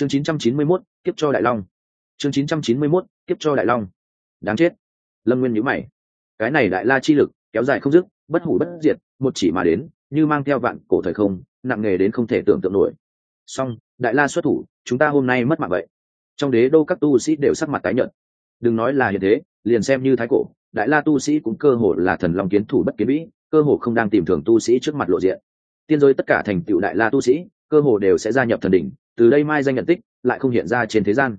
chương 991, kiếp cho đại long. Chương 991, kiếp cho đại long. Đáng chết. Lâm nguyên nhữ mày. Cái này đại la chi lực kéo dài không dứt bất hủ bất diệt một chỉ mà đến như mang theo vạn cổ thời không nặng nề đến không thể tưởng tượng nổi. Song đại la xuất thủ chúng ta hôm nay mất mạng vậy. Trong đế đô các tu sĩ đều sắc mặt tái nhợt. Đừng nói là hiện thế liền xem như thái cổ đại la tu sĩ cũng cơ hồ là thần long kiến thủ bất kiến vĩ cơ hồ không đang tìm thường tu sĩ trước mặt lộ diện. Tiên giới tất cả thành tựu đại la tu sĩ cơ hồ đều sẽ gia nhập thần đỉnh từ đây mai danh nhận tích lại không hiện ra trên thế gian.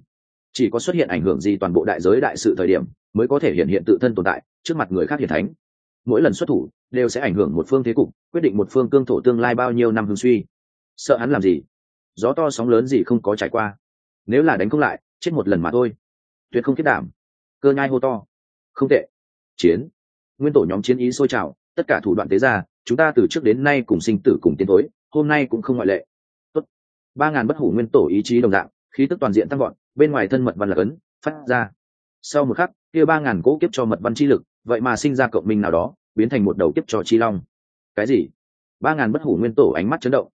Chỉ có xuất hiện ảnh hưởng gì toàn bộ đại giới đại sự thời điểm mới có thể hiện hiện tự thân tồn tại trước mặt người khác hiển thánh. Mỗi lần xuất thủ đều sẽ ảnh hưởng một phương thế cục, quyết định một phương cương thổ tương lai bao nhiêu năm hương suy. Sợ hắn làm gì? Gió to sóng lớn gì không có trải qua. Nếu là đánh không lại, chết một lần mà thôi. Tuyệt không kết đảm. Cơ nhai hô to. Không tệ. Chiến. Nguyên tổ nhóm chiến ý sôi trào, tất cả thủ đoạn tế ra, chúng ta từ trước đến nay cùng sinh tử cùng tiến thối, hôm nay cũng không ngoại lệ ba ngàn bất hủ nguyên tổ ý chí đồng dạng, khí tức toàn diện tăng gọn bên ngoài thân mật văn là ấn, phát ra. Sau một khắc, kia ba ngàn cỗ kiếp cho mật văn chi lực, vậy mà sinh ra cộng minh nào đó, biến thành một đầu kiếp cho chi long. Cái gì? ba ngàn bất hủ nguyên tổ ánh mắt chấn động.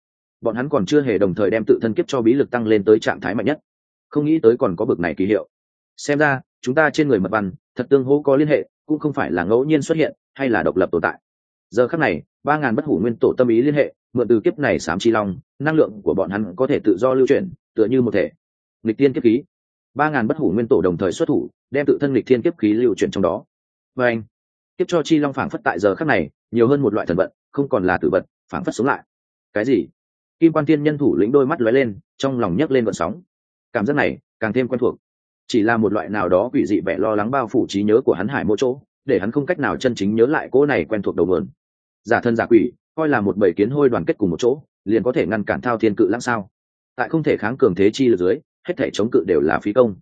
Bọn hắn còn chưa hề đồng thời đem tự thân kiếp cho bí lực tăng lên tới trạng thái mạnh nhất. Không nghĩ tới còn có bực này kỳ hiệu. Xem ra, chúng ta trên người mật văn, thật tương hỗ có liên hệ, cũng không phải là ngẫu nhiên xuất hiện, hay là độc lập tồn tại. Giờ khắc này, ba ngàn bất hủ nguyên tổ tâm ý liên hệ, mượn từ kiếp này sám chi long năng lượng của bọn hắn có thể tự do lưu chuyển, tựa như một thể. Lịch tiên kiếp khí. Ba ngàn bất hủ nguyên tổ đồng thời xuất thủ, đem tự thân lịch thiên kiếp khí lưu chuyển trong đó. Và anh, kiếp cho chi long phảng phất tại giờ khắc này, nhiều hơn một loại thần vận, không còn là tử vật phảng phất sống lại. Cái gì? Kim quan thiên nhân thủ lĩnh đôi mắt lóe lên, trong lòng nhấc lên vận sóng. Cảm giác này, càng thêm quen thuộc. Chỉ là một loại nào đó quỷ dị vẻ lo lắng bao phủ trí nhớ của hắn hải mỗi chỗ, để hắn không cách nào chân chính nhớ lại cỗ này quen thuộc đầu vườn giả thân giả quỷ, coi là một bầy kiến hôi đoàn kết cùng một chỗ liền có thể ngăn cản thao thiên cự lãng sao? Tại không thể kháng cường thế chi lực dưới, hết thể chống cự đều là phí công.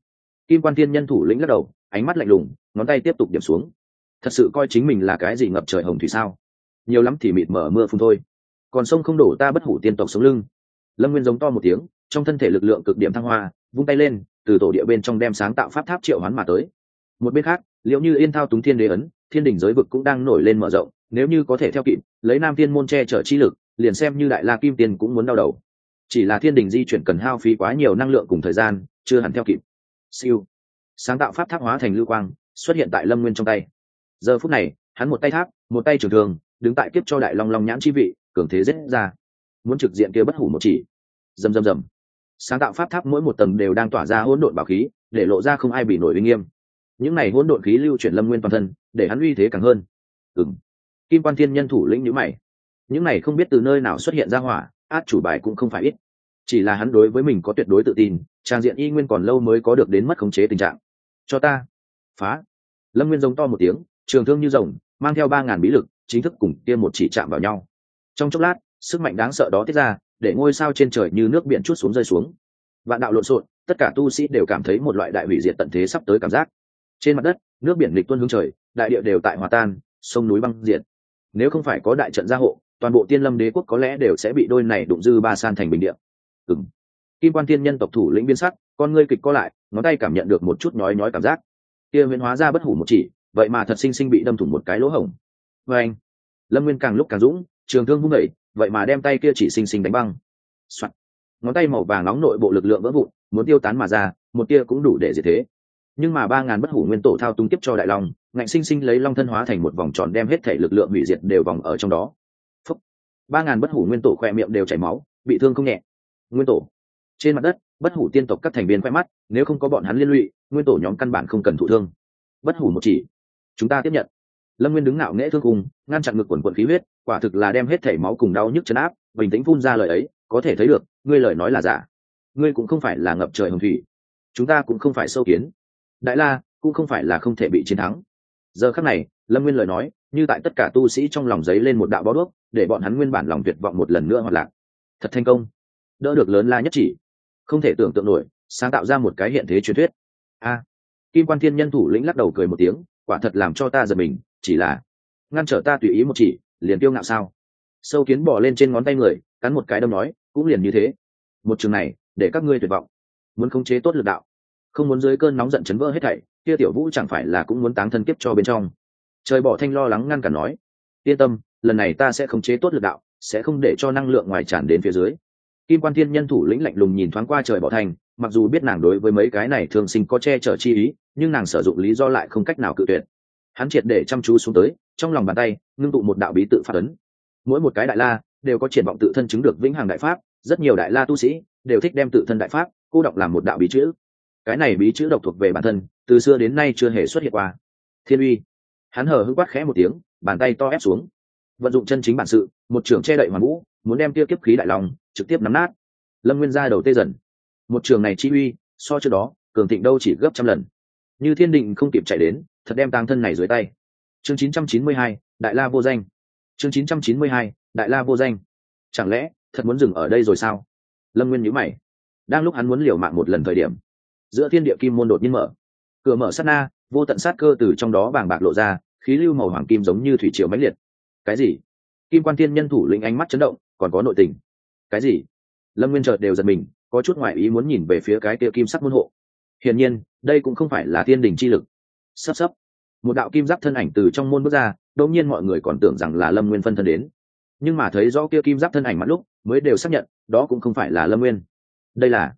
Kim quan thiên nhân thủ lĩnh lắc đầu, ánh mắt lạnh lùng, ngón tay tiếp tục điểm xuống. Thật sự coi chính mình là cái gì ngập trời hồng thủy sao? Nhiều lắm thì mịt mở mưa phun thôi. Còn sông không đổ ta bất hủ tiên tộc sống lưng. Lâm nguyên giống to một tiếng, trong thân thể lực lượng cực điểm thăng hoa, vung tay lên, từ tổ địa bên trong đem sáng tạo pháp tháp triệu hoán mà tới. Một bên khác, liệu như yên thao túng thiên đế ấn, thiên đỉnh giới vực cũng đang nổi lên mở rộng, nếu như có thể theo kịp, lấy nam thiên môn che chở chi lực liền xem như đại la kim tiên cũng muốn đau đầu. Chỉ là thiên đình di chuyển cần hao phí quá nhiều năng lượng cùng thời gian, chưa hẳn theo kịp. Siêu. Sáng tạo pháp tháp hóa thành lưu quang, xuất hiện tại lâm nguyên trong tay. Giờ phút này, hắn một tay tháp, một tay trường thường đứng tại kiếp cho đại long long nhãn chi vị, cường thế rết ra. Muốn trực diện kia bất hủ một chỉ. Rầm rầm rầm. Sáng tạo pháp tháp mỗi một tầng đều đang tỏa ra hỗn độn bảo khí, để lộ ra không ai bị nổi uy nghiêm. Những này hỗn độn khí lưu chuyển lâm nguyên toàn thân, để hắn uy thế càng hơn. Ừng kim quan thiên nhân thủ lĩnh nhữ mày những này không biết từ nơi nào xuất hiện ra hỏa, át chủ bài cũng không phải ít. Chỉ là hắn đối với mình có tuyệt đối tự tin, trang diện y nguyên còn lâu mới có được đến mất khống chế tình trạng. Cho ta. Phá. Lâm nguyên giống to một tiếng, trường thương như rồng, mang theo ba ngàn bí lực, chính thức cùng kia một chỉ chạm vào nhau. Trong chốc lát, sức mạnh đáng sợ đó tiết ra, để ngôi sao trên trời như nước biển chút xuống rơi xuống. Vạn đạo lộn xộn, tất cả tu sĩ đều cảm thấy một loại đại hủy diệt tận thế sắp tới cảm giác. Trên mặt đất, nước biển lịch tuân hướng trời, đại địa đều tại hòa tan, sông núi băng diệt. Nếu không phải có đại trận gia hộ toàn bộ tiên lâm đế quốc có lẽ đều sẽ bị đôi này đụng dư ba san thành bình địa. Ừng kim quan tiên nhân tộc thủ lĩnh biên sắc, con ngươi kịch co lại, ngón tay cảm nhận được một chút nhói nhói cảm giác. Kia huyễn hóa ra bất hủ một chỉ, vậy mà thật sinh sinh bị đâm thủng một cái lỗ hổng. Vê anh lâm nguyên càng lúc càng dũng, trường thương vung đẩy vậy mà đem tay kia chỉ sinh sinh đánh băng、Soạn. ngón tay màu vàng nóng nội bộ lực lượng vỡ vụn, muốn tiêu tán mà ra, một tia cũng đủ để diệt thế. Nhưng mà ba ngàn bất hủ nguyên tổ thao túng tiếp cho đại long, ngạnh sinh sinh lấy long thân hóa thành một vòng tròn đem hết thể lực lượng hủy diệt đều vòng ở trong đó ba ngàn bất hủ nguyên tổ khoe miệng đều chảy máu, bị thương không nhẹ. Nguyên tổ. Trên mặt đất, bất hủ tiên tộc các thành viên khoe mắt, nếu không có bọn hắn liên lụy, nguyên tổ nhóm căn bản không cần thụ thương. Bất hủ một chỉ. Chúng ta tiếp nhận. Lâm nguyên đứng ngạo nghễ thương cùng ngăn chặn ngực quần quận khí huyết, quả thực là đem hết thể máu cùng đau nhức chấn áp, bình tĩnh phun ra lời ấy, có thể thấy được, ngươi lời nói là giả. Ngươi cũng không phải là ngập trời hồng thủy. Chúng ta cũng không phải sâu kiến. Đại la, cũng không phải là không thể bị chiến thắng. Giờ khắc này lâm nguyên lời nói, như tại tất cả tu sĩ trong lòng giấy lên một đạo bó đuốc, để bọn hắn nguyên bản lòng tuyệt vọng một lần nữa hoạt lạc. Thật thành công. Đỡ được lớn la nhất chỉ. Không thể tưởng tượng nổi, sáng tạo ra một cái hiện thế truyền thuyết. A. Kim quan thiên nhân thủ lĩnh lắc đầu cười một tiếng, quả thật làm cho ta giật mình, chỉ là ngăn trở ta tùy ý một chỉ, liền tiêu ngạo sao? Sâu kiến bỏ lên trên ngón tay người, cắn một cái đâm nói, cũng liền như thế. Một trường này, để các ngươi tuyệt vọng. Muốn khống chế tốt lực đạo. Không muốn dưới cơn nóng giận chấn vỡ hết thảy, kia tiểu vũ chẳng phải là cũng muốn táng thân kiếp cho bên trong trời bỏ thanh lo lắng ngăn cản nói, yên tâm, lần này ta sẽ khống chế tốt lực đạo, sẽ không để cho năng lượng ngoài tràn đến phía dưới. Kim quan thiên nhân thủ lĩnh lạnh lùng nhìn thoáng qua trời bỏ thành mặc dù biết nàng đối với mấy cái này thường sinh có che chở chi ý, nhưng nàng sử dụng lý do lại không cách nào cự tuyệt. Hắn triệt để chăm chú xuống tới, trong lòng bàn tay, ngưng tụ một đạo bí tự phát ấn. Mỗi một cái đại la, đều có triển vọng tự thân chứng được vĩnh hằng đại pháp, rất nhiều đại la tu sĩ, đều thích đem tự thân đại pháp, cô đọc làm một đạo bí chữ. Cái này bí chữ độc thuộc về bản thân, từ xưa đến nay chưa hề xuất hiện qua. Thiên uy hắn hờ hững quát khẽ một tiếng bàn tay to ép xuống. Vận dụng chân chính bản sự một trưởng che đậy hoàn vũ muốn đem kia kiếp khí đại lòng trực tiếp nắm nát. Lâm nguyên ra đầu tê dần. Một trường này chi uy so trước đó cường thịnh đâu chỉ gấp trăm lần. Như thiên định không kịp chạy đến thật đem tang thân này dưới tay. Chương 992, đại la vô danh. Chương 992, đại la vô danh. Chẳng lẽ thật muốn dừng ở đây rồi sao? Lâm nguyên nhíu mày. Đang lúc hắn muốn liều mạng một lần thời điểm giữa thiên địa kim môn đột nhiên mở. Cửa mở sát na vô tận sát cơ từ trong đó bàng bạc lộ ra, khí lưu màu hoàng kim giống như thủy triều mãnh liệt. Cái gì? Kim quan thiên nhân thủ lĩnh ánh mắt chấn động, còn có nội tình. Cái gì? Lâm nguyên chợt đều giật mình, có chút ngoại ý muốn nhìn về phía cái kia kim sắc môn hộ. Hiển nhiên, đây cũng không phải là thiên đình chi lực. Sắp sắp. Một đạo kim giáp thân ảnh từ trong môn bước ra, đột nhiên mọi người còn tưởng rằng là lâm nguyên phân thân đến. Nhưng mà thấy rõ kia kim giáp thân ảnh mắt lúc, mới đều xác nhận, đó cũng không phải là lâm nguyên. Đây là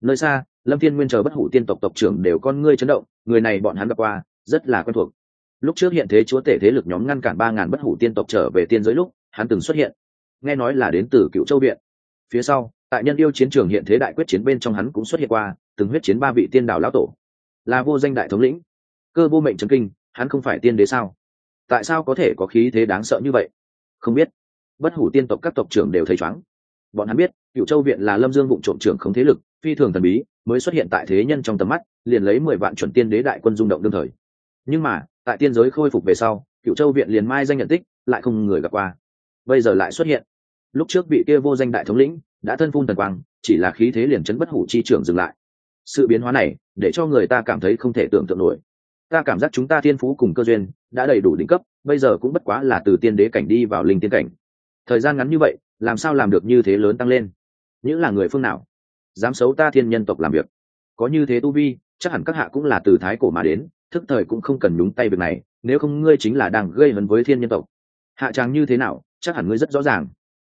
nơi xa lâm thiên nguyên chờ bất hủ tiên tộc tộc trưởng đều con ngươi chấn động, người này bọn hắn gặp qua, rất là quen thuộc. Lúc trước hiện thế chúa tể thế lực nhóm ngăn cản ba ngàn bất hủ tiên tộc trở về tiên giới lúc, hắn từng xuất hiện. Nghe nói là đến từ cựu châu viện. Phía sau, tại nhân yêu chiến trường hiện thế đại quyết chiến bên trong hắn cũng xuất hiện qua, từng huyết chiến ba vị tiên đảo lão tổ. Là vô danh đại thống lĩnh. Cơ vô mệnh trấn kinh, hắn không phải tiên đế sao? Tại sao có thể có khí thế đáng sợ như vậy? Không biết. Bất hủ tiên tộc các tộc trưởng đều thấy chóng. Bọn hắn biết, cựu châu viện là lâm dương vụ trộm trưởng không thế lực phi thường thần bí, mới xuất hiện tại thế nhân trong tầm mắt, liền lấy mười vạn chuẩn tiên đế đại quân rung động đương thời. Nhưng mà, tại tiên giới khôi phục về sau cựu châu viện liền mai danh nhận tích, lại không người gặp qua. Bây giờ lại xuất hiện. Lúc trước bị kia vô danh đại thống lĩnh đã thân phun tần quang, chỉ là khí thế liền chấn bất hủ chi trưởng dừng lại. Sự biến hóa này, để cho người ta cảm thấy không thể tưởng tượng nổi. Ta cảm giác chúng ta thiên phú cùng cơ duyên đã đầy đủ đỉnh cấp, bây giờ cũng bất quá là từ tiên đế cảnh đi vào linh tiên cảnh. Thời gian ngắn như vậy, làm sao làm được như thế lớn tăng lên? Những là người phương nào? Dám xấu ta thiên nhân tộc làm việc. Có như thế tu vi, chắc hẳn các hạ cũng là từ thái cổ mà đến, thức thời cũng không cần nhúng tay việc này, nếu không ngươi chính là đang gây hấn với thiên nhân tộc. Hạ tràng như thế nào, chắc hẳn ngươi rất rõ ràng.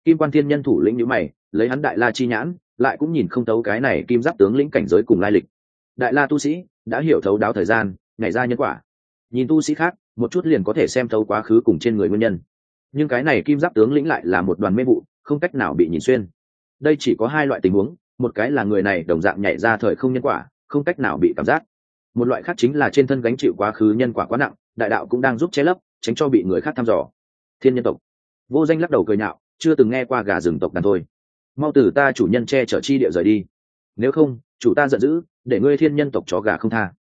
Kim quan thiên nhân thủ lĩnh nhữ mày, lấy hắn đại la chi nhãn, lại cũng nhìn không thấu cái này kim giáp tướng lĩnh cảnh giới cùng lai lịch. Đại la tu sĩ, đã hiểu thấu đáo thời gian ngày ra nhân quả. Nhìn tu sĩ khác, một chút liền có thể xem thấu quá khứ cùng trên người nguyên nhân. Nhưng cái này kim giáp tướng lĩnh lại là một đoàn mê vụ, không cách nào bị nhìn xuyên. Đây chỉ có hai loại tình huống một cái là người này đồng dạng nhảy ra thời không nhân quả, không cách nào bị cảm giác. Một loại khác chính là trên thân gánh chịu quá khứ nhân quả quá nặng, đại đạo cũng đang giúp che lấp, tránh cho bị người khác thăm dò. Thiên nhân tộc. Vô danh lắc đầu cười nhạo, chưa từng nghe qua gà rừng tộc đàn thôi. Mau từ ta chủ nhân che chở chi địa rời đi. Nếu không, chủ ta giận dữ, để ngươi thiên nhân tộc chó gà không tha.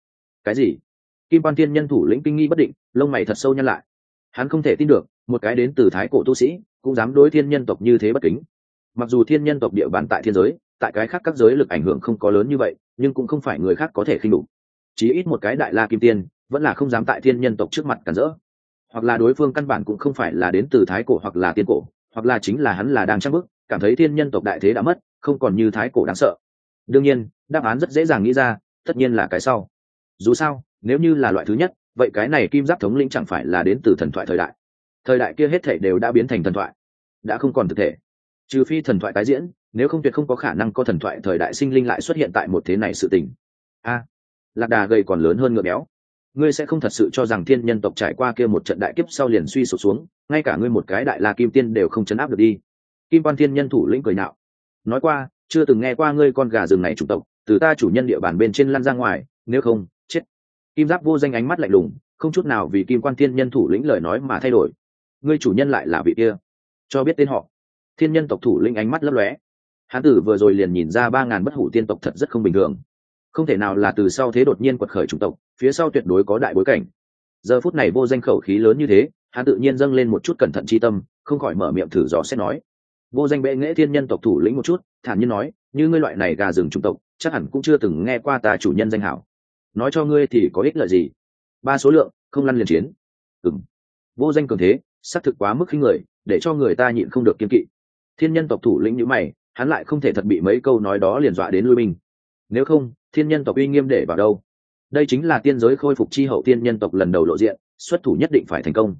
Cái gì? Kim quan thiên nhân thủ lĩnh kinh nghi bất định, lông mày thật sâu nhăn lại. Hắn không thể tin được, một cái đến từ thái cổ tu sĩ, cũng dám đối thiên nhân tộc như thế bất kính. Mặc dù thiên nhân tộc địa bàn tại thiên giới tại cái khác các giới lực ảnh hưởng không có lớn như vậy, nhưng cũng không phải người khác có thể khinh đủ chí ít một cái đại la kim tiên, vẫn là không dám tại thiên nhân tộc trước mặt cản rỡ. Hoặc là đối phương căn bản cũng không phải là đến từ thái cổ hoặc là tiên cổ, hoặc là chính là hắn là đang trang bức cảm thấy thiên nhân tộc đại thế đã mất, không còn như thái cổ đáng sợ. Đương nhiên, đáp án rất dễ dàng nghĩ ra, tất nhiên là cái sau. Dù sao, nếu như là loại thứ nhất, vậy cái này kim giáp thống lĩnh chẳng phải là đến từ thần thoại thời đại. Thời đại kia hết thể đều đã biến thành thần thoại, đã không còn thực thể. Trừ phi thần thoại tái diễn nếu không tuyệt không có khả năng có thần thoại thời đại sinh linh lại xuất hiện tại một thế này sự tình. A, lạc đà gầy còn lớn hơn ngựa béo. Ngươi sẽ không thật sự cho rằng thiên nhân tộc trải qua kia một trận đại kiếp sau liền suy sụp xuống, ngay cả ngươi một cái đại la kim tiên đều không chấn áp được đi. Kim quan thiên nhân thủ lĩnh cười nạo. Nói qua, chưa từng nghe qua ngươi con gà rừng này chủ tộc, từ ta chủ nhân địa bàn bên trên lăn ra ngoài, nếu không, chết. Kim giáp vô danh ánh mắt lạnh lùng, không chút nào vì kim quan thiên nhân thủ lĩnh lời nói mà thay đổi. Ngươi chủ nhân lại là vị kia. Cho biết tên họ. Thiên nhân tộc thủ lĩnh ánh mắt lấp lóe hán tử vừa rồi liền nhìn ra ba ngàn bất hủ tiên tộc thật rất không bình thường. Không thể nào là từ sau thế đột nhiên quật khởi chủng tộc, phía sau tuyệt đối có đại bối cảnh. Giờ phút này vô danh khẩu khí lớn như thế hắn tự nhiên dâng lên một chút cẩn thận chi tâm, không khỏi mở miệng thử dò xét nói. Vô danh bệ nghễ thiên nhân tộc thủ lĩnh một chút, thản nhiên nói, như ngươi loại này gà rừng chủng tộc, chắc hẳn cũng chưa từng nghe qua ta chủ nhân danh hảo. Nói cho ngươi thì có ích lợi gì? Ba số lượng, không lăn liền chiến. Ừng vô danh cường thế, xác thực quá mức khinh người, để cho người ta nhịn không được kiên kỵ. Thiên nhân tộc thủ lĩnh nhữ mày hắn lại không thể thật bị mấy câu nói đó liền dọa đến lui mình nếu không, thiên nhân tộc uy nghiêm để vào đâu? Đây chính là tiên giới khôi phục chi hậu tiên nhân tộc lần đầu lộ diện, xuất thủ nhất định phải thành công.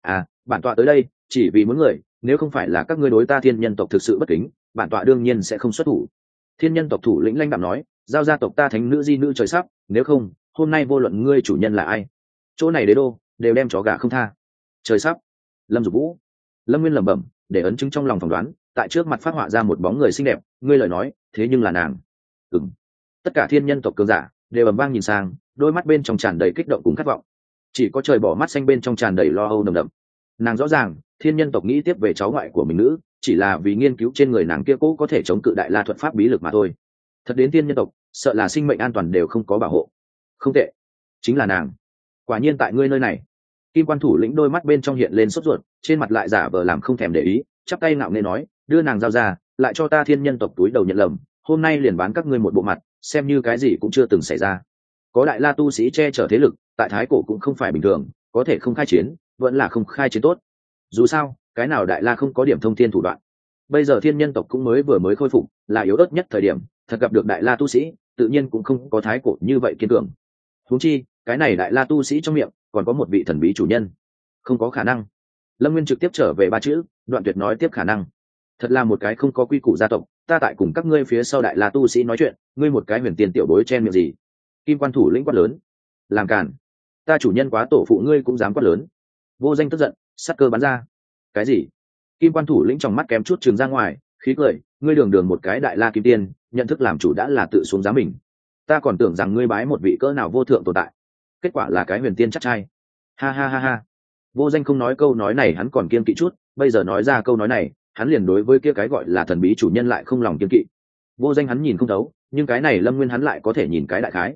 À bản tọa tới đây, chỉ vì muốn người, nếu không phải là các ngươi đối ta thiên nhân tộc thực sự bất kính, bản tọa đương nhiên sẽ không xuất thủ. Thiên nhân tộc thủ lĩnh lãnh đạm nói, giao gia tộc ta thánh nữ di nữ trời sắp, nếu không, hôm nay vô luận ngươi chủ nhân là ai, chỗ này đế đô, đều đem chó gà không tha. Trời sắp. Lâm dục vũ. Lâm nguyên lẩm bẩm, để ấn chứng trong lòng phỏng đoán tại trước mặt phát họa ra một bóng người xinh đẹp, ngươi lời nói, thế nhưng là nàng. Ừng tất cả thiên nhân tộc cường giả, đều ầm vang nhìn sang, đôi mắt bên trong tràn đầy kích động cùng khát vọng. Chỉ có trời bỏ mắt xanh bên trong tràn đầy lo âu nồng đậm. Nàng rõ ràng, thiên nhân tộc nghĩ tiếp về cháu ngoại của mình nữ, chỉ là vì nghiên cứu trên người nàng kia cũ có thể chống cự đại la thuật pháp bí lực mà thôi. Thật đến thiên nhân tộc, sợ là sinh mệnh an toàn đều không có bảo hộ. Không tệ. Chính là nàng. Quả nhiên tại ngươi nơi này. Kim quan thủ lĩnh đôi mắt bên trong hiện lên sốt ruột, trên mặt lại giả vờ làm không thèm để ý chắp tay ngạo nghê nói, đưa nàng giao ra, lại cho ta thiên nhân tộc túi đầu nhận lầm, hôm nay liền bán các ngươi một bộ mặt, xem như cái gì cũng chưa từng xảy ra. Có đại la tu sĩ che chở thế lực, tại thái cổ cũng không phải bình thường, có thể không khai chiến, vẫn là không khai chiến tốt. Dù sao, cái nào đại la không có điểm thông thiên thủ đoạn. Bây giờ thiên nhân tộc cũng mới vừa mới khôi phục, là yếu ớt nhất thời điểm, thật gặp được đại la tu sĩ, tự nhiên cũng không có thái cổ như vậy kiên cường. Huống chi, cái này đại la tu sĩ trong miệng, còn có một vị thần bí chủ nhân. Không có khả năng. Lâm nguyên trực tiếp trở về ba chữ đoạn tuyệt nói tiếp khả năng. Thật là một cái không có quy củ gia tộc, ta tại cùng các ngươi phía sau đại la tu sĩ nói chuyện, ngươi một cái huyền tiền tiểu bối chen miệng gì? Kim quan thủ lĩnh quát lớn. Làm cản ta chủ nhân quá tổ phụ ngươi cũng dám quát lớn. Vô danh tức giận, sắc cơ bắn ra. Cái gì? Kim quan thủ lĩnh trong mắt kém chút trường ra ngoài, khí cười, ngươi đường đường một cái đại la kim tiên, nhận thức làm chủ đã là tự xuống giá mình. Ta còn tưởng rằng ngươi bái một vị cỡ nào vô thượng tồn tại. Kết quả là cái huyền tiên chắc trai. Ha ha ha ha vô danh không nói câu nói này hắn còn kiên kỵ chút, bây giờ nói ra câu nói này, hắn liền đối với kia cái gọi là thần bí chủ nhân lại không lòng kiên kỵ. Vô danh hắn nhìn không thấu, nhưng cái này lâm nguyên hắn lại có thể nhìn cái đại khái.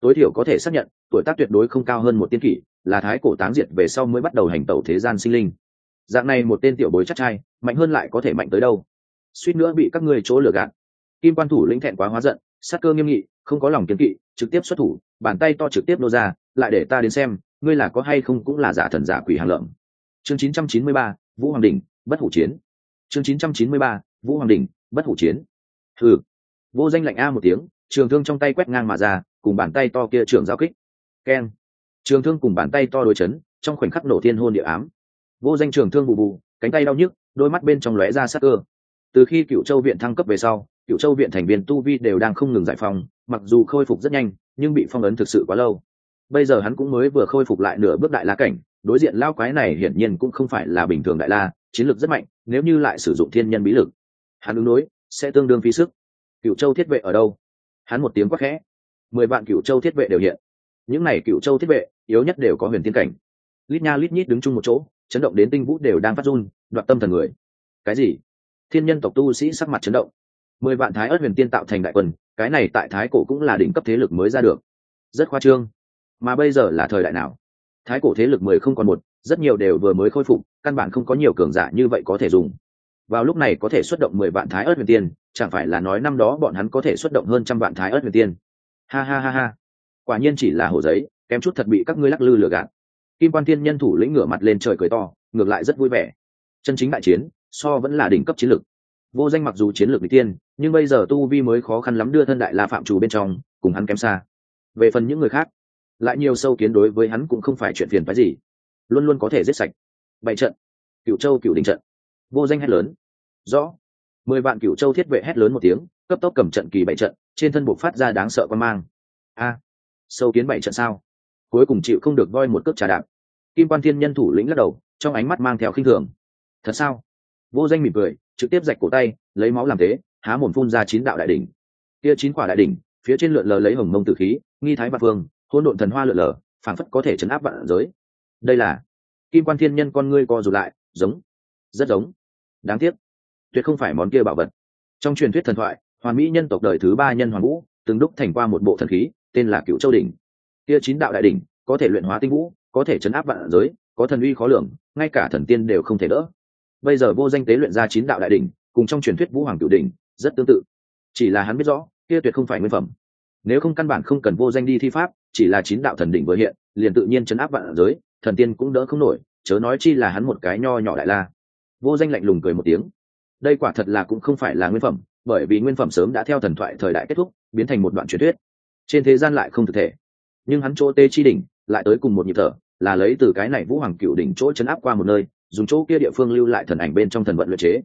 Tối thiểu có thể xác nhận, tuổi tác tuyệt đối không cao hơn một tiên kỷ, là thái cổ táng diệt về sau mới bắt đầu hành tẩu thế gian sinh linh. Dạng này một tên tiểu bối chắc trai, mạnh hơn lại có thể mạnh tới đâu? Suýt nữa bị các ngươi chỗ lừa gạt. Kim quan thủ lĩnh thẹn quá hóa giận, sắc cơ nghiêm nghị, không có lòng kiến kỵ, trực tiếp xuất thủ, bàn tay to trực tiếp nô ra, lại để ta đến xem ngươi là có hay không cũng là giả thần giả quỷ hàng lợm. Chương 993, vũ hoàng đình bất hủ chiến. Chương 993, vũ hoàng đình bất hủ chiến. Thử vô danh lạnh a một tiếng trường thương trong tay quét ngang mà ra cùng bàn tay to kia trường giao kích. Keng trường thương cùng bàn tay to đối chấn trong khoảnh khắc nổ thiên hôn địa ám. Vô danh trường thương bù bù cánh tay đau nhức đôi mắt bên trong lóe ra sắc cơ. Từ khi cựu châu viện thăng cấp về sau cựu châu viện thành viên tu vi đều đang không ngừng giải phóng mặc dù khôi phục rất nhanh nhưng bị phong ấn thực sự quá lâu bây giờ hắn cũng mới vừa khôi phục lại nửa bước đại la cảnh, đối diện lao quái này hiển nhiên cũng không phải là bình thường đại la, chiến lược rất mạnh, nếu như lại sử dụng thiên nhân bí lực, hắn ứng đối sẽ tương đương phí sức. Cựu châu thiết vệ ở đâu? Hắn một tiếng quát khẽ. Mười vạn cựu châu thiết vệ đều hiện. Những n à y cựu châu thiết vệ, yếu nhất đều có huyền tiên cảnh. Lít nha lít nhít đứng chung một chỗ, chấn động đến tinh vũ đều đang phát run, đoạt tâm thần người. Cái gì? Thiên nhân tộc tu sĩ sắc mặt chấn động. Mười vạn thái ớt huyền tiên tạo thành đại quân, cái này tại thái cổ cũng là đỉnh cấp thế lực mới ra được. Rất khoa trương mà bây giờ là thời đại nào? Thái cổ thế lực mười không còn một, rất nhiều đều vừa mới khôi phục, căn bản không có nhiều cường giả như vậy có thể dùng. Vào lúc này có thể xuất động mười vạn thái ớt huyền tiên, chẳng phải là nói năm đó bọn hắn có thể xuất động hơn trăm vạn thái ớt huyền tiên? Ha ha ha ha. Quả nhiên chỉ là hồ giấy, kém chút thật bị các ngươi lắc lư lừa gạt. Kim quan thiên nhân thủ lĩnh ngửa mặt lên trời cười to, ngược lại rất vui vẻ. Chân chính đại chiến, so vẫn là đỉnh cấp chiến lược. Vô danh mặc dù chiến lược n tiên, nhưng bây giờ tu vi mới khó khăn lắm đưa thân đại la phạm chủ bên trong, cùng hắn kém xa. Về phần những người khác lại nhiều sâu kiến đối với hắn cũng không phải chuyện phiền phái gì. Luôn luôn có thể giết sạch. Bảy trận. Cựu châu cựu đình trận. Vô danh hét lớn. Rõ. Mười vạn cựu châu thiết vệ hét lớn một tiếng, cấp tốc cầm trận kỳ bảy trận, trên thân buộc phát ra đáng sợ quan mang. A. Sâu kiến bảy trận sao? Cuối cùng chịu không được voi một cước trà đạp. Kim quan thiên nhân thủ lĩnh lắc đầu, trong ánh mắt mang theo khinh thường. Thật sao? Vô danh mỉm cười, trực tiếp rạch cổ tay, lấy máu làm thế, há mồm phun ra chín đạo đại đỉnh. Kia chín quả đại đỉnh, phía trên lượn lờ lấy hồng mông tử khí, nghi thái bạc phương hôn độn thần hoa lượn lờ, phảng phất có thể chấn áp vạn giới. Đây là, kim quan thiên nhân con ngươi co rụt lại, giống, rất giống. Đáng tiếc, tuyệt không phải món kia bảo vật. Trong truyền thuyết thần thoại, hoàn mỹ nhân tộc đời thứ ba nhân hoàng vũ, từng đúc thành qua một bộ thần khí, tên là cựu châu đỉnh. Kia chín đạo đại đỉnh, có thể luyện hóa tinh vũ, có thể chấn áp vạn giới, có thần uy khó lường, ngay cả thần tiên đều không thể đỡ. Bây giờ vô danh tế luyện ra chín đạo đại đỉnh, cùng trong truyền thuyết vũ hoàng cựu đỉnh, rất tương tự. Chỉ là hắn biết rõ, kia tuyệt không phải nguyên phẩm nếu không căn bản không cần vô danh đi thi pháp, chỉ là chín đạo thần đỉnh vừa hiện, liền tự nhiên chấn áp vạn giới, thần tiên cũng đỡ không nổi, chớ nói chi là hắn một cái nho nhỏ đại la. Vô danh lạnh lùng cười một tiếng. Đây quả thật là cũng không phải là nguyên phẩm, bởi vì nguyên phẩm sớm đã theo thần thoại thời đại kết thúc, biến thành một đoạn truyền thuyết. Trên thế gian lại không thực thể. Nhưng hắn chỗ tê chi đỉnh, lại tới cùng một nhịp thở, là lấy từ cái này vũ hoàng cựu đỉnh chỗ chấn áp qua một nơi, dùng chỗ kia địa phương lưu lại thần ảnh bên trong thần vận luyện chế.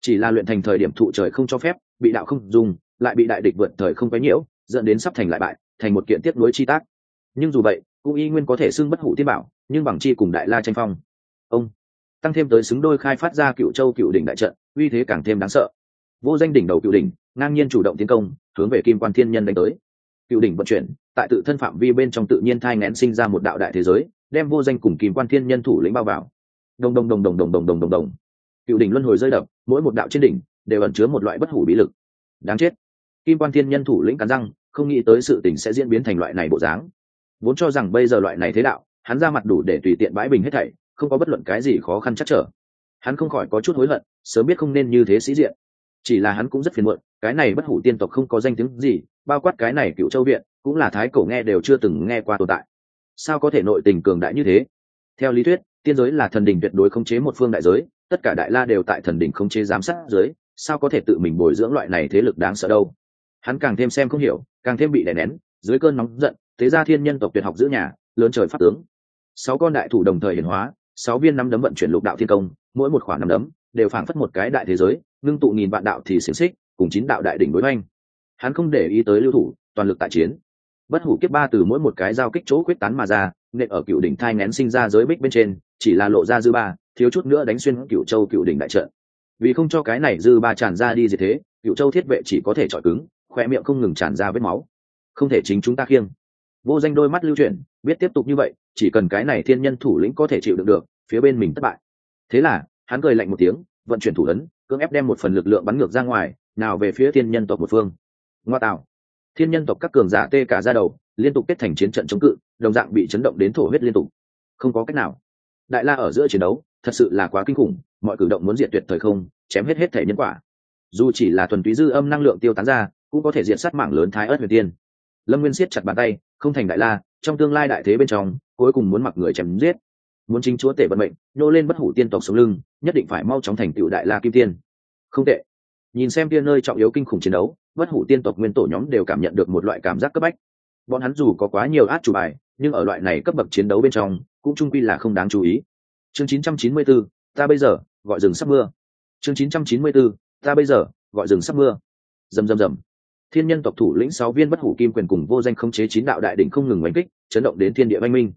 Chỉ là luyện thành thời điểm thụ trời không cho phép, bị đạo không dùng, lại bị đại địch vượt thời không quấy nhiễu dẫn đến sắp thành lại bại, thành một kiện tiếp nối chi tác. Nhưng dù vậy, cũng y nguyên có thể xưng bất hủ tiên bảo, nhưng bằng chi cùng đại la tranh phong. Ông tăng thêm tới xứng đôi khai phát ra cựu châu cựu đỉnh đại trận, uy thế càng thêm đáng sợ. Vô danh đỉnh đầu cựu đỉnh, ngang nhiên chủ động tiến công, hướng về kim quan thiên nhân đánh tới. Cựu đỉnh vận chuyển, tại tự thân phạm vi bên trong tự nhiên thai ngén sinh ra một đạo đại thế giới, đem vô danh cùng kim quan thiên nhân thủ lĩnh bao vào. Đồng đồng đồng đồng đồng đồng đồng đồng đồng. Cựu đỉnh luân hồi rơi đập, mỗi một đạo trên đỉnh đều ẩn chứa một loại bất hủ bí lực. Đáng chết kim quan thiên nhân thủ lĩnh cắn răng, không nghĩ tới sự tình sẽ diễn biến thành loại này bộ dáng. Vốn cho rằng bây giờ loại này thế đạo, hắn ra mặt đủ để tùy tiện bãi bình hết thảy, không có bất luận cái gì khó khăn chắc trở. Hắn không khỏi có chút hối hận, sớm biết không nên như thế sĩ diện. Chỉ là hắn cũng rất phiền muộn, cái này bất hủ tiên tộc không có danh tiếng gì, bao quát cái này cựu châu viện, cũng là thái cổ nghe đều chưa từng nghe qua tồn tại. Sao có thể nội tình cường đại như thế? Theo lý thuyết, tiên giới là thần đình tuyệt đối khống chế một phương đại giới, tất cả đại la đều tại thần đình khống chế giám sát giới, sao có thể tự mình bồi dưỡng loại này thế lực đáng sợ đâu? Hắn càng thêm xem không hiểu, càng thêm bị đè nén, dưới cơn nóng giận, thế ra thiên nhân tộc tuyệt học giữ nhà, lớn trời pháp tướng. Sáu con đại thủ đồng thời hiển hóa, sáu viên năm đấm vận chuyển lục đạo thiên công, mỗi một khoảng năm đấm đều phảng phất một cái đại thế giới, ngưng tụ nghìn vạn đạo thì xiềng xích, cùng chín đạo đại đỉnh đối oanh hắn không để ý tới lưu thủ, toàn lực tại chiến. Bất hủ kiếp ba từ mỗi một cái giao kích chỗ quyết tán mà ra nên ở cựu đỉnh thai ngén sinh ra giới bích bên trên, chỉ là lộ ra dư ba, thiếu chút nữa đánh xuyên cựu châu cựu đỉnh đại trận. Vì không cho cái này dư ba tràn ra đi gì thế, cựu châu thiết vệ chỉ có thể chọi cứng khoe miệng không ngừng tràn ra vết máu. Không thể chính chúng ta khiêng. Vô danh đôi mắt lưu chuyển, biết tiếp tục như vậy, chỉ cần cái này thiên nhân thủ lĩnh có thể chịu đựng được, phía bên mình thất bại. Thế là, hắn cười lạnh một tiếng, vận chuyển thủ ấn, cưỡng ép đem một phần lực lượng bắn ngược ra ngoài, nào về phía thiên nhân tộc một phương. Ngoa tạo. Thiên nhân tộc các cường giả tê cả ra đầu, liên tục kết thành chiến trận chống cự, đồng dạng bị chấn động đến thổ huyết liên tục. Không có cách nào. Đại la ở giữa chiến đấu, thật sự là quá kinh khủng, mọi cử động muốn diệt tuyệt thời không, chém hết hết thể nhân quả. Dù chỉ là thuần túy dư âm năng lượng tiêu tán ra cũng có thể diệt sát mạng lớn thái ớt huyền tiên. Lâm nguyên siết chặt bàn tay không thành đại la trong tương lai đại thế bên trong cuối cùng muốn mặc người chém giết. Muốn chính chúa tể vận mệnh nhô lên bất hủ tiên tộc sống lưng nhất định phải mau chóng thành tựu đại la kim tiên. Không tệ. Nhìn xem tiên nơi trọng yếu kinh khủng chiến đấu bất hủ tiên tộc nguyên tổ nhóm đều cảm nhận được một loại cảm giác cấp bách. Bọn hắn dù có quá nhiều át chủ bài nhưng ở loại này cấp bậc chiến đấu bên trong cũng trung quy là không đáng chú ý. Chương 994, ta bây giờ gọi rừng sắp mưa. Chương 994, ta bây giờ gọi rừng sắp mưa. Rầm rầm rầm thiên nhân tộc thủ lĩnh sáu viên bất hủ kim quyền cùng vô danh không chế chín đạo đại đỉnh không ngừng oanh kích, chấn động đến thiên địa văn minh.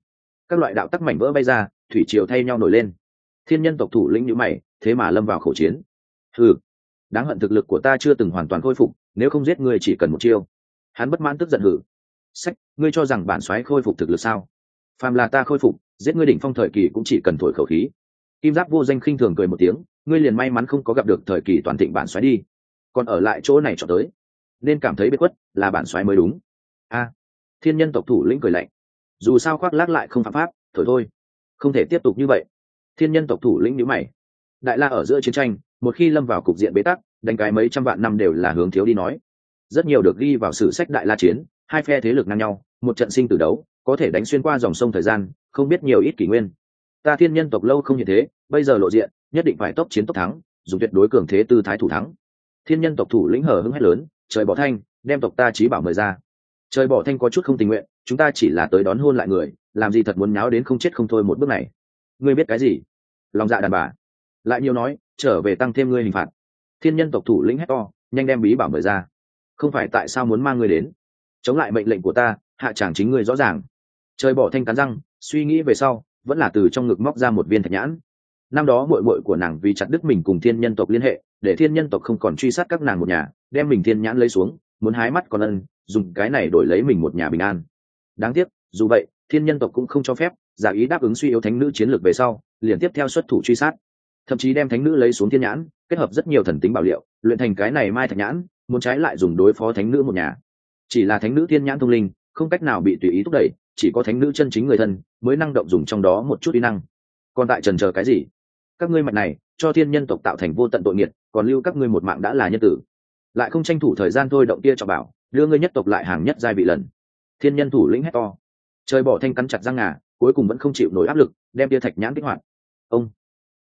Các loại đạo tắc mảnh vỡ bay ra, thủy triều thay nhau nổi lên. Thiên nhân tộc thủ lĩnh nhữ mày, thế mà lâm vào khẩu chiến. Ừ đáng hận thực lực của ta chưa từng hoàn toàn khôi phục, nếu không giết ngươi chỉ cần một chiêu. Hắn bất mãn tức giận hử. Sách, ngươi cho rằng bản soái khôi phục thực lực sao? Phàm là ta khôi phục, giết ngươi đỉnh phong thời kỳ cũng chỉ cần thổi khẩu khí. Kim giáp vô danh khinh thường cười một tiếng, ngươi liền may mắn không có gặp được thời kỳ toàn thịnh bản xoáy đi. Còn ở lại chỗ này cho tới nên cảm thấy bất khuất là bản xoáy mới đúng. A, thiên nhân tộc thủ lĩnh cười lạnh. Dù sao khoác lác lại không phạm pháp, thổi thôi. Không thể tiếp tục như vậy. Thiên nhân tộc thủ lĩnh nhữ mày. Đại la ở giữa chiến tranh, một khi lâm vào cục diện bế tắc, đánh cái mấy trăm vạn năm đều là hướng thiếu đi nói. Rất nhiều được ghi vào sử sách đại la chiến, hai phe thế lực ngang nhau, một trận sinh tử đấu, có thể đánh xuyên qua dòng sông thời gian, không biết nhiều ít kỷ nguyên. Ta thiên nhân tộc lâu không như thế, bây giờ lộ diện, nhất định phải tốc chiến tốc thắng, dùng tuyệt đối cường thế tư thái thủ thắng. Thiên nhân tộc thủ lĩnh hở hưng hét lớn trời bỏ thanh, đem tộc ta trí bảo mời ra. Trời bỏ thanh có chút không tình nguyện, chúng ta chỉ là tới đón hôn lại người, làm gì thật muốn nháo đến không chết không thôi một bước này. Ngươi biết cái gì? Lòng dạ đàn bà. Lại nhiều nói, trở về tăng thêm ngươi hình phạt. Thiên nhân tộc thủ lĩnh hét to, nhanh đem bí bảo mời ra. Không phải tại sao muốn mang ngươi đến? Chống lại mệnh lệnh của ta, hạ chẳng chính ngươi rõ ràng. Trời bỏ thanh cắn răng, suy nghĩ về sau, vẫn là từ trong ngực móc ra một viên thạch nhãn. Năm đó mội mội của nàng vì chặt đứt mình cùng thiên nhân tộc liên hệ, để thiên nhân tộc không còn truy sát các nàng một nhà đem mình thiên nhãn lấy xuống, muốn hái mắt còn ân, dùng cái này đổi lấy mình một nhà bình an. Đáng tiếc, dù vậy, thiên nhân tộc cũng không cho phép, giả ý đáp ứng suy yếu thánh nữ chiến lược về sau, liền tiếp theo xuất thủ truy sát. Thậm chí đem thánh nữ lấy xuống thiên nhãn, kết hợp rất nhiều thần tính bảo liệu, luyện thành cái này mai thạch nhãn, muốn trái lại dùng đối phó thánh nữ một nhà. Chỉ là thánh nữ thiên nhãn thông linh, không cách nào bị tùy ý thúc đẩy, chỉ có thánh nữ chân chính người thân, mới năng động dùng trong đó một chút kỹ năng. Còn tại trần chờ cái gì? Các ngươi mạnh này, cho thiên nhân tộc tạo thành vô tận tội nghiệt, còn lưu các ngươi một mạng đã là nhân tử lại không tranh thủ thời gian thôi động kia cho bảo, đưa ngươi nhất tộc lại hàng nhất giai vị lần. Thiên nhân thủ lĩnh hét to. Trời bỏ thanh cắn chặt răng ngà, cuối cùng vẫn không chịu nổi áp lực, đem tia thạch nhãn kích hoạt. Ông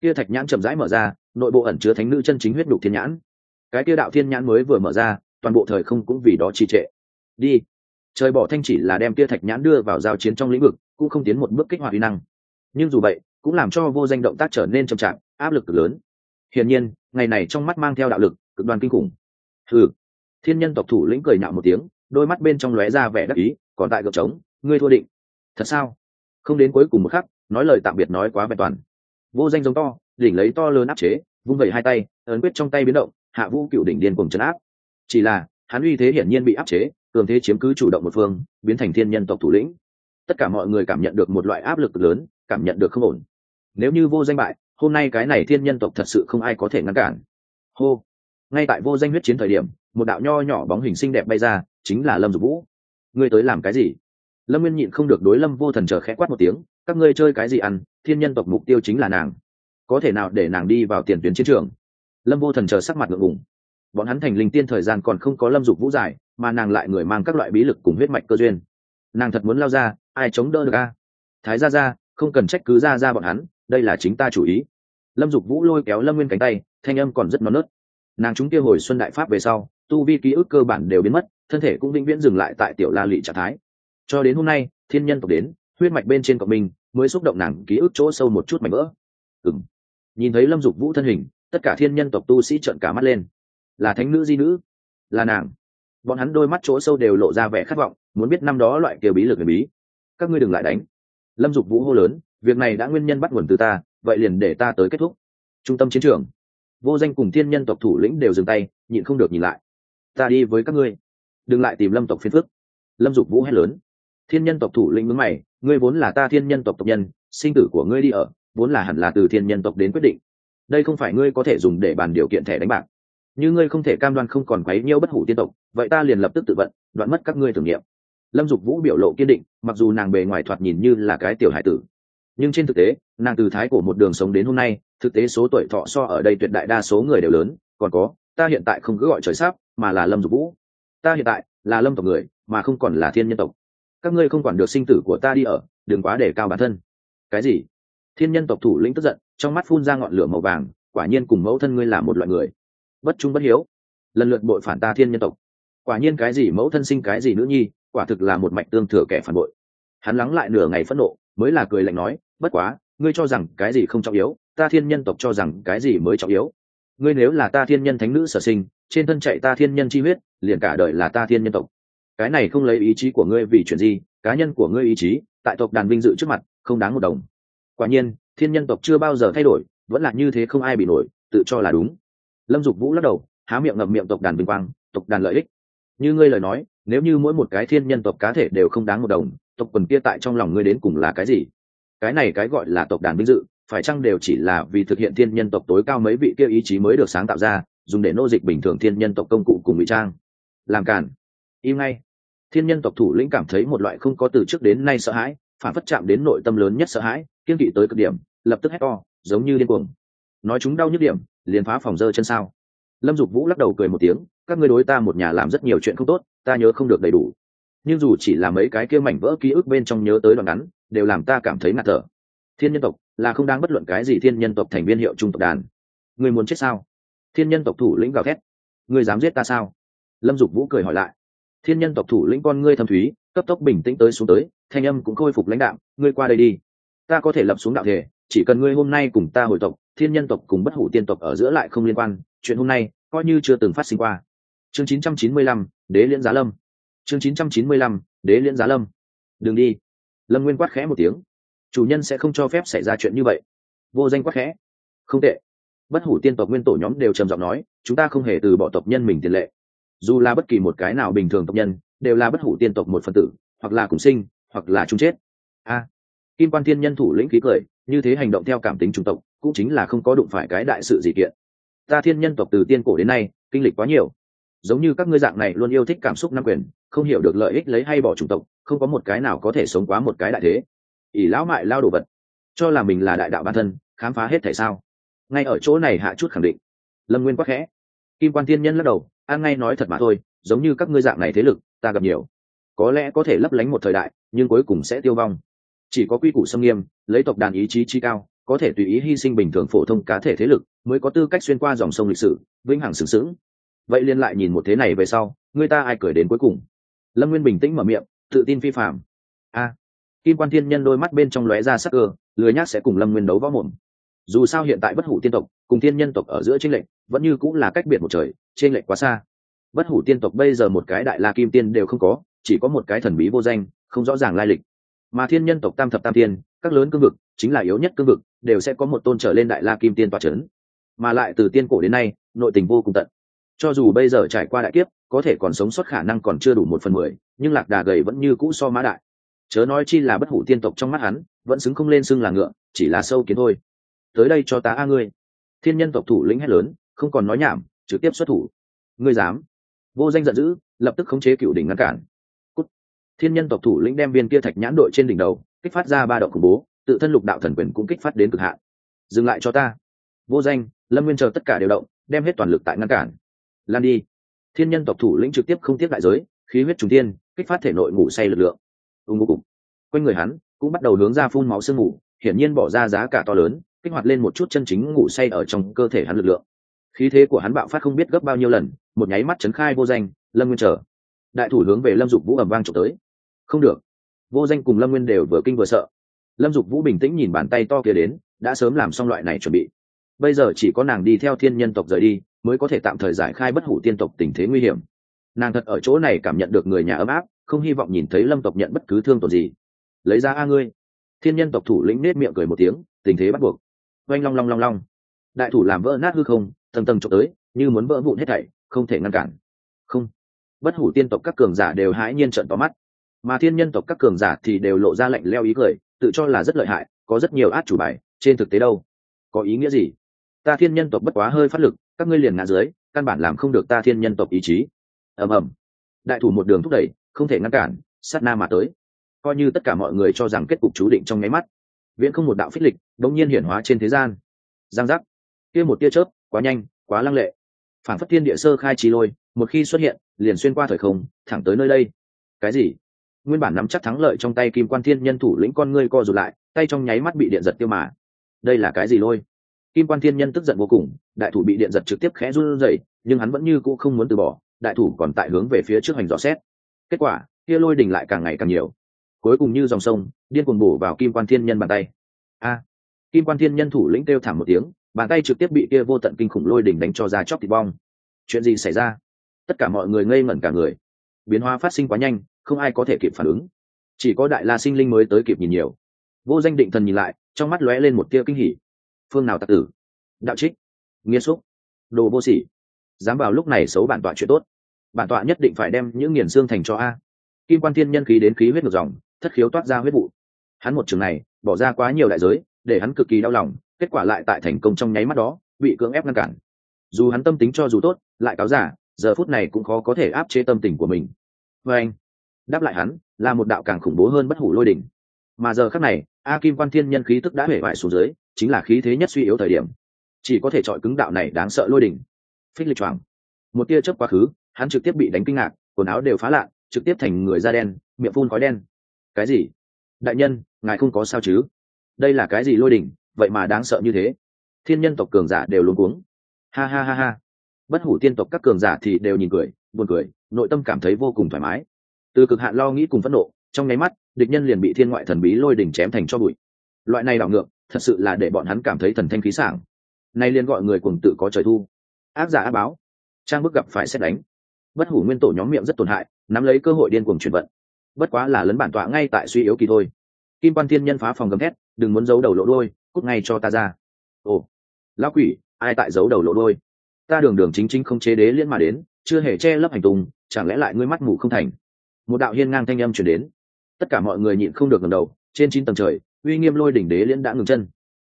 tia thạch nhãn chậm rãi mở ra, nội bộ ẩn chứa thánh nữ chân chính huyết đục thiên nhãn. Cái tia đạo thiên nhãn mới vừa mở ra, toàn bộ thời không cũng vì đó trì trệ. Đi. Trời bỏ thanh chỉ là đem tia thạch nhãn đưa vào giao chiến trong lĩnh vực, cũng không tiến một bước kích hoạt uy năng. Nhưng dù vậy, cũng làm cho vô danh động tác trở nên trầm trạng áp lực lớn. Hiển nhiên, ngày này trong mắt mang theo đạo lực, cực đoan kinh khủng ừ thiên nhân tộc thủ lĩnh cười nhạo một tiếng, đôi mắt bên trong lóe ra vẻ đắc ý, còn tại gợp trống, ngươi thua định. Thật sao? Không đến cuối cùng một khắc, nói lời tạm biệt nói quá vẹn toàn. Vô danh giống to, đỉnh lấy to lớn áp chế, vung vẩy hai tay, ấn quyết trong tay biến động, hạ vũ cựu đỉnh điên cùng chấn áp. Chỉ là, hắn uy thế hiển nhiên bị áp chế, cường thế chiếm cứ chủ động một phương, biến thành thiên nhân tộc thủ lĩnh. Tất cả mọi người cảm nhận được một loại áp lực lớn, cảm nhận được không ổn. Nếu như vô danh bại, hôm nay cái này thiên nhân tộc thật sự không ai có thể ngăn cản. Hô ngay tại vô danh huyết chiến thời điểm, một đạo nho nhỏ bóng hình xinh đẹp bay ra, chính là lâm dục vũ. Ngươi tới làm cái gì? Lâm nguyên nhịn không được đối lâm vô thần chờ khẽ quát một tiếng, các ngươi chơi cái gì ăn, thiên nhân tộc mục tiêu chính là nàng. Có thể nào để nàng đi vào tiền tuyến chiến trường? Lâm vô thần chờ sắc mặt ngượng ngùng. Bọn hắn thành linh tiên thời gian còn không có lâm dục vũ giải, mà nàng lại người mang các loại bí lực cùng huyết mạch cơ duyên. Nàng thật muốn lao ra, ai chống đỡ được a? Thái ra ra không cần trách cứ ra ra bọn hắn, đây là chính ta chủ ý. Lâm dục vũ lôi kéo lâm nguyên cánh tay, thanh âm còn rất non nớt nàng chúng kia hồi xuân đại pháp về sau, tu vi ký ức cơ bản đều biến mất, thân thể cũng vĩnh viễn dừng lại tại tiểu la lị trạng thái. Cho đến hôm nay, thiên nhân tộc đến, huyết mạch bên trên cộng minh, mới xúc động nàng ký ức chỗ sâu một chút mảnh vỡ. Ừng nhìn thấy lâm dục vũ thân hình, tất cả thiên nhân tộc tu sĩ trợn cả mắt lên. Là thánh nữ di nữ, là nàng. Bọn hắn đôi mắt chỗ sâu đều lộ ra vẻ khát vọng, muốn biết năm đó loại kiều bí lực người bí. Các ngươi đừng lại đánh. Lâm dục vũ hô lớn, việc này đã nguyên nhân bắt nguồn từ ta, vậy liền để ta tới kết thúc. Trung tâm chiến trường vô danh cùng thiên nhân tộc thủ lĩnh đều dừng tay, nhịn không được nhìn lại. Ta đi với các ngươi. Đừng lại tìm lâm tộc phiền phức. Lâm dục vũ hét lớn. Thiên nhân tộc thủ lĩnh mướn mày, ngươi vốn là ta thiên nhân tộc tộc nhân, sinh tử của ngươi đi ở, vốn là hẳn là từ thiên nhân tộc đến quyết định. Đây không phải ngươi có thể dùng để bàn điều kiện thẻ đánh bạc. Như ngươi không thể cam đoan không còn quấy nhiêu bất hủ tiên tộc, vậy ta liền lập tức tự vận, đoạn mất các ngươi thử nghiệm lâm dục vũ biểu lộ kiên định, mặc dù nàng bề ngoài thoạt nhìn như là cái tiểu hải tử. Nhưng trên thực tế, nàng từ thái cổ một đường sống đến hôm nay thực tế số tuổi thọ so ở đây tuyệt đại đa số người đều lớn, còn có, ta hiện tại không cứ gọi trời sáp, mà là lâm dục vũ. Ta hiện tại là lâm tộc người, mà không còn là thiên nhân tộc. Các ngươi không quản được sinh tử của ta đi ở, đừng quá để cao bản thân. Cái gì? Thiên nhân tộc thủ lĩnh tức giận, trong mắt phun ra ngọn lửa màu vàng, quả nhiên cùng mẫu thân ngươi là một loại người. Bất trung bất hiếu. Lần lượt bội phản ta thiên nhân tộc. Quả nhiên cái gì mẫu thân sinh cái gì nữ nhi, quả thực là một mạch tương thừa kẻ phản bội. Hắn lắng lại nửa ngày phẫn nộ, mới là cười lạnh nói, bất quá, ngươi cho rằng cái gì không trọng yếu ta thiên nhân tộc cho rằng cái gì mới trọng yếu? Ngươi nếu là ta thiên nhân thánh nữ sở sinh, trên thân chạy ta thiên nhân chi huyết, liền cả đời là ta thiên nhân tộc. Cái này không lấy ý chí của ngươi vì chuyện gì, cá nhân của ngươi ý chí, tại tộc đàn vinh dự trước mặt, không đáng một đồng. Quả nhiên, thiên nhân tộc chưa bao giờ thay đổi, vẫn là như thế không ai bị nổi, tự cho là đúng. Lâm dục vũ lắc đầu, há miệng ngậm miệng tộc đàn vinh quang, tộc đàn lợi ích. Như ngươi lời nói, nếu như mỗi một cái thiên nhân tộc cá thể đều không đáng một đồng, tộc quần kia tại trong lòng ngươi đến cùng là cái gì? Cái này cái gọi là tộc đàn vinh dự phải chăng đều chỉ là vì thực hiện thiên nhân tộc tối cao mấy vị kia ý chí mới được sáng tạo ra, dùng để nô dịch bình thường thiên nhân tộc công cụ cùng ngụy trang? Làm cản im ngay. Thiên nhân tộc thủ lĩnh cảm thấy một loại không có từ trước đến nay sợ hãi, phản phất chạm đến nội tâm lớn nhất sợ hãi, kiên kỵ tới cực điểm, lập tức hét to, giống như điên cuồng. Nói chúng đau nhức điểm, liền phá phòng dơ chân sao. Lâm dục vũ lắc đầu cười một tiếng, các ngươi đối ta một nhà làm rất nhiều chuyện không tốt, ta nhớ không được đầy đủ. Nhưng dù chỉ là mấy cái kia mảnh vỡ ký ức bên trong nhớ tới đoạn ngắn, đều làm ta cảm thấy ngạt thở. Thiên nhân tộc là không đáng bất luận cái gì thiên nhân tộc thành viên hiệu trung tộc đàn. Người muốn chết sao? Thiên nhân tộc thủ lĩnh gào thét. Người dám giết ta sao? Lâm dục vũ cười hỏi lại. Thiên nhân tộc thủ lĩnh con ngươi thâm thúy cấp tốc bình tĩnh tới xuống tới thanh âm cũng khôi phục lãnh đạo ngươi qua đây đi. Ta có thể lập xuống đạo thể chỉ cần ngươi hôm nay cùng ta hồi tộc thiên nhân tộc cùng bất hủ tiên tộc ở giữa lại không liên quan. Chuyện hôm nay coi như chưa từng phát sinh qua. Chương 995, đế liên giá lâm. Chương 995, đế liên giá lâm. Đừng đi. Lâm nguyên quát khẽ một tiếng chủ nhân sẽ không cho phép xảy ra chuyện như vậy. Vô danh quắc khẽ. Không tệ. Bất hủ tiên tộc nguyên tổ nhóm đều trầm giọng nói, chúng ta không hề từ bỏ tộc nhân mình tiền lệ. Dù là bất kỳ một cái nào bình thường tộc nhân, đều là bất hủ tiên tộc một phần tử, hoặc là cùng sinh, hoặc là chung chết. A. À, Kim quan thiên nhân thủ lĩnh khí cười, như thế hành động theo cảm tính chủng tộc, cũng chính là không có đụng phải cái đại sự gì kiện. Ta thiên nhân tộc từ tiên cổ đến nay, kinh lịch quá nhiều. Giống như các ngươi dạng này luôn yêu thích cảm xúc nam quyền, không hiểu được lợi ích lấy hay bỏ chủng tộc, không có một cái nào có thể sống quá một cái đại thế ỷ lão mại lao đồ vật. Cho là mình là đại đạo bản thân, khám phá hết thể sao? Ngay ở chỗ này hạ chút khẳng định. Lâm nguyên quắc khẽ. Kim quan thiên nhân lắc đầu an ngay nói thật mà thôi, giống như các ngươi dạng này thế lực, ta gặp nhiều. Có lẽ có thể lấp lánh một thời đại, nhưng cuối cùng sẽ tiêu vong. Chỉ có quy củ xâm nghiêm, lấy tộc đàn ý chí chi cao, có thể tùy ý hy sinh bình thường phổ thông cá thể thế lực, mới có tư cách xuyên qua dòng sông lịch sử, vĩnh hằng sừng sững. Vậy liên lại nhìn một thế này về sau người ta ai cười đến cuối cùng? Lâm nguyên bình tĩnh mở miệng, tự tin phi phạm a kim quan thiên nhân đôi mắt bên trong lóe ra sắc cơ, lười nhác sẽ cùng lâm nguyên đấu võ mồm. Dù sao hiện tại bất hủ tiên tộc cùng thiên nhân tộc ở giữa tranh lệch, vẫn như cũng là cách biệt một trời tranh lệch quá xa. Bất hủ tiên tộc bây giờ một cái đại la kim tiên đều không có, chỉ có một cái thần bí vô danh, không rõ ràng lai lịch. Mà thiên nhân tộc tam thập tam tiên, các lớn cương vực, chính là yếu nhất cương vực, đều sẽ có một tôn trở lên đại la kim tiên toa c mà lại từ tiên cổ đến nay, nội tình vô cùng tận. Cho dù bây giờ trải qua đại kiếp, có thể còn sống sót khả năng còn chưa đủ một phần mười, nhưng lạc đà gầy vẫn như cũ so mã đại chớ nói chi là bất hủ tiên tộc trong mắt hắn, vẫn xứng không lên xưng là ngựa, chỉ là sâu kiến thôi. Tới đây cho tá a ngươi. Thiên nhân tộc thủ lĩnh hét lớn, không còn nói nhảm, trực tiếp xuất thủ. Ngươi dám. Vô danh giận dữ, lập tức khống chế cựu đỉnh ngăn cản. Cút. thiên nhân tộc thủ lĩnh đem viên kia thạch nhãn đội trên đỉnh đầu, kích phát ra ba động khủng bố, tự thân lục đạo thần quyền cũng kích phát đến cực hạn. Dừng lại cho ta. Vô danh, lâm nguyên chờ tất cả đều động, đem hết toàn lực tại ngăn cản. Lan đi. Thiên nhân tộc thủ lĩnh trực tiếp không tiếp đại giới, khí huyết trùng tiên kích phát thể nội ngủ say lực lượng ưng ngô cục. Quanh người hắn cũng bắt đầu hướng ra phun máu sương ngủ hiển nhiên bỏ ra giá cả to lớn, kích hoạt lên một chút chân chính ngủ say ở trong cơ thể hắn lực lượng. Khí thế của hắn bạo phát không biết gấp bao nhiêu lần, một nháy mắt chấn khai vô danh, lâm nguyên trở đại thủ hướng về lâm dục vũ ẩm vang trộm tới. Không được. Vô danh cùng lâm nguyên đều vừa kinh vừa sợ. Lâm dục vũ bình tĩnh nhìn bàn tay to kia đến, đã sớm làm xong loại này chuẩn bị. Bây giờ chỉ có nàng đi theo thiên nhân tộc rời đi, mới có thể tạm thời giải khai bất hủ tiên tộc tình thế nguy hiểm. Nàng thật ở chỗ này cảm nhận được người nhà ấm áp không hy vọng nhìn thấy lâm tộc nhận bất cứ thương tổn gì. Lấy ra a ngươi. Thiên nhân tộc thủ lĩnh nết miệng cười một tiếng, tình thế bắt buộc. Oanh long long long long. Đại thủ làm vỡ nát hư không, tầng tầng trộm tới, như muốn vỡ vụn hết thảy, không thể ngăn cản. Không. Bất hủ tiên tộc các cường giả đều hãi nhiên trợn tóm mắt. Mà thiên nhân tộc các cường giả thì đều lộ ra lạnh leo ý cười, tự cho là rất lợi hại, có rất nhiều át chủ bài, trên thực tế đâu? Có ý nghĩa gì? Ta thiên nhân tộc bất quá hơi phát lực, các ngươi liền ngã dưới, căn bản làm không được ta thiên nhân tộc ý chí. Ầm ầm. Đại thủ một đường thúc đẩy không thể ngăn cản, sát na mà tới. Coi như tất cả mọi người cho rằng kết cục chú định trong nháy mắt, viễn không một đạo phích lịch đống nhiên hiển hóa trên thế gian. Giang giác. Kia một tia chớp, quá nhanh, quá lăng lệ. Phản phất thiên địa sơ khai trí lôi, một khi xuất hiện, liền xuyên qua thời không, thẳng tới nơi đây. Cái gì? Nguyên bản nắm chắc thắng lợi trong tay kim quan thiên nhân thủ lĩnh con ngươi co rụt lại, tay trong nháy mắt bị điện giật tiêu mà. Đây là cái gì lôi? Kim quan thiên nhân tức giận vô cùng, đại thủ bị điện giật trực tiếp khẽ run rẩy, nhưng hắn vẫn như cũ không muốn từ bỏ, đại thủ còn tại hướng về phía trước hành dò xét kết quả, kia lôi đỉnh lại càng ngày càng nhiều. Cuối cùng như dòng sông, điên cuồng bổ vào kim quan thiên nhân bàn tay. A! Kim quan thiên nhân thủ lĩnh kêu thảm một tiếng, bàn tay trực tiếp bị kia vô tận kinh khủng lôi đỉnh đánh cho ra chóc thịt bong. Chuyện gì xảy ra? Tất cả mọi người ngây ngẩn cả người. Biến hóa phát sinh quá nhanh, không ai có thể kịp phản ứng. Chỉ có đại la sinh linh mới tới kịp nhìn nhiều. Vô danh định thần nhìn lại, trong mắt lóe lên một tia kinh hỉ. Phương nào tặc tử? Đạo trích. Nghiêm xúc. Đồ vô sỉ. Dám vào lúc này xấu bản tọa chuyện tốt bản tọa nhất định phải đem những nghiền xương thành cho a. Kim quan thiên nhân khí đến khí huyết ngược dòng, thất khiếu toát ra huyết vụ. Hắn một trường này, bỏ ra quá nhiều đại giới, để hắn cực kỳ đau lòng, kết quả lại tại thành công trong nháy mắt đó, bị cưỡng ép ngăn cản. Dù hắn tâm tính cho dù tốt, lại cáo giả, giờ phút này cũng khó có thể áp chế tâm tình của mình. Vê anh, đáp lại hắn, là một đạo càng khủng bố hơn bất hủ lôi đỉnh. Mà giờ khắc này, a kim quan thiên nhân khí tức đã hể vải xuống dưới, chính là khí thế nhất suy yếu thời điểm. Chỉ có thể chọi cứng đạo này đáng sợ lôi đỉnh. Phích lịch choàng một tia chớp quá khứ hắn trực tiếp bị đánh kinh ngạc, quần áo đều phá lạ, trực tiếp thành người da đen, miệng phun khói đen. Cái gì? Đại nhân, ngài không có sao chứ? Đây là cái gì lôi đỉnh, vậy mà đáng sợ như thế. Thiên nhân tộc cường giả đều luôn cuống. Ha ha ha ha. Bất hủ tiên tộc các cường giả thì đều nhìn cười, buồn cười, nội tâm cảm thấy vô cùng thoải mái. Từ cực hạn lo nghĩ cùng phẫn nộ, trong nháy mắt, địch nhân liền bị thiên ngoại thần bí lôi đỉnh chém thành cho bụi. Loại này đảo ngược, thật sự là để bọn hắn cảm thấy thần thanh khí sảng. Nay liền gọi người cùng tự có trời thu. Áp giả áp báo. Trang bức gặp phải xét đánh bất hủ nguyên tổ nhóm miệng rất tổn hại nắm lấy cơ hội điên cuồng chuyển vận. Bất quá là lấn bản tọa ngay tại suy yếu kỳ thôi. Kim quan thiên nhân phá phòng gầm thét đừng muốn giấu đầu lộ đôi cút ngay cho ta ra. Ồ lão quỷ ai tại giấu đầu lộ đôi ta đường đường chính chính không chế đế liên mà đến chưa hề che lấp hành tùng chẳng lẽ lại ngươi mắt mù không thành? Một đạo hiên ngang thanh âm chuyển đến. Tất cả mọi người nhịn không được ngầm đầu trên chín tầng trời uy nghiêm lôi đỉnh đế liên đã ngừng chân.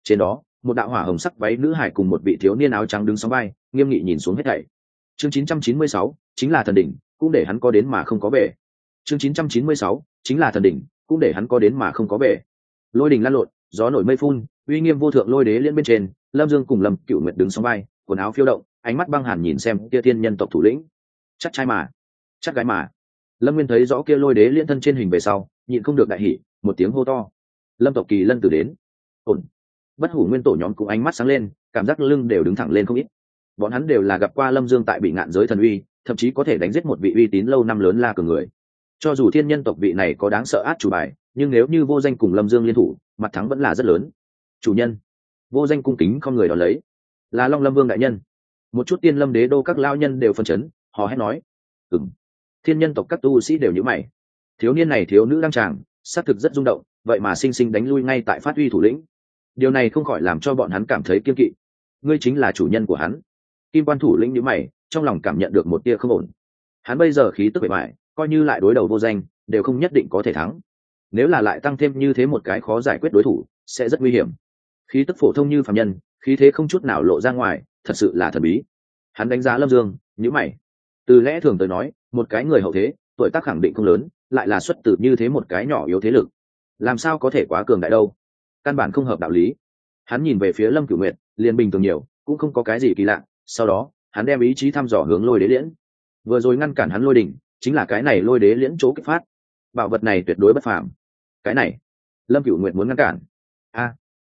Trên đó một đạo hỏa hồng sắc váy nữ hải cùng một vị thiếu niên áo trắng đứng sóng vai nghiêm nghị nhìn xuống hết thảy. Chương 996, chính là thần đỉnh cũng để hắn có đến mà không có về. chương 996, chính là thần đỉnh cũng để hắn có đến mà không có về. lôi đỉnh lan lộn gió nổi mây phun uy nghiêm vô thượng lôi đế liên bên trên lâm dương cùng lâm cựu nguyệt đứng sóng vai quần áo phiêu động ánh mắt băng hàn nhìn xem kia thiên nhân tộc thủ lĩnh. Chắc trai mà chắc gái mà. Lâm nguyên thấy rõ kia lôi đế liên thân trên hình về sau nhịn không được đại hỉ một tiếng hô to. Lâm tộc kỳ lân tử đến. Ổn. Bất hủ nguyên tổ nhóm cũng ánh mắt sáng lên cảm giác lưng đều đứng thẳng lên không ít. Bọn hắn đều là gặp qua lâm dương tại bị ngạn giới thần uy thậm chí có thể đánh giết một vị uy tín lâu năm lớn la cường người. Cho dù thiên nhân tộc vị này có đáng sợ át chủ bài, nhưng nếu như vô danh cùng lâm dương liên thủ, mặt thắng vẫn là rất lớn. Chủ nhân, vô danh cung kính không người đón lấy. Là long lâm vương đại nhân. Một chút tiên lâm đế đô các lao nhân đều phân chấn họ hét nói. Ừng thiên nhân tộc các tu sĩ đều nhữ mày. Thiếu niên này thiếu nữ đăng tràng, xác thực rất rung động, vậy mà sinh sinh đánh lui ngay tại phát huy thủ lĩnh. Điều này không khỏi làm cho bọn hắn cảm thấy kiên kỵ. Ngươi chính là chủ nhân của hắn kim quan thủ lĩnh nhữ mày, trong lòng cảm nhận được một tia không ổn. Hắn bây giờ khí tức bề mại coi như lại đối đầu vô danh, đều không nhất định có thể thắng. Nếu là lại tăng thêm như thế một cái khó giải quyết đối thủ, sẽ rất nguy hiểm. Khí tức phổ thông như phạm nhân, khí thế không chút nào lộ ra ngoài, thật sự là thần bí. Hắn đánh giá lâm dương nhữ mày. Từ lẽ thường tới nói, một cái người hậu thế, tuổi tác khẳng định không lớn, lại là xuất từ như thế một cái nhỏ yếu thế lực. Làm sao có thể quá cường đại đâu? Căn bản không hợp đạo lý. Hắn nhìn về phía lâm cửu nguyệt, liền bình thường nhiều, cũng không có cái gì kỳ lạ sau đó, hắn đem ý chí thăm dò hướng lôi đế liễn. Vừa rồi ngăn cản hắn lôi đỉnh, chính là cái này lôi đế liễn chỗ kích phát. Bảo vật này tuyệt đối bất phàm. Cái này, lâm cửu nguyệt muốn ngăn cản. A.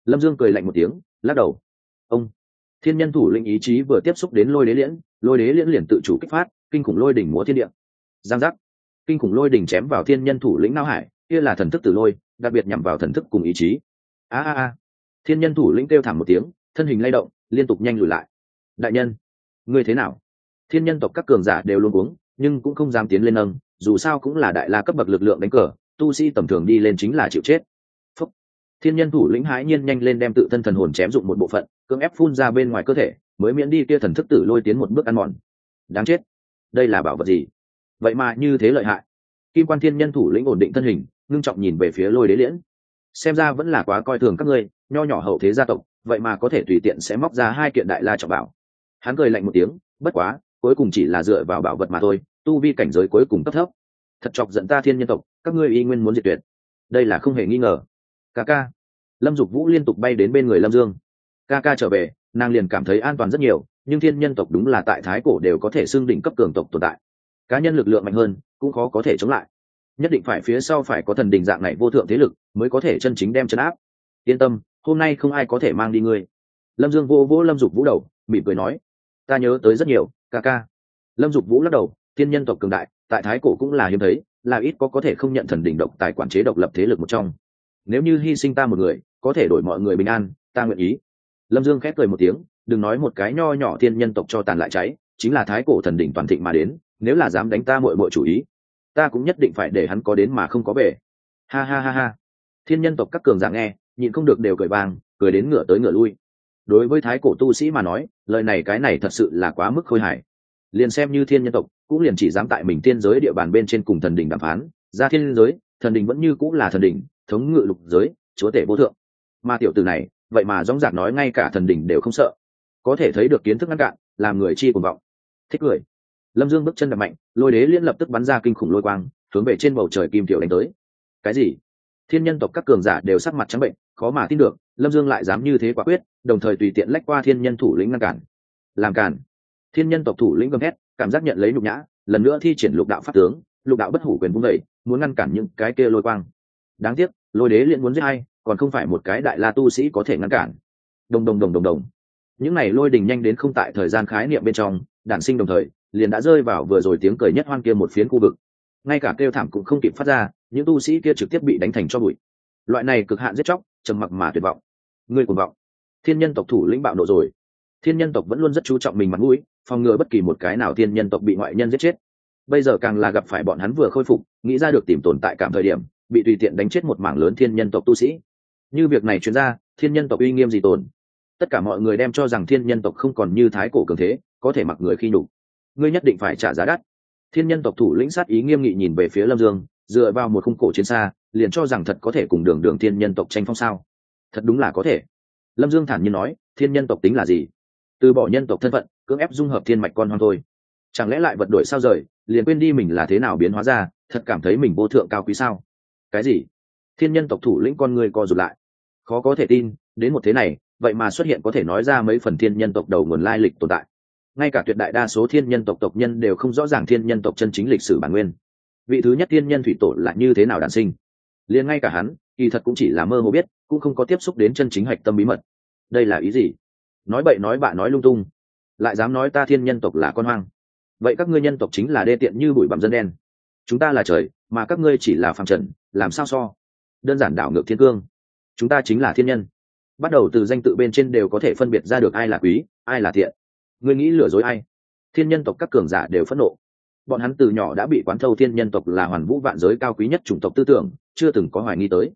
Lâm dương cười lạnh một tiếng, lắc đầu. Ông. Thiên nhân thủ lĩnh ý chí vừa tiếp xúc đến lôi đế liễn, lôi đế liễn liền tự chủ kích phát, kinh khủng lôi đỉnh múa thiên địa. Giang giác. Kinh khủng lôi đỉnh chém vào thiên nhân thủ lĩnh nao hải, kia là thần thức tử lôi, đặc biệt nhằm vào thần thức cùng ý chí. A a a. Thiên nhân thủ lĩnh kêu thảm một tiếng, thân hình lay động, liên tục nhanh lùi lại đại nhân, ngươi thế nào? Thiên nhân tộc các cường giả đều luôn uống, nhưng cũng không dám tiến lên nâng, dù sao cũng là đại la cấp bậc lực lượng đánh cờ, tu sĩ tầm thường đi lên chính là chịu chết. Phúc. thiên nhân thủ lĩnh hãi nhiên nhanh lên đem tự thân thần hồn chém dụng một bộ phận, cưỡng ép phun ra bên ngoài cơ thể, mới miễn đi kia thần thức tử lôi tiến một bước ăn mòn. Đáng chết. Đây là bảo vật gì? Vậy mà như thế lợi hại. Kim quan thiên nhân thủ lĩnh ổn định thân hình, ngưng trọng nhìn về phía lôi đế liễn. Xem ra vẫn là quá coi thường các ngươi, nho nhỏ hậu thế gia tộc, vậy mà có thể tùy tiện sẽ móc ra hai kiện đại la trọng bảo hắn cười lạnh một tiếng, bất quá, cuối cùng chỉ là dựa vào bảo vật mà thôi, tu vi cảnh giới cuối cùng cấp thấp. Thật chọc giận ta thiên nhân tộc, các ngươi y nguyên muốn diệt tuyệt. Đây là không hề nghi ngờ. Ca ca. Lâm dục vũ liên tục bay đến bên người lâm dương. Ca ca trở về, nàng liền cảm thấy an toàn rất nhiều, nhưng thiên nhân tộc đúng là tại thái cổ đều có thể xưng đỉnh cấp cường tộc tồn tại. Cá nhân lực lượng mạnh hơn, cũng khó có thể chống lại. Nhất định phải phía sau phải có thần đình dạng này vô thượng thế lực, mới có thể chân chính đem chấn áp. Yên tâm, hôm nay không ai có thể mang đi ngươi. Lâm dương vô vỗ lâm dục vũ đầu, mỉm cười nói ta nhớ tới rất nhiều, ca ca. Lâm dục vũ lắc đầu, thiên nhân tộc cường đại, tại thái cổ cũng là hiếm thấy, là ít có có thể không nhận thần đỉnh độc tài quản chế độc lập thế lực một trong. Nếu như hy sinh ta một người, có thể đổi mọi người bình an, ta nguyện ý. Lâm dương khép cười một tiếng, đừng nói một cái nho nhỏ thiên nhân tộc cho tàn lại cháy, chính là thái cổ thần đỉnh toàn thịnh mà đến, nếu là dám đánh ta mội mội chủ ý, ta cũng nhất định phải để hắn có đến mà không có về. Ha ha ha ha. Thiên nhân tộc các cường giả nghe, nhịn không được đều cười vàng, cười đến ngửa tới ngửa lui đối với thái cổ tu sĩ mà nói, lời này cái này thật sự là quá mức khôi hài. Liền xem như thiên nhân tộc, cũng liền chỉ dám tại mình tiên giới địa bàn bên trên cùng thần đình đàm phán. Ra thiên giới, thần đình vẫn như cũng là thần đình thống ngự lục giới, chúa tể vô thượng. Mà tiểu tử này, vậy mà dóng dạc nói ngay cả thần đình đều không sợ. Có thể thấy được kiến thức ngăn cạn làm người chi cùng vọng. Thích cười. Lâm dương bước chân đập mạnh, lôi đế liên lập tức bắn ra kinh khủng lôi quang, hướng về trên bầu trời kim tiểu đánh tới. Cái gì? Thiên nhân tộc các cường giả đều sắc mặt trắng bệnh khó mà tin được, lâm dương lại dám như thế quả quyết, đồng thời tùy tiện lách qua thiên nhân thủ lĩnh ngăn cản. Làm cản. Thiên nhân tộc thủ lĩnh gầm hét cảm giác nhận lấy nhục nhã, lần nữa thi triển lục đạo pháp tướng, lục đạo bất hủ quyền vung vẩy muốn ngăn cản những cái kia lôi quang. Đáng tiếc, lôi đế liền muốn giết hay còn không phải một cái đại la tu sĩ có thể ngăn cản. Đồng đồng đồng đồng đồng. Những này lôi đình nhanh đến không tại thời gian khái niệm bên trong, đản sinh đồng thời, liền đã rơi vào vừa rồi tiếng cười nhất hoan kia một phiến khu vực. Ngay cả kêu thảm cũng không kịp phát ra, những tu sĩ kia trực tiếp bị đánh thành cho bụi. Loại này cực hạn giết chóc trầm mặc mà tuyệt vọng. Người cuồng vọng. Thiên nhân tộc thủ lĩnh bạo nộ rồi. Thiên nhân tộc vẫn luôn rất chú trọng mình mặt mũi, phòng ngừa bất kỳ một cái nào thiên nhân tộc bị ngoại nhân giết chết. Bây giờ càng là gặp phải bọn hắn vừa khôi phục, nghĩ ra được tìm tồn tại cảm thời điểm, bị tùy tiện đánh chết một mảng lớn thiên nhân tộc tu sĩ. Như việc này chuyên ra, thiên nhân tộc uy nghiêm gì tồn? Tất cả mọi người đem cho rằng thiên nhân tộc không còn như thái cổ cường thế, có thể mặc người khi nhục. Ngươi nhất định phải trả giá đắt. Thiên nhân tộc thủ lĩnh sát ý nghiêm nghị nhìn về phía lâm dương, dựa vào một khung cổ chiến xa liền cho rằng thật có thể cùng đường đường thiên nhân tộc tranh phong sao? Thật đúng là có thể. Lâm dương thản nhiên nói, thiên nhân tộc tính là gì? Từ bỏ nhân tộc thân phận, cưỡng ép dung hợp thiên mạch con hoang thôi. Chẳng lẽ lại vật đổi sao rời, liền quên đi mình là thế nào biến hóa ra, thật cảm thấy mình vô thượng cao quý sao? Cái gì? Thiên nhân tộc thủ lĩnh con người co rụt lại. Khó có thể tin, đến một thế này, vậy mà xuất hiện có thể nói ra mấy phần thiên nhân tộc đầu nguồn lai lịch tồn tại. Ngay cả tuyệt đại đa số thiên nhân tộc tộc nhân đều không rõ ràng thiên nhân tộc chân chính lịch sử bản nguyên. Vị thứ nhất thiên nhân thủy tổ là như thế nào đản sinh? Liền ngay cả hắn, kỳ thật cũng chỉ là mơ hồ biết, cũng không có tiếp xúc đến chân chính hạch tâm bí mật. Đây là ý gì? Nói bậy nói bạ nói lung tung. Lại dám nói ta thiên nhân tộc là con hoang. Vậy các ngươi nhân tộc chính là đê tiện như bụi bặm dân đen. Chúng ta là trời, mà các ngươi chỉ là phàm trần, làm sao so? Đơn giản đảo ngược thiên cương. Chúng ta chính là thiên nhân. Bắt đầu từ danh tự bên trên đều có thể phân biệt ra được ai là quý, ai là thiện. Ngươi nghĩ lừa dối ai? Thiên nhân tộc các cường giả đều phẫn nộ bọn hắn từ nhỏ đã bị quán thâu thiên nhân tộc là hoàn vũ vạn giới cao quý nhất chủng tộc tư tưởng chưa từng có hoài nghi tới.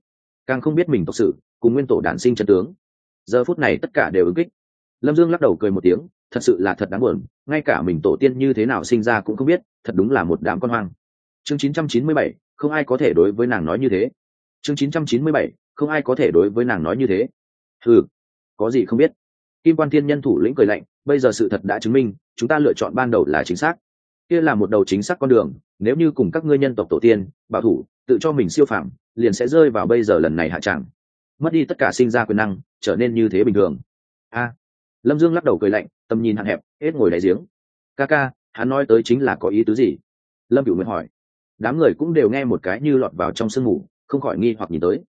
Càng không biết mình tộc sự cùng nguyên tổ đản sinh chân tướng. Giờ phút này tất cả đều ứng kích. Lâm dương lắc đầu cười một tiếng thật sự là thật đáng buồn ngay cả mình tổ tiên như thế nào sinh ra cũng không biết thật đúng là một đám con hoang. Chương 997, không ai có thể đối với nàng nói như thế. Chương 997, không ai có thể đối với nàng nói như thế. Ừ có gì không biết? Kim quan thiên nhân thủ lĩnh cười lạnh bây giờ sự thật đã chứng minh chúng ta lựa chọn ban đầu là chính xác kia là một đầu chính xác con đường, nếu như cùng các ngươi nhân tộc tổ tiên, bảo thủ, tự cho mình siêu phạm liền sẽ rơi vào bây giờ lần này hạ tràng mất đi tất cả sinh ra quyền năng, trở nên như thế bình thường. A. Lâm dương lắc đầu cười lạnh, tầm nhìn hạn hẹp, hết ngồi đáy giếng. Ca ca, hắn nói tới chính là có ý tứ gì? Lâm cửu nguyện hỏi. Đám người cũng đều nghe một cái như lọt vào trong sương mù, không khỏi nghi hoặc nhìn tới.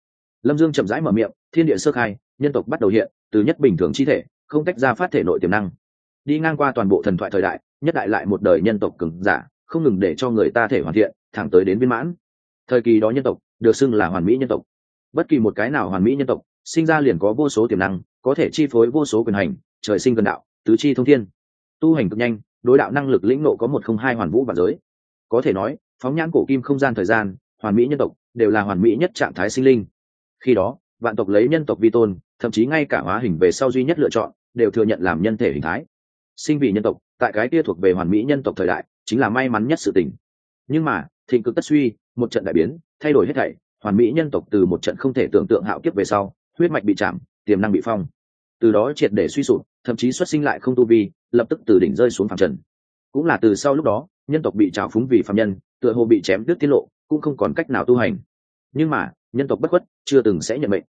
Lâm dương chậm rãi mở miệng, thiên địa sơ khai, nhân tộc bắt đầu hiện, từ nhất bình thường chi thể, không tách ra phát thể nội tiềm năng. Đi ngang qua toàn bộ thần thoại thời đại nhất đại lại một đời nhân tộc cứng giả, không ngừng để cho người ta thể hoàn thiện, thẳng tới đến viên mãn. Thời kỳ đó nhân tộc, được xưng là hoàn mỹ nhân tộc. Bất kỳ một cái nào hoàn mỹ nhân tộc, sinh ra liền có vô số tiềm năng, có thể chi phối vô số quyền hành, trời sinh gần đạo, tứ chi thông thiên. Tu hành cực nhanh, đối đạo năng lực lĩnh nộ có một không hai hoàn vũ và giới. Có thể nói, phóng nhãn cổ kim không gian thời gian, hoàn mỹ nhân tộc đều là hoàn mỹ nhất trạng thái sinh linh. Khi đó, vạn tộc lấy nhân tộc vi tôn, thậm chí ngay cả hóa hình về sau duy nhất lựa chọn, đều thừa nhận làm nhân thể hình thái. Sinh vị nhân tộc tại cái kia thuộc về hoàn mỹ nhân tộc thời đại, chính là may mắn nhất sự tình. Nhưng mà, thịnh cực tất suy, một trận đại biến, thay đổi hết thảy, hoàn mỹ nhân tộc từ một trận không thể tưởng tượng hạo kiếp về sau, huyết mạch bị chạm, tiềm năng bị phong. Từ đó triệt để suy sụp, thậm chí xuất sinh lại không tu vi, lập tức từ đỉnh rơi xuống phạm trần. Cũng là từ sau lúc đó, nhân tộc bị trào phúng vì phạm nhân, tựa hồ bị chém đứt tiết lộ, cũng không còn cách nào tu hành. Nhưng mà, nhân tộc bất khuất, chưa từng sẽ nhận mệnh.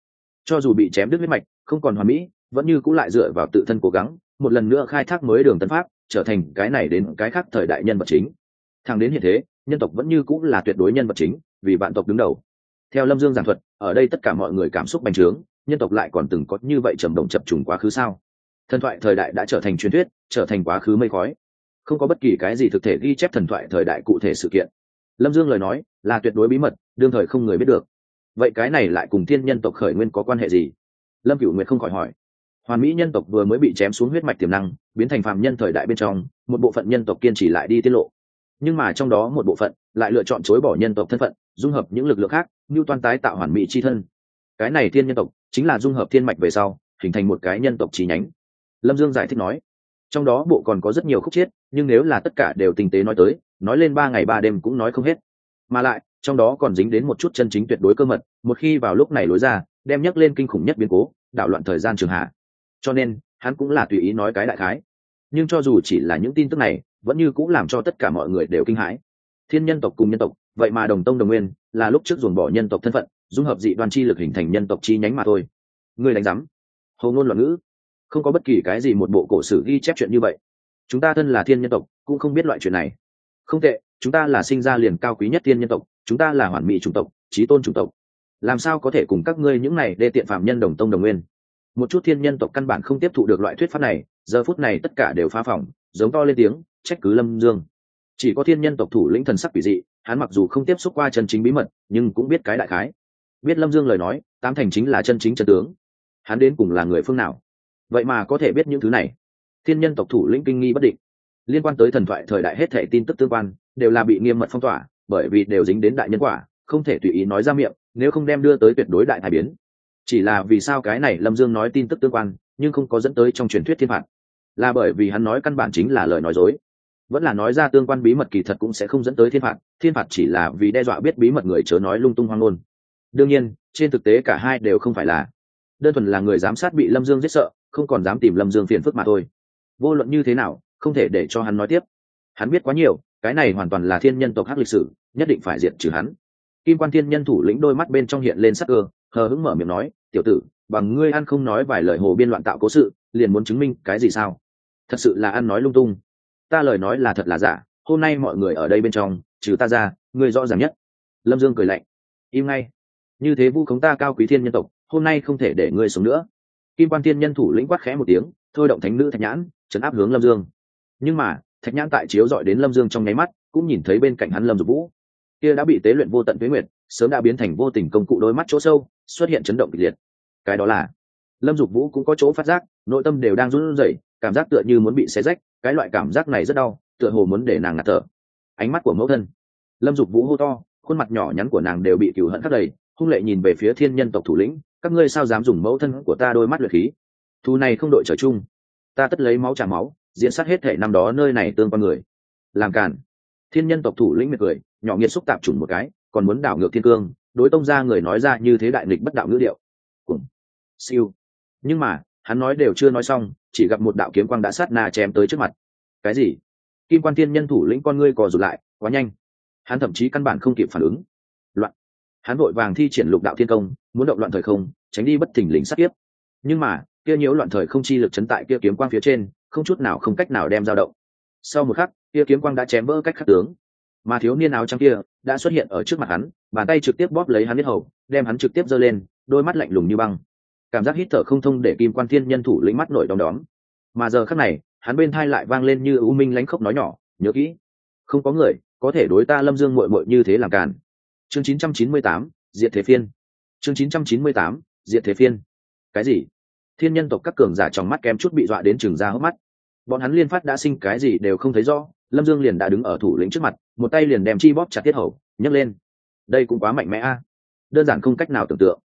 Cho dù bị chém đứt huyết mạch, không còn hoàn mỹ, vẫn như cũng lại dựa vào tự thân cố gắng, một lần nữa khai thác mới đường tân pháp trở thành cái này đến cái khác thời đại nhân vật chính. Thẳng đến hiện thế, nhân tộc vẫn như cũng là tuyệt đối nhân vật chính, vì vạn tộc đứng đầu. Theo lâm dương giảng thuật, ở đây tất cả mọi người cảm xúc bành trướng, nhân tộc lại còn từng có như vậy trầm động chập trùng quá khứ sao? Thần thoại thời đại đã trở thành truyền thuyết, trở thành quá khứ mây khói. Không có bất kỳ cái gì thực thể ghi chép thần thoại thời đại cụ thể sự kiện. Lâm dương lời nói là tuyệt đối bí mật, đương thời không người biết được. Vậy cái này lại cùng thiên nhân tộc khởi nguyên có quan hệ gì? Lâm cửu nguyệt không khỏi hỏi hoàn mỹ nhân tộc vừa mới bị chém xuống huyết mạch tiềm năng, biến thành phạm nhân thời đại bên trong, một bộ phận nhân tộc kiên trì lại đi tiết lộ. Nhưng mà trong đó một bộ phận lại lựa chọn chối bỏ nhân tộc thân phận, dung hợp những lực lượng khác, như toàn tái tạo hoàn mỹ c h i thân. Cái này thiên nhân tộc chính là dung hợp thiên mạch về sau, hình thành một cái nhân tộc trí nhánh. Lâm dương giải thích nói, trong đó bộ còn có rất nhiều khúc chiết nhưng nếu là tất cả đều tinh tế nói tới, nói lên ba ngày ba đêm cũng nói không hết. Mà lại, trong đó còn dính đến một chút chân chính tuyệt đối cơ mật, một khi vào lúc này lối ra, đem nhắc lên kinh khủng nhất biến cố, đảo loạn thời gian trường hạ cho nên hắn cũng là tùy ý nói cái đại khái. Nhưng cho dù chỉ là những tin tức này, vẫn như cũng làm cho tất cả mọi người đều kinh hãi. Thiên nhân tộc cùng nhân tộc, vậy mà đồng tông đồng nguyên, là lúc trước dồn bỏ nhân tộc thân phận, dung hợp dị đoan chi lực hình thành nhân tộc chi nhánh mà thôi. Người đánh giám. Hầu ngôn loạn ngữ. Không có bất kỳ cái gì một bộ cổ sử ghi chép chuyện như vậy. Chúng ta thân là thiên nhân tộc, cũng không biết loại chuyện này. Không tệ, chúng ta là sinh ra liền cao quý nhất thiên nhân tộc, chúng ta là hoàn mỹ chủng tộc trí tôn chủng tộc. Làm sao có thể cùng các ngươi những này đê tiện phạm nhân đồng tông đồng nguyên? Một chút thiên nhân tộc căn bản không tiếp thụ được loại thuyết pháp này, giờ phút này tất cả đều phá phỏng giống to lên tiếng, trách cứ lâm dương. Chỉ có thiên nhân tộc thủ lĩnh thần sắc quỷ dị, hắn mặc dù không tiếp xúc qua chân chính bí mật, nhưng cũng biết cái đại khái. Biết lâm dương lời nói, tám thành chính là chân chính chân tướng. Hắn đến cùng là người phương nào? Vậy mà có thể biết những thứ này. Thiên nhân tộc thủ lĩnh kinh nghi bất định. Liên quan tới thần thoại thời đại hết thể tin tức tương quan, đều là bị nghiêm mật phong tỏa, bởi vì đều dính đến đại nhân quả, không thể tùy ý nói ra miệng, nếu không đem đưa tới tuyệt đối đại thái biến chỉ là vì sao cái này lâm dương nói tin tức tương quan, nhưng không có dẫn tới trong truyền thuyết thiên phạt. Là bởi vì hắn nói căn bản chính là lời nói dối. Vẫn là nói ra tương quan bí mật kỳ thật cũng sẽ không dẫn tới thiên phạt thiên phạt chỉ là vì đe dọa biết bí mật người chớ nói lung tung hoang ngôn. Đương nhiên, trên thực tế cả hai đều không phải là. Đơn thuần là người giám sát bị lâm dương giết sợ, không còn dám tìm lâm dương phiền phức mà thôi. Vô luận như thế nào, không thể để cho hắn nói tiếp. Hắn biết quá nhiều, cái này hoàn toàn là thiên nhân tộc hắc lịch sử, nhất định phải diệt trừ hắn. Kim quan thiên nhân thủ lĩnh đôi mắt bên trong hiện lên sắc cơ hờ hững mở miệng nói, tiểu tử, bằng ngươi ăn không nói vài lời hồ biên loạn tạo cố sự, liền muốn chứng minh cái gì sao? Thật sự là ăn nói lung tung. Ta lời nói là thật là giả, hôm nay mọi người ở đây bên trong, trừ ta ra, ngươi rõ ràng nhất. Lâm dương cười lạnh. Im ngay. Như thế vu khống ta cao quý thiên nhân tộc, hôm nay không thể để ngươi sống nữa. Kim quan thiên nhân thủ lĩnh quát khẽ một tiếng, thôi động thánh nữ thạch nhãn, chấn áp hướng lâm dương. Nhưng mà, thạch nhãn tại chiếu dọi đến lâm dương trong nháy mắt, cũng nhìn thấy bên cạnh hắn lâm dục vũ. Kia đã bị tế luyện vô tận tuế nguyệt, sớm đã biến thành vô tình công cụ đôi mắt chỗ sâu xuất hiện chấn động kịch liệt. Cái đó là, lâm dục vũ cũng có chỗ phát giác, nội tâm đều đang run rẩy, cảm giác tựa như muốn bị xé rách, cái loại cảm giác này rất đau, tựa hồ muốn để nàng ngạt thở. Ánh mắt của mẫu thân, lâm dục vũ hô to, khuôn mặt nhỏ nhắn của nàng đều bị cừu hận khắc đầy, hung lệ nhìn về phía thiên nhân tộc thủ lĩnh, các ngươi sao dám dùng mẫu thân của ta đôi mắt luyện khí? Thu này không đội trở chung. Ta tất lấy máu trả máu, diễn sát hết thể năm đó nơi này tương con người. Làm cản thiên nhân tộc thủ lĩnh miệt cười, nhỏ nghiệt xúc tạp chủng một cái, còn muốn đảo ngược thiên cương đối tông ra người nói ra như thế đại nghịch bất đạo ngữ điệu. Cùng, siêu. Nhưng mà, hắn nói đều chưa nói xong, chỉ gặp một đạo kiếm quang đã sát na chém tới trước mặt. Cái gì? Kim quan tiên nhân thủ lĩnh con ngươi cò rụt lại, quá nhanh. Hắn thậm chí căn bản không kịp phản ứng. Loạn. Hắn vội vàng thi triển lục đạo thiên công, muốn động loạn thời không, tránh đi bất thình lình sát tiếp nhưng mà, kia nhiễu loạn thời không chi lực chấn tại kia kiếm quang phía trên, không chút nào không cách nào đem dao động. Sau một khắc, kia kiếm quang đã chém vỡ cách khắc tướng mà thiếu niên áo trắng kia đã xuất hiện ở trước mặt hắn bàn tay trực tiếp bóp lấy hắn biết hầu đem hắn trực tiếp giơ lên đôi mắt lạnh lùng như băng. Cảm giác hít thở không thông để kim quan thiên nhân thủ lĩnh mắt nổi đom đóm. Mà giờ khắc này hắn bên thai lại vang lên như u minh lánh khóc nói nhỏ nhớ kỹ không có người có thể đối ta lâm dương mội mội như thế làm càn. Chương 998, diệt thế phiên. Chương 998, diệt thế phiên. Cái gì? Thiên nhân tộc các cường giả trong mắt kém chút bị dọa đến chừng ra hốc mắt. Bọn hắn liên phát đã sinh cái gì đều không thấy rõ lâm dương liền đã đứng ở thủ lĩnh trước mặt, một tay liền đem chi bóp chặt tiết hầu, nhấc lên. Đây cũng quá mạnh mẽ a. Đơn giản không cách nào tưởng tượng.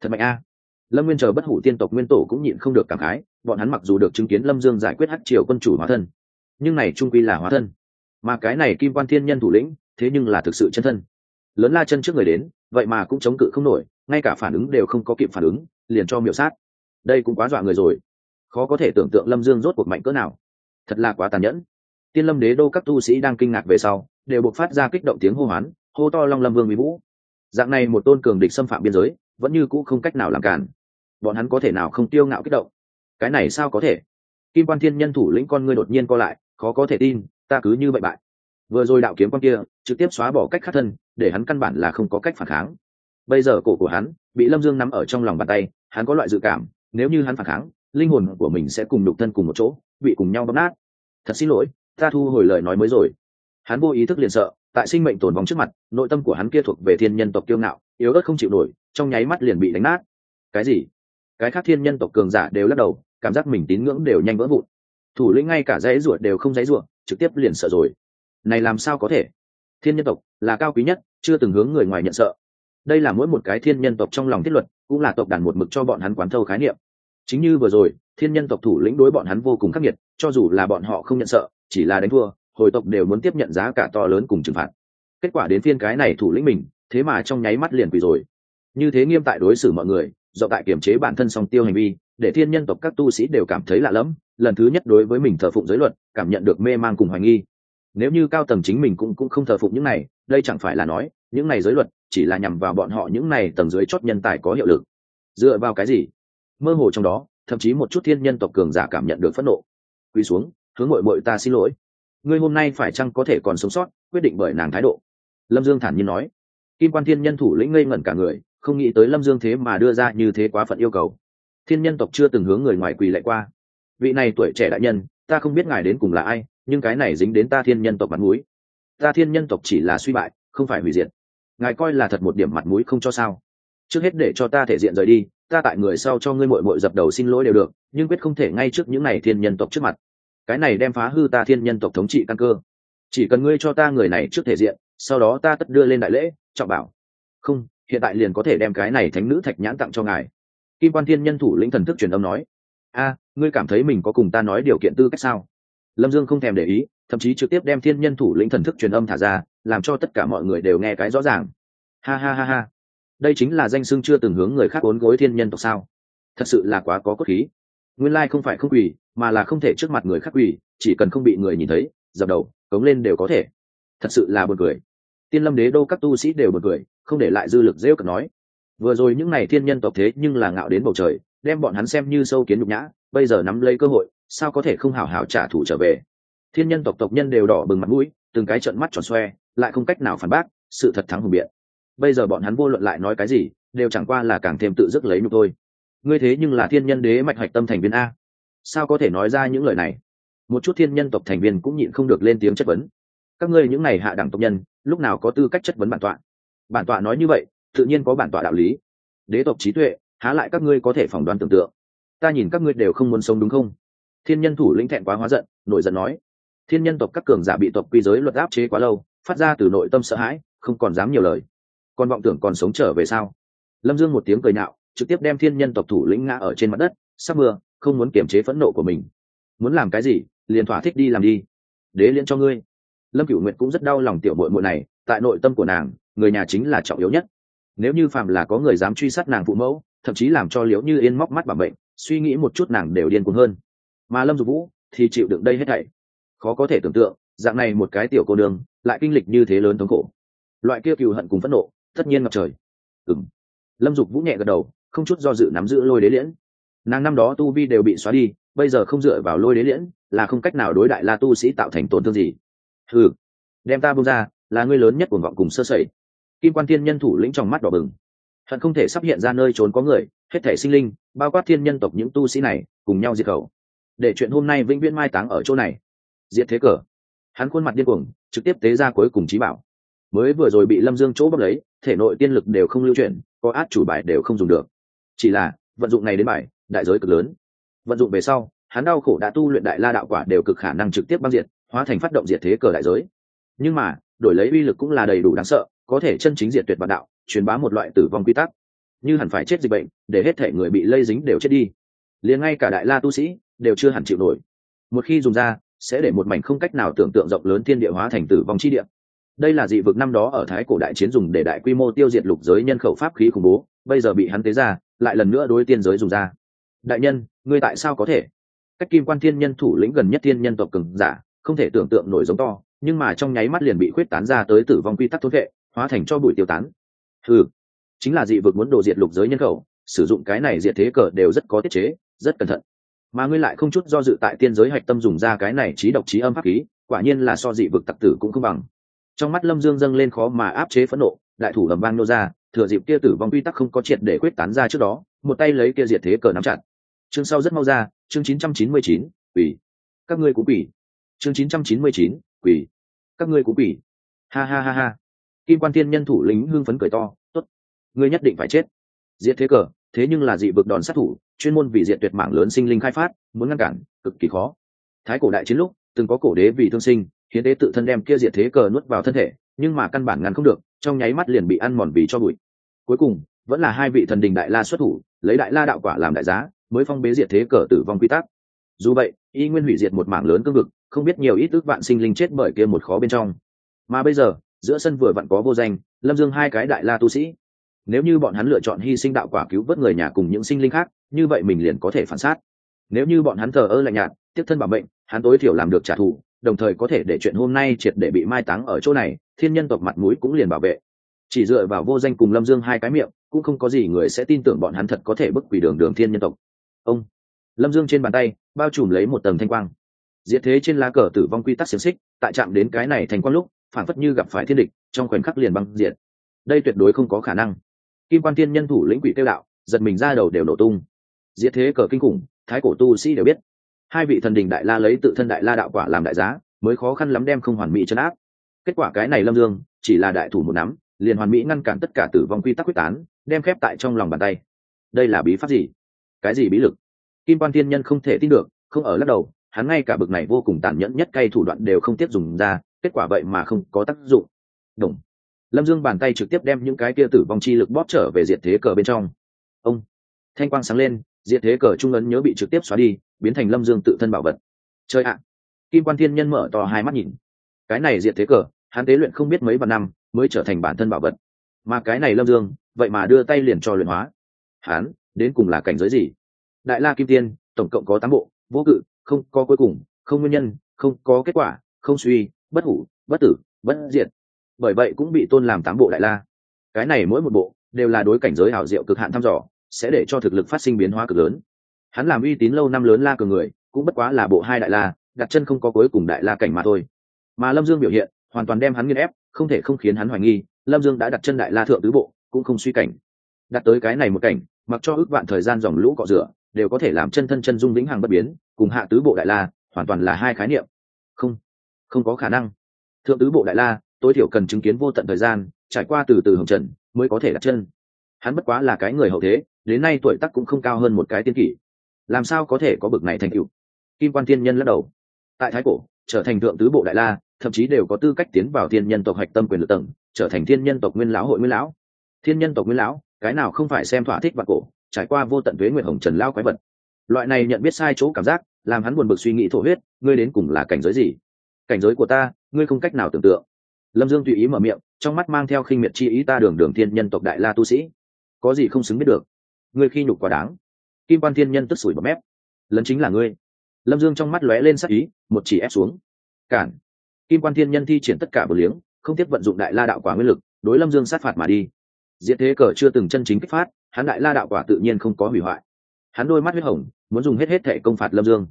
Thật mạnh a. Lâm nguyên chờ bất hủ tiên tộc nguyên tổ cũng nhịn không được cảm khái, bọn hắn mặc dù được chứng kiến lâm dương giải quyết hát triều quân chủ hóa thân, nhưng này trung quy là hóa thân. Mà cái này kim quan thiên nhân thủ lĩnh, thế nhưng là thực sự chân thân. Lớn la chân trước người đến, vậy mà cũng chống cự không nổi, ngay cả phản ứng đều không có kịp phản ứng, liền cho miểu sát. Đây cũng quá dọa người rồi. Khó có thể tưởng tượng lâm dương rốt cuộc mạnh cỡ nào. Thật là quá tàn nhẫn tiên lâm đế đô các tu sĩ đang kinh ngạc về sau, đều buộc phát ra kích động tiếng hô hoán, hô to long lâm vương mỹ vũ. Dạng này một tôn cường địch xâm phạm biên giới, vẫn như cũ không cách nào làm cản. Bọn hắn có thể nào không tiêu ngạo kích động? Cái này sao có thể? Kim quan thiên nhân thủ lĩnh con ngươi đột nhiên co lại, khó có thể tin, ta cứ như vậy bại. Vừa rồi đạo kiếm quan kia, trực tiếp xóa bỏ cách khắc thân, để hắn căn bản là không có cách phản kháng. Bây giờ cổ của hắn, bị lâm dương nắm ở trong lòng bàn tay, hắn có loại dự cảm, nếu như hắn phản kháng, linh hồn của mình sẽ cùng đục thân cùng một chỗ, bị cùng nhau bóp nát. Thật xin lỗi ta thu hồi lời nói mới rồi. Hắn vô ý thức liền sợ, tại sinh mệnh tồn vong trước mặt, nội tâm của hắn kia thuộc về thiên nhân tộc kiêu ngạo, yếu ớt không chịu nổi, trong nháy mắt liền bị đánh nát. Cái gì? Cái khác thiên nhân tộc cường giả đều lắc đầu, cảm giác mình tín ngưỡng đều nhanh vỡ vụn. Thủ lĩnh ngay cả dãy ruột đều không dãy ruột trực tiếp liền sợ rồi. Này làm sao có thể? Thiên nhân tộc là cao quý nhất, chưa từng hướng người ngoài nhận sợ. Đây là mỗi một cái thiên nhân tộc trong lòng thiết luật, cũng là tộc đàn một mực cho bọn hắn quán thâu khái niệm. Chính như vừa rồi, thiên nhân tộc thủ lĩnh đối bọn hắn vô cùng khắc nghiệt, cho dù là bọn họ không nhận sợ chỉ là đánh thua, hồi tộc đều muốn tiếp nhận giá cả to lớn cùng trừng phạt. Kết quả đến phiên cái này thủ lĩnh mình, thế mà trong nháy mắt liền quỳ rồi. Như thế nghiêm tại đối xử mọi người, do tại kiểm chế bản thân song tiêu hành vi, để thiên nhân tộc các tu sĩ đều cảm thấy lạ lẫm, lần thứ nhất đối với mình thờ phụng giới luật, cảm nhận được mê man cùng hoài nghi. Nếu như cao tầng chính mình cũng cũng không thờ phụng những này, đây chẳng phải là nói, những này giới luật chỉ là nhằm vào bọn họ những này tầng dưới chót nhân tài có hiệu lực. Dựa vào cái gì? Mơ hồ trong đó, thậm chí một chút thiên nhân tộc cường giả cảm nhận được phẫn nộ. Quỳ xuống hướng mội mội ta xin lỗi. Ngươi hôm nay phải chăng có thể còn sống sót, quyết định bởi nàng thái độ? Lâm dương thản nhiên nói. Kim quan thiên nhân thủ lĩnh ngây ngẩn cả người, không nghĩ tới lâm dương thế mà đưa ra như thế quá phận yêu cầu. Thiên nhân tộc chưa từng hướng người ngoài quỳ lại qua. Vị này tuổi trẻ đại nhân, ta không biết ngài đến cùng là ai, nhưng cái này dính đến ta thiên nhân tộc mặt mũi. Ta thiên nhân tộc chỉ là suy bại, không phải hủy diệt. Ngài coi là thật một điểm mặt mũi không cho sao? Trước hết để cho ta thể diện rời đi, ta tại người sau cho ngươi mội mội dập đầu xin lỗi đều được, nhưng quyết không thể ngay trước những n à y thiên nhân tộc trước mặt cái này đem phá hư ta thiên nhân tộc thống trị căn cơ. Chỉ cần ngươi cho ta người này trước thể diện, sau đó ta tất đưa lên đại lễ, trọng bảo. Không, hiện tại liền có thể đem cái này thánh nữ thạch nhãn tặng cho ngài. Kim quan thiên nhân thủ lĩnh thần thức truyền âm nói. A, ngươi cảm thấy mình có cùng ta nói điều kiện tư cách sao? Lâm dương không thèm để ý, thậm chí trực tiếp đem thiên nhân thủ lĩnh thần thức truyền âm thả ra, làm cho tất cả mọi người đều nghe cái rõ ràng. Ha ha ha ha. Đây chính là danh xưng chưa từng hướng người khác ốn gối thiên nhân tộc sao? Thật sự là quá có cốt khí nguyên lai không phải không quỳ, mà là không thể trước mặt người khác quỳ, chỉ cần không bị người nhìn thấy, dập đầu, cống lên đều có thể. Thật sự là buồn cười. Tiên lâm đế đô các tu sĩ đều buồn cười, không để lại dư lực rêu cực nói. Vừa rồi những n à y thiên nhân tộc thế nhưng là ngạo đến bầu trời, đem bọn hắn xem như sâu kiến nhục nhã, bây giờ nắm lấy cơ hội, sao có thể không hào hào trả thù trở về? Thiên nhân tộc tộc nhân đều đỏ bừng mặt mũi, từng cái trận mắt tròn xoe, lại không cách nào phản bác, sự thật thắng hùng biện. Bây giờ bọn hắn vô luận lại nói cái gì, đều chẳng qua là càng thêm tự dứt lấy nhục thôi ngươi thế nhưng là thiên nhân đế mạch hạch tâm thành viên a. Sao có thể nói ra những lời này? Một chút thiên nhân tộc thành viên cũng nhịn không được lên tiếng chất vấn. Các ngươi những này hạ đẳng tộc nhân, lúc nào có tư cách chất vấn bản tọa? Bản tọa nói như vậy, tự nhiên có bản tọa đạo lý. Đế tộc trí tuệ, há lại các ngươi có thể phỏng đoán tưởng tượng? Ta nhìn các ngươi đều không muốn sống đúng không? Thiên nhân thủ lĩnh thẹn quá hóa giận, nổi giận nói. Thiên nhân tộc các cường giả bị tộc quy giới luật áp chế quá lâu, phát ra từ nội tâm sợ hãi, không còn dám nhiều lời. Còn vọng tưởng còn sống trở về sao? Lâm dương một tiếng cười nạo trực tiếp đem thiên nhân tộc thủ lĩnh ngã ở trên mặt đất, sắp mưa, không muốn kiềm chế phẫn nộ của mình. Muốn làm cái gì, liền thỏa thích đi làm đi. Đế liên cho ngươi. Lâm cửu nguyệt cũng rất đau lòng tiểu bội muội này, tại nội tâm của nàng, người nhà chính là trọng yếu nhất. Nếu như phạm là có người dám truy sát nàng phụ mẫu, thậm chí làm cho liễu như yên móc mắt bằng bệnh, suy nghĩ một chút nàng đều điên cuồng hơn. Mà lâm dục vũ thì chịu đựng đây hết thảy. Khó có thể tưởng tượng, dạng này một cái tiểu cô đường lại kinh lịch như thế lớn thống khổ. Loại kia cừu hận cùng phẫn nộ, tất nhiên ngập trời. Ừng lâm dục vũ nhẹ gật đầu không chút do dự nắm giữ lôi đế liễn. Nàng năm đó tu vi đều bị xóa đi, bây giờ không dựa vào lôi đế liễn, là không cách nào đối đại la tu sĩ tạo thành tổn thương gì. Ừ đem ta bông ra, là ngươi lớn nhất của vọng cùng sơ sẩy. Kim quan thiên nhân thủ lĩnh trong mắt đỏ bừng. Hận không thể sắp hiện ra nơi trốn có người, hết thể sinh linh, bao quát thiên nhân tộc những tu sĩ này, cùng nhau diệt khẩu. Để chuyện hôm nay vĩnh viễn mai táng ở chỗ này. Diệt thế cờ. Hắn khuôn mặt điên cuồng, trực tiếp tế ra cuối cùng trí bảo. Mới vừa rồi bị lâm dương chỗ bốc lấy, thể nội tiên lực đều không lưu chuyển, có át chủ bài đều không dùng được chỉ là, vận dụng này đến bài, đại giới cực lớn. Vận dụng về sau, hắn đau khổ đã tu luyện đại la đạo quả đều cực khả năng trực tiếp băng diệt, hóa thành phát động diệt thế cờ đại giới. Nhưng mà, đổi lấy uy lực cũng là đầy đủ đáng sợ, có thể chân chính diệt tuyệt vạn đạo, truyền bá một loại tử vong quy tắc. Như hẳn phải chết dịch bệnh, để hết thể người bị lây dính đều chết đi. Liền ngay cả đại la tu sĩ, đều chưa hẳn chịu nổi. Một khi dùng ra, sẽ để một mảnh không cách nào tưởng tượng rộng lớn thiên địa hóa thành tử vong chi địa. Đây là dị vực năm đó ở thái cổ đại chiến dùng để đại quy mô tiêu diệt lục giới nhân khẩu pháp khí khủng bố, bây giờ bị hắn tế ra lại lần nữa đối tiên giới dùng ra. Đại nhân, ngươi tại sao có thể? Cách kim quan thiên nhân thủ lĩnh gần nhất thiên nhân tộc cường giả, không thể tưởng tượng nổi giống to, nhưng mà trong nháy mắt liền bị khuyết tán ra tới tử vong quy tắc thốt vệ, hóa thành cho bụi tiêu tán. Ừ chính là dị vực muốn đồ diệt lục giới nhân khẩu, sử dụng cái này diệt thế cờ đều rất có tiết chế, rất cẩn thận. Mà ngươi lại không chút do dự tại tiên giới hạch tâm dùng ra cái này trí độc trí âm pháp khí, quả nhiên là so dị vực tặc tử cũng không bằng. Trong mắt lâm dương dâng lên khó mà áp chế phẫn nộ, đại thủ lầm vang nô ra thừa dịp kia tử vong quy tắc không có triệt để quyết tán ra trước đó một tay lấy kia diệt thế cờ nắm chặt. Chương sau rất mau ra chương 999, quỷ. Các ngươi cũng quỷ. Chương 999, quỷ. Các ngươi cũng quỷ. Ha ha ha ha. Kim quan tiên nhân thủ lính hưng phấn cười to tốt ngươi nhất định phải chết. Diệt thế cờ thế nhưng là dị vực đòn sát thủ chuyên môn vì diện tuyệt mạng lớn sinh linh khai phát muốn ngăn cản cực kỳ khó. Thái cổ đại chiến lúc từng có cổ đế vì thương sinh hiến đế tự thân đem kia diệt thế cờ nuốt vào thân thể nhưng mà căn bản ngăn không được trong nháy mắt liền bị ăn mòn vì cho bụi. Cuối cùng, vẫn là hai vị thần đình đại la xuất thủ, lấy đại la đạo quả làm đại giá, mới phong bế diệt thế cờ tử vong quy tắc. Dù vậy, y nguyên hủy diệt một mảng lớn cương vực, không biết nhiều ít ước vạn sinh linh chết bởi kia một khó bên trong. Mà bây giờ, giữa sân vừa vặn có vô danh, lâm dương hai cái đại la tu sĩ. Nếu như bọn hắn lựa chọn hy sinh đạo quả cứu vớt người nhà cùng những sinh linh khác, như vậy mình liền có thể phản sát. Nếu như bọn hắn thờ ơ lạnh nhạt, tiếp thân bảo mệnh, hắn tối thiểu làm được trả thù đồng thời có thể để chuyện hôm nay triệt để bị mai táng ở chỗ này, thiên nhân tộc mặt mũi cũng liền bảo vệ. Chỉ dựa vào vô danh cùng lâm dương hai cái miệng, cũng không có gì người sẽ tin tưởng bọn hắn thật có thể bức quỷ đường đường thiên nhân tộc. Ông, lâm dương trên bàn tay, bao trùm lấy một tầng thanh quang. Diệt thế trên lá cờ tử vong quy tắc xiềng xích, tại chạm đến cái này thành quang lúc, phản phất như gặp phải thiên địch, trong khoảnh khắc liền băng diệt. Đây tuyệt đối không có khả năng. Kim quan tiên nhân thủ lĩnh quỷ tiêu đạo, giật mình ra đầu đều nổ tung. Diệt thế cờ kinh khủng, thái cổ tu sĩ đều biết hai vị thần đình đại la lấy tự thân đại la đạo quả làm đại giá, mới khó khăn lắm đem không hoàn mỹ chấn áp. Kết quả cái này lâm dương, chỉ là đại thủ một nắm, liền hoàn mỹ ngăn cản tất cả tử vong quy tắc quyết tán, đem khép tại trong lòng bàn tay. Đây là bí pháp gì? Cái gì bí lực? Kim quan thiên nhân không thể tin được, không ở lắc đầu, hắn ngay cả bực này vô cùng tàn nhẫn nhất cay thủ đoạn đều không tiếp dùng ra, kết quả vậy mà không có tác dụng. Đúng lâm dương bàn tay trực tiếp đem những cái kia tử vong chi lực bóp trở về diện thế cờ bên trong. Ông. Thanh quang sáng lên diện thế cờ trung ấn nhớ bị trực tiếp xóa đi, biến thành lâm dương tự thân bảo vật. Chơi ạ! Kim quan thiên nhân mở to hai mắt nhìn. Cái này diện thế cờ, hắn tế luyện không biết mấy vạn năm mới trở thành bản thân bảo vật. Mà cái này lâm dương, vậy mà đưa tay liền cho luyện hóa. Hắn, đến cùng là cảnh giới gì? Đại la kim tiên, tổng cộng có tám bộ, vô cự, không có cuối cùng, không nguyên nhân, không có kết quả, không suy, bất hủ, bất tử, bất diệt. Bởi vậy cũng bị tôn làm tám bộ đại la. Cái này mỗi một bộ đều là đối cảnh giới hảo diệu cực hạn thăm dò sẽ để cho thực lực phát sinh biến hóa cực lớn. Hắn làm uy tín lâu năm lớn la cường người, cũng bất quá là bộ hai đại la, đặt chân không có cuối cùng đại la cảnh mà thôi. Mà lâm dương biểu hiện, hoàn toàn đem hắn nghiên ép, không thể không khiến hắn hoài nghi, lâm dương đã đặt chân đại la thượng tứ bộ, cũng không suy cảnh. Đặt tới cái này một cảnh, mặc cho ước vạn thời gian dòng lũ cọ rửa, đều có thể làm chân thân chân dung vĩnh hằng bất biến, cùng hạ tứ bộ đại la, hoàn toàn là hai khái niệm. Không không có khả năng. Thượng tứ bộ đại la, tối thiểu cần chứng kiến vô tận thời gian, trải qua từ từ hồng trần, mới có thể đặt chân. Hắn bất quá là cái người hậu thế đến nay tuổi tác cũng không cao hơn một cái tiên kỷ. Làm sao có thể có bực này thành tựu? Kim quan thiên nhân lắc đầu. Tại thái cổ, trở thành thượng tứ bộ đại la, thậm chí đều có tư cách tiến vào thiên nhân tộc hạch tâm quyền lực tầng, trở thành thiên nhân tộc nguyên lão hội nguyên lão. Thiên nhân tộc nguyên lão, cái nào không phải xem thỏa thích và cổ, trải qua vô tận thuế nguyện hồng trần lao quái vật. Loại này nhận biết sai chỗ cảm giác, làm hắn buồn bực suy nghĩ thổ huyết, ngươi đến cùng là cảnh giới gì? Cảnh giới của ta, ngươi không cách nào tưởng tượng. Lâm dương tùy ý mở miệng, trong mắt mang theo khinh miệt chi ý ta đường đường thiên nhân tộc đại la tu sĩ. Có gì không xứng biết được? Ngươi khi nhục quá đáng. Kim quan thiên nhân tức sủi bọt mép. Lấn chính là ngươi. Lâm dương trong mắt lóe lên sắc ý, một chỉ ép xuống. Cản. Kim quan thiên nhân thi triển tất cả bờ liếng, không tiếp vận dụng đại la đạo quả nguyên lực, đối lâm dương sát phạt mà đi. Diễn thế cờ chưa từng chân chính kích phát, hắn đại la đạo quả tự nhiên không có hủy hoại. Hắn đôi mắt huyết hồng, muốn dùng hết hết thệ công phạt lâm dương.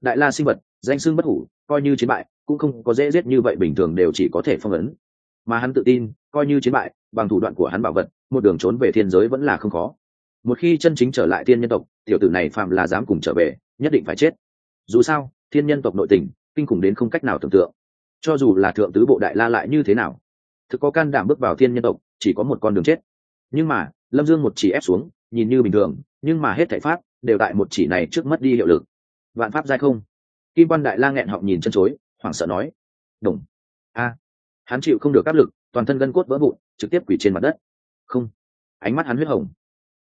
Đại la sinh vật, danh xưng bất hủ, coi như chiến bại, cũng không có dễ giết như vậy bình thường đều chỉ có thể phong ấn. Mà hắn tự tin, coi như chiến bại, bằng thủ đoạn của hắn bảo vật, một đường trốn về thiên giới vẫn là không khó một khi chân chính trở lại thiên nhân tộc, tiểu tử này phạm là dám cùng trở về, nhất định phải chết. Dù sao, thiên nhân tộc nội tình, kinh khủng đến không cách nào tưởng tượng. Cho dù là thượng tứ bộ đại la lại như thế nào? Thực có can đảm bước vào thiên nhân tộc, chỉ có một con đường chết. Nhưng mà, lâm dương một chỉ ép xuống, nhìn như bình thường, nhưng mà hết thảy pháp, đều tại một chỉ này trước mất đi hiệu lực. Vạn pháp dai không? Kim quan đại la nghẹn họng nhìn chân chối, hoảng sợ nói. Đồng a. Hắn chịu không được áp lực, toàn thân gân cốt vỡ vụn, trực tiếp quỳ trên mặt đất. Không. Ánh mắt hắn huyết hồng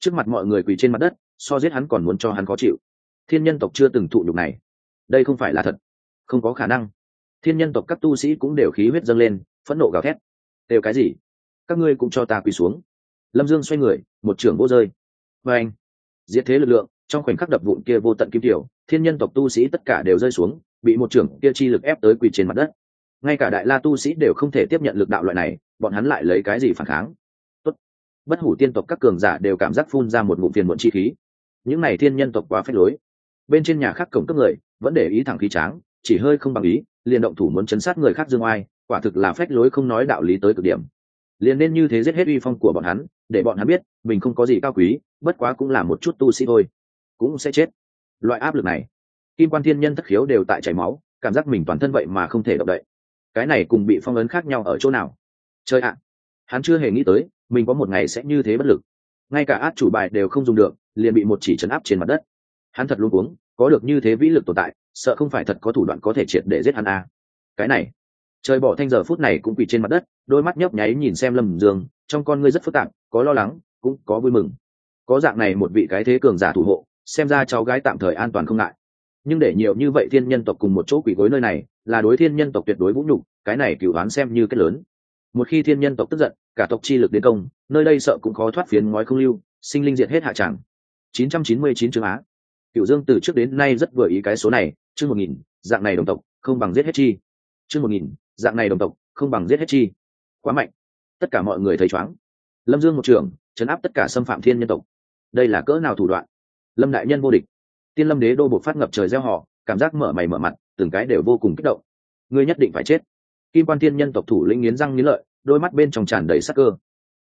trước mặt mọi người quỳ trên mặt đất, so giết hắn còn muốn cho hắn khó chịu. Thiên nhân tộc chưa từng thụ nhục này. Đây không phải là thật. Không có khả năng. Thiên nhân tộc các tu sĩ cũng đều khí huyết dâng lên, phẫn nộ gào thét. Đều cái gì? Các ngươi cũng cho ta quỳ xuống. Lâm dương xoay người, một trưởng vô rơi. Và anh diệt thế lực lượng, trong khoảnh khắc đập vụn kia vô tận kim tiểu, thiên nhân tộc tu sĩ tất cả đều rơi xuống, bị một trưởng kia chi lực ép tới quỳ trên mặt đất. Ngay cả đại la tu sĩ đều không thể tiếp nhận lực đạo loại này, bọn hắn lại lấy cái gì phản kháng? Bất hủ tiên tộc các cường giả đều cảm giác phun ra một ngụm phiền muộn chi khí. Những này thiên nhân tộc quá phép lối. Bên trên nhà khác cổng cấp người vẫn để ý thẳng khí tráng, chỉ hơi không bằng ý, liền động thủ muốn chấn sát người khác dương oai, quả thực là phách lối không nói đạo lý tới cực điểm. Liền nên như thế giết hết uy phong của bọn hắn, để bọn hắn biết mình không có gì cao quý, bất quá cũng là một chút tu sĩ thôi. Cũng sẽ chết. Loại áp lực này, kim quan thiên nhân thất khiếu đều tại chảy máu, cảm giác mình toàn thân vậy mà không thể động đậy. Cái này cùng bị phong ấn khác nhau ở chỗ nào? Chơi ạ. Hắn chưa hề nghĩ tới mình có một ngày sẽ như thế bất lực. Ngay cả át chủ bài đều không dùng được, liền bị một chỉ chấn áp trên mặt đất. Hắn thật luôn uống có được như thế vĩ lực tồn tại, sợ không phải thật có thủ đoạn có thể triệt để giết hắn à. cái này, trời bỏ thanh giờ phút này cũng quỳ trên mặt đất, đôi mắt nhấp nháy nhìn xem lâm dương, trong con ngươi rất phức tạp, có lo lắng, cũng có vui mừng. Có dạng này một vị cái thế cường giả thủ hộ, xem ra cháu gái tạm thời an toàn không ngại. Nhưng để nhiều như vậy thiên nhân tộc cùng một chỗ quỷ gối nơi này, là đối thiên nhân tộc tuyệt đối vũ nhục, cái này cựu đoán xem như kết lớn một khi thiên nhân tộc tức giận, cả tộc chi lực đến công, nơi đây sợ cũng khó thoát phiến ngói không lưu, sinh linh diệt hết hạ tràng. 999 chương á. Cựu dương từ trước đến nay rất vừa ý cái số này, chương một nghìn, dạng này đồng tộc, không bằng giết hết chi. Chương một nghìn, dạng này đồng tộc, không bằng giết hết chi. Quá mạnh. Tất cả mọi người thấy chóng lâm dương một trường chấn áp tất cả xâm phạm thiên nhân tộc. Đây là cỡ nào thủ đoạn? Lâm đại nhân vô địch. Tiên lâm đế đô buộc phát ngập trời gieo họ, cảm giác mở mày mở mặt, từng cái đều vô cùng kích động. Ngươi nhất định phải chết kim quan thiên nhân tộc thủ lĩnh nghiến răng nghiến lợi, đôi mắt bên trong tràn đầy sắc cơ.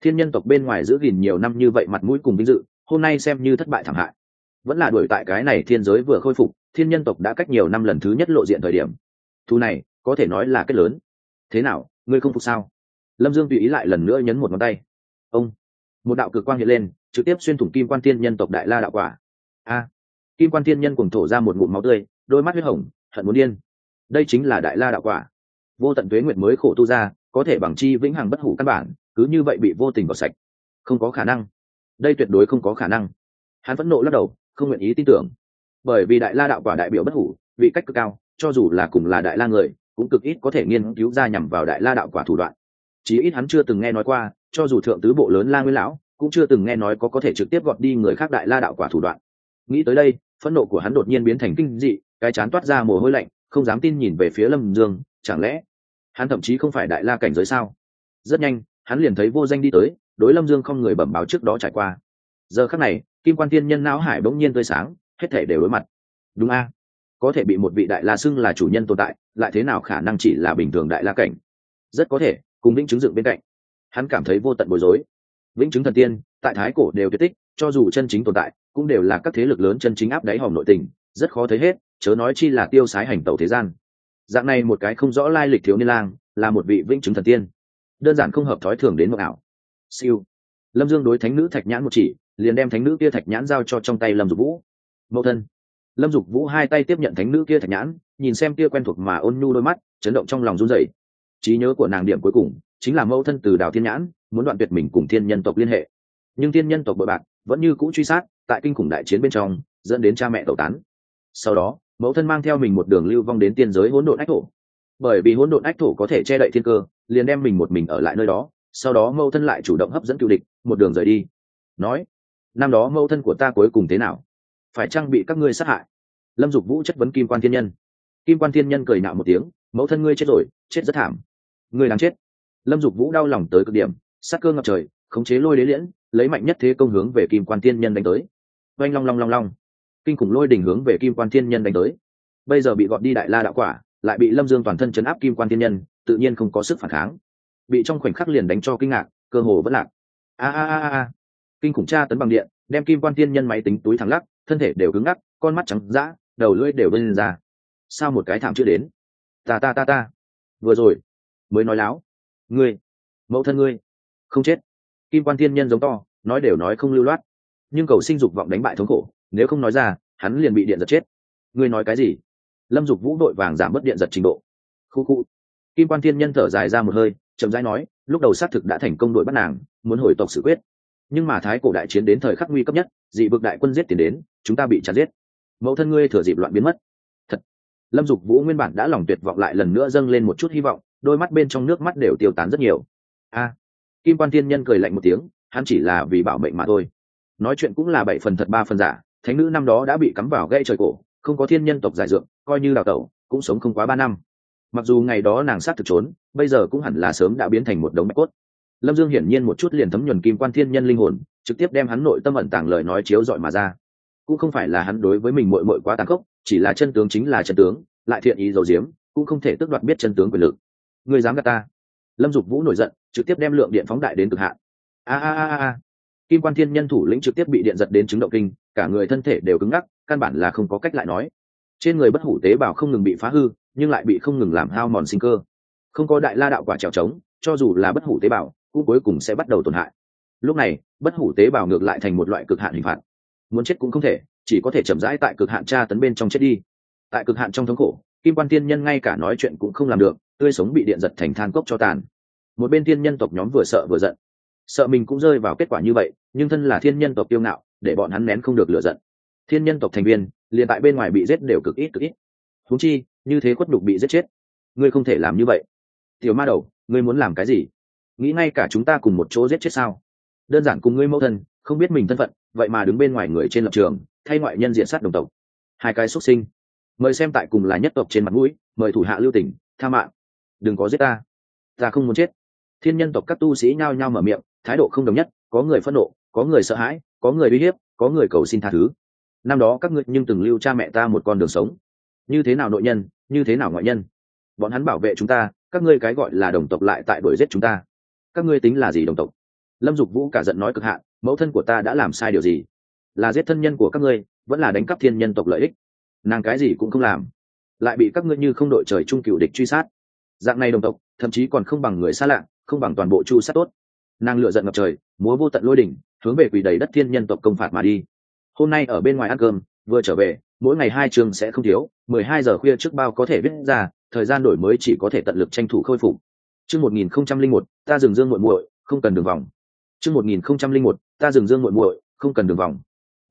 Thiên nhân tộc bên ngoài giữ gìn nhiều năm như vậy mặt mũi cùng vinh dự, hôm nay xem như thất bại thảm hại. Vẫn là đuổi tại cái này thiên giới vừa khôi phục, thiên nhân tộc đã cách nhiều năm lần thứ nhất lộ diện thời điểm. Thu này, có thể nói là kết lớn. Thế nào, ngươi không phục sao? Lâm dương tùy ý lại lần nữa nhấn một ngón tay. Ông, một đạo cực quang hiện lên, trực tiếp xuyên thủng kim quan thiên nhân tộc đại la đạo quả. A, kim quan thiên nhân cùng thổ ra một ngụm máu tươi, đôi mắt huyết hồng, hận muốn điên. Đây chính là đại la đạo quả vô tận tuế nguyệt mới khổ tu ra, có thể bằng chi vĩnh hằng bất hủ căn bản, cứ như vậy bị vô tình vào sạch. Không có khả năng. Đây tuyệt đối không có khả năng. Hắn vẫn nộ lắc đầu, không nguyện ý tin tưởng. Bởi vì đại la đạo quả đại biểu bất hủ, vị cách cực cao, cho dù là cùng là đại la người, cũng cực ít có thể nghiên cứu ra nhằm vào đại la đạo quả thủ đoạn. Chí ít hắn chưa từng nghe nói qua, cho dù thượng tứ bộ lớn la nguyên lão, cũng chưa từng nghe nói có có thể trực tiếp gọt đi người khác đại la đạo quả thủ đoạn. Nghĩ tới đây, phẫn nộ của hắn đột nhiên biến thành kinh dị, cái chán toát ra mồ hôi lạnh, không dám tin nhìn về phía lâm dương chẳng lẽ hắn thậm chí không phải đại la cảnh giới sao? Rất nhanh, hắn liền thấy vô danh đi tới, đối lâm dương không người bẩm báo trước đó trải qua. Giờ khắc này, kim quan tiên nhân não hải bỗng nhiên tươi sáng, hết thể đều đối mặt. Đúng a. Có thể bị một vị đại la xưng là chủ nhân tồn tại, lại thế nào khả năng chỉ là bình thường đại la cảnh? Rất có thể, cùng vĩnh chứng dựng bên cạnh. Hắn cảm thấy vô tận bối rối. Vĩnh chứng thần tiên, tại thái cổ đều tuyệt tích, cho dù chân chính tồn tại, cũng đều là các thế lực lớn chân chính áp đáy hòm nội tình, rất khó thấy hết, chớ nói chi là tiêu sái hành tẩu thế gian dạng này một cái không rõ lai lịch thiếu niên lang, là một vị vĩnh chứng thần tiên. Đơn giản không hợp thói thường đến mộng ảo. Siêu. Lâm dương đối thánh nữ thạch nhãn một chỉ, liền đem thánh nữ kia thạch nhãn giao cho trong tay lâm dục vũ. Mẫu thân. Lâm dục vũ hai tay tiếp nhận thánh nữ kia thạch nhãn, nhìn xem kia quen thuộc mà ôn nhu đôi mắt, chấn động trong lòng run rẩy. Trí nhớ của nàng điểm cuối cùng, chính là mẫu thân từ đào thiên nhãn, muốn đoạn tuyệt mình cùng thiên nhân tộc liên hệ. Nhưng thiên nhân tộc bội bạc, vẫn như cũ truy sát, tại kinh khủng đại chiến bên trong, dẫn đến cha mẹ tẩu tán. Sau đó mẫu thân mang theo mình một đường lưu vong đến tiên giới hỗn độn ách thổ. Bởi vì hỗn độn ách thổ có thể che đậy thiên cơ, liền đem mình một mình ở lại nơi đó, sau đó mẫu thân lại chủ động hấp dẫn cựu địch, một đường rời đi. Nói, năm đó mẫu thân của ta cuối cùng thế nào? Phải chăng bị các ngươi sát hại? Lâm dục vũ chất vấn kim quan thiên nhân. Kim quan thiên nhân cười nạo một tiếng, mẫu thân ngươi chết rồi, chết rất thảm. Ngươi đang chết. Lâm dục vũ đau lòng tới cực điểm sát cơ ngập trời, khống chế lôi đế liễn, lấy mạnh nhất thế công hướng về kim quan thiên nhân đánh tới. Oanh long long long long kinh khủng lôi đỉnh hướng về kim quan thiên nhân đánh tới. Bây giờ bị gọt đi đại la đạo quả, lại bị lâm dương toàn thân chấn áp kim quan thiên nhân, tự nhiên không có sức phản kháng. Bị trong khoảnh khắc liền đánh cho kinh ngạc, cơ hồ vẫn lạc. A a a a kinh khủng tra tấn bằng điện, đem kim quan thiên nhân máy tính túi thẳng lắc, thân thể đều cứng ngắc, con mắt trắng d đầu lưỡi đều bên ra. Sao một cái thảm chưa đến? Ta ta ta ta. Vừa rồi, mới nói láo. Ngươi, mẫu thân ngươi, không chết. Kim quan thiên nhân giống to, nói đều nói không lưu loát. Nhưng cầu sinh dục vọng đánh bại thống khổ nếu không nói ra, hắn liền bị điện giật chết. Ngươi nói cái gì? Lâm dục vũ đội vàng giảm bớt điện giật trình độ. Khu khu. Kim quan thiên nhân thở dài ra một hơi, chậm rãi nói, lúc đầu xác thực đã thành công đội bắt nàng, muốn hồi tộc xử quyết. Nhưng mà thái cổ đại chiến đến thời khắc nguy cấp nhất, dị vực đại quân giết tiền đến, chúng ta bị chặt giết. Mẫu thân ngươi thừa dịp loạn biến mất. Thật. Lâm dục vũ nguyên bản đã lòng tuyệt vọng lại lần nữa dâng lên một chút hy vọng, đôi mắt bên trong nước mắt đều tiêu tán rất nhiều. A. Kim quan thiên nhân cười lạnh một tiếng, hắn chỉ là vì bảo mệnh mà thôi. Nói chuyện cũng là bảy phần thật, ba phần giả thánh nữ năm đó đã bị cắm vào gây trời cổ, không có thiên nhân tộc giải dượng coi như đào tẩu, cũng sống không quá ba năm. Mặc dù ngày đó nàng sát thực trốn, bây giờ cũng hẳn là sớm đã biến thành một đống bạch cốt. Lâm dương hiển nhiên một chút liền thấm nhuần kim quan thiên nhân linh hồn, trực tiếp đem hắn nội tâm ẩn tàng lời nói chiếu dọi mà ra. Cũng không phải là hắn đối với mình mội mội quá tàn khốc, chỉ là chân tướng chính là chân tướng, lại thiện ý dầu diếm cũng không thể tước đoạt biết chân tướng quyền lực. Người dám gạt ta? Lâm dục vũ nổi giận, trực tiếp đem lượng điện phóng đại đến cực hạn. A a a a. Kim quan thiên nhân thủ lĩnh trực tiếp bị điện giật đến chứng động kinh cả người thân thể đều cứng ngắc, căn bản là không có cách lại nói. Trên người bất hủ tế bào không ngừng bị phá hư, nhưng lại bị không ngừng làm hao mòn sinh cơ. Không có đại la đạo quả trèo trống, cho dù là bất hủ tế bào, cũng cuối cùng sẽ bắt đầu tổn hại. Lúc này, bất hủ tế bào ngược lại thành một loại cực hạn hình phạt. Muốn chết cũng không thể, chỉ có thể chậm rãi tại cực hạn tra tấn bên trong chết đi. Tại cực hạn trong thống khổ, kim quan tiên nhân ngay cả nói chuyện cũng không làm được, tươi sống bị điện giật thành than cốc cho tàn. Một bên tiên nhân tộc nhóm vừa sợ vừa giận. Sợ mình cũng rơi vào kết quả như vậy, nhưng thân là thiên nhân tộc tiêu ngạo để bọn hắn nén không được lựa giận. Thiên nhân tộc thành viên, liền tại bên ngoài bị giết đều cực ít cực ít. Húng chi, như thế khuất đục bị giết chết. Ngươi không thể làm như vậy. Tiểu ma đầu, ngươi muốn làm cái gì? Nghĩ ngay cả chúng ta cùng một chỗ giết chết sao? Đơn giản cùng ngươi mẫu thân, không biết mình thân phận, vậy mà đứng bên ngoài người trên lập trường, thay ngoại nhân diện sát đồng tộc. Hai cái xuất sinh. Mời xem tại cùng là nhất tộc trên mặt mũi, mời thủ hạ lưu tỉnh tha mạng. Đừng có giết ta. Ta không muốn chết. Thiên nhân tộc các tu sĩ nhao nhao mở miệng, thái độ không đồng nhất, có người phẫn nộ, có người sợ hãi có người uy hiếp, có người cầu xin tha thứ. Năm đó các ngươi nhưng từng lưu cha mẹ ta một con đường sống. Như thế nào nội nhân, như thế nào ngoại nhân? Bọn hắn bảo vệ chúng ta, các ngươi cái gọi là đồng tộc lại tại đuổi giết chúng ta. Các ngươi tính là gì đồng tộc? Lâm dục vũ cả giận nói cực hạn, mẫu thân của ta đã làm sai điều gì? Là giết thân nhân của các ngươi, vẫn là đánh cắp thiên nhân tộc lợi ích? Nàng cái gì cũng không làm. Lại bị các ngươi như không đội trời trung cựu địch truy sát. Dạng này đồng tộc, thậm chí còn không bằng người xa lạ, không bằng toàn bộ chu sát tốt. Nàng lựa giận ngập trời, múa vô tận lôi đỉnh hướng về quỷ đầy đất thiên nhân tộc công phạt mà đi. Hôm nay ở bên ngoài ăn cơm, vừa trở về, mỗi ngày hai trường sẽ không thiếu, mười hai giờ khuya trước bao có thể viết ra, thời gian đổi mới chỉ có thể tận lực tranh thủ khôi phục. Chương một nghìn không trăm linh một, ta dừng dương muội muội, không cần đường vòng. Chương một nghìn không trăm linh một, ta dừng dương muội muội, không cần đường vòng.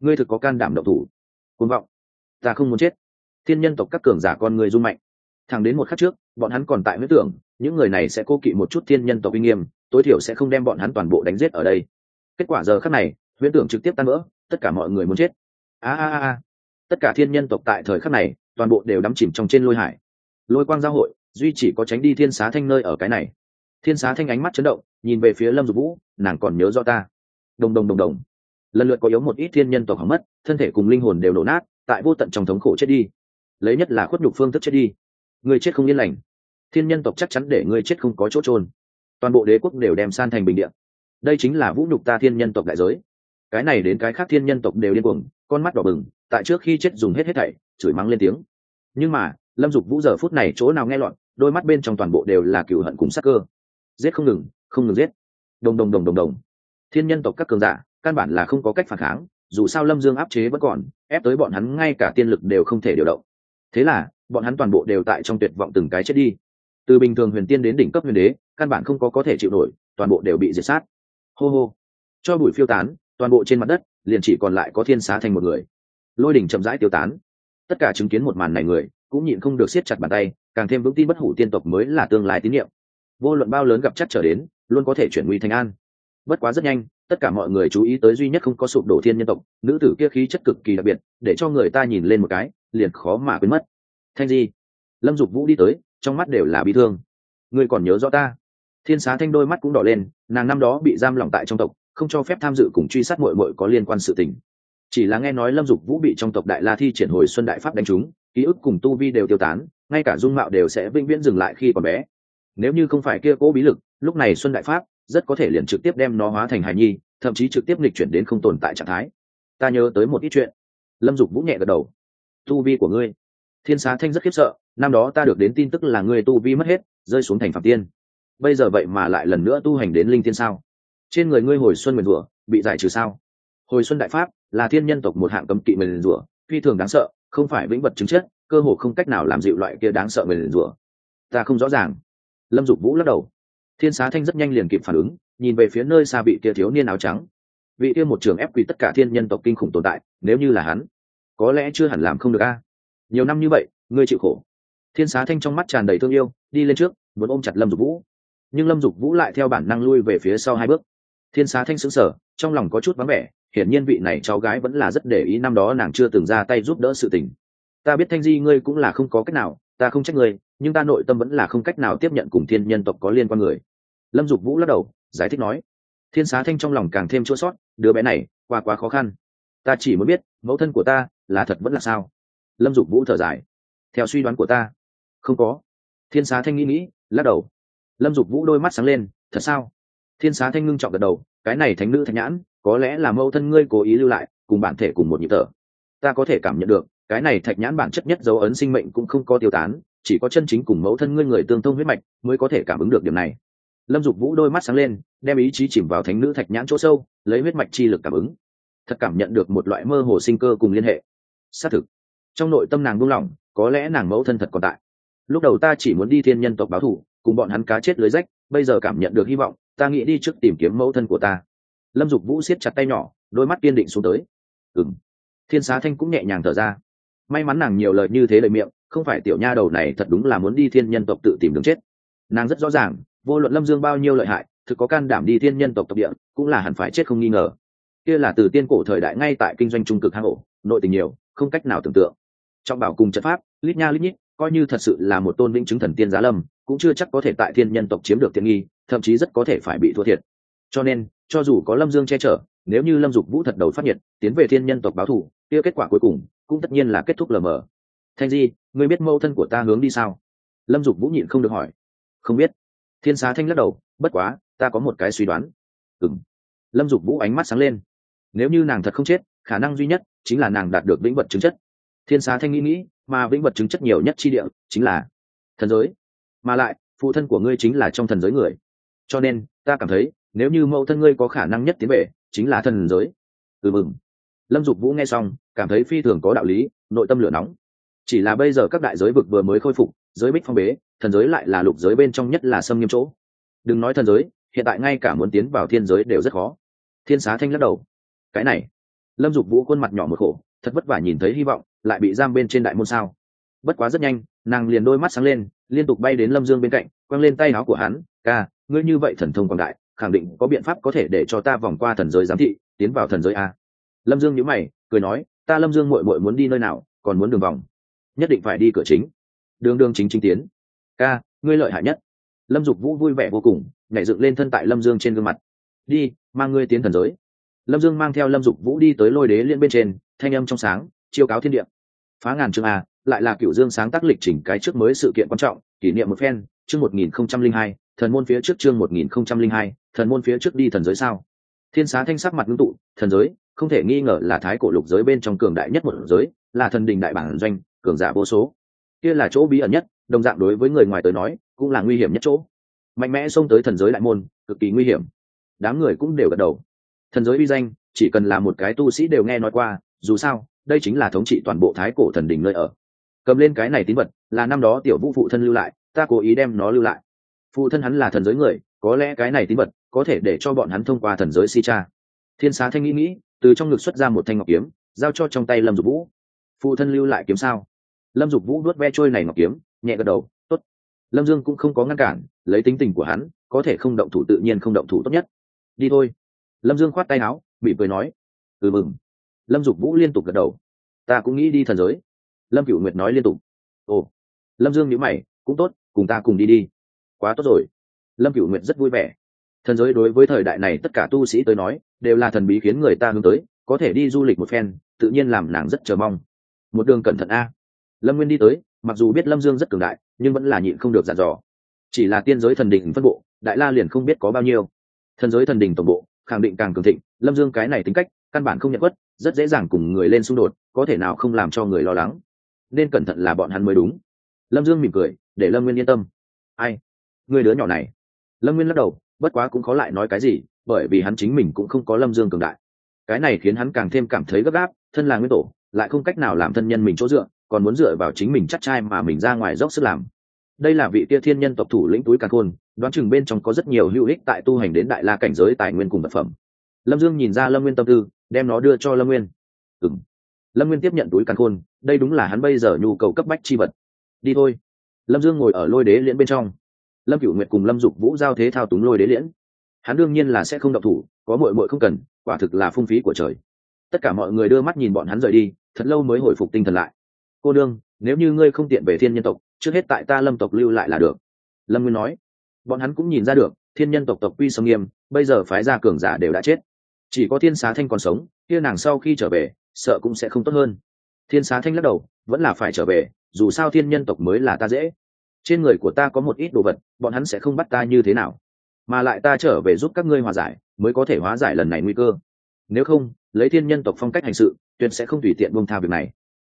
Ngươi thực có can đảm động thủ. Côn vọng. Ta không muốn chết. Thiên nhân tộc các cường giả con người rung mạnh. Thẳng đến một khắc trước, bọn hắn còn tại huyết tưởng, những người này sẽ cố kỵ một chút thiên nhân tộc uy nghiêm, tối thiểu sẽ không đem bọn hắn toàn bộ đánh giết ở đây kết quả giờ khắc này, huyễn tưởng trực tiếp tan vỡ, tất cả mọi người muốn chết. A a a tất cả thiên nhân tộc tại thời khắc này, toàn bộ đều đắm chìm trong trên lôi hải. Lôi quang giao hội, duy chỉ có tránh đi thiên xá thanh nơi ở cái này. Thiên xá thanh ánh mắt chấn động, nhìn về phía lâm dục vũ, nàng còn nhớ do ta. Đồng đồng đồng đồng. Lần lượt có yếu một ít thiên nhân tộc hỏng mất, thân thể cùng linh hồn đều nổ nát, tại vô tận trong thống khổ chết đi. Lấy nhất là khuất nhục phương thức chết đi. Người chết không yên lành. Thiên nhân tộc chắc chắn để người chết không có chỗ trôn toàn bộ đế quốc đều đem san thành bình điện đây chính là vũ nhục ta thiên nhân tộc đại giới. Cái này đến cái khác thiên nhân tộc đều điên cuồng, con mắt đỏ bừng, tại trước khi chết dùng hết hết thảy, chửi mắng lên tiếng. Nhưng mà, lâm dục vũ giờ phút này chỗ nào nghe loạn đôi mắt bên trong toàn bộ đều là cựu hận cùng sắc cơ. Giết không ngừng không ngừng giết. Đồng đồng đồng đồng đồng. Thiên nhân tộc các cường giả, căn bản là không có cách phản kháng, dù sao lâm dương áp chế vẫn còn, ép tới bọn hắn ngay cả tiên lực đều không thể điều động. Thế là, bọn hắn toàn bộ đều tại trong tuyệt vọng từng cái chết đi. Từ bình thường huyền tiên đến đỉnh cấp huyền đế, căn bản không có có thể chịu nổi, toàn bộ đều bị diệt sát hô hô. Cho bụi phiêu tán, toàn bộ trên mặt đất, liền chỉ còn lại có thiên xá thành một người. Lôi đỉnh chậm rãi tiêu tán. Tất cả chứng kiến một màn này người, cũng nhịn không được siết chặt bàn tay, càng thêm vững tin bất hủ tiên tộc mới là tương lai tín nhiệm. Vô luận bao lớn gặp chắc trở đến, luôn có thể chuyển nguy thành an. Bất quá rất nhanh, tất cả mọi người chú ý tới duy nhất không có sụp đổ thiên nhân tộc, nữ tử kia khí chất cực kỳ đặc biệt, để cho người ta nhìn lên một cái, liền khó mà quên mất. Thanh di, lâm dục vũ đi tới, trong mắt đều là bi thương. Ngươi còn nhớ rõ ta? Thiên xá thanh đôi mắt cũng đỏ lên, nàng năm đó bị giam lỏng tại trong tộc, không cho phép tham dự cùng truy sát mội mội có liên quan sự tình. Chỉ là nghe nói lâm dục vũ bị trong tộc đại la thi triển hồi xuân đại pháp đánh trúng, ký ức cùng tu vi đều tiêu tán, ngay cả dung mạo đều sẽ vĩnh viễn dừng lại khi còn bé. Nếu như không phải kia cố bí lực, lúc này xuân đại pháp rất có thể liền trực tiếp đem nó hóa thành hài nhi, thậm chí trực tiếp lịch chuyển đến không tồn tại trạng thái. Ta nhớ tới một ít chuyện. Lâm dục vũ nhẹ gật đầu. Tu vi của ngươi. Thiên xá thanh rất khiếp sợ, năm đó ta được đến tin tức là ngươi tu vi mất hết, rơi xuống thành phạm tiên bây giờ vậy mà lại lần nữa tu hành đến linh tiên sao? Trên người ngươi hồi xuân nguyền rủa, bị giải trừ sao? Hồi xuân đại pháp là thiên nhân tộc một hạng cấm kỵ nguyền rủa, phi thường đáng sợ, không phải vĩnh vật chứng chất, cơ hồ không cách nào làm dịu loại kia đáng sợ nguyền rủa. Ta không rõ ràng. Lâm dục vũ lắc đầu. Thiên xá thanh rất nhanh liền kịp phản ứng, nhìn về phía nơi xa vị kia thiếu niên áo trắng. Vị kia một trường ép quỳ tất cả thiên nhân tộc kinh khủng tồn tại, nếu như là hắn, có lẽ chưa hẳn làm không được a. Nhiều năm như vậy, ngươi chịu khổ. Thiên xá thanh trong mắt tràn đầy thương yêu, đi lên trước, muốn ôm chặt lâm dục vũ nhưng lâm dục vũ lại theo bản năng lui về phía sau hai bước. Thiên xá thanh xứng sở trong lòng có chút vắng vẻ, hiển nhiên vị này cháu gái vẫn là rất để ý năm đó nàng chưa từng ra tay giúp đỡ sự tình. Ta biết thanh di ngươi cũng là không có cách nào, ta không trách ngươi, nhưng ta nội tâm vẫn là không cách nào tiếp nhận cùng thiên nhân tộc có liên quan người. Lâm dục vũ lắc đầu, giải thích nói. Thiên xá thanh trong lòng càng thêm chua sót, đứa bé này, qua quá khó khăn. Ta chỉ muốn biết, mẫu thân của ta là thật vẫn là sao? Lâm dục vũ thở dài. Theo suy đoán của ta, không có. Thiên xá thanh nghĩ nghĩ, lắc đầu lâm dục vũ đôi mắt sáng lên, thật sao? Thiên xá thanh ngưng trọng gật đầu, cái này thánh nữ thạch nhãn, có lẽ là mẫu thân ngươi cố ý lưu lại, cùng bản thể cùng một nhịp thở. Ta có thể cảm nhận được, cái này thạch nhãn bản chất nhất dấu ấn sinh mệnh cũng không có tiêu tán, chỉ có chân chính cùng mẫu thân ngươi người tương thông huyết mạch mới có thể cảm ứng được điểm này. Lâm dục vũ đôi mắt sáng lên, đem ý chí chìm vào thánh nữ thạch nhãn chỗ sâu, lấy huyết mạch chi lực cảm ứng. Thật cảm nhận được một loại mơ hồ sinh cơ cùng liên hệ. Xác thực, trong nội tâm nàng buông lỏng, có lẽ nàng mẫu thân thật còn tại. Lúc đầu ta chỉ muốn đi thiên nhân tộc báo thủ cùng bọn hắn cá chết lưới rách, bây giờ cảm nhận được hy vọng, ta nghĩ đi trước tìm kiếm mẫu thân của ta. Lâm dục vũ siết chặt tay nhỏ, đôi mắt kiên định xuống tới. Ừng thiên xá thanh cũng nhẹ nhàng thở ra. May mắn nàng nhiều lời như thế lời miệng, không phải tiểu nha đầu này thật đúng là muốn đi thiên nhân tộc tự tìm đường chết. Nàng rất rõ ràng, vô luận lâm dương bao nhiêu lợi hại, thực có can đảm đi thiên nhân tộc tộc địa, cũng là hẳn phải chết không nghi ngờ. Kia là từ tiên cổ thời đại ngay tại kinh doanh trung cực hang ổ, nội tình nhiều, không cách nào tưởng tượng. Trong bảo cùng trận pháp, lít nha lít nhít, coi như thật sự là một tôn vĩnh chứng thần tiên giá lâm cũng chưa chắc có thể tại thiên nhân tộc chiếm được tiện nghi, thậm chí rất có thể phải bị thua thiệt. Cho nên, cho dù có lâm dương che chở, nếu như lâm dục vũ thật đầu phát nhiệt, tiến về thiên nhân tộc báo thù, kia kết quả cuối cùng cũng tất nhiên là kết thúc lờ mờ. Thanh di, ngươi biết mâu thân của ta hướng đi sao? Lâm dục vũ nhịn không được hỏi. Không biết. Thiên xá thanh lắc đầu, bất quá, ta có một cái suy đoán. Ừng lâm dục vũ ánh mắt sáng lên. Nếu như nàng thật không chết, khả năng duy nhất chính là nàng đạt được vĩnh vật chứng chất. Thiên xá thanh nghĩ nghĩ, mà vĩnh vật chứng chất nhiều nhất chi địa chính là thần giới mà lại, phụ thân của ngươi chính là trong thần giới người. Cho nên, ta cảm thấy, nếu như mẫu thân ngươi có khả năng nhất tiến về, chính là thần giới. Ừ mừng. Lâm dục vũ nghe xong, cảm thấy phi thường có đạo lý, nội tâm lửa nóng. Chỉ là bây giờ các đại giới vực vừa mới khôi phục, giới bích phong bế, thần giới lại là lục giới bên trong nhất là xâm nghiêm chỗ. Đừng nói thần giới, hiện tại ngay cả muốn tiến vào thiên giới đều rất khó. Thiên xá thanh lắc đầu. Cái này. Lâm dục vũ khuôn mặt nhỏ một khổ, thật vất vả nhìn thấy hy vọng, lại bị giam bên trên đại môn sao. Bất quá rất nhanh, nàng liền đôi mắt sáng lên liên tục bay đến lâm dương bên cạnh, quăng lên tay áo của hắn, ca, ngươi như vậy thần thông quảng đại, khẳng định có biện pháp có thể để cho ta vòng qua thần giới giám thị, tiến vào thần giới a. Lâm dương nhíu mày, cười nói, ta lâm dương muội muội muốn đi nơi nào, còn muốn đường vòng. Nhất định phải đi cửa chính. Đường đường chính chính tiến. Ca, ngươi lợi hại nhất. Lâm dục vũ vui vẻ vô cùng, nhảy dựng lên thân tại lâm dương trên gương mặt. Đi, mang ngươi tiến thần giới. Lâm dương mang theo lâm dục vũ đi tới lôi đế liên bên trên, thanh âm trong sáng, chiêu cáo thiên địa. Phá ngàn chương a lại là cựu dương sáng tác lịch trình cái trước mới sự kiện quan trọng, kỷ niệm một phen, chương một nghìn không trăm linh hai, thần môn phía trước chương một nghìn không trăm linh hai, thần môn phía trước đi thần giới sao? Thiên xá thanh sắc mặt ngưng tụ, thần giới, không thể nghi ngờ là thái cổ lục giới bên trong cường đại nhất một giới, là thần đình đại bản doanh, cường giả vô số. Kia là chỗ bí ẩn nhất, đồng dạng đối với người ngoài tới nói, cũng là nguy hiểm nhất chỗ. Mạnh mẽ xông tới thần giới đại môn, cực kỳ nguy hiểm. Đám người cũng đều gật đầu. Thần giới uy danh, chỉ cần là một cái tu sĩ đều nghe nói qua, dù sao, đây chính là thống trị toàn bộ thái cổ thần đình nơi ở cầm lên cái này tín vật, là năm đó tiểu vũ phụ thân lưu lại, ta cố ý đem nó lưu lại. Phụ thân hắn là thần giới người, có lẽ cái này tín vật có thể để cho bọn hắn thông qua thần giới si cha. Thiên xá thanh nghĩ nghĩ, từ trong ngực xuất ra một thanh ngọc kiếm, giao cho trong tay lâm dục vũ. Phụ thân lưu lại kiếm sao? Lâm dục vũ đuốt ve trôi này ngọc kiếm, nhẹ gật đầu, tốt. Lâm dương cũng không có ngăn cản, lấy tính tình của hắn, có thể không động thủ tự nhiên không động thủ tốt nhất. Đi thôi. Lâm dương khoát tay áo bị cười nói ừ mừng. Lâm dục vũ liên tục gật đầu, ta cũng nghĩ đi thần giới lâm cựu nguyệt nói liên tục. Ồ, lâm dương nhữ mày, cũng tốt, cùng ta cùng đi đi. Quá tốt rồi. Lâm cựu nguyệt rất vui vẻ. Thần giới đối với thời đại này tất cả tu sĩ tới nói, đều là thần bí khiến người ta hướng tới, có thể đi du lịch một phen, tự nhiên làm nàng rất chờ mong. Một đường cẩn thận a. Lâm nguyên đi tới, mặc dù biết lâm dương rất cường đại, nhưng vẫn là nhịn không được dặn dò. Chỉ là tiên giới thần đình phân bộ, đại la liền không biết có bao nhiêu. Thần giới thần đình tổng bộ, khẳng định càng cường thịnh, lâm dương cái này tính cách, căn bản không nhận quất, rất dễ dàng cùng người lên xung đột, có thể nào không làm cho người lo lắng nên cẩn thận là bọn hắn mới đúng. Lâm dương mỉm cười, để lâm nguyên yên tâm. Ai? Người đứa nhỏ này. Lâm nguyên lắc đầu, bất quá cũng khó lại nói cái gì, bởi vì hắn chính mình cũng không có lâm dương cường đại. Cái này khiến hắn càng thêm cảm thấy gấp gáp, thân là nguyên tổ, lại không cách nào làm thân nhân mình chỗ dựa, còn muốn dựa vào chính mình chắc trai mà mình ra ngoài dốc sức làm. Đây là vị tia thiên nhân tộc thủ lĩnh túi càng khôn, đoán chừng bên trong có rất nhiều hữu ích tại tu hành đến đại la cảnh giới tài nguyên cùng vật phẩm. Lâm dương nhìn ra lâm nguyên tâm tư, đem nó đưa cho lâm nguyên. Ừng lâm nguyên tiếp nhận túi căn khôn, đây đúng là hắn bây giờ nhu cầu cấp bách chi vật. Đi thôi. Lâm dương ngồi ở lôi đế liễn bên trong. Lâm cựu nguyệt cùng lâm dục vũ giao thế thao túng lôi đế liễn. Hắn đương nhiên là sẽ không độc thủ, có mội mội không cần, quả thực là phung phí của trời. Tất cả mọi người đưa mắt nhìn bọn hắn rời đi, thật lâu mới hồi phục tinh thần lại. Cô đương nếu như ngươi không tiện về thiên nhân tộc, trước hết tại ta lâm tộc lưu lại là được. Lâm nguyên nói. Bọn hắn cũng nhìn ra được, thiên nhân tộc tộc quy sông nghiêm, bây giờ phái gia cường giả đều đã chết. Chỉ có thiên xá thanh còn sống, kia nàng sau khi trở về sợ cũng sẽ không tốt hơn. Thiên xá thanh lắc đầu, vẫn là phải trở về, dù sao thiên nhân tộc mới là ta dễ. Trên người của ta có một ít đồ vật, bọn hắn sẽ không bắt ta như thế nào. Mà lại ta trở về giúp các ngươi hòa giải, mới có thể hóa giải lần này nguy cơ. Nếu không, lấy thiên nhân tộc phong cách hành sự, tuyệt sẽ không tùy tiện bông tha việc này.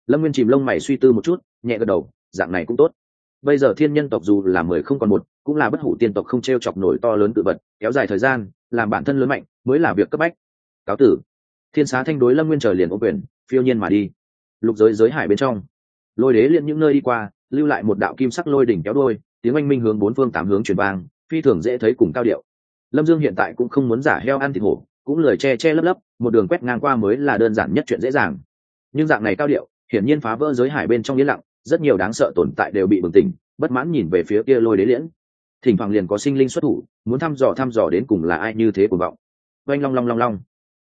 Lâm nguyên chìm lông mày suy tư một chút, nhẹ gật đầu, dạng này cũng tốt. Bây giờ thiên nhân tộc dù là mười không còn một, cũng là bất hủ tiên tộc không t r e o chọc nổi to lớn tự vật, kéo dài thời gian, làm bản thân lớn mạnh, mới là việc cấp bách. Cáo tử thiên xá thanh đối lâm nguyên trời liền ô quyền, phiêu nhiên mà đi. Lục giới giới hải bên trong. Lôi đế liền những nơi đi qua, lưu lại một đạo kim sắc lôi đỉnh kéo đôi, tiếng oanh minh hướng bốn phương tám hướng truyền vang, phi thường dễ thấy cùng cao điệu. Lâm dương hiện tại cũng không muốn giả heo ăn thịt hổ, cũng lời che che lấp lấp, một đường quét ngang qua mới là đơn giản nhất chuyện dễ dàng. Nhưng dạng này cao điệu, hiển nhiên phá vỡ giới hải bên trong yên lặng, rất nhiều đáng sợ tồn tại đều bị bừng tỉnh, bất mãn nhìn về phía kia lôi đế liễn. Thỉnh thoảng liền có sinh linh xuất thủ, muốn thăm dò thăm dò đến cùng là ai như thế cuồng vọng. Oanh long long long long.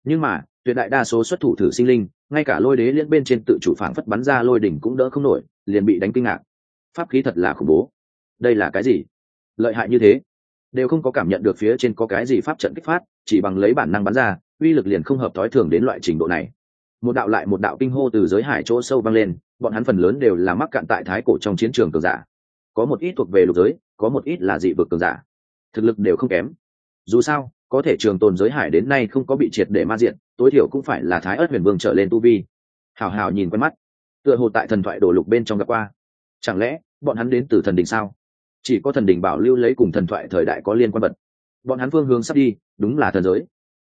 Nhưng mà tuyệt đại đa số xuất thủ thử sinh linh, ngay cả lôi đế liễn bên trên tự chủ phản phất bắn ra lôi đỉnh cũng đỡ không nổi, liền bị đánh kinh ngạc. Pháp khí thật là khủng bố. Đây là cái gì? Lợi hại như thế. Đều không có cảm nhận được phía trên có cái gì pháp trận kích phát, chỉ bằng lấy bản năng bắn ra, uy lực liền không hợp thói thường đến loại trình độ này. Một đạo lại một đạo kinh hô từ giới hải chỗ sâu vang lên, bọn hắn phần lớn đều là mắc cạn tại thái cổ trong chiến trường cường giả. Có một ít thuộc về lục giới, có một ít là dị vực cường giả. Thực lực đều không kém. Dù sao, có thể trường tồn giới hải đến nay không có bị triệt để ma diện tối thiểu cũng phải là thái ớt huyền vương trở lên tu vi. Hào hào nhìn quen mắt. Tựa hồ tại thần thoại đổ lục bên trong gặp qua. Chẳng lẽ, bọn hắn đến từ thần đình sao? Chỉ có thần đình bảo lưu lấy cùng thần thoại thời đại có liên quan vật. Bọn hắn phương hướng sắp đi, đúng là thần giới.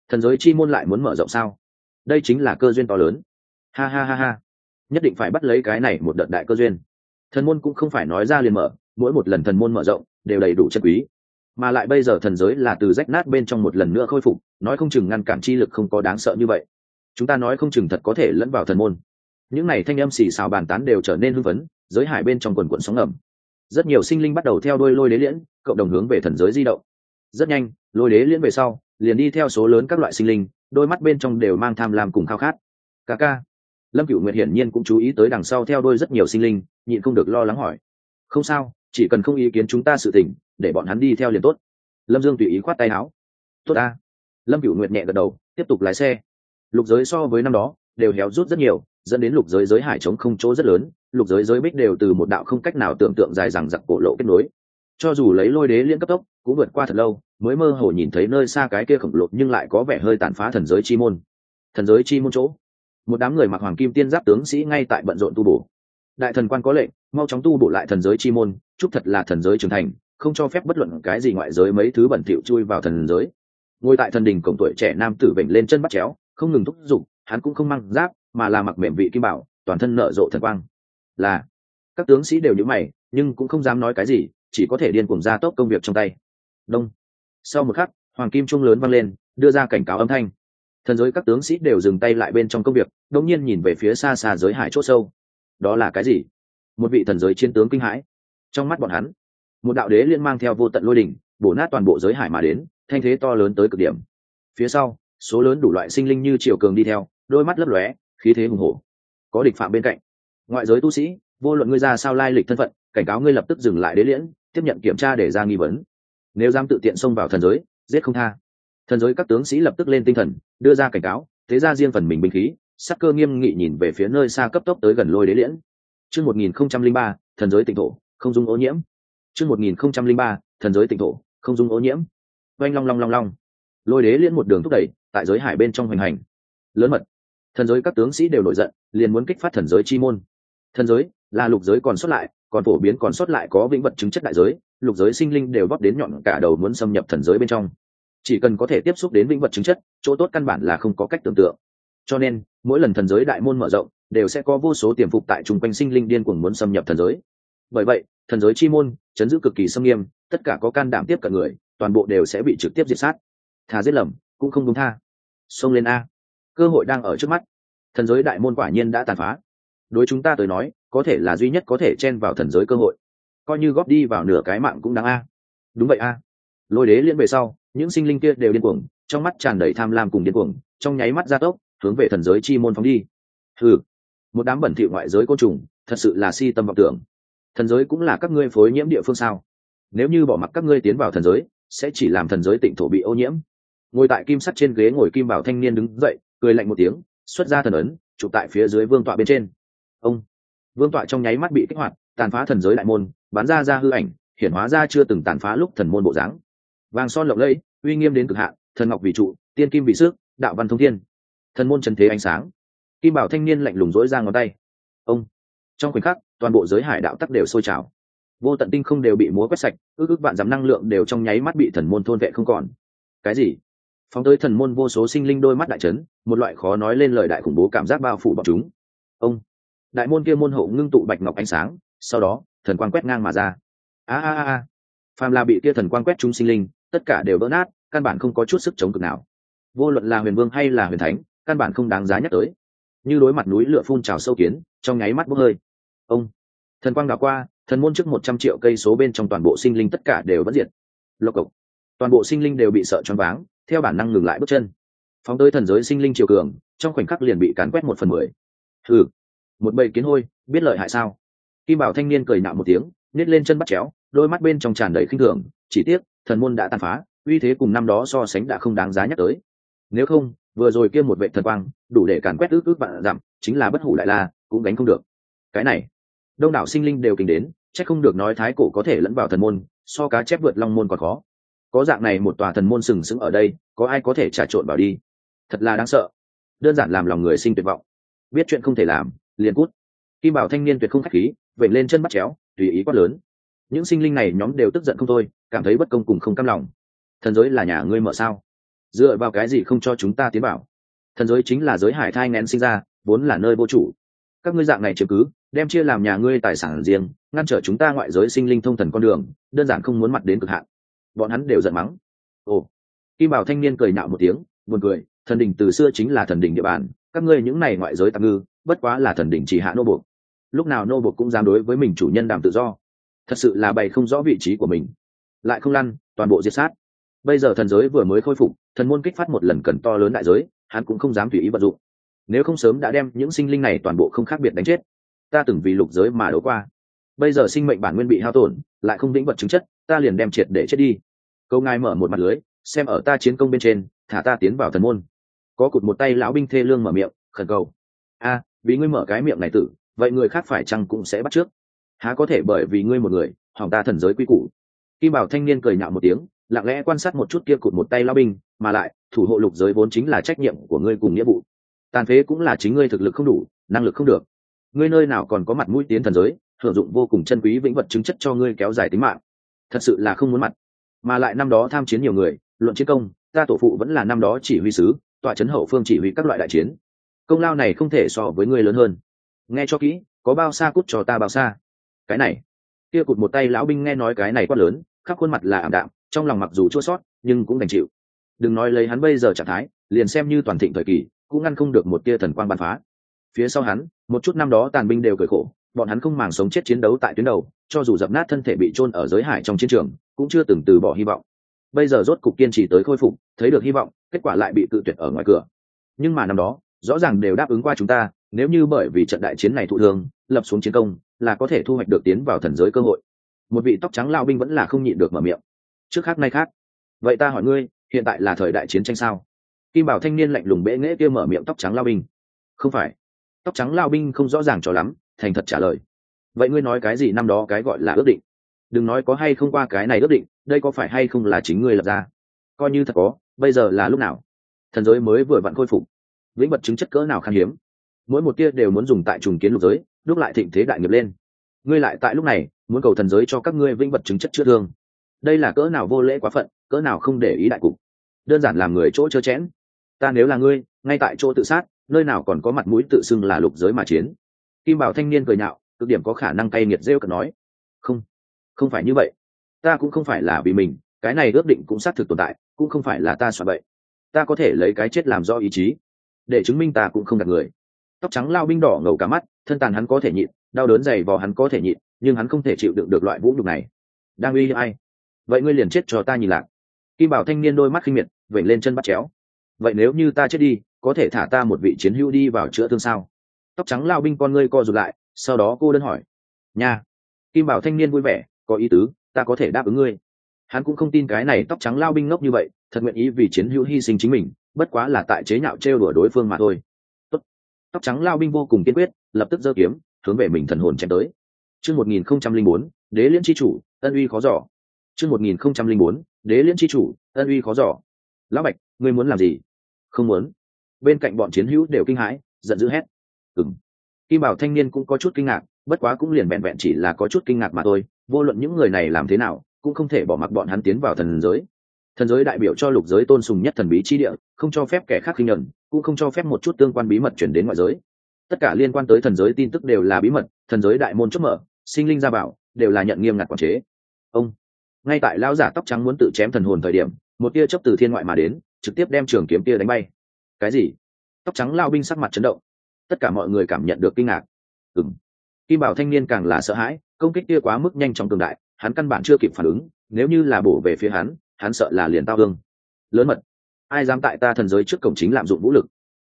Thần giới chi môn lại muốn mở rộng sao? Đây chính là cơ duyên to lớn. Ha ha ha ha. Nhất định phải bắt lấy cái này một đợt đại cơ duyên. Thần môn cũng không phải nói ra liền mở, mỗi một lần thần môn mở rộng, đều đầy đủ chân quý mà lại bây giờ thần giới là từ rách nát bên trong một lần nữa khôi phục, nói không chừng ngăn cản chi lực không có đáng sợ như vậy. Chúng ta nói không chừng thật có thể lẫn vào thần môn. Những n à y thanh âm xì xào bàn tán đều trở nên hưng phấn, giới hải bên trong quần quận sóng ngầm. Rất nhiều sinh linh bắt đầu theo đôi lôi đế liễn, cộng đồng hướng về thần giới di động. Rất nhanh, lôi đế liễn về sau, liền đi theo số lớn các loại sinh linh, đôi mắt bên trong đều mang tham lam cùng khao khát. Ca ca. Lâm cựu nguyệt hiển nhiên cũng chú ý tới đằng sau theo đôi rất nhiều sinh linh, nhịn không được lo lắng hỏi. Không sao, chỉ cần không ý kiến chúng ta sự tỉnh để bọn hắn đi theo liền tốt. Lâm dương tùy ý khoát tay áo. Tốt ta. Lâm cửu nguyệt nhẹ gật đầu, tiếp tục lái xe. Lục giới so với năm đó, đều héo rút rất nhiều, dẫn đến lục giới giới hải chống không chỗ rất lớn, lục giới giới bích đều từ một đạo không cách nào tưởng tượng dài rằng giặc cổ lộ kết nối. Cho dù lấy lôi đế liên cấp tốc, cũng vượt qua thật lâu, mới mơ hồ nhìn thấy nơi xa cái kia khổng lồ nhưng lại có vẻ hơi tàn phá thần giới chi môn. Thần giới chi môn chỗ. Một đám người mặc hoàng kim tiên giáp tướng sĩ ngay tại bận rộn tu bổ. Đại thần quan có lệnh, mau chóng tu bổ lại thần giới chi môn, chúc thật là thần giới trưởng thành không cho phép bất luận cái gì ngoại giới mấy thứ bẩn thỉu chui vào thần giới. Ngồi tại thần đình cổng tuổi trẻ nam tử vểnh lên chân bắt chéo, không ngừng thúc giục, hắn cũng không mang giáp, mà là mặc mềm vị kim bảo, toàn thân nở rộ thần quang. Là, các tướng sĩ đều nhíu mày, nhưng cũng không dám nói cái gì, chỉ có thể điên cuồng ra tốc công việc trong tay. Đông. Sau một khắc, hoàng kim trung lớn vang lên, đưa ra cảnh cáo âm thanh. Thần giới các tướng sĩ đều dừng tay lại bên trong công việc, đột nhiên nhìn về phía xa xa giới hải c h ỗ sâu. Đó là cái gì? Một vị thần giới chiến tướng kinh hãi. Trong mắt bọn hắn một đạo đế liên mang theo vô tận lôi đỉnh, bổ nát toàn bộ giới hải mà đến, thanh thế to lớn tới cực điểm. Phía sau, số lớn đủ loại sinh linh như triều cường đi theo, đôi mắt lấp lóe, khí thế hùng hổ. Có địch phạm bên cạnh. Ngoại giới tu sĩ, vô luận ngươi ra sao lai lịch thân phận, cảnh cáo ngươi lập tức dừng lại đế liễn tiếp nhận kiểm tra để ra nghi vấn. Nếu dám tự tiện xông vào thần giới, giết không tha. Thần giới các tướng sĩ lập tức lên tinh thần, đưa ra cảnh cáo, thế ra riêng phần mình binh khí, sắc cơ nghiêm nghị nhìn về phía nơi xa cấp tốc tới gần lôi đế liễn chương một nghìn không trăm linh ba, thần giới tịnh thổ, không dung ô nhiễm chương một nghìn không trăm linh ba, thần giới tịnh thổ, không dung ô nhiễm. Oanh long long long long. Lôi đế liên một đường thúc đẩy, tại giới hải bên trong hoành hành. Lớn mật. Thần giới các tướng sĩ đều nổi giận, liền muốn kích phát thần giới chi môn. Thần giới, là lục giới còn xuất lại, còn phổ biến còn xuất lại có vĩnh vật chứng chất đại giới, lục giới sinh linh đều bóp đến nhọn cả đầu muốn xâm nhập thần giới bên trong. Chỉ cần có thể tiếp xúc đến vĩnh vật chứng chất, chỗ tốt căn bản là không có cách tưởng tượng. Cho nên, mỗi lần thần giới đại môn mở rộng, đều sẽ có vô số tiềm phục tại trung quanh sinh linh điên cuồng muốn xâm nhập thần giới. Bởi vậy, thần giới chi môn chấn giữ cực kỳ xâm nghiêm, tất cả có can đảm tiếp cận người, toàn bộ đều sẽ bị trực tiếp diệt sát. Thà giết lầm, cũng không đúng tha. Xông lên a. Cơ hội đang ở trước mắt. Thần giới đại môn quả nhiên đã tàn phá. Đối chúng ta tới nói, có thể là duy nhất có thể chen vào thần giới cơ hội. Coi như góp đi vào nửa cái mạng cũng đáng a. Đúng vậy a. Lôi đế liên về sau, những sinh linh kia đều điên cuồng, trong mắt tràn đầy tham lam cùng điên cuồng, trong nháy mắt gia tốc, hướng về thần giới chi môn phóng đi. Ừ một đám bẩn thỉu ngoại giới côn trùng, thật sự là si tâm vọng tưởng thần giới cũng là các ngươi phối nhiễm địa phương sao? Nếu như bỏ mặc các ngươi tiến vào thần giới, sẽ chỉ làm thần giới tịnh thổ bị ô nhiễm. Ngồi tại kim sắt trên ghế ngồi kim bảo thanh niên đứng dậy, cười lạnh một tiếng, xuất ra thần ấn, chụp tại phía dưới vương tọa bên trên. Ông! Vương tọa trong nháy mắt bị kích hoạt, tàn phá thần giới đại môn bán ra ra hư ảnh, hiển hóa ra chưa từng tàn phá lúc thần môn bộ dáng. Vàng son lộng lẫy, uy nghiêm đến cực hạn, thần ngọc vì trụ, tiên kim vì sức, đạo văn thông thiên. Thần môn trần thế ánh sáng. Kim bảo thanh niên lạnh lùng dỗi ra ngón tay. Ông! Trong khoảnh khắc, toàn bộ giới hải đạo tắc đều sôi trào. Vô tận tinh không đều bị múa quét sạch, ước ước vạn dám năng lượng đều trong nháy mắt bị thần môn thôn vệ không còn. Cái gì? Phóng tới thần môn vô số sinh linh đôi mắt đại trấn một loại khó nói lên lời đại khủng bố cảm giác bao phủ bọn chúng. Ông! Đại môn kia môn hậu ngưng tụ bạch ngọc ánh sáng, sau đó, thần quang quét ngang mà ra. A a a. Phàm là bị kia thần quang quét chúng sinh linh, tất cả đều vỡ nát, căn bản không có chút sức chống cực nào. Vô luận là huyền vương hay là huyền thánh, căn bản không đáng giá nhắc tới. Như đối mặt núi lửa phun trào sâu kiến, trong nháy mắt bốc hơi ông. Thần quang đảo qua, thần môn trước một trăm triệu cây số bên trong toàn bộ sinh linh tất cả đều vẫn diệt. Lộc cộc. Toàn bộ sinh linh đều bị sợ choáng váng, theo bản năng ngừng lại bước chân. Phóng tới thần giới sinh linh triều cường, trong khoảnh khắc liền bị cán quét một phần mười. Thử một bầy kiến hôi, biết lợi hại sao? Kim bảo thanh niên cười nạo một tiếng nết lên chân bắt chéo, đôi mắt bên trong tràn đầy khinh thường, chỉ tiếc, thần môn đã tàn phá, uy thế cùng năm đó so sánh đã không đáng giá nhắc tới. Nếu không, vừa rồi kia một vệ thần quang, đủ để càn quét ước ước bạn dặm chính là bất hủ đại la, cũng gánh không được. Cái này đông đảo sinh linh đều kinh đến, chắc không được nói thái cổ có thể lẫn vào thần môn, so cá chép vượt long môn còn khó. Có dạng này một tòa thần môn sừng sững ở đây, có ai có thể trà trộn vào đi? Thật là đáng sợ. Đơn giản làm lòng người sinh tuyệt vọng. Biết chuyện không thể làm, liền cút. Kim bảo thanh niên tuyệt không khách khí vậy lên chân bắt chéo, tùy ý quát lớn. Những sinh linh này nhóm đều tức giận không thôi, cảm thấy bất công cùng không cam lòng. Thần giới là nhà ngươi mở sao? Dựa vào cái gì không cho chúng ta tiến bảo? Thần giới chính là giới hải thai ngén sinh ra, vốn là nơi vô chủ. Các ngươi dạng này chiếm cứ đem chia làm nhà ngươi tài sản riêng, ngăn trở chúng ta ngoại giới sinh linh thông thần con đường, đơn giản không muốn mặt đến cực hạn. Bọn hắn đều giận mắng. Ồ. Kim bảo thanh niên cười nạo một tiếng, buồn cười, thần đình từ xưa chính là thần đình địa bàn, các ngươi những này ngoại giới tạm ngư, bất quá là thần đình chỉ hạ nô buộc. Lúc nào nô buộc cũng dám đối với mình chủ nhân đàm tự do. Thật sự là bày không rõ vị trí của mình. Lại không lăn, toàn bộ diệt sát. Bây giờ thần giới vừa mới khôi phục, thần môn kích phát một lần cần to lớn đại giới, hắn cũng không dám tùy ý vận dụng. Nếu không sớm đã đem những sinh linh này toàn bộ không khác biệt đánh chết ta từng vì lục giới mà đấu qua. Bây giờ sinh mệnh bản nguyên bị hao tổn, lại không đĩnh vật chứng chất, ta liền đem triệt để chết đi. Câu ngài mở một mặt lưới, xem ở ta chiến công bên trên, thả ta tiến vào thần môn. Có cụt một tay lão binh thê lương mở miệng, khẩn cầu. A, vì ngươi mở cái miệng này tử, vậy người khác phải chăng cũng sẽ bắt trước? Há có thể bởi vì ngươi một người, hỏng ta thần giới quy củ? Kim bảo thanh niên cười nhạo một tiếng, lặng lẽ quan sát một chút kia cụt một tay lao binh, mà lại, thủ hộ lục giới vốn chính là trách nhiệm của ngươi cùng nghĩa vụ. Tàn phế cũng là chính ngươi thực lực không đủ, năng lực không được ngươi nơi nào còn có mặt mũi tiến thần giới, hưởng dụng vô cùng chân quý vĩnh vật chứng chất cho ngươi kéo dài tính mạng. Thật sự là không muốn mặt. Mà lại năm đó tham chiến nhiều người, luận chiến công, ta tổ phụ vẫn là năm đó chỉ huy sứ, tọa chấn hậu phương chỉ huy các loại đại chiến. Công lao này không thể so với ngươi lớn hơn. Nghe cho kỹ, có bao xa cút cho ta bao xa. Cái này. Kia cụt một tay lão binh nghe nói cái này quá lớn, khắp khuôn mặt là ảm đạm, trong lòng mặc dù chua sót nhưng cũng đành chịu. Đừng nói lấy hắn bây giờ trạng thái, liền xem như toàn thịnh thời kỳ, cũng ngăn không được một tia thần quang bắn phá phía sau hắn, một chút năm đó tàn binh đều cười khổ, bọn hắn không màng sống chết chiến đấu tại tuyến đầu, cho dù dập nát thân thể bị trôn ở giới hải trong chiến trường, cũng chưa từng từ bỏ hy vọng. Bây giờ rốt cục kiên trì tới khôi phục, thấy được hy vọng, kết quả lại bị cự tuyệt ở ngoài cửa. Nhưng mà năm đó, rõ ràng đều đáp ứng qua chúng ta, nếu như bởi vì trận đại chiến này thụ thương, lập xuống chiến công, là có thể thu hoạch được tiến vào thần giới cơ hội. Một vị tóc trắng lao binh vẫn là không nhịn được mở miệng. Trước khác nay khác. Vậy ta hỏi ngươi, hiện tại là thời đại chiến tranh sao? Kim bảo thanh niên lạnh lùng bệ nghễ kia mở miệng tóc trắng lao binh. Không phải tóc trắng lao binh không rõ ràng cho lắm, thành thật trả lời. Vậy ngươi nói cái gì năm đó cái gọi là ước định? Đừng nói có hay không qua cái này ước định, đây có phải hay không là chính ngươi lập ra? Coi như thật có, bây giờ là lúc nào? Thần giới mới vừa vặn khôi phục. Vĩnh vật chứng chất cỡ nào khan hiếm? Mỗi một kia đều muốn dùng tại trùng kiến lục giới, lúc lại thịnh thế đại nghiệp lên. Ngươi lại tại lúc này, muốn cầu thần giới cho các ngươi vĩnh vật chứng chất chữa thương. Đây là cỡ nào vô lễ quá phận, cỡ nào không để ý đại cục. Đơn giản làm người chỗ chớ chẽn. Ta nếu là ngươi, ngay tại chỗ tự sát nơi nào còn có mặt mũi tự xưng là lục giới mà chiến. Kim bảo thanh niên cười nhạo, cực điểm có khả năng cay nghiệt rêu cần nói. Không không phải như vậy. Ta cũng không phải là vì mình, cái này ước định cũng xác thực tồn tại, cũng không phải là ta soạn vậy ta có thể lấy cái chết làm do ý chí, để chứng minh ta cũng không đặt người. Tóc trắng lao binh đỏ ngầu cả mắt, thân tàn hắn có thể nhịn, đau đớn dày vò hắn có thể nhịn, nhưng hắn không thể chịu đựng được loại vũ nhục này. Đang uy hiếp ai? Vậy ngươi liền chết cho ta nhìn lạc kim bảo thanh niên đôi mắt khinh miệt vẩy lên chân bắt chéo. Vậy nếu như ta chết đi có thể thả ta một vị chiến hữu đi vào chữa thương sao? Tóc trắng lao binh con ngươi co rụt lại, sau đó cô đơn hỏi. Nha. Kim bảo thanh niên vui vẻ, có ý tứ, ta có thể đáp ứng ngươi. Hắn cũng không tin cái này tóc trắng lao binh ngốc như vậy, thật nguyện ý vì chiến hữu hy sinh chính mình, bất quá là tại chế nhạo trêu đùa đối phương mà thôi. Tốt. tóc trắng lao binh vô cùng kiên quyết, lập tức giơ kiếm, hướng về mình thần hồn chém tới. Chương một nghìn không trăm linh bốn, đế liên tri chủ, ân uy khó giỏ chương một nghìn không trăm linh bốn, đế liên tri chủ, ân uy khó giỏ lão bạch, ngươi muốn làm gì? Không muốn bên cạnh bọn chiến hữu đều kinh hãi, giận dữ hét. Ừng kim bảo thanh niên cũng có chút kinh ngạc, bất quá cũng liền vẹn vẹn chỉ là có chút kinh ngạc mà thôi, vô luận những người này làm thế nào, cũng không thể bỏ mặc bọn hắn tiến vào thần giới. Thần giới đại biểu cho lục giới tôn sùng nhất thần bí chi địa, không cho phép kẻ khác khinh nhuận cũng không cho phép một chút tương quan bí mật chuyển đến ngoại giới. Tất cả liên quan tới thần giới tin tức đều là bí mật, thần giới đại môn chốt mở, sinh linh gia bảo, đều là nhận nghiêm ngặt quản chế. Ông. Ngay tại lão giả tóc trắng muốn tự chém thần hồn thời điểm, một tia chớp từ thiên ngoại mà đến, trực tiếp đem trường kiếm tia đánh bay cái gì? Tóc trắng lao binh sắc mặt chấn động. Tất cả mọi người cảm nhận được kinh ngạc. Ừng kim bảo thanh niên càng là sợ hãi, công kích kia quá mức nhanh trong tương đại, hắn căn bản chưa kịp phản ứng, nếu như là bổ về phía hắn hắn sợ là liền tao hương lớn mật. Ai dám tại ta thần giới trước cổng chính lạm dụng vũ lực?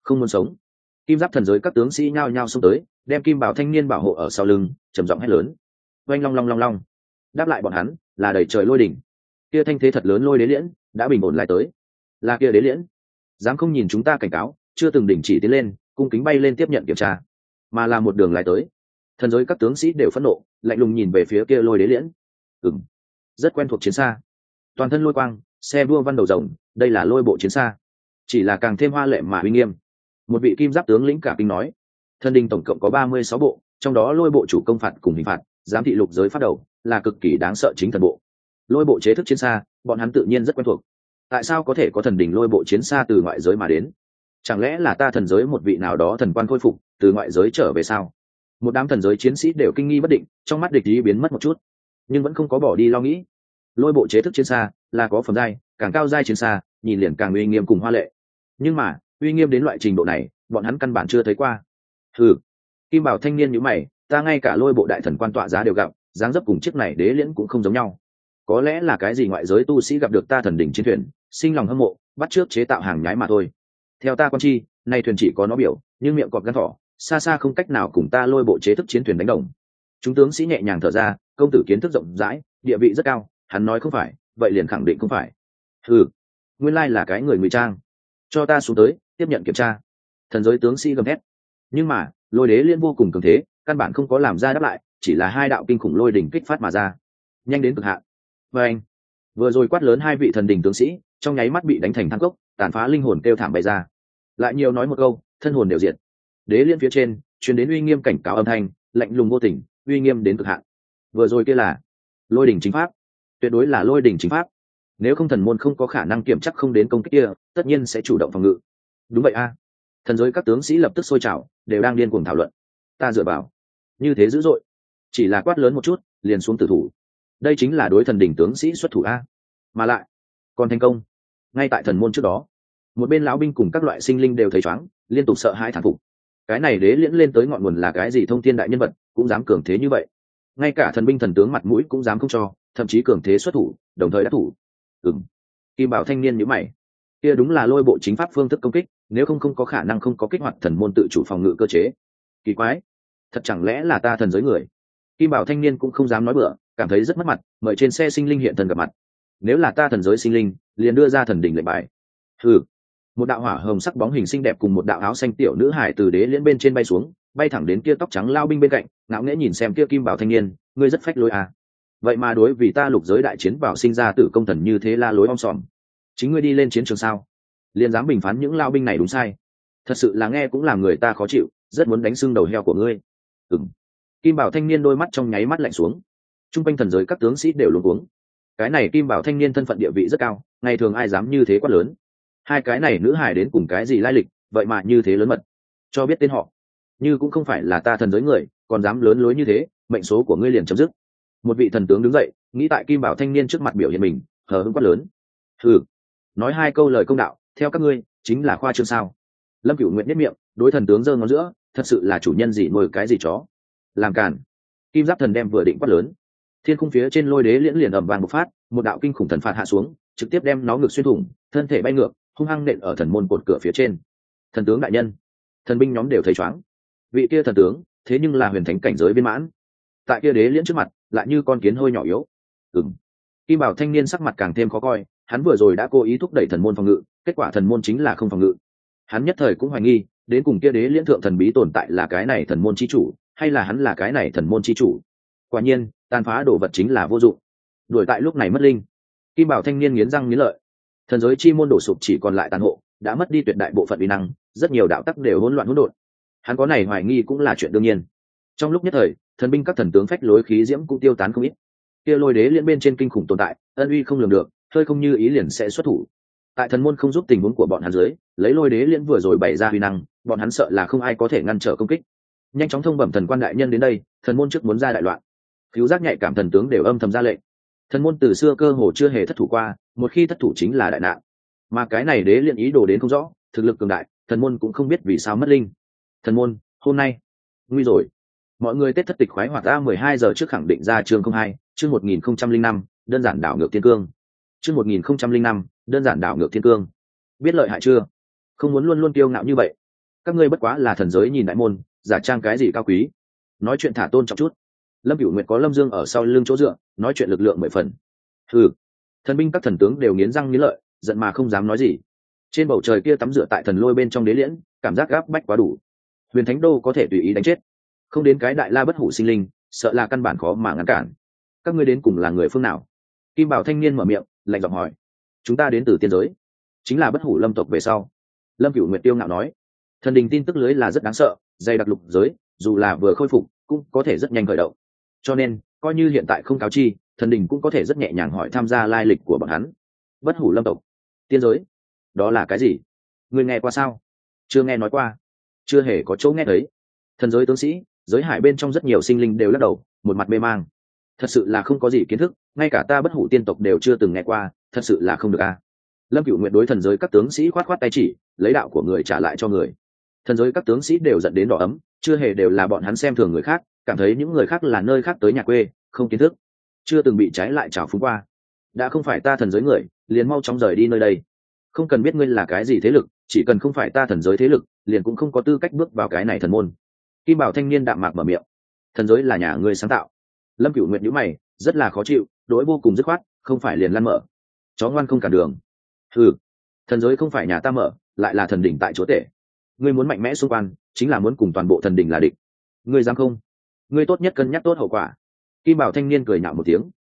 Không muốn sống. Kim giáp thần giới các tướng sĩ nhao nhao xông tới, đem kim bảo thanh niên bảo hộ ở sau lưng, trầm giọng hét lớn. Oanh long long long long. Đáp lại bọn hắn, là đẩy trời lôi đỉnh. Kia thanh thế thật lớn lôi đế liễn, đã bình ổn lại tới. Là kia đế liễn dám không nhìn chúng ta cảnh cáo, chưa từng đình chỉ tiến lên, cung kính bay lên tiếp nhận kiểm tra. Mà là một đường lại tới. Thần giới các tướng sĩ đều phẫn nộ, lạnh lùng nhìn về phía kia lôi đế liễn. Ừng rất quen thuộc chiến xa. Toàn thân lôi quang, xe vua văn đầu rồng, đây là lôi bộ chiến xa. Chỉ là càng thêm hoa lệ mà uy nghiêm. Một vị kim giáp tướng lĩnh cả kinh nói thân đình tổng cộng có ba mươi sáu bộ, trong đó lôi bộ chủ công phạt cùng hình phạt, giám thị lục giới phát đầu, là cực kỳ đáng sợ chính thần bộ. Lôi bộ chế thức chiến xa, bọn hắn tự nhiên rất quen thuộc tại sao có thể có thần đình lôi bộ chiến xa từ ngoại giới mà đến? Chẳng lẽ là ta thần giới một vị nào đó thần quan khôi phục, từ ngoại giới trở về sao? Một đám thần giới chiến sĩ đều kinh nghi bất định, trong mắt địch ý biến mất một chút. Nhưng vẫn không có bỏ đi lo nghĩ. Lôi bộ chế thức chiến xa là có phẩm giai, càng cao giai chiến xa, nhìn liền càng uy nghiêm cùng hoa lệ. Nhưng mà, uy nghiêm đến loại trình độ này, bọn hắn căn bản chưa thấy qua. Ừ kim bảo thanh niên nhữ mày, ta ngay cả lôi bộ đại thần quan tọa giá đều gặp, dáng dấp cùng chiếc này đế liễn cũng không giống nhau có lẽ là cái gì ngoại giới tu sĩ gặp được ta thần đỉnh chiến thuyền, sinh lòng hâm mộ, bắt trước chế tạo hàng nhái mà thôi. Theo ta con chi, nay thuyền chỉ có nó biểu, nhưng miệng cọp gắn thỏ, xa xa không cách nào cùng ta lôi bộ chế thức chiến thuyền đánh đồng. Chúng tướng sĩ nhẹ nhàng thở ra, công tử kiến thức rộng rãi, địa vị rất cao, hắn nói không phải, vậy liền khẳng định không phải. Ừ nguyên lai là cái người ngụy trang. Cho ta xuống tới, tiếp nhận kiểm tra. Thần giới tướng sĩ gầm hét nhưng mà, lôi đế liên vô cùng cường thế, căn bản không có làm ra đáp lại, chỉ là hai đạo kinh khủng lôi đỉnh kích phát mà ra. Nhanh đến cực hạn và anh, vừa rồi quát lớn hai vị thần đình tướng sĩ, trong nháy mắt bị đánh thành thang cốc, tàn phá linh hồn kêu thảm bày ra. Lại nhiều nói một câu, thân hồn đều diệt. Đế liên phía trên chuyển đến uy nghiêm cảnh cáo âm thanh, lạnh lùng vô tình, uy nghiêm đến cực hạn. Vừa rồi kia là lôi đỉnh chính pháp. Tuyệt đối là lôi đỉnh chính pháp. Nếu không thần môn không có khả năng kiểm chắc không đến công kích kia, tất nhiên sẽ chủ động phòng ngự. Đúng vậy a. Thần giới các tướng sĩ lập tức sôi trào, đều đang điên cuồng thảo luận. Ta dựa vào. Như thế dữ dội. Chỉ là quát lớn một chút, liền xuống tử thủ đây chính là đối thần đỉnh tướng sĩ xuất thủ a. Mà lại, còn thành công. Ngay tại thần môn trước đó, một bên lão binh cùng các loại sinh linh đều thấy chóng, liên tục sợ hãi thản phục. Cái này đế liễn lên tới ngọn nguồn là cái gì thông thiên đại nhân vật cũng dám cường thế như vậy. Ngay cả thần binh thần tướng mặt mũi cũng dám không cho, thậm chí cường thế xuất thủ, đồng thời đã thủ. Ừng kim bảo thanh niên nhữ mày. Kia đúng là lôi bộ chính pháp phương thức công kích, nếu không không có khả năng không có kích hoạt thần môn tự chủ phòng ngự cơ chế. Kỳ quái. Thật chẳng lẽ là ta thần giới người? Kim bảo thanh niên cũng không dám nói bừa cảm thấy rất mất mặt, mời trên xe sinh linh hiện thần gặp mặt. Nếu là ta thần giới sinh linh, liền đưa ra thần đỉnh lệnh bài. Thử một đạo hỏa hồng sắc bóng hình xinh đẹp cùng một đạo áo xanh tiểu nữ hải từ đế liễn bên trên bay xuống, bay thẳng đến kia tóc trắng lao binh bên cạnh, ngạo nghễ nhìn xem kia kim bảo thanh niên, ngươi rất phách lối à. vậy mà đối vì ta lục giới đại chiến bảo sinh ra tử công thần như thế la lối om sòm. Chính ngươi đi lên chiến trường sao? Liền dám bình phán những lao binh này đúng sai. Thật sự là nghe cũng làm người ta khó chịu, rất muốn đánh xương đầu heo của ngươi. Ừng kim bảo thanh niên đôi mắt trong nháy mắt lạnh xuống t r u n g quanh thần giới các tướng sĩ đều luôn uống cái này kim bảo thanh niên thân phận địa vị rất cao, ngày thường ai dám như thế quát lớn. Hai cái này nữ hải đến cùng cái gì lai lịch, vậy mà như thế lớn mật. Cho biết tên họ, như cũng không phải là ta thần giới người, còn dám lớn lối như thế, mệnh số của ngươi liền chấm dứt. Một vị thần tướng đứng dậy, nghĩ tại kim bảo thanh niên trước mặt biểu hiện mình, hờ hững quát lớn. Ừ nói hai câu lời công đạo, theo các ngươi, chính là khoa trương sao? Lâm cửu nguyện nhất miệng, đối thần tướng giơ ngón giữa, thật sự là chủ nhân gì nuôi cái gì chó? Làm cản kim giáp thần đem vừa định quát lớn thiên khung phía trên lôi đế liễn liền ầm vàng một phát, một đạo kinh khủng thần phạt hạ xuống, trực tiếp đem nó ngược xuyên thủng, thân thể bay ngược, hung hăng nện ở thần môn cột cửa phía trên. Thần tướng đại nhân, thần binh nhóm đều thấy chóng vị kia thần tướng, thế nhưng là huyền thánh cảnh giới viên mãn. Tại kia đế liễn trước mặt, lại như con kiến hơi nhỏ yếu. Ừng kim bảo thanh niên sắc mặt càng thêm khó coi, hắn vừa rồi đã cố ý thúc đẩy thần môn phòng ngự, kết quả thần môn chính là không phòng ngự. Hắn nhất thời cũng hoài nghi, đến cùng kia đế liễn thượng thần bí tồn tại là cái này thần môn chi chủ, hay là hắn là cái này thần môn chi chủ. Quả nhiên tàn phá đồ vật chính là vô dụng. Đuổi tại lúc này mất linh. Kim bảo thanh niên nghiến răng nghiến lợi. Thần giới chi môn đổ sụp chỉ còn lại tàn hộ, đã mất đi tuyệt đại bộ phận uy năng, rất nhiều đạo tắc đều hỗn loạn hỗn độn. Hắn có này hoài nghi cũng là chuyện đương nhiên. Trong lúc nhất thời, thần binh các thần tướng phách lối khí diễm cũng tiêu tán không ít. Kia lôi đế liên bên trên kinh khủng tồn tại, ân uy không lường được, hơi không như ý liền sẽ xuất thủ. Tại thần môn không giúp tình huống của bọn hắn dưới, lấy lôi đế liên vừa rồi bày ra uy năng, bọn hắn sợ là không ai có thể ngăn trở công kích. Nhanh chóng thông bẩm thần quan đại nhân đến đây, thần môn trước muốn ra đại loạn cứu giác nhạy cảm thần tướng đều âm thầm ra lệnh. Thần môn từ xưa cơ hồ chưa hề thất thủ qua, một khi thất thủ chính là đại nạn. Mà cái này đế liền ý đồ đến không rõ, thực lực cường đại, thần môn cũng không biết vì sao mất linh. Thần môn, hôm nay, nguy rồi. Mọi người tết thất tịch khoái hoạt a mười hai giờ trước khẳng định ra chương không hai, chương một nghìn không trăm linh năm, đơn giản đảo ngược thiên cương. Chương một nghìn không trăm linh năm, đơn giản đảo ngược thiên cương. Biết lợi hại chưa? Không muốn luôn luôn kiêu ngạo như vậy. Các ngươi bất quá là thần giới nhìn đại môn, giả trang cái gì cao quý? Nói chuyện thả tôn trọng chút lâm cựu nguyệt có lâm dương ở sau lưng chỗ dựa, nói chuyện lực lượng mười phần. Ừ thần binh các thần tướng đều nghiến răng nghiến lợi, giận mà không dám nói gì. Trên bầu trời kia tắm rửa tại thần lôi bên trong đế liễn, cảm giác gáp bách quá đủ. Huyền thánh đô có thể tùy ý đánh chết. Không đến cái đại la bất hủ sinh linh, sợ là căn bản khó mà ngăn cản. Các ngươi đến cùng là người phương nào? Kim bảo thanh niên mở miệng, lạnh giọng hỏi. Chúng ta đến từ tiên giới. Chính là bất hủ lâm tộc về sau. Lâm cựu nguyệt tiêu ngạo nói. Thần đình tin tức lưới là rất đáng sợ, dày đặc lục giới, dù là vừa khôi phục, cũng có thể rất nhanh khởi động cho nên, coi như hiện tại không cáo chi, thần đình cũng có thể rất nhẹ nhàng hỏi tham gia lai lịch của bọn hắn. Bất hủ lâm tộc. Tiên giới. Đó là cái gì? Người nghe qua sao? Chưa nghe nói qua. Chưa hề có chỗ nghe thấy. Thần giới tướng sĩ, giới hải bên trong rất nhiều sinh linh đều lắc đầu, một mặt mê mang. Thật sự là không có gì kiến thức, ngay cả ta bất hủ tiên tộc đều chưa từng nghe qua, thật sự là không được a. Lâm cựu nguyện đối thần giới các tướng sĩ khoát khoát tay chỉ, lấy đạo của người trả lại cho người. Thần giới các tướng sĩ đều dẫn đến đỏ ấm, chưa hề đều là bọn hắn xem thường người khác cảm thấy những người khác là nơi khác tới nhà quê, không kiến thức, chưa từng bị trái lại trào phúng qua. Đã không phải ta thần giới người, liền mau chóng rời đi nơi đây. Không cần biết ngươi là cái gì thế lực, chỉ cần không phải ta thần giới thế lực, liền cũng không có tư cách bước vào cái này thần môn. Kim bảo thanh niên đạm mạc mở miệng. Thần giới là nhà ngươi sáng tạo. Lâm cửu nguyện nhữ mày, rất là khó chịu đỗi vô cùng dứt khoát, không phải liền lăn mở. Chó ngoan không cản đường. Ừ thần giới không phải nhà ta mở, lại là thần đỉnh tại chỗ tể. Ngươi muốn mạnh mẽ xung quanh, chính là muốn cùng toàn bộ thần đỉnh là địch. Ngươi dám không? Ngươi tốt nhất cân nhắc tốt hậu quả. Kim bảo thanh niên cười nhạo một tiếng.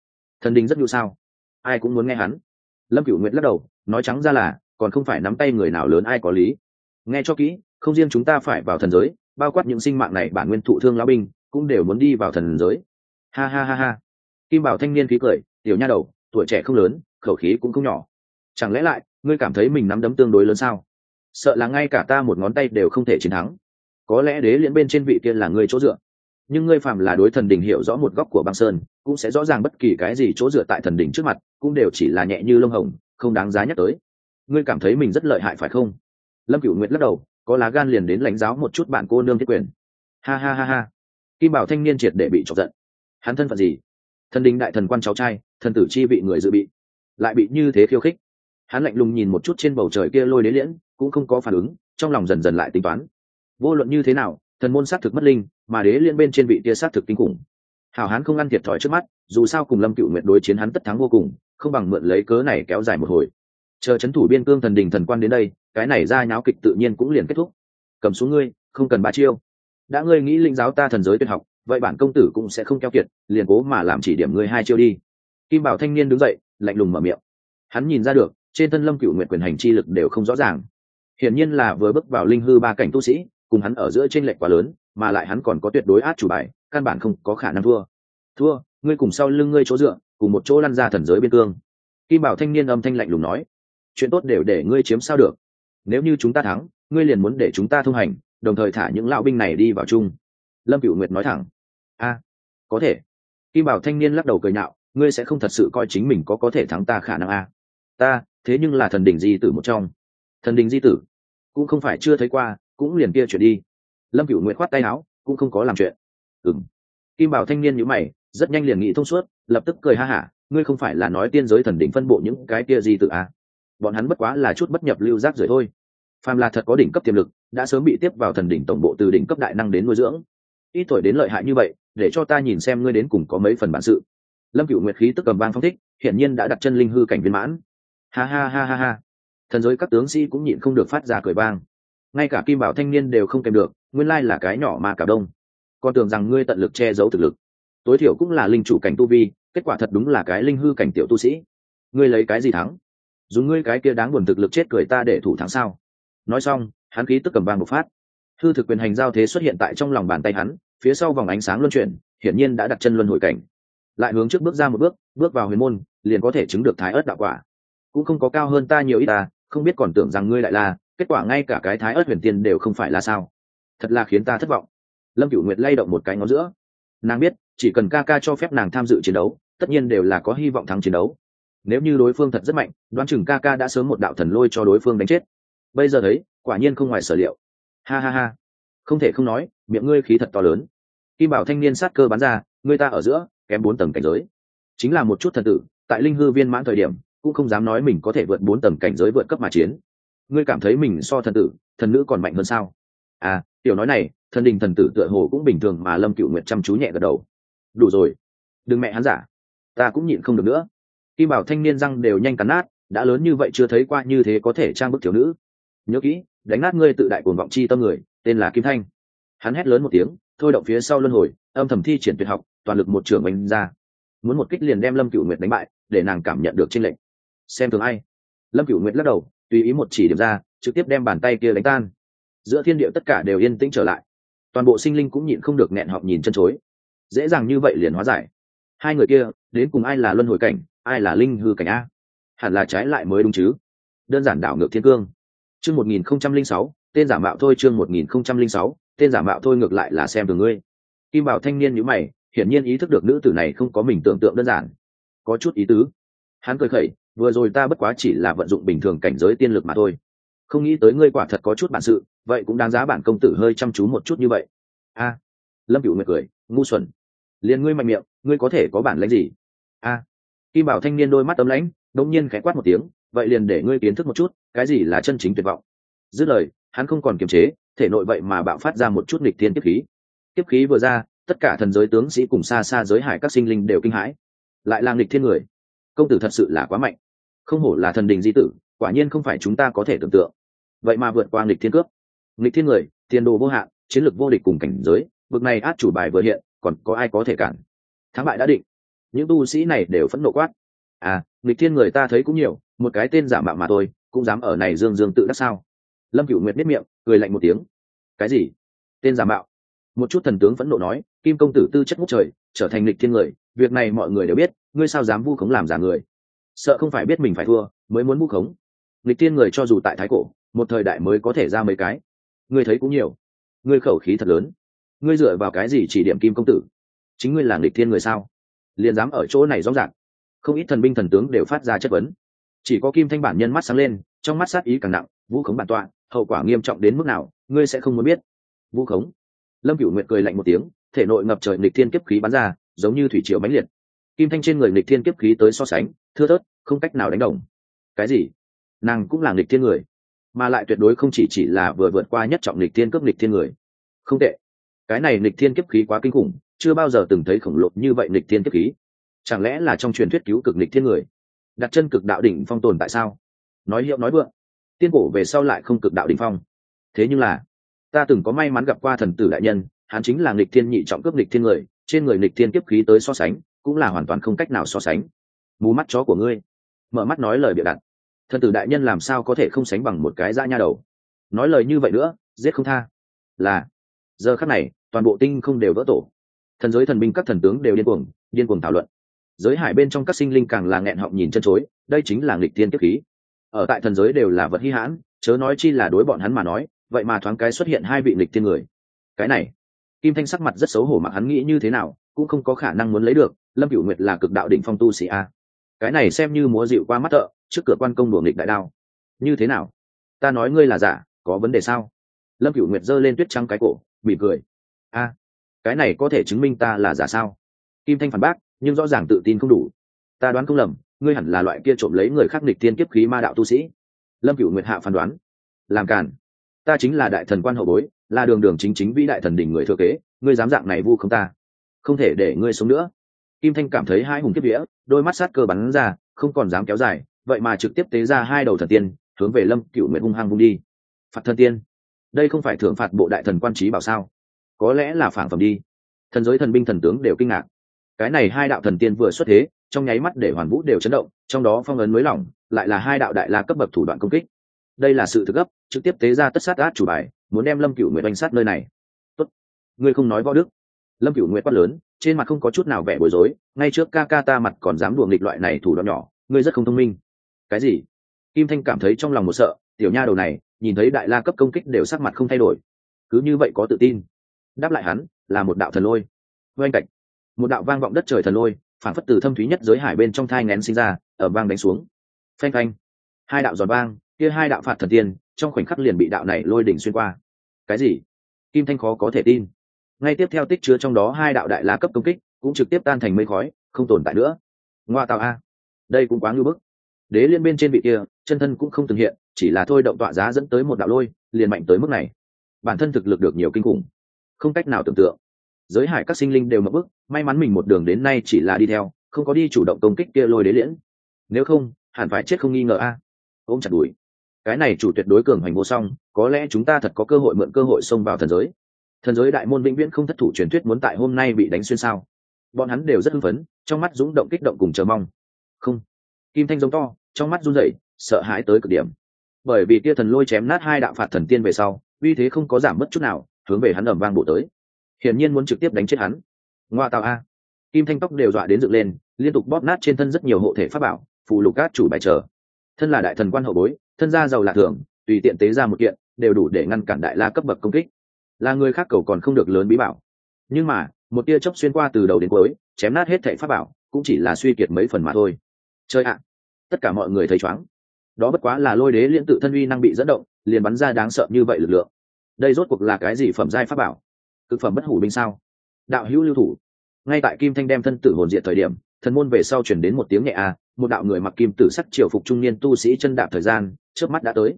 Thần đình rất nhu sao? Ai cũng muốn nghe hắn. Lâm cửu nguyệt lắc đầu, nói trắng ra là, còn không phải nắm tay người nào lớn ai có lý. Nghe cho kỹ, không riêng chúng ta phải vào thần giới, bao quát những sinh mạng này bản nguyên thụ thương lão binh, cũng đều muốn đi vào thần giới. Ha ha ha ha. Kim bảo thanh niên khí cười, tiểu nha đầu, tuổi trẻ không lớn, khẩu khí cũng không nhỏ. Chẳng lẽ lại, ngươi cảm thấy mình nắm đấm tương đối lớn sao? Sợ là ngay cả ta một ngón tay đều không thể chiến thắng. Có lẽ đế liễn bên trên vị kia là ngươi chỗ dựa nhưng ngươi phạm là đối thần đình hiểu rõ một góc của băng sơn, cũng sẽ rõ ràng bất kỳ cái gì chỗ dựa tại thần đình trước mặt, cũng đều chỉ là nhẹ như lông hồng, không đáng giá nhắc tới. Ngươi cảm thấy mình rất lợi hại phải không? Lâm cửu nguyệt lắc đầu, có lá gan liền đến lãnh giáo một chút bạn cô nương thiết quyền. Ha ha ha ha. Kim bảo thanh niên triệt để bị chọc giận. Hắn thân phận gì? Thần đình đại thần quan cháu trai, thần tử chi bị người dự bị. Lại bị như thế khiêu khích. Hắn lạnh lùng nhìn một chút trên bầu trời kia lôi đế liễn, cũng không có phản ứng, trong lòng dần dần lại tính toán. Vô luận như thế nào thần môn xác thực mất linh, mà đế liên bên trên vị tia xác thực kinh khủng. Hảo hán không ăn thiệt thòi trước mắt, dù sao cùng lâm cựu nguyện đối chiến hắn tất thắng vô cùng, không bằng mượn lấy cớ này kéo dài một hồi. Chờ c h ấ n thủ biên cương thần đình thần quan đến đây, cái này ra nháo kịch tự nhiên cũng liền kết thúc. Cầm xuống ngươi, không cần ba chiêu. Đã ngươi nghĩ linh giáo ta thần giới tuyệt học, vậy bản công tử cũng sẽ không keo kiệt, liền cố mà làm chỉ điểm ngươi hai chiêu đi. Kim bảo thanh niên đứng dậy, lạnh lùng mở miệng. Hắn nhìn ra được, trên thân lâm cựu nguyện quyền hành chi lực đều không rõ ràng. Hiển nhiên là vừa bước vào linh hư ba cảnh tu sĩ cùng hắn ở giữa chênh lệch quá lớn, mà lại hắn còn có tuyệt đối át chủ bài, căn bản không có khả năng thua. Thua, ngươi cùng sau lưng ngươi chỗ dựa, cùng một chỗ lăn ra thần giới biên cương. Kim bảo thanh niên âm thanh lạnh lùng nói, chuyện tốt đều để ngươi chiếm sao được. Nếu như chúng ta thắng, ngươi liền muốn để chúng ta thông hành, đồng thời thả những lão binh này đi vào chung. Lâm cựu nguyệt nói thẳng, a, có thể. Kim bảo thanh niên lắc đầu cười nhạo, ngươi sẽ không thật sự coi chính mình có có thể thắng ta khả năng a. Ta, thế nhưng là thần đỉnh di tử một trong. Thần đỉnh di tử? Cũng không phải chưa thấy qua cũng liền kia chuyển đi. Lâm cựu nguyện khoát tay áo, cũng không có làm chuyện. Ừng kim bảo thanh niên nhữ mày, rất nhanh liền nghĩ thông suốt, lập tức cười ha hả, ngươi không phải là nói tiên giới thần đỉnh phân bộ những cái kia gì tự à. bọn hắn bất quá là chút bất nhập lưu giác rời thôi. Phàm là thật có đỉnh cấp tiềm lực, đã sớm bị tiếp vào thần đỉnh tổng bộ từ đỉnh cấp đại năng đến nuôi dưỡng. Ít tuổi đến lợi hại như vậy, để cho ta nhìn xem ngươi đến cùng có mấy phần bản sự. Lâm cựu nguyệt khí tức cầm bang phong thích, hiển nhiên đã đặt chân linh hư cảnh viên mãn. Ha ha ha ha ha. Thần giới các tướng sĩ cũng nhịn không được phát ra cười bang ngay cả kim bảo thanh niên đều không kèm được, nguyên lai là cái nhỏ mà cả đông. Con tưởng rằng ngươi tận lực che giấu thực lực. Tối thiểu cũng là linh chủ cảnh tu vi, kết quả thật đúng là cái linh hư cảnh tiểu tu sĩ. Ngươi lấy cái gì thắng? Dùng ngươi cái kia đáng buồn thực lực chết cười ta để thủ thắng sao? Nói xong, hắn khí tức cầm vang một phát. Hư thực quyền hành giao thế xuất hiện tại trong lòng bàn tay hắn, phía sau vòng ánh sáng luân chuyển, hiển nhiên đã đặt chân luân hồi cảnh. Lại hướng trước bước ra một bước bước vào huyền môn, liền có thể chứng được thái ớt đạo quả. Cũng không có cao hơn ta nhiều ít ta, không biết còn tưởng rằng ngươi lại là kết quả ngay cả cái thái ớt huyền tiên đều không phải là sao? Thật là khiến ta thất vọng. Lâm cửu nguyệt lay động một cái ngón giữa. Nàng biết, chỉ cần ca ca cho phép nàng tham dự chiến đấu, tất nhiên đều là có hy vọng thắng chiến đấu. Nếu như đối phương thật rất mạnh, đoán chừng ca ca đã sớm một đạo thần lôi cho đối phương đánh chết. Bây giờ thấy, quả nhiên không ngoài sở liệu. Ha ha ha. Không thể không nói, miệng ngươi khí thật to lớn. Kim bảo thanh niên sát cơ bắn ra, ngươi ta ở giữa, kém bốn tầng cảnh giới. Chính là một chút thần tử, tại linh hư viên mãn thời điểm, cũng không dám nói mình có thể vượt bốn tầng cảnh giới vượt cấp mà chiến ngươi cảm thấy mình so thần tử, thần nữ còn mạnh hơn sao? À tiểu nói này, thần đình thần tử tựa hồ cũng bình thường mà lâm cựu nguyệt chăm chú nhẹ gật đầu. Đủ rồi. Đừng mẹ hắn giả. Ta cũng nhịn không được nữa. Kim bảo thanh niên răng đều nhanh cắn nát, đã lớn như vậy chưa thấy qua như thế có thể trang bức thiếu nữ. Nhớ kỹ, đánh nát ngươi tự đại cuồng vọng chi tâm người, tên là kim thanh. Hắn hét lớn một tiếng, thôi động phía sau luân hồi, âm thầm thi triển tuyệt học, toàn lực một trưởng oanh ra. Muốn một kích liền đem lâm cựu nguyệt đánh bại, để nàng cảm nhận được tranh lệnh xem thường ai? Lâm cựu nguyệt lắc đầu tùy ý một chỉ điểm ra, trực tiếp đem bàn tay kia đánh tan. Giữa thiên địa tất cả đều yên tĩnh trở lại. Toàn bộ sinh linh cũng nhịn không được nghẹn họng nhìn chân chối. Dễ dàng như vậy liền hóa giải. Hai người kia, đến cùng ai là luân hồi cảnh, ai là linh hư cảnh a? Hẳn là trái lại mới đúng chứ? Đơn giản đảo ngược thiên cương. Chương một nghìn không trăm linh sáu, tên giả mạo thôi chương một nghìn không trăm linh sáu, tên giả mạo thôi ngược lại là xem từ ngươi. Kim bảo thanh niên nhữ mày, hiển nhiên ý thức được nữ tử này không có mình tưởng tượng đơn giản. Có chút ý tứ. Hắn cười khẩy vừa rồi ta bất quá chỉ là vận dụng bình thường cảnh giới tiên lực mà thôi. Không nghĩ tới ngươi quả thật có chút bản sự, vậy cũng đáng giá bản công tử hơi chăm chú một chút như vậy. A. Lâm cựu nguyệt cười, ngu xuẩn. Liền ngươi mạnh miệng, ngươi có thể có bản lãnh gì? A. Kim bảo thanh niên đôi mắt ấm lãnh đông nhiên khẽ quát một tiếng, vậy liền để ngươi kiến thức một chút, cái gì là chân chính tuyệt vọng. Dứt lời, hắn không còn kiềm chế, thể nội vậy mà bạo phát ra một chút nghịch thiên tiếp khí. Tiếp khí vừa ra, tất cả thần giới tướng sĩ cùng xa xa giới hải các sinh linh đều kinh hãi. Lại là nghịch thiên người. Công tử thật sự là quá mạnh không hổ là thần đình di tử, quả nhiên không phải chúng ta có thể tưởng tượng. Vậy mà vượt qua nghịch thiên cướp. Nghịch thiên người, tiền đồ vô hạn, chiến lược vô địch cùng cảnh giới vực này át chủ bài vừa hiện, còn có ai có thể cản? Thắng bại đã định. Những tu sĩ này đều phẫn nộ quát. À nghịch thiên người ta thấy cũng nhiều, một cái tên giả mạo mà thôi, cũng dám ở này dương dương tự đắc sao? Lâm cửu nguyệt biết miệng, cười lạnh một tiếng. Cái gì? Tên giả mạo. Một chút thần tướng phẫn nộ nói, kim công tử tư chất ngút trời, trở thành lịch thiên người, việc này mọi người đều biết, ngươi sao dám vu khống làm giả người? Sợ không phải biết mình phải thua, mới muốn vu khống. Lịch thiên người cho dù tại thái cổ, một thời đại mới có thể ra mấy cái. Ngươi thấy cũng nhiều. Ngươi khẩu khí thật lớn. Ngươi dựa vào cái gì chỉ điểm kim công tử? Chính ngươi là nghịch thiên người sao? Liền dám ở chỗ này rõ ràng. Không ít thần binh thần tướng đều phát ra chất vấn. Chỉ có kim thanh bản nhân mắt sáng lên, trong mắt sát ý càng nặng, vũ khống bản tọa, hậu quả nghiêm trọng đến mức nào, ngươi sẽ không muốn biết. Vũ khống. Lâm cửu nguyệt cười lạnh một tiếng, thể nội ngập trời nghịch thiên kiếp khí bắn ra, giống như thủy triều mãnh liệt. Kim thanh trên người nghịch thiên kiếp khí tới so sánh thưa thớt, không cách nào đánh đồng. Cái gì? Nàng cũng là nghịch thiên người, mà lại tuyệt đối không chỉ chỉ là vừa vượt qua nhất trọng nghịch thiên cướp nghịch thiên người. Không tệ. Cái này nghịch thiên kiếp khí quá kinh khủng, chưa bao giờ từng thấy khổng lồ như vậy nghịch thiên kiếp khí. Chẳng lẽ là trong truyền thuyết cứu cực nghịch thiên người? Đặt chân cực đạo đỉnh phong tồn tại sao? Nói hiệu nói vượng. Tiên cổ về sau lại không cực đạo đỉnh phong. Thế nhưng là, ta từng có may mắn gặp qua thần tử đại nhân, hắn chính là nghịch thiên nhị trọng cướp nghịch thiên người, trên người nghịch thiên kiếp khí tới so sánh, cũng là hoàn toàn không cách nào so sánh mù mắt chó của ngươi. Mở mắt nói lời bịa đặt. Thần tử đại nhân làm sao có thể không sánh bằng một cái dã nha đầu? Nói lời như vậy nữa, giết không tha. Là, giờ khắc này, toàn bộ tinh không đều vỡ tổ. Thần giới thần binh các thần tướng đều điên cuồng điên cuồng thảo luận. Giới hải bên trong các sinh linh càng là nghẹn họng nhìn chân chối, đây chính là nghịch tiên kiếp khí. Ở tại thần giới đều là vật hy hãn, chớ nói chi là đối bọn hắn mà nói, vậy mà thoáng cái xuất hiện hai vị nghịch tiên người. Cái này, kim thanh sắc mặt rất xấu hổ mà hắn nghĩ như thế nào, cũng không có khả năng muốn lấy được, lâm cửu nguyệt là cực đạo đỉnh phong tu sĩ a cái này xem như múa dịu qua mắt thợ, trước cửa quan công đùa nghịch đại đao. Như thế nào? Ta nói ngươi là giả, có vấn đề sao? Lâm cửu nguyệt giơ lên tuyết trắng cái cổ, mỉm cười. A, cái này có thể chứng minh ta là giả sao? Kim thanh phản bác, nhưng rõ ràng tự tin không đủ. Ta đoán không lầm, ngươi hẳn là loại kia trộm lấy người khác địch tiên kiếp khí ma đạo tu sĩ. Lâm cửu nguyệt hạ phán đoán. Làm càn. Ta chính là đại thần quan hậu bối, là đường đường chính chính vĩ đại thần đỉnh người thừa kế, ngươi dám dạng này vu không ta. Không thể để ngươi sống nữa kim thanh cảm thấy hai hùng kiếp vía, đôi mắt sát cơ bắn ra, không còn dám kéo dài, vậy mà trực tiếp tế ra hai đầu thần tiên, hướng về lâm cựu nguyện hung hăng vung đi. Phạt thần tiên? Đây không phải thưởng phạt bộ đại thần quan trí bảo sao? Có lẽ là phản phẩm đi. Thần giới thần binh thần tướng đều kinh ngạc. Cái này hai đạo thần tiên vừa xuất thế, trong nháy mắt để hoàn vũ đều chấn động, trong đó phong ấn mới lỏng, lại là hai đạo đại la cấp bậc thủ đoạn công kích. Đây là sự thực gấp, trực tiếp tế ra tất sát át chủ bài, muốn đem lâm cựu Nguyệt oanh sát nơi này. Tốt. ngươi không nói võ đức. Lâm cựu Nguyệt quát lớn trên mặt không có chút nào vẻ bối rối, ngay trước ca ca ta mặt còn dám đùa nghịch loại này thủ đoạn nhỏ, ngươi rất không thông minh. Cái gì? Kim thanh cảm thấy trong lòng một sợ, tiểu nha đầu này, nhìn thấy đại la cấp công kích đều sắc mặt không thay đổi. Cứ như vậy có tự tin. Đáp lại hắn, là một đạo thần lôi. Oanh cạch. Một đạo vang vọng đất trời thần lôi phản phất từ thâm thúy nhất giới hải bên trong thai ngén sinh ra, ở vang đánh xuống. Phanh phanh. Hai đạo giòn vang, kia hai đạo phạt thần tiên, trong khoảnh khắc liền bị đạo này lôi đỉnh xuyên qua. Cái gì? Kim thanh khó có thể tin ngay tiếp theo tích chứa trong đó hai đạo đại la cấp công kích, cũng trực tiếp tan thành mây khói, không tồn tại nữa. Ngoa tạo a. Đây cũng quá ngưỡng bức. Đế liên bên trên vị kia, chân thân cũng không từng hiện, chỉ là thôi động tọa giá dẫn tới một đạo lôi, liền mạnh tới mức này. Bản thân thực lực được nhiều kinh khủng. Không cách nào tưởng tượng. Giới hải các sinh linh đều mập bức, may mắn mình một đường đến nay chỉ là đi theo, không có đi chủ động công kích kia lôi đế liễn. Nếu không, hẳn phải chết không nghi ngờ a. Ôm chặt đuổi. Cái này chủ tuyệt đối cường hành vô song, có lẽ chúng ta thật có cơ hội mượn cơ hội xông vào thần giới thần giới đại môn vĩnh viễn không thất thủ truyền thuyết muốn tại hôm nay bị đánh xuyên sao? Bọn hắn đều rất hưng phấn, trong mắt dũng động kích động cùng chờ mong. Không. Kim thanh giống to, trong mắt run rẩy, sợ hãi tới cực điểm. Bởi vì kia thần lôi chém nát hai đạo phạt thần tiên về sau, uy thế không có giảm mất chút nào, hướng về hắn ẩm vang bổ tới. Hiển nhiên muốn trực tiếp đánh chết hắn. Ngoa tạo a. Kim thanh tóc đều dọa đến dựng lên, liên tục bóp nát trên thân rất nhiều hộ thể pháp bảo, phụ lục cát chủ bài trở. Thân là đại thần quan hậu bối, thân gia giàu là thường, tùy tiện tế ra một kiện, đều đủ để ngăn cản đại la cấp bậc công kích là người khác cầu còn không được lớn bí bảo. Nhưng mà, một tia chớp xuyên qua từ đầu đến cuối, chém nát hết thệ pháp bảo, cũng chỉ là suy kiệt mấy phần mà thôi. Chơi ạ! Tất cả mọi người thấy chóng đó bất quá là lôi đế liên tự thân uy năng bị dẫn động, liền bắn ra đáng sợ như vậy lực lượng. Đây rốt cuộc là cái gì phẩm giai pháp bảo? Cực phẩm bất hủ binh sao? Đạo hữu lưu thủ. Ngay tại kim thanh đem thân tử hồn diện thời điểm, thần môn về sau chuyển đến một tiếng nhẹ a, một đạo người mặc kim tử sắc triều phục trung niên tu sĩ chân đạp thời gian trước mắt đã tới.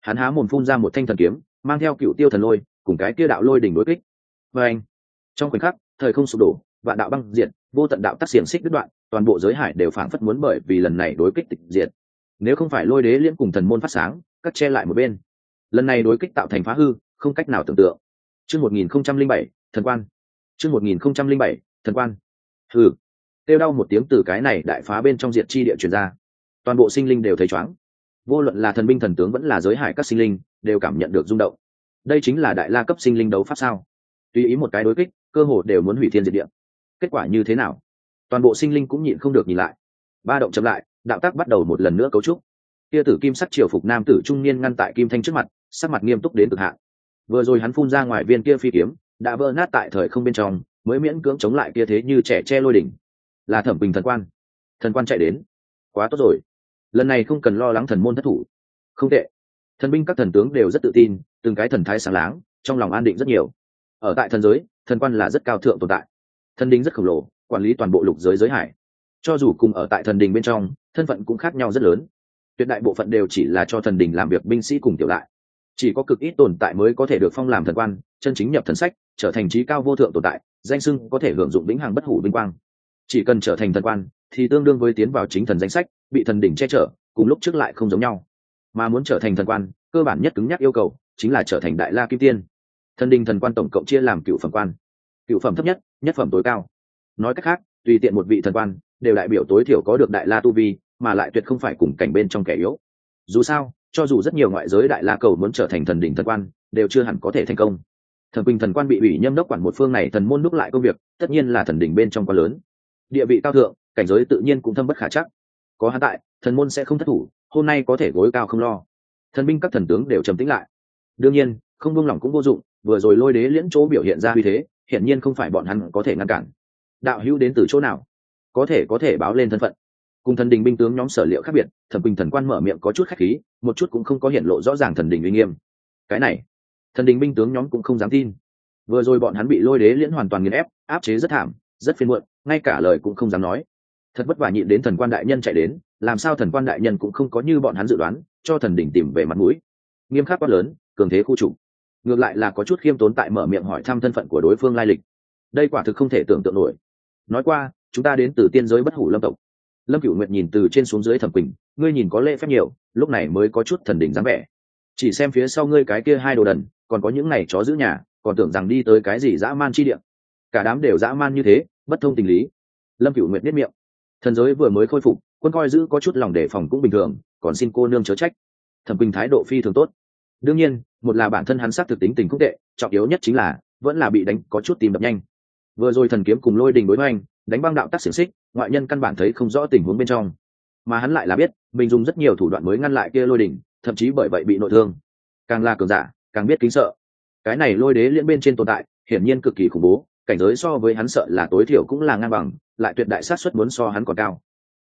Hắn há mồm phun ra một thanh thần kiếm, mang theo cựu tiêu thần lôi cùng cái kia đạo lôi đỉnh đối kích. Và anh, trong khoảnh khắc, thời không sụp đổ, vạn đạo băng diệt, vô tận đạo tắc xiềng xích đứt đoạn, toàn bộ giới hải đều phảng phất muốn bởi vì lần này đối kích tịch diệt. Nếu không phải lôi đế liễm cùng thần môn phát sáng, cắt che lại một bên. Lần này đối kích tạo thành phá hư, không cách nào tưởng tượng. Chương một nghìn không trăm linh bảy, thần quan. Chương một nghìn không trăm linh bảy, thần quan. Hừ. Kêu đau một tiếng từ cái này đại phá bên trong diệt chi địa truyền ra. Toàn bộ sinh linh đều thấy chóng vô luận là thần binh thần tướng vẫn là giới hải các sinh linh, đều cảm nhận được rung động đây chính là đại la cấp sinh linh đấu pháp sao? Tùy ý một cái đối kích, cơ hồ đều muốn hủy thiên diệt địa. Kết quả như thế nào? Toàn bộ sinh linh cũng nhịn không được nhìn lại. Ba động chậm lại, đạo tác bắt đầu một lần nữa cấu trúc. Tia tử kim sắc triều phục nam tử trung niên ngăn tại kim thanh trước mặt, sắc mặt nghiêm túc đến cực hạn. Vừa rồi hắn phun ra ngoài viên kia phi kiếm, đã vỡ nát tại thời không bên trong, mới miễn cưỡng chống lại kia thế như trẻ che lôi đỉnh. Là thẩm bình thần quan. Thần quan chạy đến. Quá tốt rồi. Lần này không cần lo lắng thần môn thất thủ. Không tệ thần binh các thần tướng đều rất tự tin, từng cái thần thái sáng láng, trong lòng an định rất nhiều. Ở tại thần giới, thần quan là rất cao thượng tồn tại. Thần đình rất khổng lồ, quản lý toàn bộ lục giới giới hải. Cho dù cùng ở tại thần đình bên trong, thân phận cũng khác nhau rất lớn. Tuyệt đại bộ phận đều chỉ là cho thần đình làm việc binh sĩ cùng tiểu lại. Chỉ có cực ít tồn tại mới có thể được phong làm thần quan, chân chính nhập thần sách, trở thành trí cao vô thượng tồn tại, danh sưng có thể hưởng dụng vĩnh hằng bất hủ vinh quang. Chỉ cần trở thành thần quan, thì tương đương với tiến vào chính thần danh sách, bị thần đỉnh che chở, cùng lúc trước lại không giống nhau mà muốn trở thành thần quan, cơ bản nhất cứng nhắc yêu cầu chính là trở thành đại la kim tiên. Thần đình thần quan tổng cộng chia làm cựu phẩm quan. Cựu phẩm thấp nhất nhất phẩm tối cao. Nói cách khác, tùy tiện một vị thần quan, đều đại biểu tối thiểu có được đại la tu vi, mà lại tuyệt không phải cùng cảnh bên trong kẻ yếu. Dù sao, cho dù rất nhiều ngoại giới đại la cầu muốn trở thành thần đỉnh thần quan, đều chưa hẳn có thể thành công. Thần quỳnh thần quan bị ủy nhâm đốc quản một phương này thần môn đúc lại công việc, tất nhiên là thần đỉnh bên trong quá lớn. Địa vị cao thượng, cảnh giới tự nhiên cũng thâm bất khả chắc. Có hắn tại, thần môn sẽ không thất thủ hôm nay có thể gối cao không lo. Thần binh các thần tướng đều trầm tĩnh lại. Đương nhiên, không buông lỏng cũng vô dụng, vừa rồi lôi đế liễn chỗ biểu hiện ra uy thế, hiển nhiên không phải bọn hắn có thể ngăn cản. Đạo hữu đến từ chỗ nào? Có thể có thể báo lên thân phận. Cùng thần đình binh tướng nhóm sở liệu khác biệt thẩm bình thần quan mở miệng có chút khách khí, một chút cũng không có hiện lộ rõ ràng thần đình uy nghiêm. Cái này, thần đình binh tướng nhóm cũng không dám tin. Vừa rồi bọn hắn bị lôi đế liễn hoàn toàn nghiền ép, áp chế rất thảm, rất phiên muộn, ngay cả lời cũng không dám nói. Thật vất vả nhịn đến thần quan đại nhân chạy đến làm sao thần quan đại nhân cũng không có như bọn hắn dự đoán, cho thần đỉnh tìm về mặt mũi. Nghiêm khắc quát lớn, cường thế khu trục. Ngược lại là có chút khiêm tốn tại mở miệng hỏi thăm thân phận của đối phương lai lịch. Đây quả thực không thể tưởng tượng nổi. Nói qua, chúng ta đến từ tiên giới bất hủ lâm tộc. Lâm cửu nguyệt nhìn từ trên xuống dưới thẩm quỳnh, ngươi nhìn có lễ phép nhiều, lúc này mới có chút thần đỉnh dáng vẻ. Chỉ xem phía sau ngươi cái kia hai đồ đần, còn có những ngày chó giữ nhà, còn tưởng rằng đi tới cái gì dã man chi điện cả đám đều dã man như thế, bất thông tình lý. Lâm cửu nguyệt biết miệng. Thần giới vừa mới khôi phục quân coi giữ có chút lòng đề phòng cũng bình thường, còn xin cô nương chớ trách. Thẩm quỳnh thái độ phi thường tốt. Đương nhiên, một là bản thân hắn xác thực tính tình cũng tệ, trọng yếu nhất chính là, vẫn là bị đánh có chút tìm đập nhanh. Vừa rồi thần kiếm cùng lôi đình đối hoành, đánh băng đạo tắc xiềng xích, ngoại nhân căn bản thấy không rõ tình huống bên trong. Mà hắn lại là biết, mình dùng rất nhiều thủ đoạn mới ngăn lại kia lôi đình, thậm chí bởi vậy bị nội thương. Càng là cường giả, càng biết kính sợ. Cái này lôi đế liên bên trên tồn tại, hiển nhiên cực kỳ khủng bố, cảnh giới so với hắn sợ là tối thiểu cũng là ngang bằng, lại tuyệt đại sát suất muốn so hắn còn cao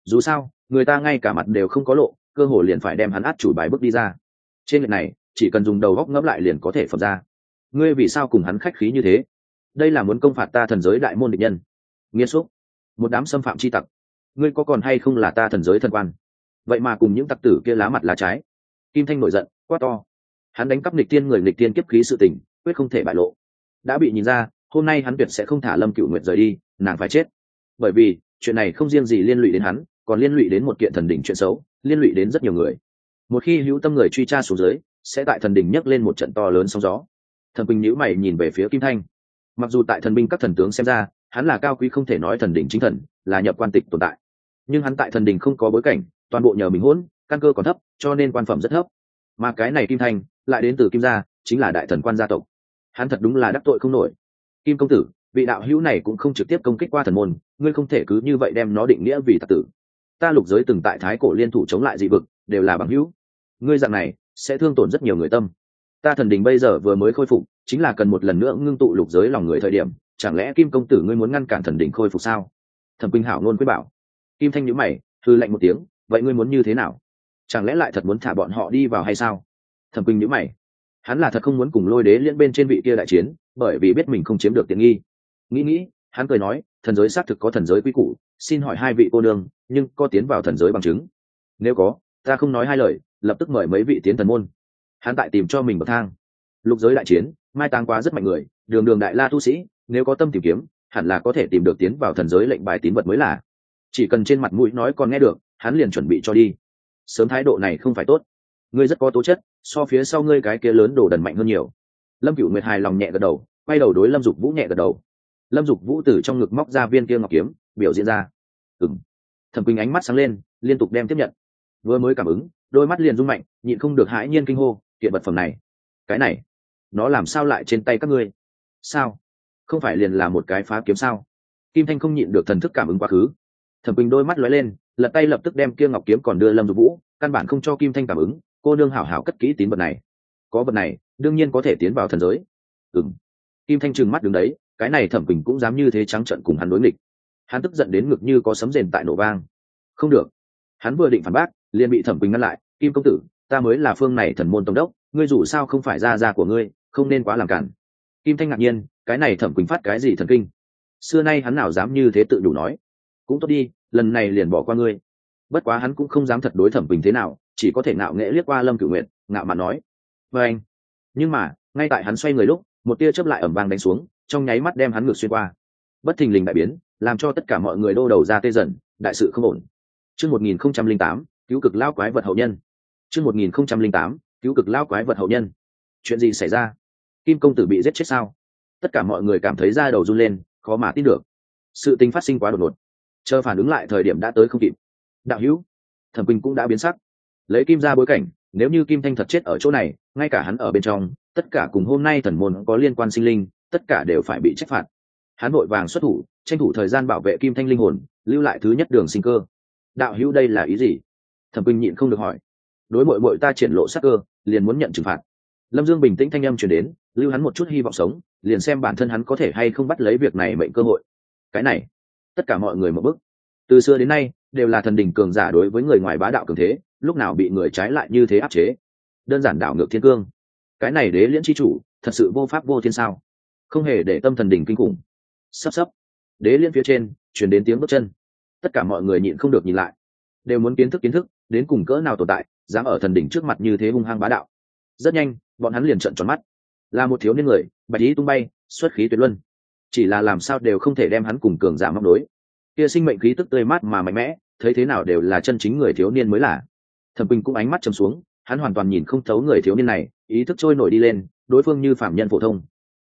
dù sao, người ta ngay cả mặt đều không có lộ, cơ hồ liền phải đem hắn át chủ bài bước đi ra. Trên lệch này, chỉ cần dùng đầu góc ngẫm lại liền có thể phẩm ra. Ngươi vì sao cùng hắn khách khí như thế? Đây là muốn công phạt ta thần giới đại môn địch nhân. Nghiêm xúc. Một đám xâm phạm c h i tặc. Ngươi có còn hay không là ta thần giới thần quan? Vậy mà cùng những tặc tử kia lá mặt lá trái. Kim thanh nổi giận, quát to. Hắn đánh cắp nịch tiên người nịch tiên kiếp khí sự tình, quyết không thể bại lộ. Đã bị nhìn ra, hôm nay hắn tuyệt sẽ không thả lâm cựu nguyệt rời đi, nàng phải chết. Bởi vì, chuyện này không riêng gì liên lụy đến hắn còn liên lụy đến một kiện thần đỉnh chuyện xấu, liên lụy đến rất nhiều người. Một khi hữu tâm người truy tra xuống dưới, sẽ tại thần đỉnh nhấc lên một trận to lớn sóng gió. Thần bình nhữ mày nhìn về phía kim thanh. Mặc dù tại thần binh các thần tướng xem ra, hắn là cao quý không thể nói thần đỉnh chính thần, là nhập quan tịch tồn tại. Nhưng hắn tại thần đỉnh không có bối cảnh, toàn bộ nhờ mình hỗn, căn cơ còn thấp, cho nên quan phẩm rất thấp. Mà cái này kim thanh, lại đến từ kim gia, chính là đại thần quan gia tộc. Hắn thật đúng là đắc tội không nổi. Kim công tử, vị đạo hữu này cũng không trực tiếp công kích qua thần môn, ngươi không thể cứ như vậy đem nó định nghĩa vì tạc tử ta lục giới từng tại thái cổ liên thủ chống lại dị vực, đều là bằng hữu. Ngươi dạng này, sẽ thương tổn rất nhiều người tâm. Ta thần đình bây giờ vừa mới khôi phục, chính là cần một lần nữa ngưng tụ lục giới lòng người thời điểm, chẳng lẽ kim công tử ngươi muốn ngăn cản thần đình khôi phục sao? Thẩm quỳnh hảo ngôn quyết bảo. Kim thanh nhữ mày thư lạnh một tiếng, vậy ngươi muốn như thế nào? Chẳng lẽ lại thật muốn thả bọn họ đi vào hay sao? Thẩm quỳnh nhữ mày. Hắn là thật không muốn cùng lôi đế liên bên trên vị kia đại chiến, bởi vì biết mình không chiếm được tiện nghi. Nghĩ nghĩ hắn cười nói, thần giới xác thực có thần giới quy củ, xin hỏi hai vị cô nương, nhưng có tiến vào thần giới bằng chứng? Nếu có, ta không nói hai lời, lập tức mời mấy vị tiến thần môn. Hắn tại tìm cho mình bậc thang. Lục giới đại chiến, mai táng quá rất mạnh người, đường đường đại la tu sĩ, nếu có tâm tìm kiếm, hẳn là có thể tìm được tiến vào thần giới lệnh bài tín vật mới là. Chỉ cần trên mặt mũi nói còn nghe được, hắn liền chuẩn bị cho đi. Sớm thái độ này không phải tốt. Ngươi rất có tố chất, so phía sau ngươi cái kia lớn đồ đần mạnh hơn nhiều. Lâm cựu nguyệt hài lòng nhẹ gật đầu, quay đầu đối lâm dục vũ nhẹ gật đầu lâm dục vũ từ trong ngực móc ra viên kia ngọc kiếm, biểu diễn ra. Ừng thẩm quỳnh ánh mắt sáng lên, liên tục đem tiếp nhận. Vừa mới cảm ứng, đôi mắt liền rung mạnh, nhịn không được hãi nhiên kinh hô, kiện vật phẩm này, cái này, nó làm sao lại trên tay các ngươi? Sao? Không phải liền là một cái phá kiếm sao? Kim thanh không nhịn được thần thức cảm ứng quá khứ. Thẩm quỳnh đôi mắt lóe lên, lật tay lập tức đem kia ngọc kiếm còn đưa lâm dục vũ, căn bản không cho kim thanh cảm ứng, cô nương hảo hảo cất kỹ tín vật này, có vật này, đương nhiên có thể tiến vào thần giới. Ừng kim thanh trừng mắt đứng đấy cái này thẩm quỳnh cũng dám như thế trắng trận cùng hắn đối nghịch. Hắn tức giận đến ngực như có sấm rền tại nổ vang. Không được. Hắn vừa định phản bác, liền bị thẩm quỳnh ngăn lại. Kim công tử, ta mới là phương này thần môn tổng đốc, ngươi dù sao không phải ra ra của ngươi, không nên quá làm cản. Kim thanh ngạc nhiên, cái này thẩm quỳnh phát cái gì thần kinh? Xưa nay hắn nào dám như thế tự đủ nói. Cũng tốt đi, lần này liền bỏ qua ngươi. Bất quá hắn cũng không dám thật đối thẩm quỳnh thế nào, chỉ có thể ngạo nghễ liếc qua lâm cửu nguyện ngạo mà nói. Và anh nhưng mà, ngay tại hắn xoay người lúc, một tia chớp lại ẩm vang đánh xuống trong nháy mắt đem hắn ngược xuyên qua. Bất thình lình đại biến, làm cho tất cả mọi người đô đầu ra tê dần, đại sự không ổn. Chương một nghìn không trăm linh tám, cứu cực lao quái vật hậu nhân. Chương một nghìn không trăm linh tám, cứu cực lao quái vật hậu nhân. Chuyện gì xảy ra? Kim công tử bị giết chết sao? Tất cả mọi người cảm thấy da đầu run lên, khó mà tin được. Sự tình phát sinh quá đột ngột. Chờ phản ứng lại thời điểm đã tới không kịp. Đạo hữu, thẩm quỳnh cũng đã biến sắc. Lấy kim ra bối cảnh, nếu như kim thanh thật chết ở chỗ này, ngay cả hắn ở bên trong, tất cả cùng hôm nay thần môn có liên quan sinh linh tất cả đều phải bị trách phạt. Hắn vội vàng xuất thủ, tranh thủ thời gian bảo vệ kim thanh linh hồn, lưu lại thứ nhất đường sinh cơ. Đạo hữu đây là ý gì? Thẩm quỳnh nhịn không được hỏi. Đối mội mội ta triển lộ sắc cơ, liền muốn nhận trừng phạt. Lâm dương bình tĩnh thanh âm chuyển đến, lưu hắn một chút hy vọng sống, liền xem bản thân hắn có thể hay không bắt lấy việc này mệnh cơ hội. Cái này, tất cả mọi người một bức từ xưa đến nay, đều là thần đình cường giả đối với người ngoài bá đạo cường thế, lúc nào bị người trái lại như thế áp chế? Đơn giản đảo ngược thiên cương. Cái này đế liễn chi chủ, thật sự vô pháp vô thiên sao? Không hề để tâm thần đỉnh kinh khủng. Sắp sắp, đế liên phía trên chuyển đến tiếng bước chân. Tất cả mọi người nhịn không được nhìn lại. Đều muốn kiến thức kiến thức, đến cùng cỡ nào tồn tại, dám ở thần đỉnh trước mặt như thế hung hăng bá đạo. Rất nhanh, bọn hắn liền trận tròn mắt. Là một thiếu niên người, bạch ý tung bay, xuất khí tuyệt luân. Chỉ là làm sao đều không thể đem hắn cùng cường giả móc đối kia sinh mệnh khí tức tươi mát mà mạnh mẽ, thấy thế nào đều là chân chính người thiếu niên mới là. Thẩm quỳnh cũng ánh mắt chầm xuống, hắn hoàn toàn nhìn không thấu người thiếu niên này, ý thức trôi nổi đi lên, đối phương như phạm nhân phổ thông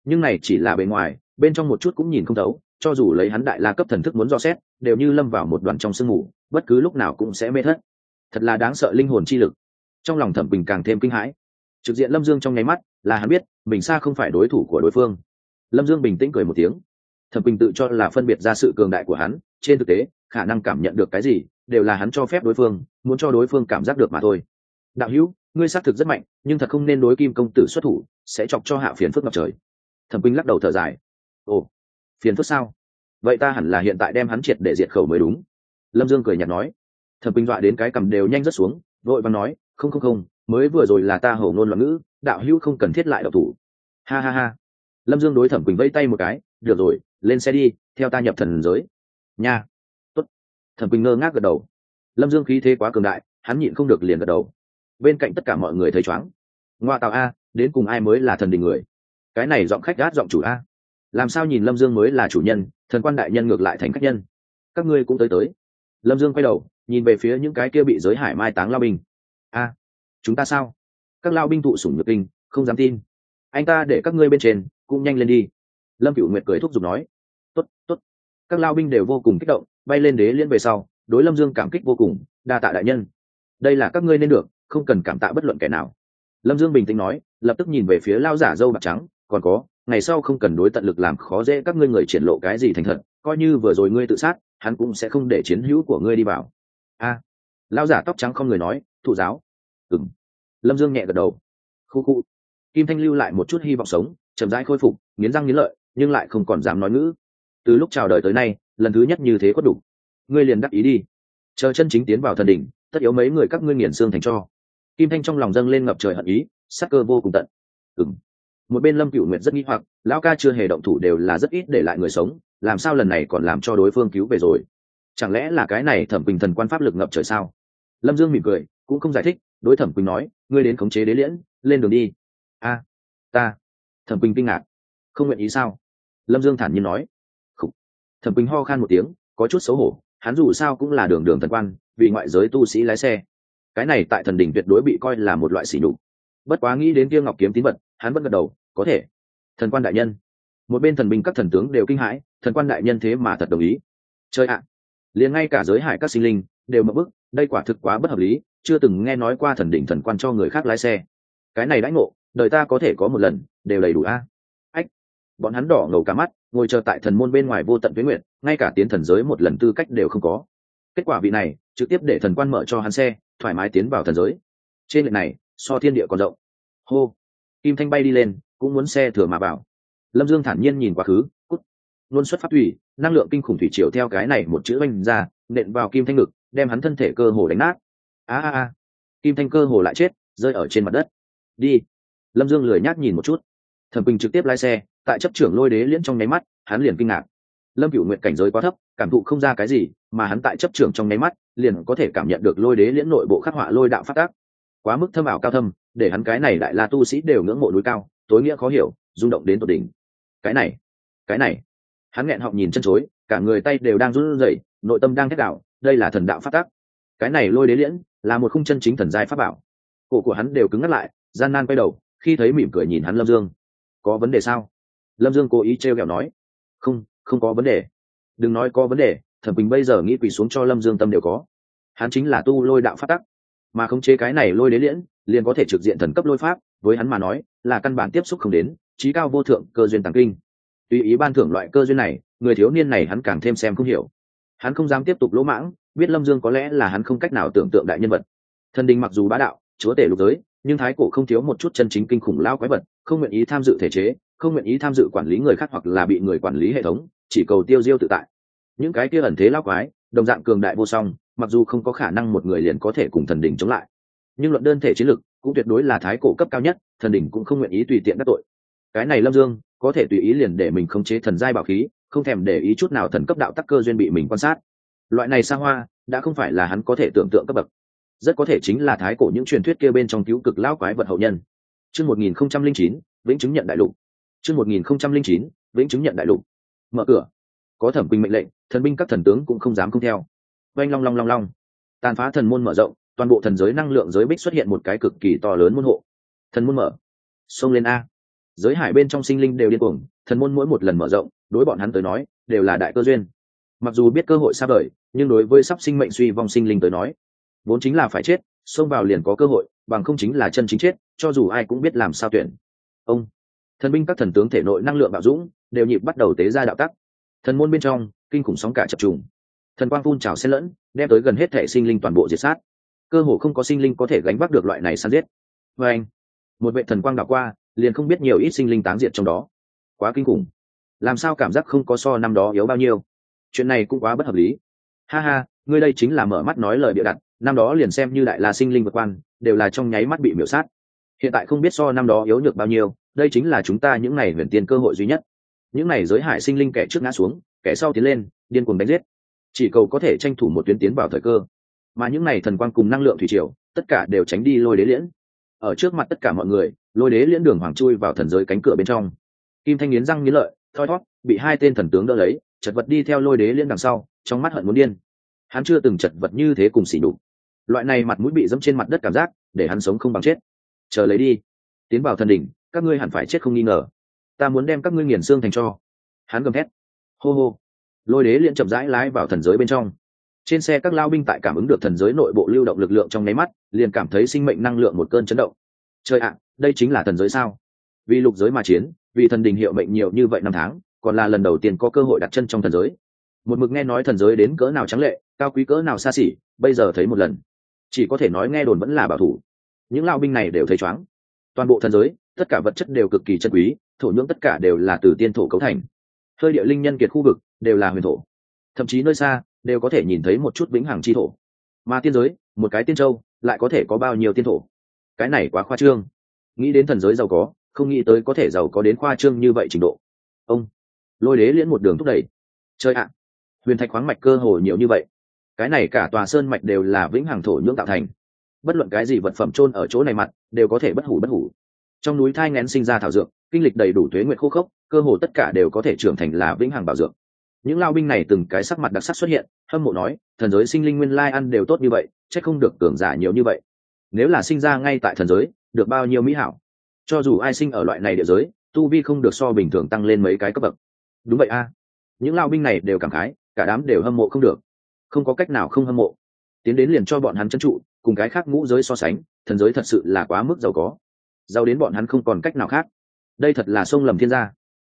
nhưng này chỉ là bề ngoài, bên trong một chút cũng nhìn không thấu, cho dù lấy hắn đại la cấp thần thức muốn do xét, đều như lâm vào một đoàn trong sương mù, bất cứ lúc nào cũng sẽ mê thất. Thật là đáng sợ linh hồn chi lực. Trong lòng thẩm bình càng thêm kinh hãi. Trực diện lâm dương trong nháy mắt, là hắn biết, mình xa không phải đối thủ của đối phương. Lâm dương bình tĩnh cười một tiếng. Thẩm bình tự cho là phân biệt ra sự cường đại của hắn, trên thực tế, khả năng cảm nhận được cái gì, đều là hắn cho phép đối phương, muốn cho đối phương cảm giác được mà thôi. Đạo hữu, ngươi xác thực rất mạnh, nhưng thật không nên đối kim công tử xuất thủ, sẽ chọc cho hạ phiền phức ngập trời thẩm bình lắc đầu thở dài. Ồ, phiền phức sao? Vậy ta hẳn là hiện tại đem hắn triệt để diệt khẩu mới đúng. Lâm dương cười nhạt nói. Thẩm bình dọa đến cái cầm đều nhanh rất xuống, vội và nói, không không không, mới vừa rồi là ta hầu ngôn loạn ngữ, đạo hữu không cần thiết lại độc thủ. Ha ha ha. Lâm dương đối thẩm quỳnh vây tay một cái, được rồi, lên xe đi, theo ta nhập thần giới. Nha. Tốt. Thẩm quỳnh ngơ ngác gật đầu. Lâm dương khí thế quá cường đại, hắn nhịn không được liền gật đầu. Bên cạnh tất cả mọi người thấy chóng ngoa tạo a, đến cùng ai mới là thần đình người? Cái này giọng khách gát giọng chủ a. Làm sao nhìn lâm dương mới là chủ nhân, thần quan đại nhân ngược lại thành khách nhân. Các ngươi cũng tới tới. Lâm dương quay đầu, nhìn về phía những cái kia bị giới hải mai táng lao binh. A, chúng ta sao? Các lao binh thụ sủng nhược kinh, không dám tin. Anh ta để các ngươi bên trên, cũng nhanh lên đi. Lâm cựu nguyệt cười thúc giục nói. T ố t t ố t các lao binh đều vô cùng kích động, bay lên đế liên về sau, đối lâm dương cảm kích vô cùng, đa tạ đại nhân. Đây là các ngươi nên được, không cần cảm tạ bất luận kẻ nào. Lâm dương bình tĩnh nói lập tức nhìn về phía lao giả dâu bạc trắng, còn có, ngày sau không cần đối tận lực làm khó dễ các ngươi người triển lộ cái gì thành thật, coi như vừa rồi ngươi tự sát, hắn cũng sẽ không để chiến hữu của ngươi đi vào. A. Lao giả tóc trắng không người nói, thụ giáo. Ừng lâm dương nhẹ gật đầu. Khu khu. Kim thanh lưu lại một chút hy vọng sống, chậm rãi khôi phục, nghiến răng nghiến lợi, nhưng lại không còn dám nói ngữ. Từ lúc chào đời tới nay, lần thứ nhất như thế có đủ. Ngươi liền đắc ý đi. Chờ chân chính tiến vào thần đỉnh, tất yếu mấy người các ngươi nghiền xương thành cho. Kim thanh trong lòng dâng lên ngập trời hận ý sắc cơ vô cùng tận. Ừm. một bên lâm cựu nguyệt rất nghi hoặc, lão ca chưa hề động thủ đều là rất ít để lại người sống, làm sao lần này còn làm cho đối phương cứu về rồi? Chẳng lẽ là cái này thẩm bình thần quan pháp lực ngập trời sao? Lâm dương mỉm cười, cũng không giải thích, đối thẩm quỳnh nói, ngươi đến khống chế đế liễn, lên đường đi. A, ta. Thẩm quỳnh kinh ngạc. Không nguyện ý sao? Lâm dương thản nhiên nói. Thẩm quỳnh ho khan một tiếng, có chút xấu hổ, hắn dù sao cũng là đường đường thần quan, vì ngoại giới tu sĩ lái xe. Cái này tại thần đỉnh tuyệt đối bị coi là một loại sỉ nhục bất quá nghĩ đến kia ngọc kiếm tín vật, hắn vẫn gật đầu, có thể. Thần quan đại nhân. Một bên thần binh các thần tướng đều kinh hãi, thần quan đại nhân thế mà thật đồng ý. Chơi ạ. Liền ngay cả giới hải các sinh linh đều mập bức, đây quả thực quá bất hợp lý, chưa từng nghe nói qua thần đỉnh thần quan cho người khác lái xe. Cái này đãi ngộ, đời ta có thể có một lần, đều đầy đủ a. Ách. Bọn hắn đỏ ngầu cả mắt, ngồi chờ tại thần môn bên ngoài vô tận với nguyện ngay cả tiến thần giới một lần tư cách đều không có. Kết quả vị này, trực tiếp để thần quan mở cho hắn xe, thoải mái tiến vào thần giới. Trên lệnh này so thiên địa còn rộng. Hô! Kim thanh bay đi lên, cũng muốn xe thừa mà vào. Lâm dương thản nhiên nhìn quá khứ, cút. Luôn xuất phát thủy, năng lượng kinh khủng thủy triều theo cái này một chữ oanh ra, nện vào kim thanh ngực, đem hắn thân thể cơ hồ đánh nát. A a a! Kim thanh cơ hồ lại chết, rơi ở trên mặt đất. Đi! Lâm dương lười nhác nhìn một chút. Thẩm bình trực tiếp lái xe, tại chấp trưởng lôi đế liễn trong nháy mắt, hắn liền kinh ngạc. Lâm cựu nguyện cảnh giới quá thấp, cảm thụ không ra cái gì, mà hắn tại chấp trưởng trong nháy mắt, liền có thể cảm nhận được lôi đế liễn nội bộ khắc họa lôi đạo phát tác quá mức thâm ảo cao thâm, để hắn cái này đại la tu sĩ đều ngưỡng mộ núi cao, tối nghĩa khó hiểu, rung động đến tột đỉnh. Cái này cái này. Hắn nghẹn họng nhìn chân chối, cả người tay đều đang run rẩy, nội tâm đang thét đạo đây là thần đạo phát tác cái này lôi đế liễn, là một khung chân chính thần giai pháp bảo. Cổ của hắn đều cứng ngắt lại, gian nan quay đầu, khi thấy mỉm cười nhìn hắn lâm dương. Có vấn đề sao? Lâm dương cố ý t r e o kẹo nói. Không không có vấn đề. Đừng nói có vấn đề, thẩm bình bây giờ nghĩ quỳ xuống cho lâm dương tâm đều có. Hắn chính là tu lôi đạo phát tắc mà khống chế cái này lôi đế liễn, liền có thể trực diện thần cấp lôi pháp, với hắn mà nói, là căn bản tiếp xúc không đến trí cao vô thượng cơ duyên tàng kinh. Tùy ý ban thưởng loại cơ duyên này, người thiếu niên này hắn càng thêm xem không hiểu. Hắn không dám tiếp tục lỗ mãng, biết lâm dương có lẽ là hắn không cách nào tưởng tượng đại nhân vật. Thần đình mặc dù bá đạo, chúa tể lục giới, nhưng thái cổ không thiếu một chút chân chính kinh khủng lao quái vật, không nguyện ý tham dự thể chế, không nguyện ý tham dự quản lý người khác hoặc là bị người quản lý hệ thống, chỉ cầu tiêu diêu tự tại. Những cái kia ẩn thế lao quái, đồng dạng cường đại vô song mặc dù không có khả năng một người liền có thể cùng thần đình chống lại, nhưng luận đơn thể chiến lực cũng tuyệt đối là thái cổ cấp cao nhất, thần đình cũng không nguyện ý tùy tiện các tội. Cái này lâm dương có thể tùy ý liền để mình khống chế thần giai bảo khí, không thèm để ý chút nào thần cấp đạo tắc cơ duyên bị mình quan sát. Loại này xa hoa, đã không phải là hắn có thể tưởng tượng cấp bậc. Rất có thể chính là thái cổ những truyền thuyết kia bên trong cứu cực lão quái vật hậu nhân. Chương một nghìn không trăm linh chín, vĩnh chứng nhận đại lục. Chương một nghìn không trăm linh chín, vĩnh chứng nhận đại lục. Mở cửa. Có thẩm quyền mệnh lệnh, thần binh các thần tướng cũng không dám không theo oanh long long long long. Tàn phá thần môn mở rộng, toàn bộ thần giới năng lượng giới bích xuất hiện một cái cực kỳ to lớn môn hộ. Thần môn mở. Xông lên a. Giới hải bên trong sinh linh đều điên cuồng, thần môn mỗi một lần mở rộng, đối bọn hắn tới nói, đều là đại cơ duyên. Mặc dù biết cơ hội xa vời, nhưng đối với sắp sinh mệnh suy vong sinh linh tới nói, vốn chính là phải chết, xông vào liền có cơ hội, bằng không chính là chân chính chết, cho dù ai cũng biết làm sao tuyển. Ông. Thần binh các thần tướng thể nội năng lượng bạo dũng, đều nhịp bắt đầu tế ra đạo tắc. Thần môn bên trong, kinh khủng sóng cả chập trùng thần quang phun trào xen lẫn, đem tới gần hết thể sinh linh toàn bộ diệt sát. Cơ hồ không có sinh linh có thể gánh vác được loại này săn giết. Và anh, một vệ thần quang đảo qua, liền không biết nhiều ít sinh linh táng diệt trong đó. Quá kinh khủng. Làm sao cảm giác không có so năm đó yếu bao nhiêu? Chuyện này cũng quá bất hợp lý. Ha ha, ngươi đây chính là mở mắt nói lời bịa đặt, năm đó liền xem như đại la sinh linh vượt quan, đều là trong nháy mắt bị miểu sát. Hiện tại không biết so năm đó yếu nhược bao nhiêu, đây chính là chúng ta những ngày huyền tiên cơ hội duy nhất. Những ngày giới hại sinh linh kẻ trước ngã xuống, kẻ sau tiến lên, điên cuồng đánh giết chỉ cầu có thể tranh thủ một tuyến tiến vào thời cơ. Mà những này thần quang cùng năng lượng thủy triều tất cả đều tránh đi lôi đế liễn. Ở trước mặt tất cả mọi người lôi đế liễn đường hoàng chui vào thần giới cánh cửa bên trong. Kim thanh nghiến răng nghiến lợi thoi thót bị hai tên thần tướng đỡ lấy chật vật đi theo lôi đế liễn đằng sau trong mắt hận muốn điên. Hắn chưa từng chật vật như thế cùng xỉ đục loại này mặt mũi bị dẫm trên mặt đất cảm giác để hắn sống không bằng chết. Chờ lấy đi. Tiến vào thần đỉnh các ngươi hẳn phải chết không nghi ngờ. Ta muốn đem các ngươi nghiền xương thành cho. Hắn gầm thét, hô hô lôi đế liền chậm rãi lái vào thần giới bên trong. Trên xe các lao binh tại cảm ứng được thần giới nội bộ lưu động lực lượng trong nháy mắt, liền cảm thấy sinh mệnh năng lượng một cơn chấn động. Trời ạ, đây chính là thần giới sao? Vì lục giới mà chiến, vì thần đình hiệu mệnh nhiều như vậy năm tháng, còn là lần đầu tiên có cơ hội đặt chân trong thần giới. Một mực nghe nói thần giới đến cỡ nào trắng lệ, cao quý cỡ nào xa xỉ, bây giờ thấy một lần. Chỉ có thể nói nghe đồn vẫn là bảo thủ. Những lao binh này đều thấy chóng toàn bộ thần giới, tất cả vật chất đều cực kỳ chân quý, thổ nhưỡng tất cả đều là từ tiên thổ cấu thành hơi địa linh nhân kiệt khu vực, đều là huyền thổ. Thậm chí nơi xa, đều có thể nhìn thấy một chút vĩnh hằng chi thổ. Mà tiên giới, một cái tiên châu, lại có thể có bao nhiêu tiên thổ? Cái này quá khoa trương. Nghĩ đến thần giới giàu có, không nghĩ tới có thể giàu có đến khoa trương như vậy trình độ. Ông, lôi đế liễn một đường thúc đẩy. Chơi ạ, huyền thạch khoáng mạch cơ hồ nhiều như vậy. Cái này cả tòa sơn mạch đều là vĩnh hằng thổ nhưỡng tạo thành. Bất luận cái gì vật phẩm trôn ở chỗ này mặt, đều có thể bất hủ bất hủ trong núi thai ngén sinh ra thảo dược, kinh lịch đầy đủ thuế nguyện khô khốc, cơ hồ tất cả đều có thể trưởng thành là vĩnh hằng bảo dược. Những lao binh này từng cái sắc mặt đặc sắc xuất hiện, hâm mộ nói, thần giới sinh linh nguyên lai ăn đều tốt như vậy c h ắ c không được tưởng giả nhiều như vậy. Nếu là sinh ra ngay tại thần giới, được bao nhiêu mỹ hảo? Cho dù ai sinh ở loại này địa giới, tu vi không được so bình thường tăng lên mấy cái cấp bậc. Đúng vậy a. Những lao binh này đều cảm khái, cả đám đều hâm mộ không được. Không có cách nào không hâm mộ. Tiến đến liền cho bọn hắn chân trụ, cùng cái khác ngũ giới so sánh, thần giới thật sự là quá mức giàu có giàu đến bọn hắn không còn cách nào khác. Đây thật là sông lầm thiên gia.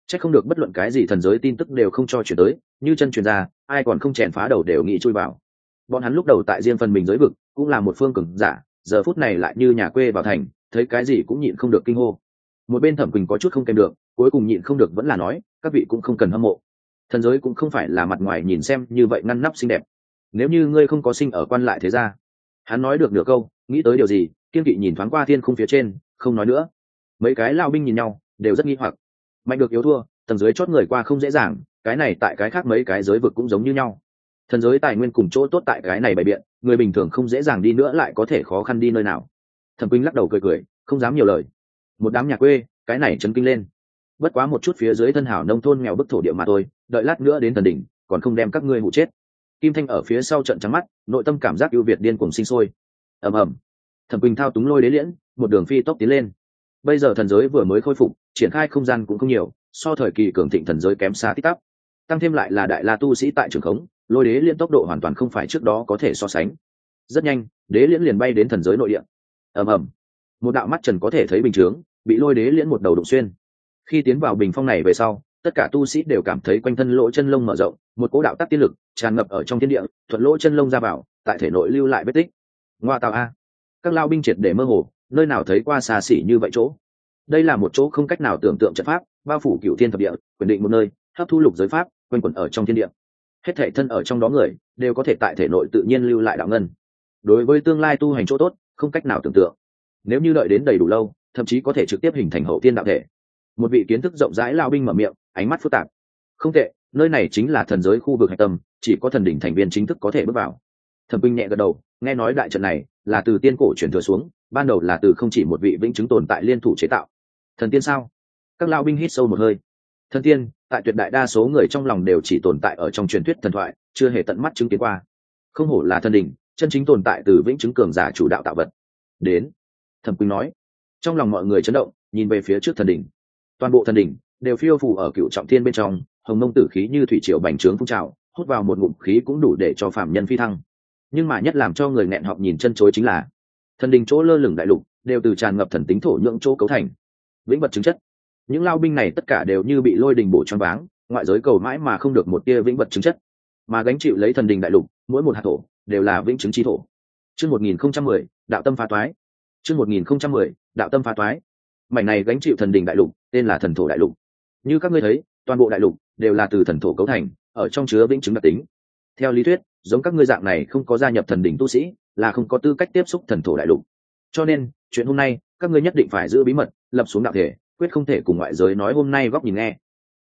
C h ắ c không được bất luận cái gì thần giới tin tức đều không cho chuyển tới, như chân truyền ra, ai còn không chèn phá đầu đều nghĩ chui vào. Bọn hắn lúc đầu tại riêng phần mình giới vực, cũng là một phương cường giả, giờ phút này lại như nhà quê vào thành, thấy cái gì cũng nhịn không được kinh hô. Một bên thẩm quỳnh có chút không kèm được, cuối cùng nhịn không được vẫn là nói, các vị cũng không cần hâm mộ. Thần giới cũng không phải là mặt ngoài nhìn xem như vậy ngăn nắp xinh đẹp. Nếu như ngươi không có sinh ở quan lại thế ra hắn nói được nửa câu, nghĩ tới điều gì, kiên kỵ nhìn thoáng qua thiên khung phía trên không nói nữa. Mấy cái lao binh nhìn nhau, đều rất nghi hoặc. Mạnh được yếu thua, tầng dưới chót người qua không dễ dàng, cái này tại cái khác mấy cái giới vực cũng giống như nhau. Thần giới tài nguyên cùng chỗ tốt tại cái này bày biện, người bình thường không dễ dàng đi nữa lại có thể khó khăn đi nơi nào. Thẩm quỳnh lắc đầu cười cười, không dám nhiều lời. Một đám nhà quê, cái này chấn kinh lên. Bất quá một chút phía dưới thân hảo nông thôn nghèo bức thổ địa mà thôi, đợi lát nữa đến thần đỉnh, còn không đem các ngươi hụ chết. Kim thanh ở phía sau trận trắng mắt, nội tâm cảm giác ưu việt điên cùng sinh sôi. Ầm ầm thẩm quỳnh thao túng lôi đế liễn, một đường phi tốc tiến lên. Bây giờ thần giới vừa mới khôi phục, triển khai không gian cũng không nhiều, so thời kỳ cường thịnh thần giới kém xa tích tắp tăng thêm lại là đại la tu sĩ tại trường khống, lôi đế liên tốc độ hoàn toàn không phải trước đó có thể so sánh. Rất nhanh, đế liễn liền bay đến thần giới nội địa. Ầm ầm. Một đạo mắt trần có thể thấy bình chướng, bị lôi đế liễn một đầu đụng xuyên. Khi tiến vào bình phong này về sau, tất cả tu sĩ đều cảm thấy quanh thân lỗ chân lông mở rộng, một cỗ đạo tắc tiên lực tràn ngập ở trong thiên địa, thuận lỗ chân lông ra vào, tại thể nội lưu lại vết tích. Ngoa tạo a các lao binh triệt để mơ hồ, nơi nào thấy qua xa xỉ như vậy chỗ. Đây là một chỗ không cách nào tưởng tượng trận pháp, bao phủ cựu thiên thập địa, quyền định một nơi, hấp thu lục giới pháp, quanh quẩn ở trong thiên địa. Hết thể thân ở trong đó người, đều có thể tại thể nội tự nhiên lưu lại đạo ngân. Đối với tương lai tu hành chỗ tốt, không cách nào tưởng tượng. Nếu như đợi đến đầy đủ lâu, thậm chí có thể trực tiếp hình thành hậu tiên đạo thể. Một vị kiến thức rộng rãi lao binh mở miệng, ánh mắt phức tạp. Không tệ, nơi này chính là thần giới khu vực hạch tâm, chỉ có thần đỉnh thành viên chính thức có thể bước vào. Thẩm binh nhẹ gật đầu, nghe nói đại trận này là từ tiên cổ truyền thừa xuống, ban đầu là từ không chỉ một vị vĩnh chứng tồn tại liên thủ chế tạo. Thần tiên sao? Các lao binh hít sâu một hơi. Thần tiên, tại tuyệt đại đa số người trong lòng đều chỉ tồn tại ở trong truyền thuyết thần thoại, chưa hề tận mắt chứng kiến qua. Không hổ là thần đỉnh, chân chính tồn tại từ vĩnh chứng cường giả chủ đạo tạo vật. Đến, thẩm quỳnh nói. Trong lòng mọi người chấn động, nhìn về phía trước thần đỉnh. Toàn bộ thần đỉnh đều phiêu phù ở cựu trọng thiên bên trong, hồng mông tử khí như thủy triều bành trướng phun trào, hút vào một ngụm khí cũng đủ để cho phạm nhân phi thăng nhưng mà nhất làm cho người nghẹn họng nhìn chân chối chính là, thần đình chỗ lơ lửng đại lục đều từ tràn ngập thần tính thổ nhưỡng chỗ cấu thành. Vĩnh vật chứng chất. Những lao binh này tất cả đều như bị lôi đình bổ choáng váng, ngoại giới cầu mãi mà không được một tia vĩnh vật chứng chất. Mà gánh chịu lấy thần đình đại lục, mỗi một hạt thổ đều là vĩnh chứng chi thổ. Chương một nghìn không trăm mười, đạo tâm phá toái. Chương một nghìn không trăm mười, đạo tâm phá toái. Mảnh này gánh chịu thần đình đại lục, tên là thần thổ đại lục. Như các ngươi thấy, toàn bộ đại lục đều là từ thần thổ cấu thành, ở trong chứa vĩnh chứng đặc tính theo lý thuyết, giống các ngươi dạng này không có gia nhập thần đỉnh tu sĩ, là không có tư cách tiếp xúc thần thổ đại lục. Cho nên, chuyện hôm nay, các ngươi nhất định phải giữ bí mật, lập xuống đạo thể, quyết không thể cùng ngoại giới nói hôm nay góc nhìn nghe.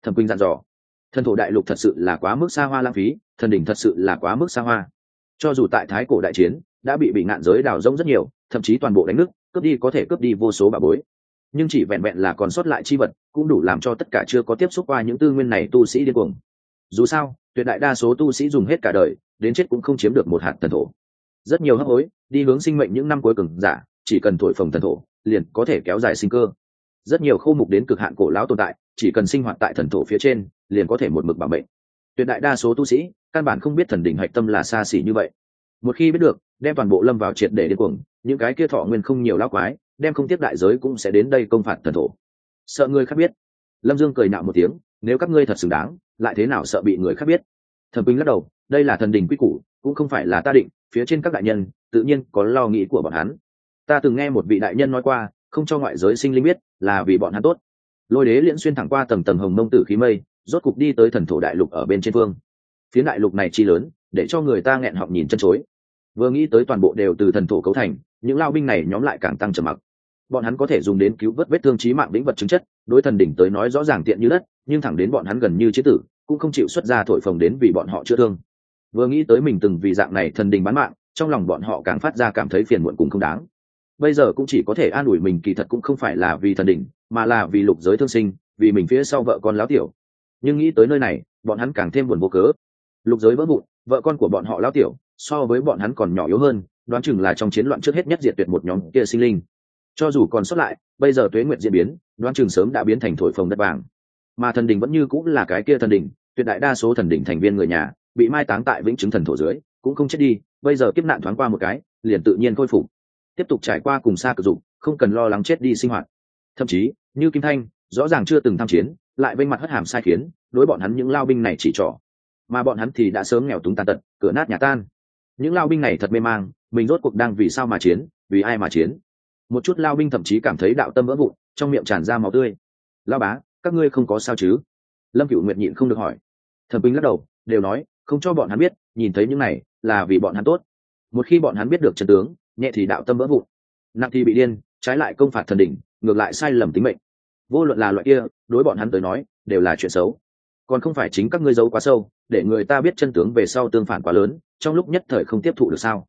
Thẩm quỳnh dặn dò. Thần thổ đại lục thật sự là quá mức xa hoa lãng phí, thần đỉnh thật sự là quá mức xa hoa. Cho dù tại thái cổ đại chiến, đã bị bị ngạn giới đào rông rất nhiều, thậm chí toàn bộ đánh nước, cướp đi có thể cướp đi vô số bà bối. Nhưng chỉ vẹn vẹn là còn sót lại chi vật, cũng đủ làm cho tất cả chưa có tiếp xúc qua những tư nguyên này tu sĩ điên cuồng dù sao, tuyệt đại đa số tu sĩ dùng hết cả đời, đến chết cũng không chiếm được một hạt thần thổ. Rất nhiều hấp hối, đi hướng sinh mệnh những năm cuối cùng, giả, chỉ cần thổi phồng thần thổ, liền có thể kéo dài sinh cơ. Rất nhiều khâu mục đến cực hạn cổ lão tồn tại, chỉ cần sinh hoạt tại thần thổ phía trên, liền có thể một mực bảo mệnh. Tuyệt đại đa số tu sĩ, căn bản không biết thần đỉnh hạch tâm là xa xỉ như vậy. Một khi biết được, đem toàn bộ lâm vào triệt để điên cuồng, những cái kia thọ nguyên không nhiều lão quái, đem không tiếp đại giới cũng sẽ đến đây công phạt thần thổ. Sợ người khác biết. Lâm dương cười nạo một tiếng nếu các ngươi thật xứng đáng, lại thế nào sợ bị người khác biết? Thẩm quỳnh lắc đầu, đây là thần đình quy củ, cũng không phải là ta định, phía trên các đại nhân, tự nhiên có lo nghĩ của bọn hắn. Ta từng nghe một vị đại nhân nói qua, không cho ngoại giới sinh linh biết, là vì bọn hắn tốt. Lôi đế liễn xuyên thẳng qua tầng tầng hồng mông tử khí mây, rốt cục đi tới thần thổ đại lục ở bên trên phương phía đại lục này chi lớn, để cho người ta nghẹn họng nhìn chân chối. Vừa nghĩ tới toàn bộ đều từ thần thổ cấu thành, những lao binh này nhóm lại càng tăng trầm mặc bọn hắn có thể dùng đến cứu vớt vết thương trí mạng lĩnh vật chứng chất, đối thần đỉnh tới nói rõ ràng tiện như đất, nhưng thẳng đến bọn hắn gần như chế tử, cũng không chịu xuất ra thổi phồng đến vì bọn họ chữa thương. Vừa nghĩ tới mình từng vì dạng này thần đình bán mạng, trong lòng bọn họ càng phát ra cảm thấy phiền muộn cùng không đáng. Bây giờ cũng chỉ có thể an ủi mình kỳ thật cũng không phải là vì thần đình mà là vì lục giới thương sinh, vì mình phía sau vợ con láo tiểu. Nhưng nghĩ tới nơi này, bọn hắn càng thêm buồn vô cớ. Lục giới vỡ vụn, vợ con của bọn họ láo tiểu, so với bọn hắn còn nhỏ yếu hơn, đoán chừng là trong chiến loạn trước hết nhất diệt tuyệt một nhóm kia sinh linh cho dù còn sót lại, bây giờ tuế nguyện diễn biến Đoan Trường sớm đã biến thành thổi phồng đất vàng. Mà thần đình vẫn như cũng là cái kia thần đình, tuyệt đại đa số thần đình thành viên người nhà, bị mai táng tại vĩnh chứng thần thổ dưới, cũng không chết đi, bây giờ kiếp nạn thoáng qua một cái, liền tự nhiên khôi phục. Tiếp tục trải qua cùng xa cực dụng không cần lo lắng chết đi sinh hoạt. Thậm chí, như kim thanh, rõ ràng chưa từng tham chiến, lại vây mặt hất hàm sai khiến, đối bọn hắn những lao binh này chỉ trỏ. Mà bọn hắn thì đã sớm nghèo túng tàn tật, cửa nát nhà tan. Những lao binh này thật mê mang, mình rốt cuộc đang vì sao mà chiến, vì ai mà chiến? Một chút lao binh thậm chí cảm thấy đạo tâm vỡ vụn, trong miệng tràn ra máu tươi. Lao bá, các ngươi không có sao chứ? Lâm cựu nguyệt nhịn không được hỏi. Thẩm binh lắc đầu, đều nói, không cho bọn hắn biết, nhìn thấy những này là vì bọn hắn tốt. Một khi bọn hắn biết được trận tướng, nhẹ thì đạo tâm vỡ vụn. Nặng thì bị điên, trái lại công phạt thần đỉnh, ngược lại sai lầm tính mệnh. Vô luận là loại kia, đối bọn hắn tới nói, đều là chuyện xấu. Còn không phải chính các ngươi giấu quá sâu, để người ta biết chân tướng về sau tương phản quá lớn, trong lúc nhất thời không tiếp thụ được sao?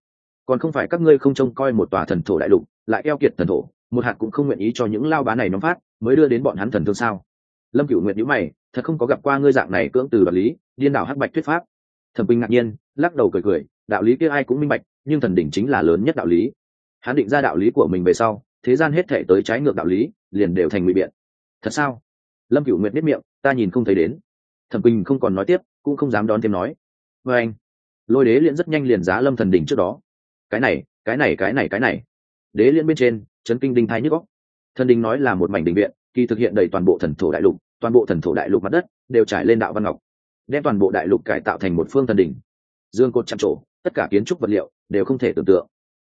Còn không phải các ngươi không trông coi một tòa thần thổ đại lục, lại eo kiệt thần thổ, một hạt cũng không nguyện ý cho những lao bá này nhóm phát, mới đưa đến bọn hắn thần thương sao? Lâm cửu nguyện nhữ mày, thật không có gặp qua ngươi dạng này cưỡng từ đạo lý, điên đảo hắc bạch thuyết pháp. Thẩm bình ngạc nhiên, lắc đầu cười cười, đạo lý kia ai cũng minh bạch, nhưng thần đỉnh chính là lớn nhất đạo lý. Hắn định ra đạo lý của mình về sau, thế gian hết thể tới trái ngược đạo lý, liền đều thành ngụy biện. Thật sao? Lâm cửu nguyệt biết miệng, ta nhìn không thấy đến. Thẩm bình không còn nói tiếp, cũng không dám đón thêm nói. Vê anh, lôi đế liền rất nhanh liền giá lâm thần đỉnh trước đó cái này cái này cái này cái này. Đế liên bên trên, chấn kinh đinh thái nhức góc thần đình nói là một mảnh đình viện, kỳ thực hiện đầy toàn bộ thần thổ đại lục, toàn bộ thần thổ đại lục mặt đất đều trải lên đạo văn ngọc, đem toàn bộ đại lục cải tạo thành một phương thần đình dương cột chạm trổ, tất cả kiến trúc vật liệu đều không thể tưởng tượng.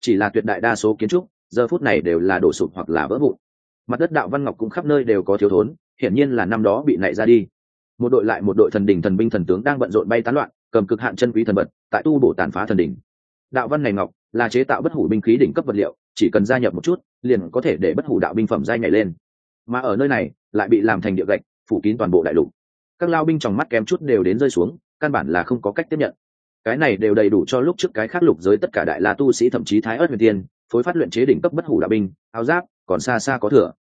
Chỉ là tuyệt đại đa số kiến trúc, giờ phút này đều là đổ sụp hoặc là vỡ vụn. Mặt đất đạo văn ngọc cũng khắp nơi đều có thiếu thốn, hiển nhiên là năm đó bị nảy ra đi. Một đội lại một đội thần đình thần binh thần tướng đang bận rộn bay tán loạn, cầm cực hạn chân quý thần vật, tại tu bổ tàn phá thần đình đạo văn này ngọc là chế tạo bất hủ binh khí đỉnh cấp vật liệu, chỉ cần gia nhập một chút, liền có thể để bất hủ đạo binh phẩm dai nhảy lên. Mà ở nơi này, lại bị làm thành địa gạch, phủ kín toàn bộ đại lục. Các lao binh trong mắt kém chút đều đến rơi xuống, căn bản là không có cách tiếp nhận. Cái này đều đầy đủ cho lúc trước cái khác lục giới tất cả đại la tu sĩ, thậm chí thái ớt huyền tiên, phối phát luyện chế đỉnh cấp bất hủ đạo binh, áo giáp, còn xa xa có thừa.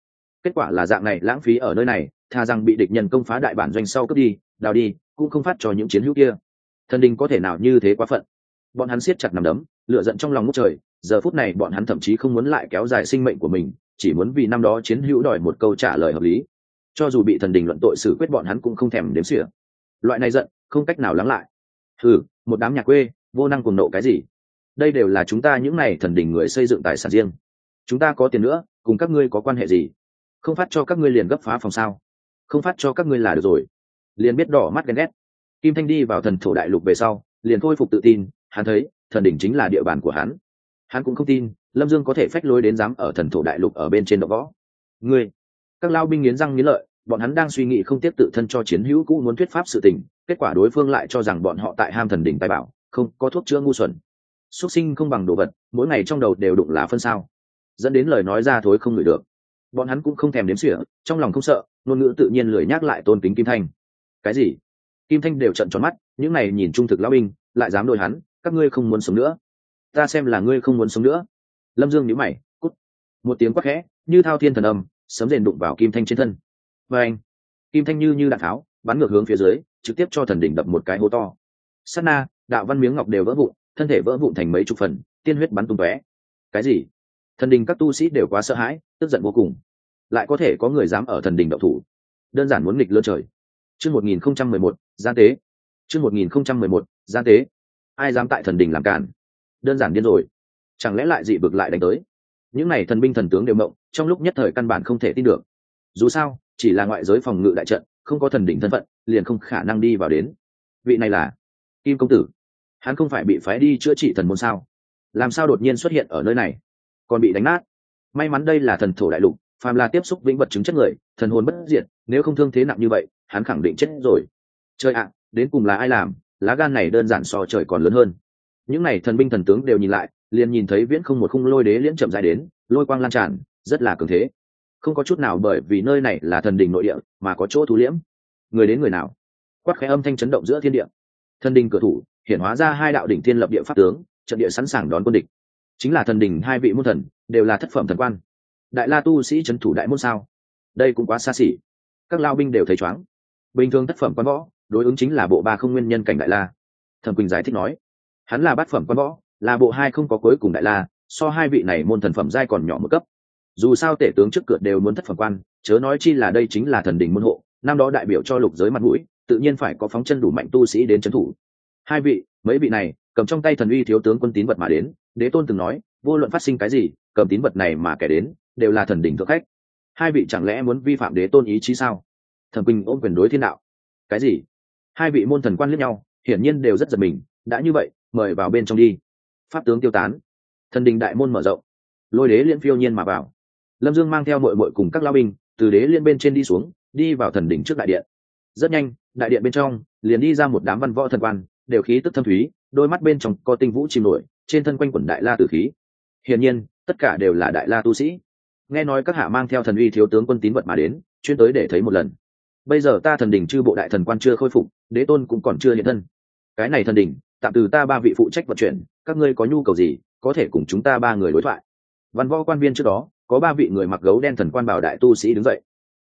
Kết quả là dạng này, lãng phí ở nơi này, tha rằng bị địch nhân công phá đại bản doanh sau cướp đi, đào đi, cũng không phát cho những chiến hữu kia. Thần đình có thể nào như thế quá phận? Bọn hắn siết chặt nằm đấm lựa giận trong lòng ngút trời, giờ phút này bọn hắn thậm chí không muốn lại kéo dài sinh mệnh của mình, chỉ muốn vì năm đó chiến hữu đòi một câu trả lời hợp lý. Cho dù bị thần đình luận tội xử quyết bọn hắn cũng không thèm đếm xỉa. Loại này giận, không cách nào lắng lại. Ừ một đám nhà quê, vô năng cùng nộ cái gì? Đây đều là chúng ta những n à y thần đình người xây dựng tài sản riêng. Chúng ta có tiền nữa, cùng các ngươi có quan hệ gì? Không phát cho các ngươi liền gấp phá phòng sao? Không phát cho các ngươi là được rồi. Liền biết đỏ mắt ghen ghét. Kim thanh đi vào thần thổ đại lục về sau, liền khôi phục tự tin hắn thấy, thần đỉnh chính là địa bàn của hắn. Hắn cũng không tin, lâm dương có thể phách lối đến dám ở thần thổ đại lục ở bên trên độ võ. Ngươi, các lao binh nghiến răng nghiến lợi, bọn hắn đang suy nghĩ không tiếp tự thân cho chiến hữu cũ muốn thuyết pháp sự tình, kết quả đối phương lại cho rằng bọn họ tại ham thần đỉnh tài bảo, không, có thuốc chữa ngu xuẩn. Xuất sinh không bằng đồ vật, mỗi ngày trong đầu đều đụng lá phân sao. Dẫn đến lời nói ra thối không ngửi được. Bọn hắn cũng không thèm đếm xỉa, trong lòng không sợ, ngôn ngữ tự nhiên lười nhắc lại tôn kính kim thanh. Cái gì? Kim thanh đều trận tròn mắt, những này nhìn trung thực lão binh, lại dám đôi hắn các ngươi không muốn sống nữa. Ta xem là ngươi không muốn sống nữa. Lâm dương nhíu mày, cút. Một tiếng quát khẽ, như thao thiên thần âm, sấm rền đụng vào kim thanh trên thân. Và anh, kim thanh như như đạn tháo, bắn ngược hướng phía dưới, trực tiếp cho thần đỉnh đập một cái hố to. Sát na, đạo văn miếng ngọc đều vỡ vụn, thân thể vỡ vụn thành mấy chục phần, tiên huyết bắn tung tóe. Cái gì? Thần đình các tu sĩ đều quá sợ hãi, tức giận vô cùng. Lại có thể có người dám ở thần đình đậu thủ. Đơn giản muốn nghịch lơ trời. Chương một nghìn không trăm mười một, gian tế. Chương một nghìn không trăm mười một, gian tế ai dám tại thần đình làm cản đơn giản điên rồi. Chẳng lẽ lại dị vực lại đánh tới? Những n à y thần binh thần tướng đều mộng, trong lúc nhất thời căn bản không thể tin được. Dù sao, chỉ là ngoại giới phòng ngự đại trận, không có thần đỉnh thân phận, liền không khả năng đi vào đến. Vị này là kim công tử. Hắn không phải bị phái đi chữa trị thần môn sao? Làm sao đột nhiên xuất hiện ở nơi này? Còn bị đánh nát. May mắn đây là thần thổ đại lục, phàm là tiếp xúc vĩnh vật chứng chất người, thần hồn bất diệt, nếu không thương thế nặng như vậy, hắn khẳng định chết rồi. Trời ạ, đến cùng là ai làm? Lá gan này đơn giản so trời còn lớn hơn. Những n à y thần binh thần tướng đều nhìn lại, liền nhìn thấy viễn không một khung lôi đế liễn chậm dài đến, lôi quang lan tràn, rất là cường thế. Không có chút nào bởi vì nơi này là thần đình nội địa, mà có chỗ thú liễm. Người đến người nào? Quát khẽ âm thanh chấn động giữa thiên địa. Thần đình cửa thủ hiện hóa ra hai đạo đỉnh thiên lập địa pháp tướng, trận địa sẵn sàng đón quân địch. Chính là thần đình hai vị môn thần, đều là thất phẩm thần quan. Đại la tu sĩ trấn thủ đại môn sao? Đây cũng quá xa xỉ. Các lao binh đều thấy chóng bình thường thất phẩm quan võ đối ứng chính là bộ ba không nguyên nhân cảnh đại la. Thần quỳnh giải thích nói, hắn là bát phẩm quan võ, là bộ hai không có cuối cùng đại la, so hai vị này môn thần phẩm giai còn nhỏ một cấp. Dù sao tể tướng trước cửa đều muốn thất phẩm quan, chớ nói chi là đây chính là thần đình môn hộ, năm đó đại biểu cho lục giới mặt mũi, tự nhiên phải có phóng chân đủ mạnh tu sĩ đến trấn thủ. Hai vị, mấy vị này, cầm trong tay thần uy thiếu tướng quân tín vật mà đến, đế tôn từng nói, vô luận phát sinh cái gì, cầm tín vật này mà kẻ đến, đều là thần đỉnh thượng khách. Hai vị chẳng lẽ muốn vi phạm đế tôn ý chí sao? Thần quỳnh ôm quyền đối thiên đạo. Cái gì? Hai vị môn thần quan liếc nhau, hiển nhiên đều rất giật mình, đã như vậy, mời vào bên trong đi. Pháp tướng tiêu tán. Thần đình đại môn mở rộng. Lôi đế liên phiêu nhiên mà vào. Lâm dương mang theo mội mội cùng các lao binh, từ đế liên bên trên đi xuống, đi vào thần đỉnh trước đại điện. Rất nhanh, đại điện bên trong, liền đi ra một đám văn võ thần quan, đều khí tức thâm thúy, đôi mắt bên trong có tinh vũ chìm nổi, trên thân quanh quẩn đại la tử khí. Hiển nhiên, tất cả đều là đại la tu sĩ. Nghe nói các hạ mang theo thần uy thiếu tướng quân tín vật mà đến, chuyên tới để thấy một lần bây giờ ta thần đình chư bộ đại thần quan chưa khôi phục, đế tôn cũng còn chưa hiện thân. Cái này thần đình tạm từ ta ba vị phụ trách vận chuyển, các ngươi có nhu cầu gì, có thể cùng chúng ta ba người đối thoại. Văn võ quan viên trước đó, có ba vị người mặc gấu đen thần quan bảo đại tu sĩ đứng dậy.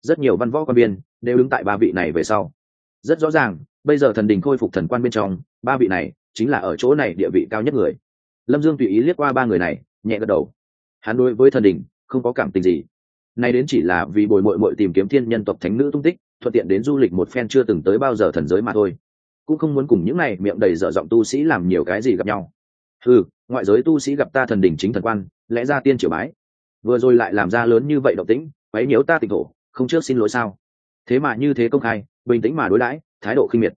Rất nhiều văn võ quan viên đều đứng tại ba vị này về sau. Rất rõ ràng, bây giờ thần đình khôi phục thần quan bên trong, ba vị này chính là ở chỗ này địa vị cao nhất người. Lâm dương tùy ý liếc qua ba người này, nhẹ gật đầu. Hắn đối với thần đình không có cảm tình gì. Nay đến chỉ là vì bồi mội mội tìm kiếm thiên nhân tộc thánh nữ tung tích thuận tiện đến du lịch một phen chưa từng tới bao giờ thần giới mà thôi. Cũng không muốn cùng những này miệng đầy dở giọng tu sĩ làm nhiều cái gì gặp nhau. Ừ ngoại giới tu sĩ gặp ta thần đỉnh chính thần quan, lẽ ra tiên triều bái. Vừa rồi lại làm ra lớn như vậy động tĩnh, quấy nhiễu ta tịch thổ, không trước xin lỗi sao? Thế mà như thế công khai, bình tĩnh mà đối đãi, thái độ khinh miệt.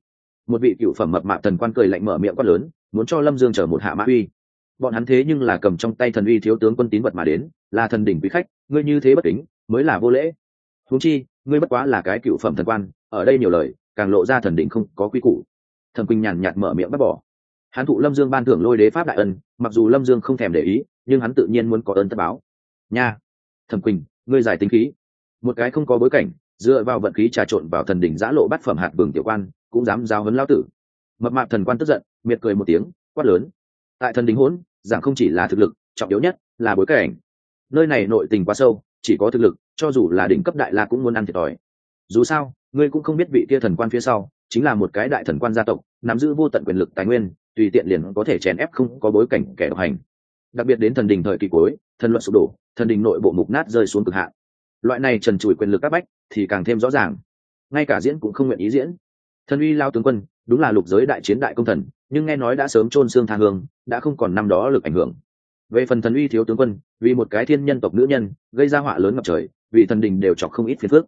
Một vị cựu phẩm mập mạp thần quan cười lạnh mở miệng quát lớn, muốn cho lâm dương chở một hạ mã uy. Bọn hắn thế nhưng là cầm trong tay thần uy thiếu tướng quân tín vật mà đến, là thần đỉnh quý khách, ngươi như thế bất kính, mới là vô lễ. Huống chi ngươi bất quá là cái cựu phẩm thần quan, ở đây nhiều lời, càng lộ ra thần đỉnh không có quy củ. Thần quỳnh nhàn nhạt mở miệng bắt bỏ. Hắn thụ lâm dương ban thưởng lôi đế pháp đại ân, mặc dù lâm dương không thèm để ý, nhưng hắn tự nhiên muốn có ơn tất báo. Nha! Thẩm quỳnh, ngươi giải tính khí. Một cái không có bối cảnh, dựa vào vận khí trà trộn vào thần đỉnh giã lộ bát phẩm hạt bừng tiểu quan, cũng dám giao hấn lao tử. Mập mạp thần quan tức giận, miệt cười một tiếng, quát lớn. Tại thần đỉnh hỗn, giảng không chỉ là thực lực, trọng yếu nhất là bối cảnh. Nơi này nội tình quá sâu, chỉ có thực lực cho dù là đỉnh cấp đại la cũng muốn ăn thiệt thòi. Dù sao, ngươi cũng không biết vị kia thần quan phía sau chính là một cái đại thần quan gia tộc, nắm giữ vô tận quyền lực tài nguyên, tùy tiện liền có thể chèn ép không có bối cảnh kẻ độc hành. Đặc biệt đến thần đình thời kỳ cuối, thần luận sụp đổ, thần đình nội bộ mục nát rơi xuống cực hạn. Loại này trần trụi quyền lực các bách thì càng thêm rõ ràng. Ngay cả diễn cũng không nguyện ý diễn. Thần uy lao tướng quân, đúng là lục giới đại chiến đại công thần, nhưng nghe nói đã sớm chôn xương tha hương, đã không còn năm đó lực ảnh hưởng về phần thần uy thiếu tướng quân, vì một cái thiên nhân tộc nữ nhân, gây ra họa lớn ngập trời, vì thần đình đều chọc không ít phiền phước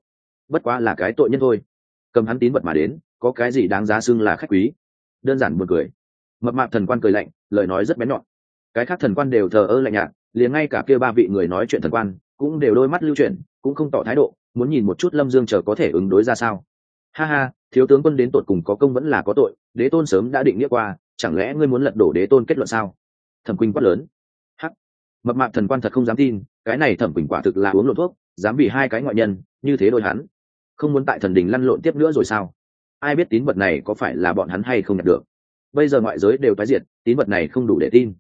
bất quá là cái tội nhân thôi. Cầm hắn tín vật mà đến, có cái gì đáng giá xưng là khách quý? Đơn giản buồn cười. Mập mạp thần quan cười lạnh, lời nói rất bén nhọn. Cái khác thần quan đều thờ ơ lạnh nhạt, liền ngay cả kia ba vị người nói chuyện thần quan, cũng đều đôi mắt lưu chuyển, cũng không tỏ thái độ, muốn nhìn một chút lâm dương chờ có thể ứng đối ra sao. Ha ha, thiếu tướng quân đến tột cùng có công vẫn là có tội, đế tôn sớm đã định nghĩa qua, chẳng lẽ ngươi muốn lật đổ đế tôn kết luận sao? Thẩm quỳnh quát lớn mập mạp thần quan thật không dám tin, cái này thẩm quỳnh quả thực là uống lộn thuốc, dám vì hai cái ngoại nhân, như thế đôi hắn. Không muốn tại thần đình lăn lộn tiếp nữa rồi sao? Ai biết tín vật này có phải là bọn hắn hay không nhận được? Bây giờ ngoại giới đều tái diệt, tín vật này không đủ để tin.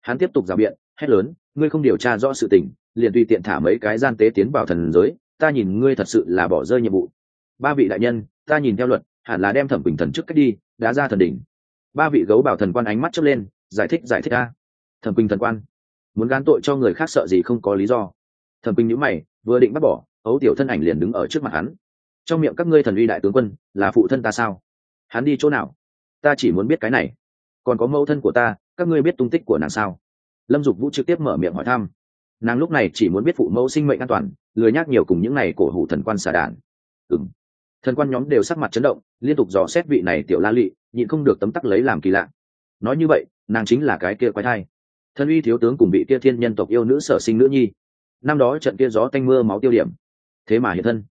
Hắn tiếp tục rào biện, hét lớn, ngươi không điều tra rõ sự tình, liền tùy tiện thả mấy cái gian tế tiến vào thần giới, ta nhìn ngươi thật sự là bỏ rơi nhiệm vụ. Ba vị đại nhân, ta nhìn theo luật, hẳn là đem thẩm bình thần trước cách đi, đã ra thần đỉnh. Ba vị gấu bảo thần quan ánh mắt chớp lên, giải thích giải thích ta thẩm bình thần quan muốn gán tội cho người khác sợ gì không có lý do. Thẩm bình nhữ mày, vừa định bắt bỏ ấu tiểu thân ảnh liền đứng ở trước mặt hắn. Trong miệng các ngươi thần uy đại tướng quân, là phụ thân ta sao? Hắn đi chỗ nào? Ta chỉ muốn biết cái này. Còn có mẫu thân của ta, các ngươi biết tung tích của nàng sao? Lâm dục vũ trực tiếp mở miệng hỏi thăm. Nàng lúc này chỉ muốn biết phụ mẫu sinh mệnh an toàn, lười nhác nhiều cùng những n à y cổ hủ thần quan xả đản ừng thần quan nhóm đều sắc mặt chấn động, liên tục dò xét vị này tiểu la lị, nhịn không được tấm tắc lấy làm kỳ lạ. Nói như vậy, nàng chính là cái kia quái thai thân uy thiếu tướng cùng bị kia thiên nhân tộc yêu nữ sở sinh nữ nhi. Năm đó trận kia gió tanh mưa máu tiêu điểm. Thế mà hiện thân.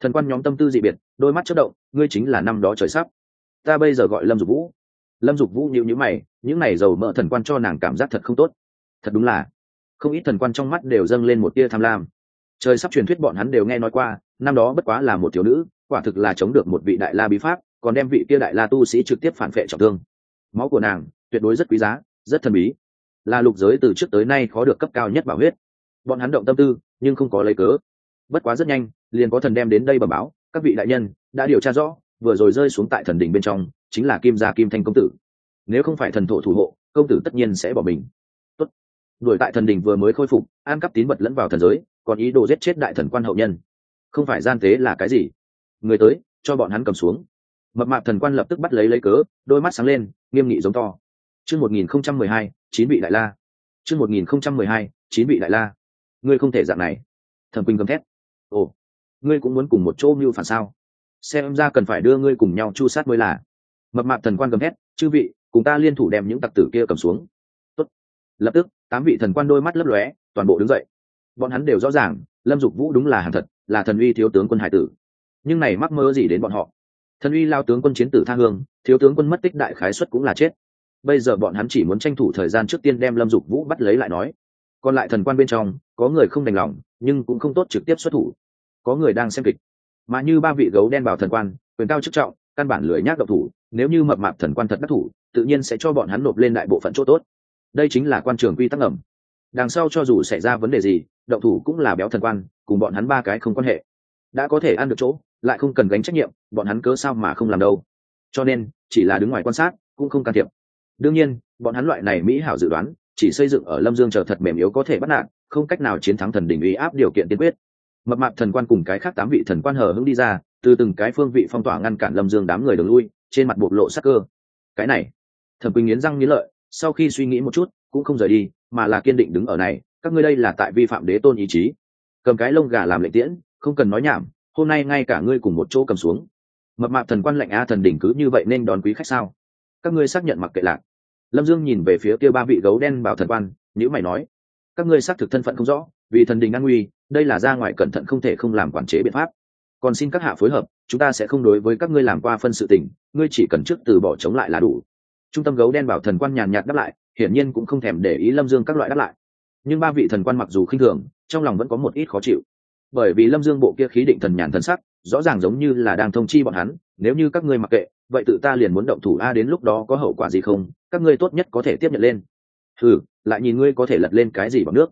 Thần quan nhóm tâm tư dị biệt, đôi mắt chất động, ngươi chính là năm đó trời sắp. Ta bây giờ gọi lâm dục vũ. Lâm dục vũ nhịu nhữ mày, những này dầu mỡ thần quan cho nàng cảm giác thật không tốt. Thật đúng là, không ít thần quan trong mắt đều dâng lên một tia tham lam. Trời sắp truyền thuyết bọn hắn đều nghe nói qua, năm đó bất quá là một thiếu nữ, quả thực là chống được một vị đại la bí pháp, còn đem vị kia đại la tu sĩ trực tiếp phản vệ trọng thương. Máu của nàng tuyệt đối rất quý giá, rất thần bí là lục giới từ trước tới nay khó được cấp cao nhất bảo huyết. Bọn hắn động tâm tư, nhưng không có lấy cớ. Bất quá rất nhanh, liền có thần đem đến đây bẩm báo, các vị đại nhân, đã điều tra rõ, vừa rồi rơi xuống tại thần đình bên trong, chính là kim gia kim thanh công tử. Nếu không phải thần thổ thủ hộ, công tử tất nhiên sẽ bỏ mình. Tốt. đuổi tại thần đình vừa mới khôi phục, an cắp tín vật lẫn vào thần giới, còn ý đồ giết chết đại thần quan hậu nhân. Không phải gian tế là cái gì? Người tới, cho bọn hắn cầm xuống. Mập mạp thần quan lập tức bắt lấy lấy cớ, đôi mắt sáng lên, nghiêm nghị giống to. Chương một nghìn không trăm mười hai chín vị đại la. Chương một nghìn không trăm mười hai chín vị đại la. Ngươi không thể dạng này. Thần quỳnh gầm thét. Ồ ngươi cũng muốn cùng một chỗ mưu phản sao? Xem ra cần phải đưa ngươi cùng nhau chu sát mới là. Mập mạp thần quan gầm thét, chư vị cùng ta liên thủ đem những tặc tử kia cầm xuống. Tốt. lập tức tám vị thần quan đôi mắt lấp lóe toàn bộ đứng dậy. Bọn hắn đều rõ ràng lâm dục vũ đúng là hàng thật là thần uy thiếu tướng quân hải tử. Nhưng này mắc mơ gì đến bọn họ? Thần uy lao tướng quân chiến tử tha hương thiếu tướng quân mất tích đại khái xuất cũng là chết bây giờ bọn hắn chỉ muốn tranh thủ thời gian trước tiên đem lâm dục vũ bắt lấy lại nói. Còn lại thần quan bên trong, có người không đành lòng, nhưng cũng không tốt trực tiếp xuất thủ. Có người đang xem kịch. Mà như ba vị gấu đen bảo thần quan, quyền cao chức trọng, căn bản lười nhác độc thủ, nếu như mập mạp thần quan thật đắc thủ, tự nhiên sẽ cho bọn hắn nộp lên đại bộ phận chỗ tốt. Đây chính là quan trường quy tắc ẩm. Đằng sau cho dù xảy ra vấn đề gì, động thủ cũng là béo thần quan, cùng bọn hắn ba cái không quan hệ. Đã có thể ăn được chỗ, lại không cần gánh trách nhiệm, bọn hắn cớ sao mà không làm đâu. Cho nên, chỉ là đứng ngoài quan sát, cũng không can thiệp đương nhiên, bọn hắn loại này mỹ hảo dự đoán, chỉ xây dựng ở lâm dương chờ thật mềm yếu có thể bắt nạt, không cách nào chiến thắng thần đỉnh uy áp điều kiện tiên quyết. Mập mạp thần quan cùng cái khác tám vị thần quan hờ hững đi ra, từ từng cái phương vị phong tỏa ngăn cản lâm dương đám người đường lui, trên mặt bộc lộ sắc cơ. Cái này, thẩm quỳnh nghiến răng nghiến lợi, sau khi suy nghĩ một chút, cũng không rời đi, mà là kiên định đứng ở này, các ngươi đây là tại vi phạm đế tôn ý chí. Cầm cái lông gà làm lệnh tiễn, không cần nói nhảm, hôm nay ngay cả ngươi cùng một chỗ cầm xuống. Mập mạp thần quan lệnh a thần đỉnh cứ như vậy nên đón quý khách sao? Các ngươi xác nhận mặc kệ lạc. Lâm dương nhìn về phía kia ba vị gấu đen bảo thần quan, nhữ mày nói, các ngươi xác thực thân phận không rõ, vì thần đình an nguy, đây là ra ngoài cẩn thận không thể không làm quản chế biện pháp. Còn xin các hạ phối hợp, chúng ta sẽ không đối với các ngươi làm qua phân sự tình, ngươi chỉ cần trước từ bỏ chống lại là đủ. Trung tâm gấu đen bảo thần quan nhàn nhạt đáp lại, hiển nhiên cũng không thèm để ý lâm dương các loại đáp lại. Nhưng ba vị thần quan mặc dù khinh thường, trong lòng vẫn có một ít khó chịu. Bởi vì lâm dương bộ kia khí định thần nhàn thần sắc rõ ràng giống như là đang thông chi bọn hắn, nếu như các ngươi mặc kệ, vậy tự ta liền muốn động thủ, a, đến lúc đó có hậu quả gì không? Các ngươi tốt nhất có thể tiếp nhận lên. Ừ lại nhìn ngươi có thể lật lên cái gì bằng nước.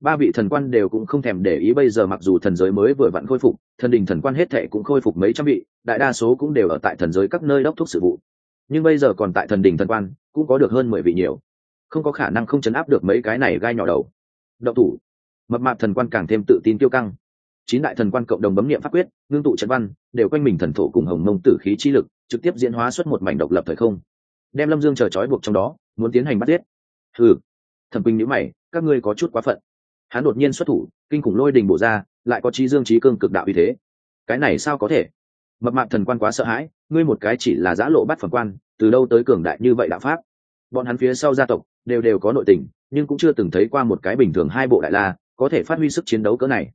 Ba vị thần quan đều cũng không thèm để ý, bây giờ mặc dù thần giới mới vừa vặn khôi phục, thần đình thần quan hết thệ cũng khôi phục mấy trăm vị, đại đa số cũng đều ở tại thần giới các nơi đốc thúc sự vụ. Nhưng bây giờ còn tại thần đình thần quan, cũng có được hơn mười vị nhiều. Không có khả năng không chấn áp được mấy cái này gai nhỏ đầu. Động thủ. Mập mạp thần quan càng thêm tự tin tiêu căng chín đại thần quan cộng đồng bấm niệm pháp quyết, ngưng tụ trận văn, đều quanh mình thần thổ cùng hồng mông tử khí chi lực, trực tiếp diễn hóa xuất một mảnh độc lập thời không. Đem lâm dương chờ trói buộc trong đó, muốn tiến hành bắt giết. Thử thẩm quỳnh nhữ mày, các ngươi có chút quá phận. Hắn đột nhiên xuất thủ, kinh khủng lôi đình bổ ra, lại có trí dương trí cương cực đạo uy thế. Cái này sao có thể? Mập mạc thần quan quá sợ hãi, ngươi một cái chỉ là giã lộ bắt phẩm quan, từ đâu tới cường đại như vậy đạo pháp? Bọn hắn phía sau gia tộc, đều đều có nội tình, nhưng cũng chưa từng thấy qua một cái bình thường hai bộ đại la, có thể phát huy sức chiến đấu cỡ này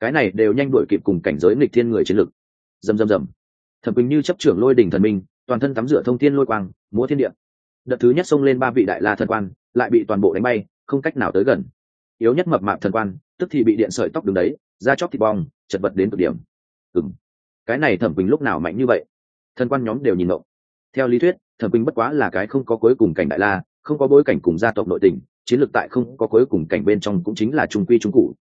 cái này đều nhanh đuổi kịp cùng cảnh giới nghịch thiên người chiến lực dầm dầm dầm thẩm quỳnh như chấp trưởng lôi đỉnh thần minh, toàn thân tắm rửa thông thiên lôi quang, múa thiên địa. Đợt thứ nhất xông lên ba vị đại la thần quan, lại bị toàn bộ đánh bay, không cách nào tới gần. Yếu nhất mập mạp thần quan, tức thì bị điện sợi tóc đứng đấy, da chóc thịt bong, chật vật đến cực điểm. Ừng cái này thẩm quỳnh lúc nào mạnh như vậy? Thần quan nhóm đều nhìn ngộ theo lý thuyết, thẩm quỳnh bất quá là cái không có cuối cùng cảnh đại la, không có bối cảnh cùng gia tộc nội tình, chiến lược tại không có cuối cùng cảnh bên trong cũng chính là trung quy trung cụ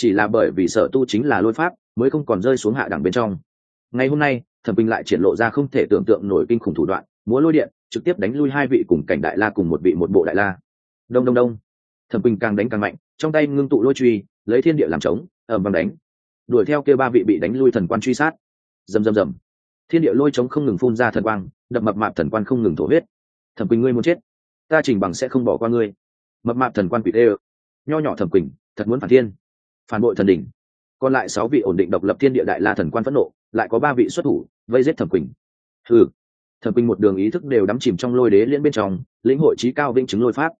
chỉ là bởi vì sở tu chính là lôi pháp, mới không còn rơi xuống hạ đẳng bên trong. Ngày hôm nay, thẩm bình lại triển lộ ra không thể tưởng tượng nổi kinh khủng thủ đoạn, múa lôi điện, trực tiếp đánh lui hai vị cùng cảnh đại la cùng một vị một bộ đại la. Đông đông đông. Thẩm bình càng đánh càng mạnh, trong tay ngưng tụ lôi truy, lấy thiên địa làm trống ẩm văng đánh. Đuổi theo kêu ba vị bị đánh lui thần quan truy sát. Rầm rầm rầm. Thiên địa lôi trống không ngừng phun ra thần quang, đập mập mạp thần quan không ngừng thổ huyết. Thẩm quỳnh ngươi muốn chết, ta trình bằng sẽ không bỏ qua ngươi. Mập mạp thần quan quỷ ơ. Nho nhỏ thẩm quỳnh thật muốn phản thiên phản bội thần đỉnh còn lại sáu vị ổn định độc lập thiên địa đại la thần quan phẫn nộ, lại có ba vị xuất thủ, vây giết thẩm quỳnh. Ừ thẩm quỳnh một đường ý thức đều đắm chìm trong lôi đế liên bên trong, lĩnh hội trí cao vĩnh chứng lôi pháp.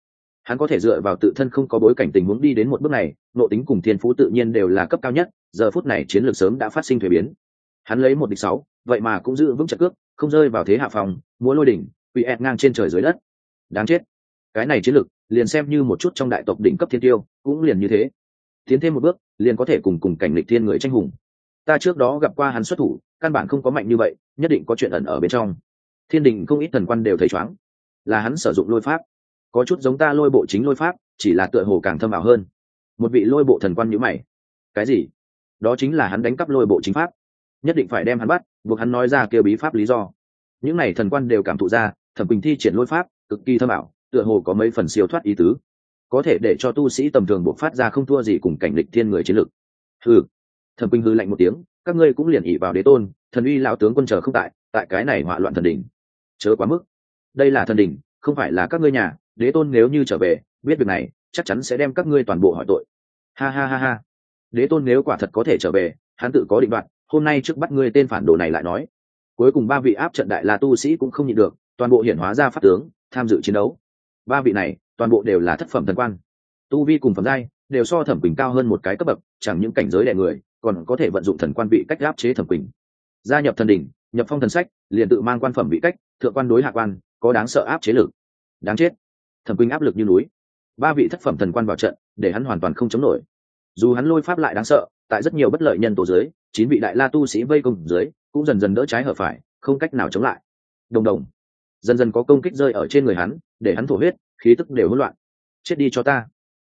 Hắn có thể dựa vào tự thân không có bối cảnh tình huống đi đến một bước này, nộ tính cùng thiên phú tự nhiên đều là cấp cao nhất, giờ phút này chiến lược sớm đã phát sinh thuế biến. Hắn lấy một địch sáu, vậy mà cũng giữ vững trận cước, không rơi vào thế hạ phòng, múa lôi đỉnh bị ẹt ngang trên trời dưới đất. Đáng chết. Cái này chiến lược, liền xem như một chút trong đại tộc đỉnh cấp thiên tiêu, cũng liền như thế tiến thêm một bước, liền có thể cùng cùng cảnh lịch thiên người tranh hùng. Ta trước đó gặp qua hắn xuất thủ, căn bản không có mạnh như vậy, nhất định có chuyện ẩn ở bên trong. Thiên đình không ít thần quan đều thấy chóng là hắn sử dụng lôi pháp. Có chút giống ta lôi bộ chính lôi pháp, chỉ là tựa hồ càng thâm ảo hơn. Một vị lôi bộ thần quan nhữ mày. Cái gì? Đó chính là hắn đánh cắp lôi bộ chính pháp. Nhất định phải đem hắn bắt, buộc hắn nói ra kêu bí pháp lý do. Những n à y thần quan đều cảm thụ ra, thẩm quỳnh thi triển lôi pháp, cực kỳ thâm ảo, tựa hồ có mấy phần siêu thoát ý tứ có thể để cho tu sĩ tầm thường buộc phát ra không thua gì cùng cảnh lịch thiên người chiến lực hừ. Thẩm quỳnh hư lạnh một tiếng, các ngươi cũng liền ỉ vào đế tôn, thần uy lão tướng quân chờ không tại tại cái này hỏa loạn thần đỉnh. Chớ quá mức. Đây là thần đỉnh, không phải là các ngươi nhà, đế tôn nếu như trở về, biết việc này, chắc chắn sẽ đem các ngươi toàn bộ hỏi tội. Ha ha ha ha. Đế tôn nếu quả thật có thể trở về, hắn tự có định đoạn hôm nay trước bắt ngươi tên phản đồ này lại nói. Cuối cùng ba vị áp trận đại la tu sĩ cũng không nhịn được, toàn bộ hiển hóa ra pháp tướng, tham dự chiến đấu. Ba vị này toàn bộ đều là thất phẩm thần quan. Tu vi cùng phẩm giai đều so thẩm quỳnh cao hơn một cái cấp bậc, chẳng những cảnh giới đẻ người, còn có thể vận dụng thần quan vị cách áp chế thẩm quỳnh. Gia nhập thần đỉnh, nhập phong thần sách, liền tự mang quan phẩm vị cách, thượng quan đối hạ quan, có đáng sợ áp chế lực. Đáng chết. Thẩm quỳnh áp lực như núi. Ba vị thất phẩm thần quan vào trận, để hắn hoàn toàn không chống nổi. Dù hắn lôi pháp lại đáng sợ, tại rất nhiều bất lợi nhân tổ dưới, chín vị đại la tu sĩ vây công dưới, cũng dần dần đỡ trái hở phải, không cách nào chống lại. Đồng đồng. Dần dần có công kích rơi ở trên người hắn, để hắn thổ huyết khí tức đều hỗn loạn. Chết đi cho ta.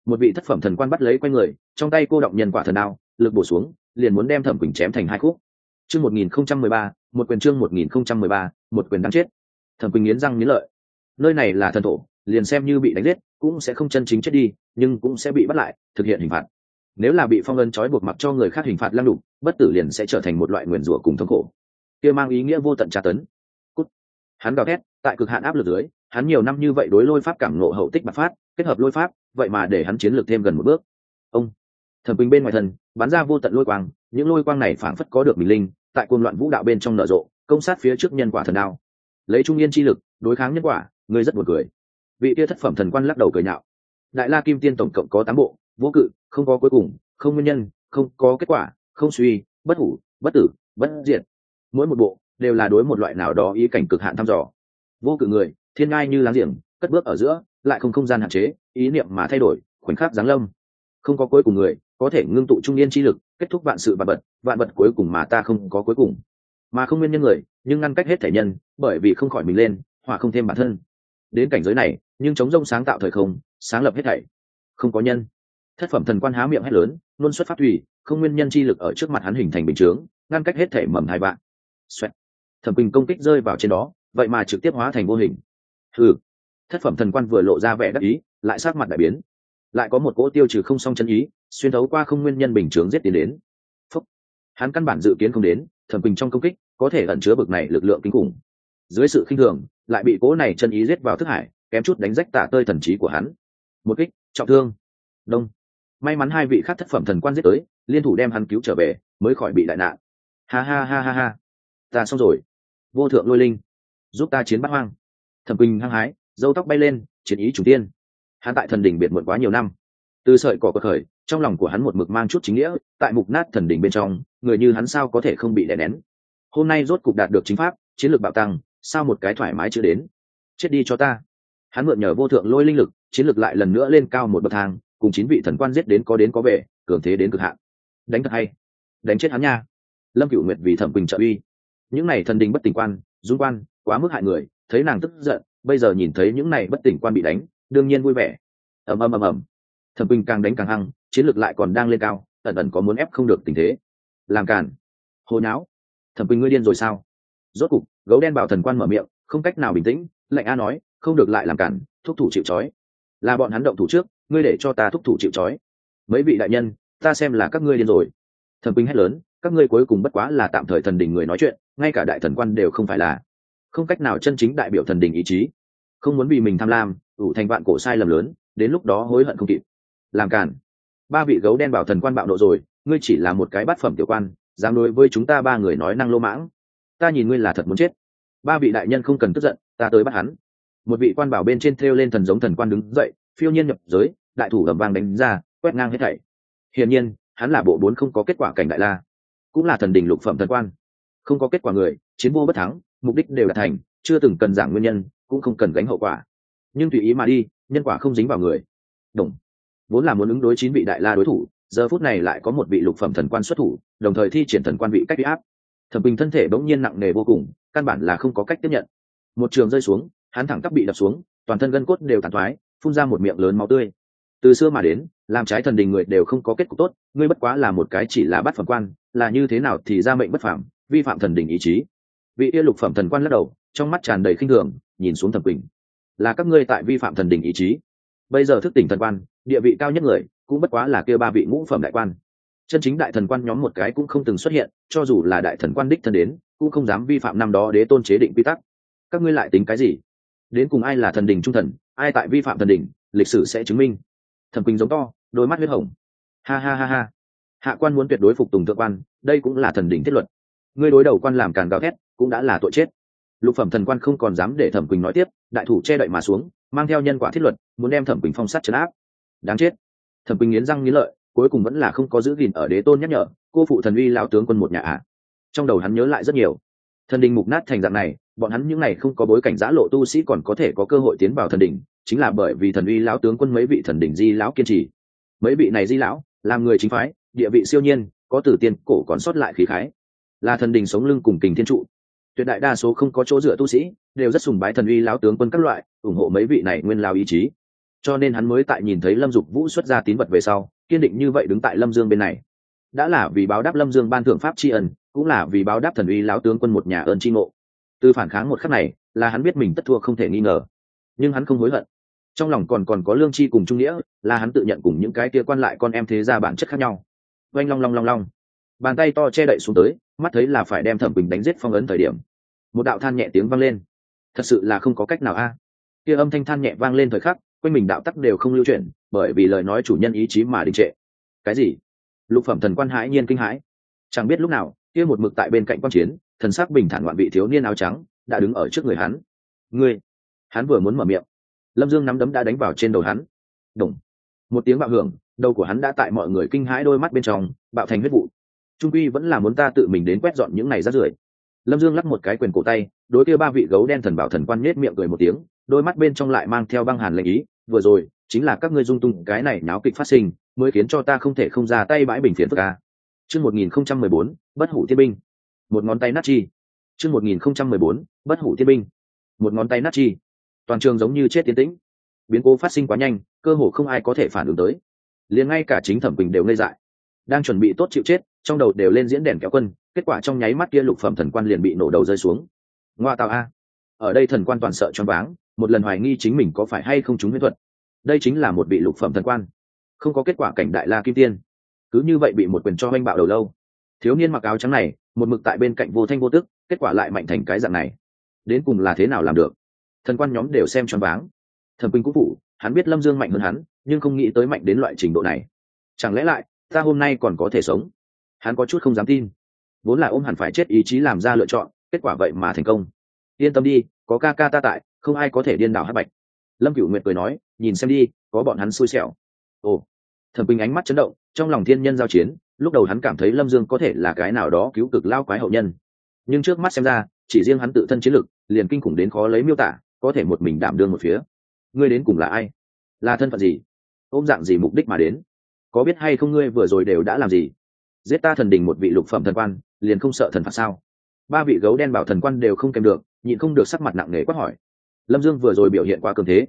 Một vị thất phẩm thần quan bắt lấy quanh người, trong tay cô động nhân quả thần đao, lực bổ xuống, liền muốn đem thẩm quỳnh chém thành hai khúc. Chương một nghìn không trăm mười ba, một quyền chương một nghìn không trăm mười ba, một quyền đáng chết. Thẩm quỳnh nghiến răng nghiến lợi. Nơi này là thần thổ, liền xem như bị đánh giết, cũng sẽ không chân chính chết đi, nhưng cũng sẽ bị bắt lại, thực hiện hình phạt. Nếu là bị phong ân trói buộc mặc cho người khác hình phạt lăng đục, bất tử liền sẽ trở thành một loại nguyền rủa cùng thống khổ. Kia mang ý nghĩa vô tận tra tấn hắn gào thét, tại cực hạn áp lực dưới, hắn nhiều năm như vậy đối lôi pháp cảm nộ hậu tích bạc phát, kết hợp lôi pháp, vậy mà để hắn chiến lược thêm gần một bước. Ông, thẩm bình bên ngoài thân, bắn ra vô tận lôi quang, những lôi quang này phảng phất có được bình linh, tại cuồng loạn vũ đạo bên trong nở rộ, công sát phía trước nhân quả thần đao. Lấy trung yên chi lực, đối kháng nhân quả, người rất buồn cười. Vị tia thất phẩm thần quan lắc đầu cười nhạo. Đại la kim tiên tổng cộng có tám bộ, vô cự, không có cuối cùng, không nguyên nhân, không có kết quả, không suy, bất hủ, bất tử, bất diệt. Mỗi một bộ đều là đối một loại nào đó ý cảnh cực hạn thăm dò. Vô cự người, thiên ngai như láng giềng, cất bước ở giữa, lại không không gian hạn chế, ý niệm mà thay đổi, khoảnh khắc giáng lâm. Không có cuối cùng người, có thể ngưng tụ trung niên chi lực, kết thúc vạn sự vạn vật vạn vật cuối cùng mà ta không có cuối cùng. Mà không nguyên nhân người, nhưng ngăn cách hết thể nhân, bởi vì không khỏi mình lên hoặc không thêm bản thân. Đến cảnh giới này, nhưng chống rông sáng tạo thời không, sáng lập hết thảy. Không có nhân. Thất phẩm thần quan há miệng hét lớn luôn xuất phát thủy, không nguyên nhân chi lực ở trước mặt hắn hình thành bình chướng, ngăn cách hết thể mầm hai bạn Xoẹt thẩm bình công kích rơi vào trên đó, vậy mà trực tiếp hóa thành vô hình. Ừ thất phẩm thần quan vừa lộ ra vẻ đắc ý, lại sát mặt đại biến. Lại có một cỗ tiêu trừ không song chân ý, xuyên thấu qua không nguyên nhân bình chướng giết tiến đến. Phúc. hắn căn bản dự kiến không đến, thẩm bình trong công kích có thể ẩn chứa bực này lực lượng kinh khủng. Dưới sự khinh thường, lại bị cỗ này chân ý giết vào thức hải, kém chút đánh rách tả tơi thần trí của hắn. Một kích, trọng thương. Đông. May mắn hai vị khác thất phẩm thần quan giết tới, liên thủ đem hắn cứu trở về, mới khỏi bị đại nạn. Ha ha ha ha ha. Ta xong rồi vô thượng lôi linh, giúp ta chiến bắt hoang. Thẩm quỳnh hăng hái dâu tóc bay lên, chiến ý chủ tiên hắn tại thần đỉnh biệt muộn quá nhiều năm. Từ sợi cỏ cờ khởi, trong lòng của hắn một mực mang chút chính nghĩa, tại mục nát thần đỉnh bên trong, người như hắn sao có thể không bị đè nén? Hôm nay rốt cục đạt được chính pháp, chiến lược bạo tăng, sao một cái thoải mái chưa đến? Chết đi cho ta. Hắn mượn nhờ vô thượng lôi linh lực, chiến lược lại lần nữa lên cao một bậc thang, cùng chín vị thần quan giết đến có đến có về, cường thế đến cực hạn. Đánh thật hay. Đánh chết hắn nha. Lâm cựu nguyệt vì thẩm quỳnh trợ uy những này thần đình bất tỉnh quan, dung quan, quá mức hại người, thấy nàng tức giận, bây giờ nhìn thấy những này bất tỉnh quan bị đánh, đương nhiên vui vẻ. Ầm ầm ầm ầm. Thẩm quỳnh càng đánh càng hăng, chiến lược lại còn đang lên cao, ẩn ẩn có muốn ép không được tình thế. Làm cản hồi não thẩm quỳnh ngươi điên rồi sao? Rốt cục, gấu đen bảo thần quan mở miệng, không cách nào bình tĩnh, lạnh a nói, không được lại làm cản thúc thủ chịu trói. Là bọn hắn động thủ trước, ngươi để cho ta thúc thủ chịu trói. Mấy vị đại nhân, ta xem là các ngươi điên rồi. Thần quỳnh hét lớn các ngươi cuối cùng bất quá là tạm thời thần đình người nói chuyện, ngay cả đại thần quan đều không phải là. Không cách nào chân chính đại biểu thần đình ý chí. Không muốn bị mình tham lam, ủ thành vạn cổ sai lầm lớn, đến lúc đó hối hận không kịp. Làm cản ba vị gấu đen bảo thần quan bạo nộ rồi, ngươi chỉ là một cái bát phẩm tiểu quan, dám đối với chúng ta ba người nói năng lô mãng. Ta nhìn ngươi là thật muốn chết. Ba vị đại nhân không cần tức giận, ta tới bắt hắn. Một vị quan bảo bên trên thêu lên thần giống thần quan đứng dậy, phiêu nhiên nhập giới, đại thủ ầm vang đánh ra, quét ngang hết thảy. Hiển nhiên, hắn là bộ bốn không có kết quả cảnh đại la cũng là thần đình lục phẩm thần quan. Không có kết quả người, chiến vô bất thắng, mục đích đều đạt thành, chưa từng cần giảng nguyên nhân, cũng không cần gánh hậu quả. Nhưng tùy ý mà đi, nhân quả không dính vào người. Đồng. Vốn là muốn ứng đối chín vị đại la đối thủ, giờ phút này lại có một vị lục phẩm thần quan xuất thủ, đồng thời thi triển thần quan vị cách bị áp. Thẩm bình thân thể bỗng nhiên nặng nề vô cùng, căn bản là không có cách tiếp nhận. Một trường rơi xuống, hắn thẳng tắp bị đập xuống, toàn thân gân cốt đều tàn thoái, phun ra một miệng lớn máu tươi. Từ xưa mà đến, làm trái thần đình người đều không có kết cục tốt, ngươi bất quá là một cái chỉ là bắt phẩm quan là như thế nào thì ra mệnh bất phạm vi phạm thần đình ý chí. Vị yêu lục phẩm thần quan lắc đầu, trong mắt tràn đầy khinh thường, nhìn xuống thẩm quỳnh. Là các ngươi tại vi phạm thần đình ý chí. Bây giờ thức tỉnh thần quan, địa vị cao nhất người, cũng bất quá là kia ba vị ngũ phẩm đại quan. Chân chính đại thần quan nhóm một cái cũng không từng xuất hiện, cho dù là đại thần quan đích thân đến, cũng không dám vi phạm năm đó đế tôn chế định quy tắc. Các ngươi lại tính cái gì? Đến cùng ai là thần đình trung thần, ai tại vi phạm thần đình lịch sử sẽ chứng minh. Thẩm quỳnh giống to, đôi mắt huyết hồng. Ha ha ha ha hạ quan muốn tuyệt đối phục tùng thượng quan, đây cũng là thần đỉnh thiết luật. Ngươi đối đầu quan làm càn gào thét, cũng đã là tội chết. Lục phẩm thần quan không còn dám để thẩm quỳnh nói tiếp, đại thủ che đậy mà xuống, mang theo nhân quả thiết luật, muốn đem thẩm quỳnh phong sát chấn áp. Đáng chết. Thẩm quỳnh nghiến răng nghiến lợi, cuối cùng vẫn là không có giữ gìn ở đế tôn nhắc nhở, cô phụ thần uy lao tướng quân một nhà ạ. Trong đầu hắn nhớ lại rất nhiều. Thần đình mục nát thành dạng này, bọn hắn những n à y không có bối cảnh giã lộ tu sĩ còn có thể có cơ hội tiến vào thần đình chính là bởi vì thần uy lão tướng quân mấy vị thần đình di lão kiên trì. Mấy vị này di lão làm người chính phái địa vị siêu nhiên, có từ tiên cổ còn sót lại khí khái. Là thần đình sống lưng cùng kình thiên trụ. Tuyệt đại đa số không có chỗ dựa tu sĩ, đều rất sùng bái thần uy lão tướng quân các loại, ủng hộ mấy vị này nguyên lao ý chí. Cho nên hắn mới tại nhìn thấy lâm dục vũ xuất ra tín vật về sau, kiên định như vậy đứng tại lâm dương bên này. Đã là vì báo đáp lâm dương ban thượng pháp tri ân, cũng là vì báo đáp thần uy lão tướng quân một nhà ơn tri ngộ. Từ phản kháng một khắc này, là hắn biết mình tất thua không thể nghi ngờ. Nhưng hắn không hối hận. Trong lòng còn còn có lương tri cùng trung nghĩa, là hắn tự nhận cùng những cái kia quan lại con em thế ra bản chất khác nhau oanh long long long long. Bàn tay to che đậy xuống tới, mắt thấy là phải đem thẩm bình đánh giết phong ấn thời điểm. Một đạo than nhẹ tiếng vang lên. Thật sự là không có cách nào a. Kia âm thanh than nhẹ vang lên thời khắc, quanh mình đạo tắc đều không lưu chuyển, bởi vì lời nói chủ nhân ý chí mà đình trệ. Cái gì? Lục phẩm thần quan hãi nhiên kinh hãi. Chẳng biết lúc nào, kia một mực tại bên cạnh quan chiến, thần sắc bình thản ngoạn vị thiếu niên áo trắng, đã đứng ở trước người hắn. Ngươi! Hắn vừa muốn mở miệng. Lâm dương nắm đấm đã đánh vào trên đầu hắn. Đúng một tiếng bạo hưởng, đầu của hắn đã tại mọi người kinh hãi đôi mắt bên trong, bạo thành huyết vụ. Trung quy vẫn là muốn ta tự mình đến quét dọn những này rát rưởi. Lâm dương lắc một cái quyền cổ tay, đối kia ba vị gấu đen thần bảo thần quan nhết miệng cười một tiếng, đôi mắt bên trong lại mang theo băng hàn lệnh ý, vừa rồi, chính là các ngươi dung tung cái này náo kịch phát sinh, mới khiến cho ta không thể không ra tay bãi bình phiền phức ca chương một nghìn không trăm mười bốn, bất hủ thiên binh. Một ngón tay nát chi. Chương một nghìn không trăm mười bốn, bất hủ thiên binh. Một ngón tay nát chi. Toàn trường giống như chết tiến tĩnh. Biến cố phát sinh quá nhanh cơ hồ không ai có thể phản ứng tới. Liền ngay cả chính thẩm quỳnh đều ngây dại. Đang chuẩn bị tốt chịu chết, trong đầu đều lên diễn đèn kéo quân, kết quả trong nháy mắt kia lục phẩm thần quan liền bị nổ đầu rơi xuống. Ngoa tạo a. Ở đây thần quan toàn sợ choáng váng, một lần hoài nghi chính mình có phải hay không trúng huyết thuật. Đây chính là một vị lục phẩm thần quan. Không có kết quả cảnh đại la kim tiên. Cứ như vậy bị một quyền cho oanh bạo đầu lâu. Thiếu niên mặc áo trắng này, một mực tại bên cạnh vô thanh vô tức, kết quả lại mạnh thành cái dạng này. Đến cùng là thế nào làm được? Thần quan nhóm đều xem choáng váng. Thần quỳnh cũng phụ hắn biết lâm dương mạnh hơn hắn, nhưng không nghĩ tới mạnh đến loại trình độ này. Chẳng lẽ lại, ta hôm nay còn có thể sống? Hắn có chút không dám tin. Vốn là ôm hẳn phải chết ý chí làm ra lựa chọn, kết quả vậy mà thành công. Yên tâm đi, có ca ca ta tại, không ai có thể điên đảo hát bạch. Lâm cựu nguyệt cười nói, nhìn xem đi, có bọn hắn xui xẻo. Ồ. Thẩm bình ánh mắt chấn động, trong lòng thiên nhân giao chiến, lúc đầu hắn cảm thấy lâm dương có thể là cái nào đó cứu cực lao quái hậu nhân. Nhưng trước mắt xem ra, chỉ riêng hắn tự thân chiến lực, liền kinh khủng đến khó lấy miêu tả, có thể một mình đảm đương một phía ngươi đến cùng là ai? Là thân phận gì? Ôm dạng gì mục đích mà đến? Có biết hay không ngươi vừa rồi đều đã làm gì? Giết ta thần đình một vị lục phẩm thần quan, liền không sợ thần phạt sao? Ba vị gấu đen bảo thần quan đều không kèm được, nhịn không được sắc mặt nặng nề quát hỏi. Lâm dương vừa rồi biểu hiện quá cường thế.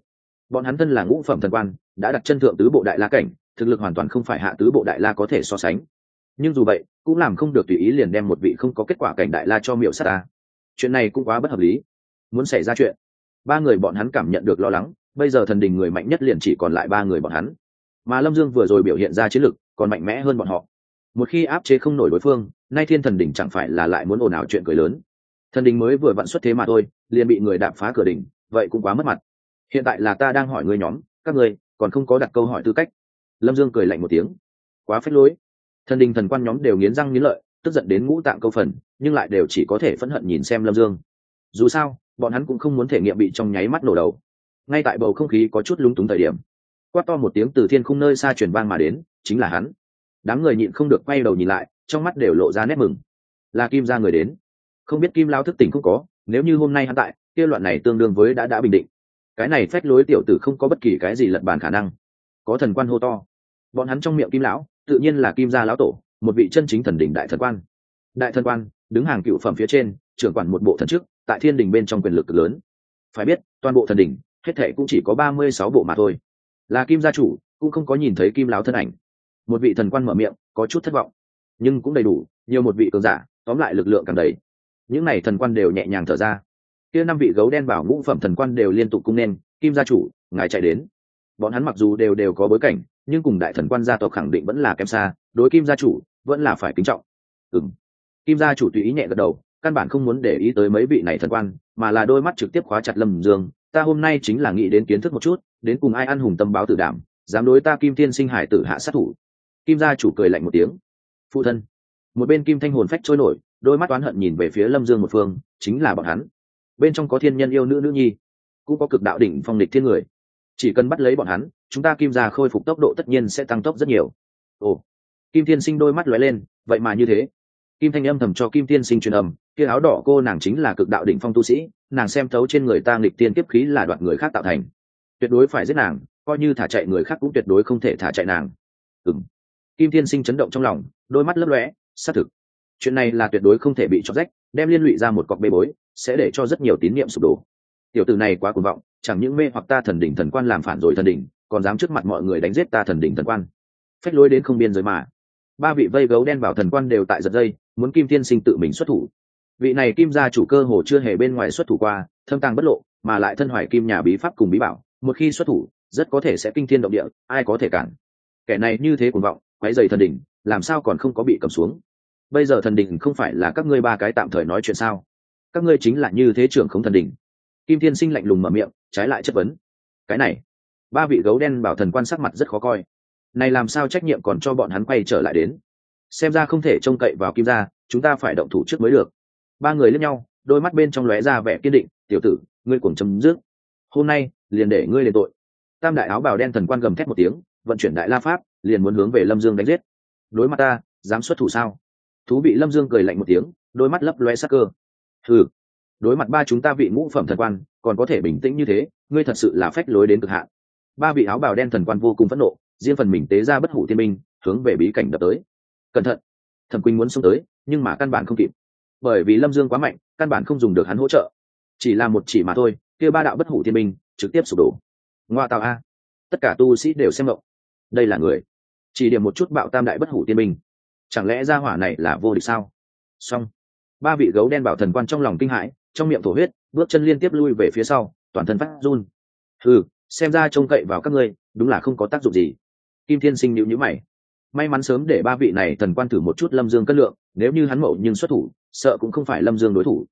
Bọn hắn thân là ngũ phẩm thần quan, đã đặt chân thượng tứ bộ đại la cảnh, thực lực hoàn toàn không phải hạ tứ bộ đại la có thể so sánh. Nhưng dù vậy, cũng làm không được tùy ý liền đem một vị không có kết quả cảnh đại la cho miệu sát ta. Chuyện này cũng quá bất hợp lý. Muốn xảy ra chuyện, ba người bọn hắn cảm nhận được lo lắng bây giờ thần đình người mạnh nhất liền chỉ còn lại ba người bọn hắn. Mà lâm dương vừa rồi biểu hiện ra chiến lực, còn mạnh mẽ hơn bọn họ. Một khi áp chế không nổi đối phương, nay thiên thần đình chẳng phải là lại muốn ồn ào chuyện cười lớn. Thần đình mới vừa vặn xuất thế mà thôi, liền bị người đạp phá cửa đỉnh vậy cũng quá mất mặt. Hiện tại là ta đang hỏi ngươi nhóm, các ngươi, còn không có đặt câu hỏi tư cách. Lâm dương cười lạnh một tiếng. Quá phết lối. Thần đình thần quan nhóm đều nghiến răng nghiến lợi, tức giận đến ngũ tạng câu phần, nhưng lại đều chỉ có thể phẫn hận nhìn xem lâm dương. Dù sao, bọn hắn cũng không muốn thể nghiệm bị trong nháy mắt nổ đầu ngay tại bầu không khí có chút lúng túng thời điểm, quát to một tiếng từ thiên khung nơi xa truyền vang mà đến, chính là hắn. Đám người nhịn không được quay đầu nhìn lại, trong mắt đều lộ ra nét mừng. Là kim ra người đến. Không biết kim lao thức tỉnh không có, nếu như hôm nay hắn tại, kia loạn này tương đương với đã đã bình định. Cái này phách lối tiểu tử không có bất kỳ cái gì lật bàn khả năng. Có thần quan hô to. Bọn hắn trong miệng kim lão, tự nhiên là kim gia lão tổ, một vị chân chính thần đỉnh đại thần quan. Đại thần quan, đứng hàng cựu phẩm phía trên, trưởng quản một bộ thần chức, tại thiên đình bên trong quyền lực lớn. Phải biết, toàn bộ thần đỉnh hết thệ cũng chỉ có ba mươi sáu bộ mà thôi. Là kim gia chủ, cũng không có nhìn thấy kim lão thân ảnh. Một vị thần quan mở miệng, có chút thất vọng. Nhưng cũng đầy đủ, nhiều một vị cường giả, tóm lại lực lượng càng đầy. Những n à y thần quan đều nhẹ nhàng thở ra. Kia năm vị gấu đen bảo ngũ phẩm thần quan đều liên tục cung nên, kim gia chủ, ngài chạy đến. Bọn hắn mặc dù đều đều có bối cảnh, nhưng cùng đại thần quan gia tộc khẳng định vẫn là kém xa, đối kim gia chủ, vẫn là phải kính trọng. Ừ m kim gia chủ tùy ý nhẹ gật đầu, căn bản không muốn để ý tới mấy vị này thần quan, mà là đôi mắt trực tiếp khóa chặt lâm dương ta hôm nay chính là nghĩ đến kiến thức một chút, đến cùng ai ăn hùng tâm báo tử đảm, dám đối ta kim thiên sinh hải tử hạ sát thủ. Kim gia chủ cười lạnh một tiếng. Phụ thân. Một bên kim thanh hồn phách trôi nổi, đôi mắt oán hận nhìn về phía lâm dương một phương, chính là bọn hắn. Bên trong có thiên nhân yêu nữ nữ nhi, cũng có cực đạo đỉnh phong địch thiên người. Chỉ cần bắt lấy bọn hắn, chúng ta kim gia khôi phục tốc độ tất nhiên sẽ tăng tốc rất nhiều. Ồ. Kim thiên sinh đôi mắt lóe lên, vậy mà như thế kim thanh âm thầm cho kim tiên sinh truyền âm, kia áo đỏ cô nàng chính là cực đạo đỉnh phong tu sĩ, nàng xem thấu trên người ta nghịch tiên kiếp khí là đoạt người khác tạo thành. Tuyệt đối phải giết nàng, coi như thả chạy người khác cũng tuyệt đối không thể thả chạy nàng. Ừng kim tiên sinh chấn động trong lòng, đôi mắt lấp lóe, xác thực. Chuyện này là tuyệt đối không thể bị cho rách, đem liên lụy ra một cọc bê bối, sẽ để cho rất nhiều tín niệm sụp đổ. Tiểu tử này quá cuồng vọng, chẳng những mê hoặc ta thần đỉnh thần quan làm phản rồi thần đỉnh, còn dám trước mặt mọi người đánh giết ta thần đỉnh thần quan. Phách lối đến không biên giới mà ba vị vây gấu đen bảo thần quan đều tại giật dây, muốn kim tiên sinh tự mình xuất thủ. Vị này kim gia chủ cơ hồ chưa hề bên ngoài xuất thủ qua, thâm tàng bất lộ, mà lại thân hoài kim nhà bí pháp cùng bí bảo, một khi xuất thủ, rất có thể sẽ kinh thiên động địa, ai có thể cản. Kẻ này như thế cuồng vọng quái dày thần đỉnh làm sao còn không có bị cầm xuống? Bây giờ thần đỉnh không phải là các ngươi ba cái tạm thời nói chuyện sao? Các ngươi chính là như thế trưởng không thần đỉnh kim thiên sinh lạnh lùng mở miệng, trái lại chất vấn. Cái này, ba vị gấu đen bảo thần quan sắc mặt rất khó coi này làm sao trách nhiệm còn cho bọn hắn quay trở lại đến? Xem ra không thể trông cậy vào kim gia, chúng ta phải động thủ trước mới được. Ba người lẫn nhau, đôi mắt bên trong lóe ra vẻ kiên định, tiểu tử, ngươi cùng chấm dứt. Hôm nay, liền để ngươi lên tội. Tam đại áo bào đen thần quan gầm thét một tiếng, vận chuyển đại la pháp, liền muốn hướng về lâm dương đánh giết. Đối mặt ta, dám xuất thủ sao? Thú bị lâm dương cười lạnh một tiếng, đôi mắt lấp loe sắc cơ. Ừ đối mặt ba chúng ta vị ngũ phẩm thần quan, còn có thể bình tĩnh như thế, ngươi thật sự là phách lối đến cực hạn. Ba vị áo bào đen thần quan vô cùng phẫn nộ riêng phần mình tế ra bất hủ thiên minh, hướng về bí cảnh đập tới. Cẩn thận. Thẩm quỳnh muốn xông tới, nhưng mà căn bản không kịp. Bởi vì lâm dương quá mạnh, căn bản không dùng được hắn hỗ trợ. Chỉ là một chỉ mà thôi, kia ba đạo bất hủ thiên minh, trực tiếp sụp đổ. Ngoa tạo a. Tất cả tu sĩ đều xem ngộng. Đây là người. Chỉ điểm một chút bạo tam đại bất hủ tiên minh. Chẳng lẽ gia hỏa này là vô địch sao? Xong. Ba vị gấu đen bảo thần quan trong lòng kinh hãi, trong miệng thổ huyết, bước chân liên tiếp lui về phía sau, toàn thân phát run. Ừ xem ra trông cậy vào các ngươi, đúng là không có tác dụng gì kim thiên sinh nhữ nhữ mày. May mắn sớm để ba vị này thần quan thử một chút lâm dương cân lượng, nếu như hắn mậu nhưng xuất thủ, sợ cũng không phải lâm dương đối thủ.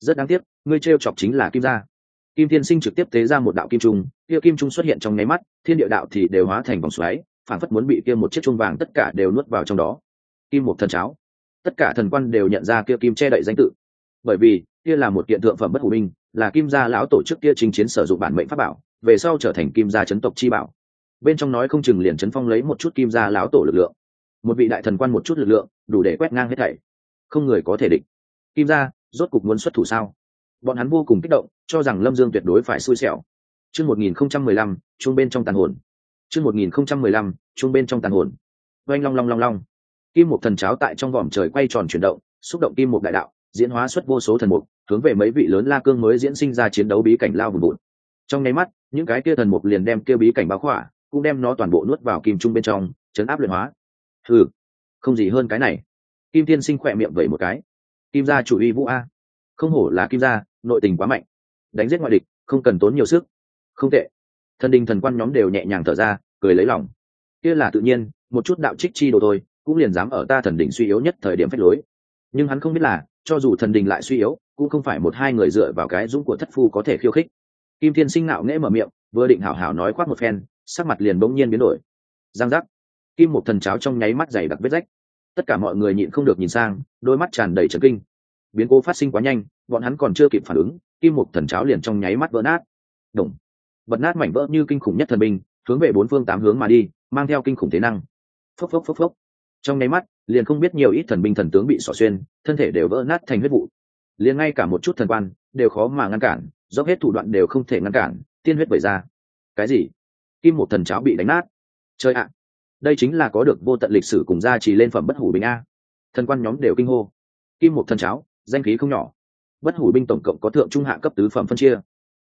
Rất đáng tiếc, ngươi t r e o chọc chính là kim gia. Kim thiên sinh trực tiếp tế ra một đạo kim trung, kia kim trung xuất hiện trong nháy mắt, thiên địa đạo thì đều hóa thành vòng xoáy, phản phất muốn bị kia một chiếc chuông vàng tất cả đều nuốt vào trong đó. Kim một thần cháo. Tất cả thần quan đều nhận ra kia kim che đậy danh tự. Bởi vì, kia là một kiện thượng phẩm bất hủ binh, là kim gia lão tổ chức kia chính chiến sử dụng bản mệnh pháp bảo, về sau trở thành kim gia chấn tộc chi bảo bên trong nói không chừng liền chấn phong lấy một chút kim gia lão tổ lực lượng. Một vị đại thần quan một chút lực lượng, đủ để quét ngang hết thảy. Không người có thể địch. Kim gia, rốt cục muốn xuất thủ sao? Bọn hắn vô cùng kích động, cho rằng lâm dương tuyệt đối phải xui xẻo. Chương một nghìn không trăm mười lăm chung bên trong tàn hồn. Chương một nghìn không trăm mười lăm chung bên trong tàn hồn. Oanh long long long long. Kim một thần cháo tại trong vòm trời quay tròn chuyển động, xúc động kim một đại đạo, diễn hóa xuất vô số thần mục, hướng về mấy vị lớn la cương mới diễn sinh ra chiến đấu bí cảnh lao vùng bụt. Trong nháy mắt, những cái kia thần mục liền đem kia bí cảnh báo khỏa cũng đem nó toàn bộ nuốt vào kim trung bên trong, chấn áp luyện hóa. Ừ không gì hơn cái này. Kim tiên sinh khỏe miệng vậy một cái. Kim gia chủ uy vũ a. Không hổ là kim gia, nội tình quá mạnh. Đánh giết ngoại địch, không cần tốn nhiều sức. Không tệ. Thần đình thần quan nhóm đều nhẹ nhàng thở ra, cười lấy lòng. Kia là tự nhiên, một chút đạo trích chi đồ thôi, cũng liền dám ở ta thần đình suy yếu nhất thời điểm phách lối. Nhưng hắn không biết là, cho dù thần đình lại suy yếu, cũng không phải một hai người dựa vào cái dũng của thất phu có thể khiêu khích. Kim thiên sinh nạo nghễ mở miệng, vừa định hảo hảo nói khoác một phen sắc mặt liền bỗng nhiên biến đổi. Giang giác. Kim một thần cháo trong nháy mắt dày đặc vết rách. Tất cả mọi người nhịn không được nhìn sang, đôi mắt tràn đầy trấn kinh. Biến cố phát sinh quá nhanh, bọn hắn còn chưa kịp phản ứng, kim một thần cháo liền trong nháy mắt vỡ nát. Đồng bật nát mảnh vỡ như kinh khủng nhất thần binh, hướng về bốn phương tám hướng mà đi, mang theo kinh khủng thế năng. Phốc phốc phốc phốc. Trong nháy mắt, liền không biết nhiều ít thần binh thần tướng bị xỏ xuyên, thân thể đều vỡ nát thành huyết vụ. Liền ngay cả một chút thần quan, đều khó mà ngăn cản, dốc hết thủ đoạn đều không thể ngăn cản, tiên huyết vẩy ra. Cái gì? Kim một thần cháo bị đánh nát. Chơi ạ, đây chính là có được vô tận lịch sử cùng gia trì lên phẩm bất hủ binh a. Thần quan nhóm đều kinh hô. Kim một thần cháo, danh khí không nhỏ. Bất hủ binh tổng cộng có thượng trung hạ cấp tứ phẩm phân chia.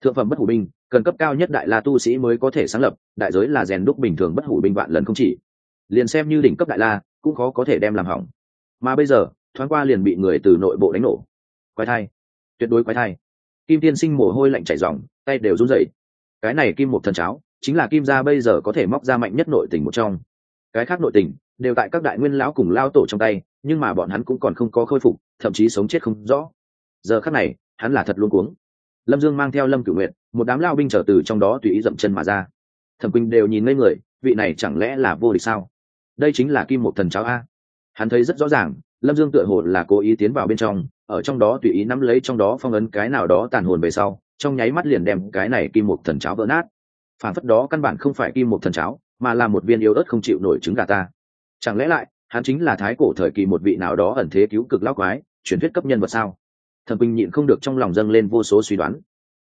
Thượng phẩm bất hủ binh, cần cấp cao nhất đại la tu sĩ mới có thể sáng lập, đại giới là rèn đúc bình thường bất hủ binh vạn lần không chỉ. Liền xem như đỉnh cấp đại la, cũng khó có thể đem làm hỏng. Mà bây giờ, thoáng qua liền bị người từ nội bộ đánh nổ. Quái thai. Tuyệt đối quái thai. Kim tiên sinh mồ hôi lạnh chảy dòng tay đều run rẩy. Cái này kim một thần cháo chính là kim gia bây giờ có thể móc ra mạnh nhất nội tình một trong. Cái khác nội tình đều tại các đại nguyên lão cùng lao tổ trong tay, nhưng mà bọn hắn cũng còn không có khôi phục, thậm chí sống chết không rõ. Giờ khắc này, hắn là thật luôn cuống. Lâm dương mang theo lâm cửu nguyện một đám lao binh trở từ trong đó tùy ý dậm chân mà ra. Thẩm quỳnh đều nhìn ngây người, vị này chẳng lẽ là vô địch sao? Đây chính là kim một thần cháo a. Hắn thấy rất rõ ràng, lâm dương tựa hồ là cố ý tiến vào bên trong, ở trong đó tùy ý nắm lấy trong đó phong ấn cái nào đó tàn hồn về sau, trong nháy mắt liền đem cái này kim một thần cháo vỡ nát phản phất đó căn bản không phải kim một thần cháo, mà là một viên yếu ớt không chịu nổi trứng gà ta. Chẳng lẽ lại, hắn chính là thái cổ thời kỳ một vị nào đó ẩn thế cứu cực lao quái, truyền thuyết cấp nhân vật sao? Thẩm bình nhịn không được trong lòng dâng lên vô số suy đoán.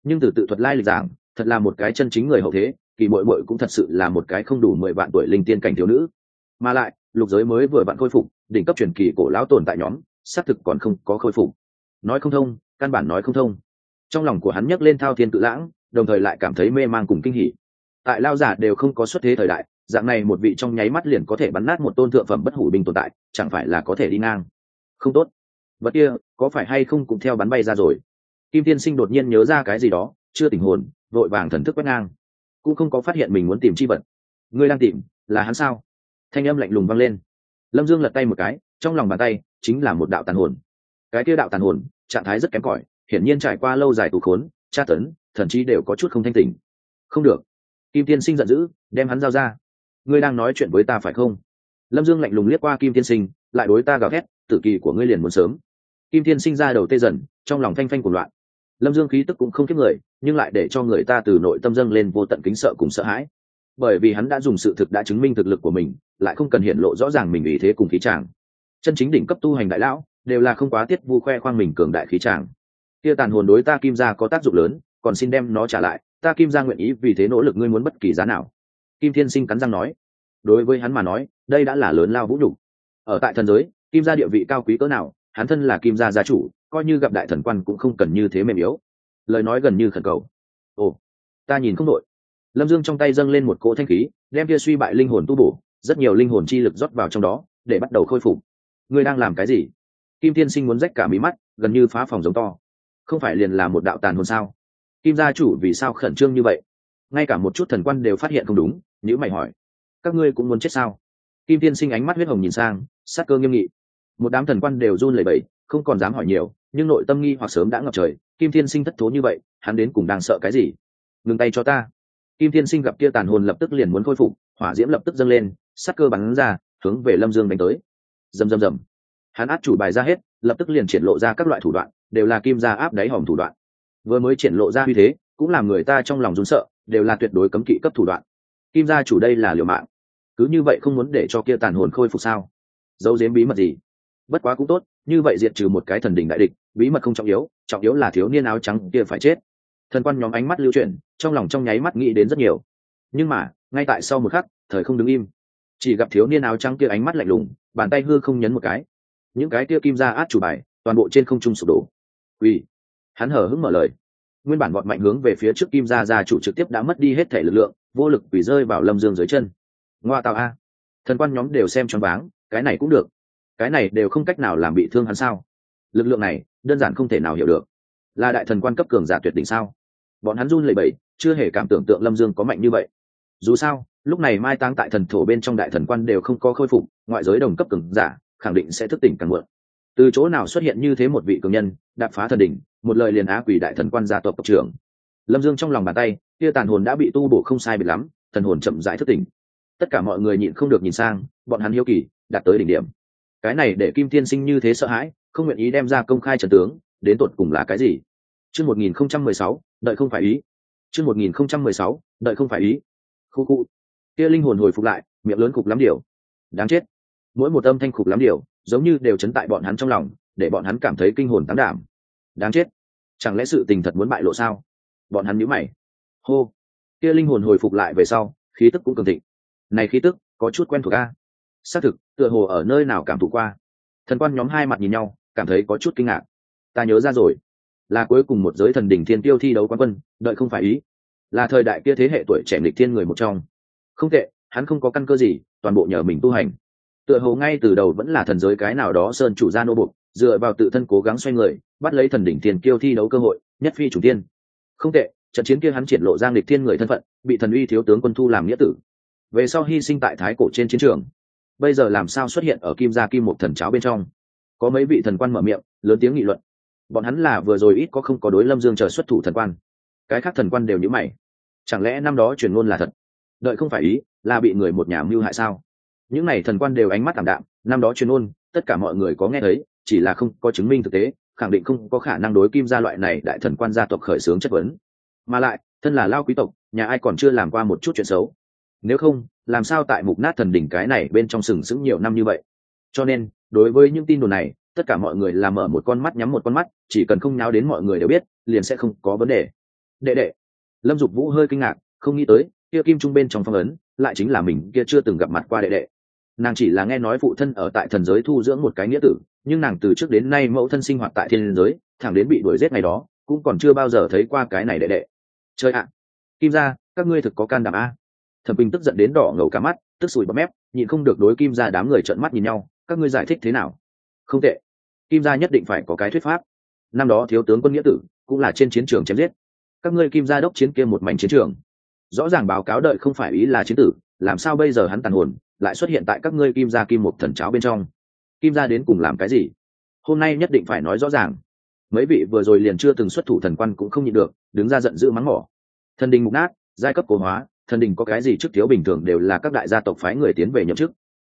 Nhưng từ tự thuật lai lịch giảng, thật là một cái chân chính người hậu thế, kỳ bội bội cũng thật sự là một cái không đủ mười vạn tuổi linh tiên cảnh thiếu nữ. Mà lại, lục giới mới vừa vặn khôi phục, đỉnh cấp truyền kỳ cổ lão tồn tại nhóm, xác thực còn không có khôi phục. Nói không thông, căn bản nói không thông. Trong lòng của hắn nhấc lên thao thiên cự lãng đồng thời lại cảm thấy mê man cùng kinh hỉ. Tại lao giả đều không có xuất thế thời đại, dạng này một vị trong nháy mắt liền có thể bắn nát một tôn thượng phẩm bất hủ binh tồn tại, chẳng phải là có thể đi ngang. Không tốt. Vật kia, có phải hay không cũng theo bắn bay ra rồi. Kim tiên sinh đột nhiên nhớ ra cái gì đó, chưa tỉnh hồn, vội vàng thần thức quét ngang. Cũng không có phát hiện mình muốn tìm chi vật. Ngươi đang tìm, là hắn sao? Thanh âm lạnh lùng vang lên. Lâm dương lật tay một cái, trong lòng bàn tay, chính là một đạo tàn hồn. Cái kia đạo tàn hồn, trạng thái rất kém cỏi, hiển nhiên trải qua lâu dài tù khốn, tra tấn thậm chí đều có chút không thanh tỉnh. Không được. Kim tiên sinh giận dữ, đem hắn giao ra. Ngươi đang nói chuyện với ta phải không? Lâm dương lạnh lùng liếc qua kim tiên sinh, lại đối ta gào thét, tử kỳ của ngươi liền muốn sớm. Kim tiên sinh ra đầu tê dần, trong lòng thanh phanh của loạn. Lâm dương khí tức cũng không kiếp người, nhưng lại để cho người ta từ nội tâm dâng lên vô tận kính sợ cùng sợ hãi. Bởi vì hắn đã dùng sự thực đã chứng minh thực lực của mình, lại không cần hiện lộ rõ ràng mình ý thế cùng khí tràng chân chính đỉnh cấp tu hành đại lão, đều là không quá tiết vu khoe khoang mình cường đại khí tràng kia tàn hồn đối ta kim gia có tác dụng lớn còn xin đem nó trả lại, ta kim gia nguyện ý vì thế nỗ lực ngươi muốn bất kỳ giá nào. Kim thiên sinh cắn răng nói. Đối với hắn mà nói, đây đã là lớn lao vũ nhục. Ở tại thần giới, kim gia địa vị cao quý cỡ nào, hắn thân là kim gia gia chủ, coi như gặp đại thần quan cũng không cần như thế mềm yếu. Lời nói gần như khẩn cầu. Ồ, ta nhìn không đội lâm dương trong tay dâng lên một cỗ thanh khí, đem kia suy bại linh hồn tu bổ, rất nhiều linh hồn chi lực rót vào trong đó, để bắt đầu khôi phục. Ngươi đang làm cái gì? Kim tiên sinh muốn rách cả mí mắt, gần như phá phòng giống to. Không phải liền là một đạo tàn hồn sao? Kim gia chủ vì sao khẩn trương như vậy? Ngay cả một chút thần quan đều phát hiện không đúng nếu mày hỏi. Các ngươi cũng muốn chết sao? Kim tiên sinh ánh mắt huyết hồng nhìn sang sát cơ nghiêm nghị. Một đám thần quan đều run lẩy bẩy, không còn dám hỏi nhiều, nhưng nội tâm nghi hoặc sớm đã ngập trời. Kim tiên sinh thất thố như vậy, hắn đến cùng đang sợ cái gì? Ngừng tay cho ta. Kim tiên sinh gặp kia tàn hồn lập tức liền muốn khôi phục, hỏa diễm lập tức dâng lên, sắc cơ bắn ra, hướng về lâm dương đánh tới. Rầm rầm rầm. Hắn át chủ bài ra hết, lập tức liền triển lộ ra các loại thủ đoạn, đều là kim gia áp đáy hòm thủ đoạn vừa mới triển lộ ra uy thế, cũng làm người ta trong lòng run sợ, đều là tuyệt đối cấm kỵ cấp thủ đoạn. Kim gia chủ đây là liều mạng. Cứ như vậy không muốn để cho kia tàn hồn khôi phục sao? Dấu dếm bí mật gì? Bất quá cũng tốt, như vậy diệt trừ một cái thần đỉnh đại địch, bí mật không trọng yếu trọng yếu là thiếu niên áo trắng kia phải chết. Thần quan nhóm ánh mắt lưu chuyển, trong lòng trong nháy mắt nghĩ đến rất nhiều. Nhưng mà, ngay tại sau một khắc, thời không đứng im. Chỉ gặp thiếu niên áo trắng kia ánh mắt lạnh lùng, bàn tay hư không nhấn một cái. Những cái kia kim ra át chủ bài, toàn bộ trên không trung sụp đổ. Uy hắn hở hứng mở lời. Nguyên bản bọn mạnh hướng về phía trước kim gia gia chủ trực tiếp đã mất đi hết thể lực lượng, vô lực vì rơi vào lâm dương dưới chân. Ngoa tạo a. Thần quan nhóm đều xem choáng váng, cái này cũng được. Cái này đều không cách nào làm bị thương hắn sao? Lực lượng này, đơn giản không thể nào hiểu được. Là đại thần quan cấp cường giả tuyệt đỉnh sao? Bọn hắn run lẩy bẩy, chưa hề cảm tưởng tượng lâm dương có mạnh như vậy. Dù sao, lúc này mai táng tại thần thổ bên trong đại thần quan đều không có khôi phục, ngoại giới đồng cấp cường giả, khẳng định sẽ thức tỉnh càng muộn từ chỗ nào xuất hiện như thế một vị cường nhân, đạp phá thần đỉnh, một lời liền á quỷ đại thần quan gia tộc tộc trưởng. Lâm dương trong lòng bàn tay kia tàn hồn đã bị tu bổ không sai biệt lắm, thần hồn chậm rãi thức tỉnh. Tất cả mọi người nhịn không được nhìn sang, bọn hắn hiếu kỳ, đạt tới đỉnh điểm. Cái này để kim tiên sinh như thế sợ hãi, không nguyện ý đem ra công khai trần tướng, đến tột cùng là cái gì? Chương một nghìn không trăm mười sáu, đợi không phải ý. Chương một nghìn không trăm mười sáu, đợi không phải ý. Khu khu. Kia linh hồn hồi phục lại, miệng lớn cục lắm điều. Đáng chết. Mỗi một âm thanh cục lắm điều giống như đều chấn tại bọn hắn trong lòng, để bọn hắn cảm thấy kinh hồn tán đảm. Đáng chết. Chẳng lẽ sự tình thật muốn bại lộ sao? Bọn hắn nhíu mày. Hô. Kia linh hồn hồi phục lại về sau, khí tức cũng cường thịnh. Này khí tức, có chút quen thuộc a. Xác thực, tựa hồ ở nơi nào cảm thụ qua. Thần quan nhóm hai mặt nhìn nhau, cảm thấy có chút kinh ngạc. Ta nhớ ra rồi. Là cuối cùng một giới thần đỉnh thiên tiêu thi đấu quán quân, đợi không phải ý. Là thời đại kia thế hệ tuổi trẻ lịch thiên người một trong. Không tệ, hắn không có căn cơ gì, toàn bộ nhờ mình tu hành tựa hồ ngay từ đầu vẫn là thần giới cái nào đó sơn chủ gia nô bục dựa vào tự thân cố gắng xoay người, bắt lấy thần đỉnh tiền kiêu thi đấu cơ hội, nhất phi chủ tiên. Không tệ, trận chiến kia hắn triển lộ giang lịch thiên người thân phận, bị thần uy thiếu tướng quân thu làm nghĩa tử. Về sau hy sinh tại thái cổ trên chiến trường. Bây giờ làm sao xuất hiện ở kim gia kim một thần cháo bên trong? Có mấy vị thần quan mở miệng, lớn tiếng nghị luận. Bọn hắn là vừa rồi ít có không có đối lâm dương chờ xuất thủ thần quan. Cái khác thần quan đều nhữ mày. Chẳng lẽ năm đó truyền ngôn là thật? Đợi không phải ý, là bị người một nhà mưu hại sao? Những n à y thần quan đều ánh mắt t ạ m đạm, năm đó truyền ngôn tất cả mọi người có nghe thấy, chỉ là không có chứng minh thực tế, khẳng định không có khả năng đối kim gia loại này đại thần quan gia tộc khởi xướng chất vấn. Mà lại, thân là lao quý tộc, nhà ai còn chưa làm qua một chút chuyện xấu? Nếu không, làm sao tại mục nát thần đỉnh cái này bên trong sừng sững nhiều năm như vậy? Cho nên, đối với những tin đồn này, tất cả mọi người làm mở một con mắt, nhắm một con mắt, chỉ cần không nháo đến mọi người đều biết, liền sẽ không có vấn đề. Đệ đệ. Lâm dục vũ hơi kinh ngạc, không nghĩ tới, kia kim trung bên trong phong ấn, lại chính là mình kia chưa từng gặp mặt qua đệ đệ nàng chỉ là nghe nói phụ thân ở tại thần giới thu dưỡng một cái nghĩa tử, nhưng nàng từ trước đến nay mẫu thân sinh hoạt tại thiên giới, thẳng đến bị đuổi giết ngày đó, cũng còn chưa bao giờ thấy qua cái này đệ đệ. Chơi ạ! Kim ra các ngươi thực có can đảm a? Thẩm bình tức giận đến đỏ ngầu cả mắt, tức sùi bấm mép, nhịn không được đối kim ra đám người trợn mắt nhìn nhau, các ngươi giải thích thế nào? Không tệ. Kim gia nhất định phải có cái thuyết pháp. Năm đó thiếu tướng quân nghĩa tử, cũng là trên chiến trường chém giết. Các ngươi kim gia đốc chiến kia một mảnh chiến trường. Rõ ràng báo cáo đợi không phải ý là chiến tử, làm sao bây giờ hắn tàn hồn lại xuất hiện tại các ngươi kim gia kim một thần cháo bên trong. Kim gia đến cùng làm cái gì? Hôm nay nhất định phải nói rõ ràng. Mấy vị vừa rồi liền chưa từng xuất thủ thần quan cũng không nhịn được, đứng ra giận dữ mắng mỏ. Thần đình mục nát, giai cấp cố hóa, thần đình có cái gì trước thiếu bình thường đều là các đại gia tộc phái người tiến về nhậm chức.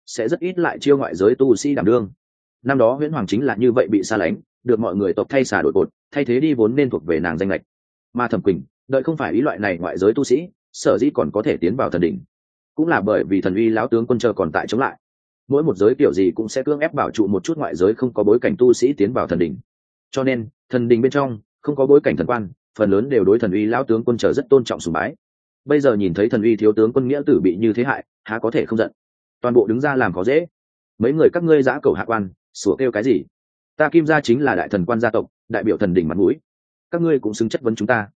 Sẽ rất ít lại chiêu ngoại giới tu sĩ đảm đương. Năm đó nguyễn hoàng chính là như vậy bị xa lánh, được mọi người tộc thay xả đổi cột, thay thế đi vốn nên thuộc về nàng danh lệch mà thẩm quỳnh, đợi không phải ý loại này ngoại giới tu sĩ, sở dĩ còn có thể tiến vào thần đỉnh cũng là bởi vì thần uy lão tướng quân chờ còn tại chống lại. Mỗi một giới kiểu gì cũng sẽ cưỡng ép bảo trụ một chút ngoại giới không có bối cảnh tu sĩ tiến vào thần đỉnh. Cho nên, thần đình bên trong, không có bối cảnh thần quan, phần lớn đều đối thần uy lão tướng quân chờ rất tôn trọng sùng bái. Bây giờ nhìn thấy thần uy thiếu tướng quân nghĩa tử bị như thế hại, há có thể không giận? Toàn bộ đứng ra làm có dễ. Mấy người các ngươi giã cầu hạ quan, sủa kêu cái gì? Ta kim gia chính là đại thần quan gia tộc, đại biểu thần đỉnh mặt mũi. Các ngươi cũng xứng chất vấn chúng ta.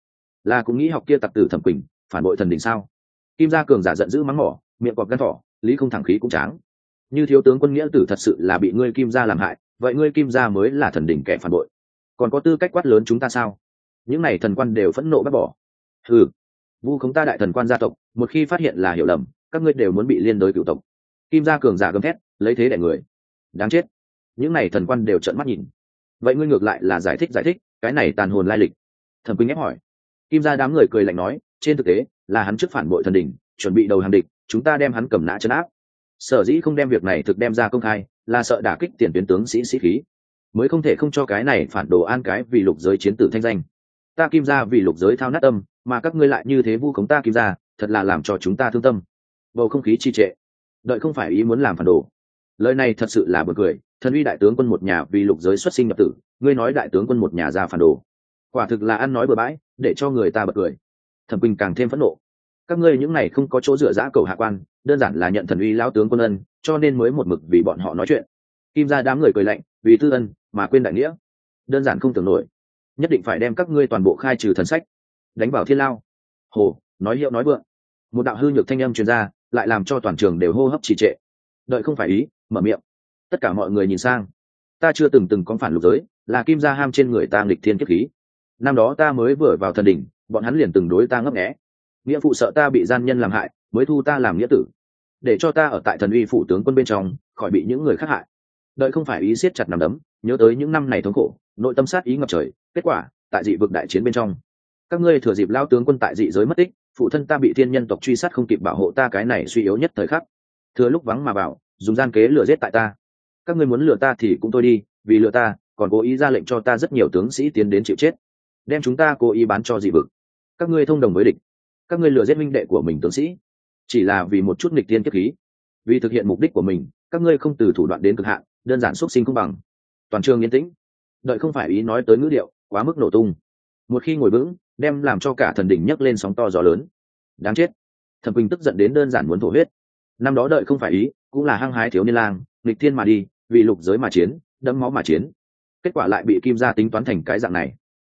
Là cũng nghĩ học kia tặc tử thẩm quỳnh, phản bội thần đỉnh sao? Kim gia cường giả giận dữ mắng mỏ, miệng cọp gân thỏ, lý không thẳng khí cũng tráng. Như thiếu tướng quân nghĩa tử thật sự là bị ngươi kim gia làm hại, vậy ngươi kim gia mới là thần đỉnh kẻ phản bội. Còn có tư cách quát lớn chúng ta sao? Những này thần quan đều phẫn nộ bác bỏ. Ừ vu khống ta đại thần quan gia tộc, một khi phát hiện là hiểu lầm, các ngươi đều muốn bị liên đối cựu tộc. Kim gia cường giả gầm thét, lấy thế đẻ người. Đáng chết. Những này thần quan đều trợn mắt nhìn. Vậy ngươi ngược lại là giải thích giải thích, cái này tàn hồn lai lịch. Thần quỳnh ép hỏi kim gia đám người cười lạnh nói, trên thực tế, là hắn trước phản bội thần đình chuẩn bị đầu hàng địch, chúng ta đem hắn cầm nã chấn áp. Sở dĩ không đem việc này thực đem ra công khai, là sợ đả kích tiền tuyến tướng sĩ sĩ khí. Mới không thể không cho cái này phản đồ an cái vì lục giới chiến tử thanh danh. Ta kim gia vì lục giới thao nát tâm, mà các ngươi lại như thế vu khống ta kim gia, thật là làm cho chúng ta thương tâm. Bầu không khí trì trệ. Đợi không phải ý muốn làm phản đồ. Lời này thật sự là bật cười, thần uy đại tướng quân một nhà vì lục giới xuất sinh nhập tử, ngươi nói đại tướng quân một nhà ra phản đồ. Quả thực là ăn nói bừa bãi để cho người ta bật cười. Thẩm quỳnh càng thêm phẫn nộ. Các ngươi những này không có chỗ dựa dã cầu hạ quan, đơn giản là nhận thần uy lão tướng quân ân, cho nên mới một mực vì bọn họ nói chuyện. Kim ra đám người cười lạnh, vì tư ân, mà quên đại nghĩa. Đơn giản không tưởng nổi. Nhất định phải đem các ngươi toàn bộ khai trừ thần sách. Đánh vào thiên lao. Hồ, nói hiệu nói vượng. Một đạo hư nhược thanh âm truyền ra, lại làm cho toàn trường đều hô hấp trì trệ. Đợi không phải ý, mở miệng. Tất cả mọi người nhìn sang. Ta chưa từng từng có phản lục giới, là kim gia ham trên người ta nghịch thiên kiếp khí năm đó ta mới vừa vào thần đỉnh, bọn hắn liền từng đối ta ngấp nghé. Nghĩa phụ sợ ta bị gian nhân làm hại, mới thu ta làm nghĩa tử. Để cho ta ở tại thần uy phủ tướng quân bên trong, khỏi bị những người khác hại. Đợi không phải ý siết chặt nằm đấm, nhớ tới những năm này thống khổ, nội tâm sát ý ngập trời, kết quả, tại dị vực đại chiến bên trong. Các ngươi thừa dịp lao tướng quân tại dị giới mất tích, phụ thân ta bị thiên nhân tộc truy sát không kịp bảo hộ ta cái này suy yếu nhất thời khắc. Thừa lúc vắng mà bảo, dùng gian kế lừa giết tại ta. Các ngươi muốn lừa ta thì cũng thôi đi, vì lừa ta, còn cố ý ra lệnh cho ta rất nhiều tướng sĩ tiến đến chịu chết đem chúng ta cố ý bán cho dị vực. Các ngươi thông đồng với địch. Các ngươi lừa giết minh đệ của mình tướng sĩ. Chỉ là vì một chút nghịch tiên kiếp khí. Vì thực hiện mục đích của mình, các ngươi không từ thủ đoạn đến cực hạn, đơn giản xuất sinh không bằng. Toàn trường yên tĩnh. Đợi không phải ý nói tới ngữ điệu, quá mức nổ tung. Một khi ngồi vững, đem làm cho cả thần đỉnh nhấc lên sóng to gió lớn. Đáng chết. Thẩm quỳnh tức giận đến đơn giản muốn thổ huyết. Năm đó đợi không phải ý, cũng là hăng hái thiếu niên lang, nghịch thiên mà đi, vì lục giới mà chiến, đẫm máu mà chiến. Kết quả lại bị kim gia tính toán thành cái dạng này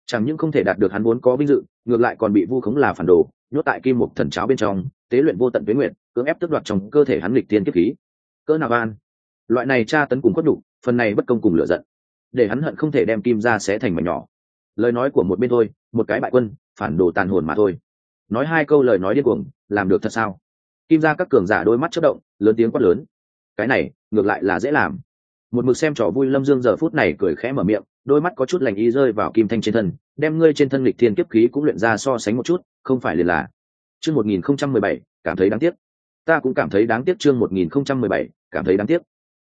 chẳng những không thể đạt được hắn muốn có vinh dự, ngược lại còn bị vu khống là phản đồ, nhốt tại kim một thần cháo bên trong, tế luyện vô tận tuyến nguyện cưỡng ép tước đoạt trong cơ thể hắn lịch tiên kiếp khí. Cỡ nào van loại này tra tấn cùng khuất đủ, phần này bất công cùng lựa giận. Để hắn hận không thể đem kim ra xé thành mảnh nhỏ. Lời nói của một bên thôi, một cái bại quân, phản đồ tàn hồn mà thôi. Nói hai câu lời nói điên cuồng, làm được thật sao? Kim ra các cường giả đôi mắt chất động, lớn tiếng quát lớn. Cái này, ngược lại là dễ làm. Một mực xem trò vui lâm dương giờ phút này cười khẽ mở miệng đôi mắt có chút lành ý rơi vào kim thanh trên thân, đem ngươi trên thân lịch thiên kiếp khí cũng luyện ra so sánh một chút, không phải liền là. Chương một nghìn không trăm mười bảy, cảm thấy đáng tiếc. Ta cũng cảm thấy đáng tiếc chương một nghìn không trăm mười bảy, cảm thấy đáng tiếc.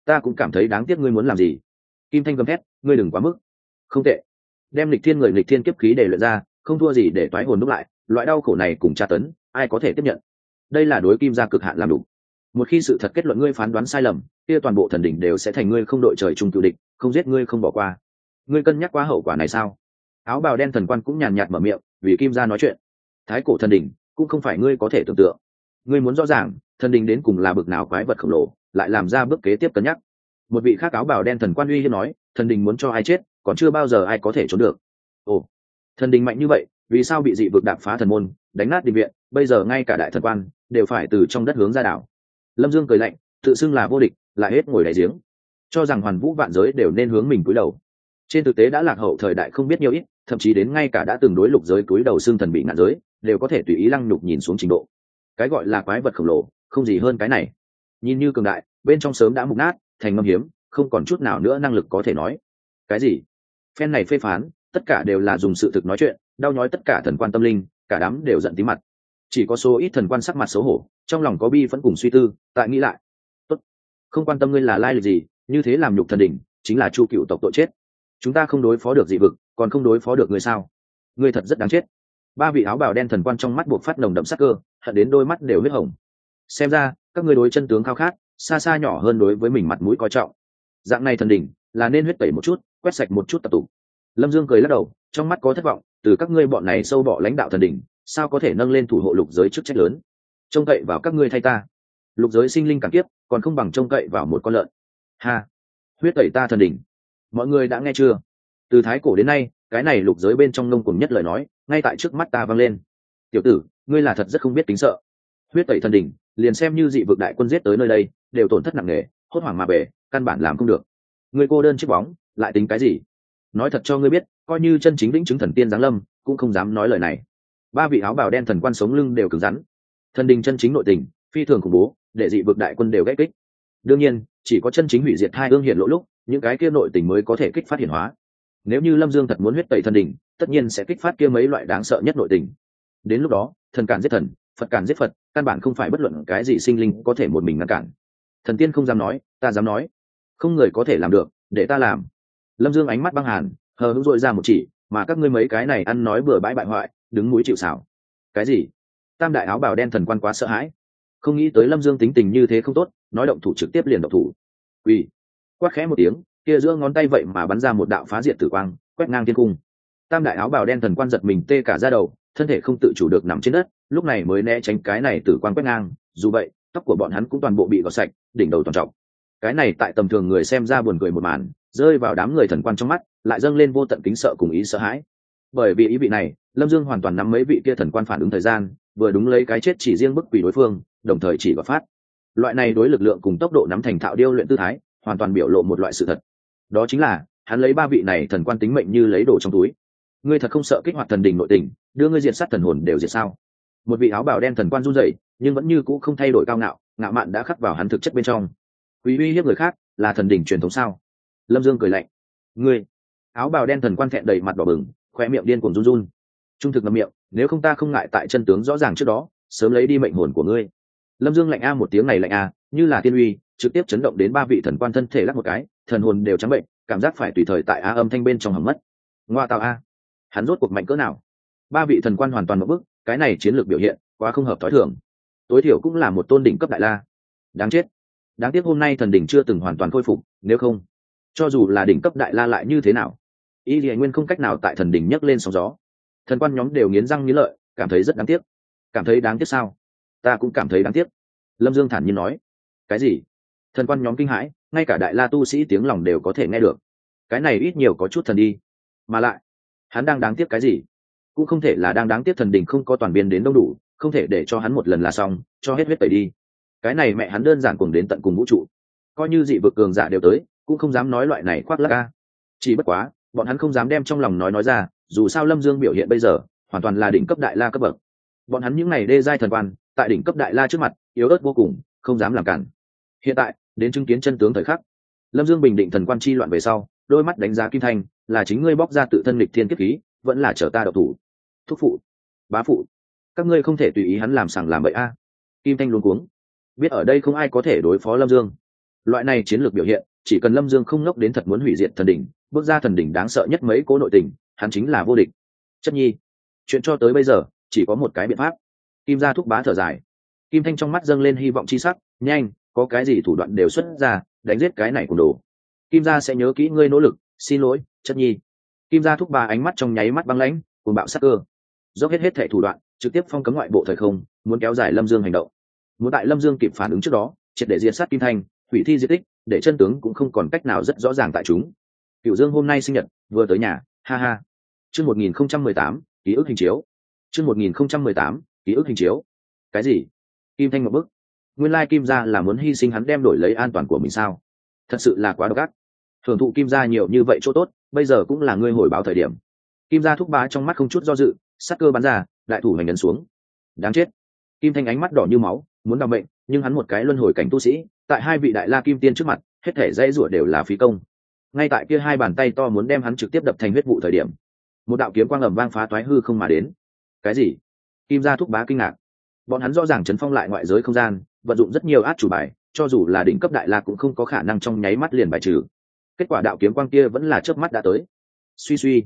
Ta cũng cảm thấy đáng tiếc ngươi muốn làm gì. Kim thanh gầm thét, ngươi đừng quá mức. Không tệ. Đem lịch thiên người lịch thiên kiếp khí để luyện ra, không thua gì để toái hồn đúc lại, loại đau khổ này cùng tra tấn, ai có thể tiếp nhận? Đây là đối kim gia cực hạn làm đủ. Một khi sự thật kết luận ngươi phán đoán sai lầm, kia toàn bộ thần đỉnh đều sẽ thành ngươi không đội trời chung cựu địch, không giết ngươi không bỏ qua ngươi cân nhắc qua hậu quả này sao? Áo bào đen thần quan cũng nhàn nhạt mở miệng, vì kim gia nói chuyện. Thái cổ thần đình cũng không phải ngươi có thể tưởng tượng. Ngươi muốn rõ ràng, thần đình đến cùng là bực nào quái vật khổng lồ, lại làm ra bước kế tiếp cân nhắc. Một vị khác áo bào đen thần quan uy hiếp nói, thần đình muốn cho ai chết, còn chưa bao giờ ai có thể trốn được. Ồ, thần đình mạnh như vậy, vì sao bị dị vực đạp phá thần môn, đánh nát định viện, bây giờ ngay cả đại thần quan, đều phải từ trong đất hướng ra đảo. Lâm dương cười lạnh, tự xưng là vô địch, lại hết ngồi đại giếng. Cho rằng hoàn vũ vạn giới đều nên hướng mình cúi đầu trên thực tế đã lạc hậu thời đại không biết nhiều ít, thậm chí đến ngay cả đã từng đối lục giới cúi đầu xương thần bị ngạn giới, đều có thể tùy ý lăng nhục nhìn xuống trình độ. Cái gọi là quái vật khổng lồ, không gì hơn cái này. Nhìn như cường đại, bên trong sớm đã mục nát, thành ngâm hiếm, không còn chút nào nữa năng lực có thể nói. Cái gì? Phen này phê phán, tất cả đều là dùng sự thực nói chuyện, đau nhói tất cả thần quan tâm linh, cả đám đều giận tí mặt. Chỉ có số ít thần quan sắc mặt xấu hổ, trong lòng có bi vẫn cùng suy tư, tại nghĩ lại. Tốt, không quan tâm ngươi là lai lịch gì, như thế làm nhục thần đỉnh, chính là chu cựu tộc tội chết chúng ta không đối phó được dị vực, còn không đối phó được ngươi sao? Ngươi thật rất đáng chết. Ba vị áo bào đen thần quan trong mắt buộc phát nồng đậm sắc cơ, hận đến đôi mắt đều huyết hồng. Xem ra, các ngươi đối chân tướng khao khát, xa xa nhỏ hơn đối với mình mặt mũi coi trọng. Dạng này thần đỉnh, là nên huyết tẩy một chút, quét sạch một chút tập tục lâm dương cười lắc đầu, trong mắt có thất vọng, từ các ngươi bọn này sâu bỏ lãnh đạo thần đỉnh, sao có thể nâng lên thủ hộ lục giới chức trách lớn? Trông cậy vào các ngươi thay ta. Lục giới sinh linh cảm kiếp, còn không bằng trông cậy vào một con lợn. Ha! Huyết tẩy ta thần đỉnh mọi người đã nghe chưa? Từ thái cổ đến nay, cái này lục giới bên trong nông cùng nhất lời nói, ngay tại trước mắt ta vang lên. Tiểu tử, ngươi là thật rất không biết tính sợ. Huyết tẩy thần đỉnh, liền xem như dị vực đại quân giết tới nơi đây, đều tổn thất nặng nề, hốt hoảng mà bể, căn bản làm không được. Ngươi cô đơn chiếc bóng, lại tính cái gì? Nói thật cho ngươi biết, coi như chân chính lĩnh chứng thần tiên giáng lâm, cũng không dám nói lời này. Ba vị áo bào đen thần quan sống lưng đều cứng rắn. Thần đình chân chính nội tình, phi thường khủng bố, để dị vực đại quân đều ghét kích. Đương nhiên, chỉ có chân chính hủy diệt hai ương hiện lỗ lúc những cái kia nội tình mới có thể kích phát hiển hóa. Nếu như lâm dương thật muốn huyết tẩy thần đình tất nhiên sẽ kích phát kia mấy loại đáng sợ nhất nội tình. Đến lúc đó, thần cản giết thần, phật cản giết phật, căn bản không phải bất luận cái gì sinh linh có thể một mình ngăn cản. Thần tiên không dám nói, ta dám nói. Không người có thể làm được, để ta làm. Lâm dương ánh mắt băng hàn, hờ hững dội ra một chỉ, mà các ngươi mấy cái này ăn nói bừa bãi bại hoại, đứng núi chịu xảo cái gì? Tam đại áo bào đen thần quan quá sợ hãi. Không nghĩ tới lâm dương tính tình như thế không tốt, nói động thủ trực tiếp liền động thủ. Uy quát khẽ một tiếng, kia giữa ngón tay vậy mà bắn ra một đạo phá diệt tử quang, quét ngang thiên cung. Tam đại áo bào đen thần quan giật mình tê cả ra đầu, thân thể không tự chủ được nằm trên đất, lúc này mới né tránh cái này tử quang quét ngang, dù vậy, tóc của bọn hắn cũng toàn bộ bị gọt sạch, đỉnh đầu toàn trọng. Cái này tại tầm thường người xem ra buồn cười một màn, rơi vào đám người thần quan trong mắt, lại dâng lên vô tận kính sợ cùng ý sợ hãi. Bởi vì ý vị này, lâm dương hoàn toàn nắm mấy vị kia thần quan phản ứng thời gian, vừa đúng lấy cái chết chỉ riêng bức quỷ đối phương, đồng thời chỉ và phát. Loại này đối lực lượng cùng tốc độ nắm thành thạo điêu luyện tư thái hoàn toàn biểu lộ một loại sự thật. Đó chính là, hắn lấy ba vị này thần quan tính mệnh như lấy đồ trong túi. Ngươi thật không sợ kích hoạt thần đình nội tình, đưa ngươi diệt sát thần hồn đều diệt sao? Một vị áo bào đen thần quan run rẩy, nhưng vẫn như cũ không thay đổi cao ngạo ngạo mạn đã khắc vào hắn thực chất bên trong. Quý uy hiếp người khác, là thần đình truyền thống sao? Lâm dương cười lạnh. Ngươi, áo bào đen thần quan thẹn đầy mặt đỏ bừng, khoe miệng điên cuồng run run. Trung thực ngậm miệng, nếu không ta không ngại tại chân tướng rõ ràng trước đó, sớm lấy đi mệnh hồn của ngươi. Lâm dương lạnh a một tiếng này lạnh a, như là tiên uy trực tiếp chấn động đến ba vị thần quan thân thể lắc một cái, thần hồn đều trắng bệnh, cảm giác phải tùy thời tại a âm thanh bên trong hầm mất. Ngoa tạo a. Hắn rốt cuộc mạnh cỡ nào? Ba vị thần quan hoàn toàn một bức cái này chiến lược biểu hiện quá không hợp t h ó i thường. Tối thiểu cũng là một tôn đỉnh cấp đại la. Đáng chết. Đáng tiếc hôm nay thần đỉnh chưa từng hoàn toàn khôi phục, nếu không, cho dù là đỉnh cấp đại la lại như thế nào? Y thì nguyên không cách nào tại thần đỉnh nhấc lên sóng gió. Thần quan nhóm đều nghiến răng nghiến lợi, cảm thấy rất đáng tiếc. Cảm thấy đáng tiếc sao? Ta cũng cảm thấy đáng tiếc. Lâm dương thản nhiên nói. Cái gì? Thần quan nhóm kinh hãi, ngay cả đại la tu sĩ tiếng lòng đều có thể nghe được. Cái này ít nhiều có chút thần đi. Mà lại, hắn đang đáng tiếc cái gì? Cũng không thể là đang đáng tiếc thần đình không có toàn biên đến đâu đủ, không thể để cho hắn một lần là xong, cho hết huyết tẩy đi. Cái này mẹ hắn đơn giản cùng đến tận cùng vũ trụ. Coi như dị vực cường giả đều tới, cũng không dám nói loại này khoác lắc ca chỉ bất quá, bọn hắn không dám đem trong lòng nói nói ra, dù sao lâm dương biểu hiện bây giờ, hoàn toàn là đỉnh cấp đại la cấp bậc. Bọn hắn những n à y đê giai thần quan, tại đỉnh cấp đại la trước mặt, yếu ớt vô cùng, không dám làm cản. Hiện tại đến chứng kiến chân tướng thời khắc. Lâm dương bình định thần quan chi loạn về sau, đôi mắt đánh giá kim thanh, là chính ngươi bóc ra tự thân lịch thiên kiếp khí, vẫn là chở ta độc thủ. Thúc phụ, bá phụ, các ngươi không thể tùy ý hắn làm sằng làm bậy a. Kim thanh luôn cuống. Biết ở đây không ai có thể đối phó lâm dương. Loại này chiến lược biểu hiện, chỉ cần lâm dương không ngốc đến thật muốn hủy diệt thần đỉnh, bước ra thần đỉnh đáng sợ nhất mấy cố nội tình, hắn chính là vô địch. Chất nhi, chuyện cho tới bây giờ, chỉ có một cái biện pháp. Kim gia thúc bá thở dài. Kim thanh trong mắt dâng lên hy vọng chi sắc, nhanh có cái gì thủ đoạn đều xuất ra, đánh giết cái này cùng đồ. Kim gia sẽ nhớ kỹ ngươi nỗ lực, xin lỗi, chất nhi. Kim gia thúc bà ánh mắt trong nháy mắt băng lãnh cùng bạo sắc cơ. Dốc hết hết thẻ thủ đoạn, trực tiếp phong cấm ngoại bộ thời không, muốn kéo dài lâm dương hành động. Muốn tại lâm dương kịp phản ứng trước đó, triệt để diệt sát kim thanh, hủy thi di tích, để chân tướng cũng không còn cách nào rất rõ ràng tại chúng. Cựu dương hôm nay sinh nhật, vừa tới nhà, ha ha. Chương một nghìn không trăm mười tám, ký ức hình chiếu. Chương một nghìn không trăm mười tám, ký ức hình chiếu. Cái gì? Kim thanh một bức nguyên lai kim gia là muốn hy sinh hắn đem đổi lấy an toàn của mình sao? Thật sự là quá độc ác. Hưởng thụ kim gia nhiều như vậy chỗ tốt, bây giờ cũng là ngươi hồi báo thời điểm. Kim gia thúc bá trong mắt không chút do dự, sắc cơ bắn ra, đại thủ hành ấn xuống. Đáng chết. Kim thanh ánh mắt đỏ như máu, muốn đ ò bệnh, nhưng hắn một cái luân hồi cảnh tu sĩ, tại hai vị đại la kim tiên trước mặt, hết thể dãy rủa đều là phí công. Ngay tại kia hai bàn tay to muốn đem hắn trực tiếp đập thành huyết vụ thời điểm, một đạo kiếm quang ẩm vang phá toái hư không mà đến. Cái gì? Kim gia thúc bá kinh ngạc. Bọn hắn rõ ràng chấn phong lại ngoại giới không gian vận dụng rất nhiều át chủ bài, cho dù là đỉnh cấp đại la cũng không có khả năng trong nháy mắt liền bài trừ. Kết quả đạo kiếm quang kia vẫn là chớp mắt đã tới. Suy suy,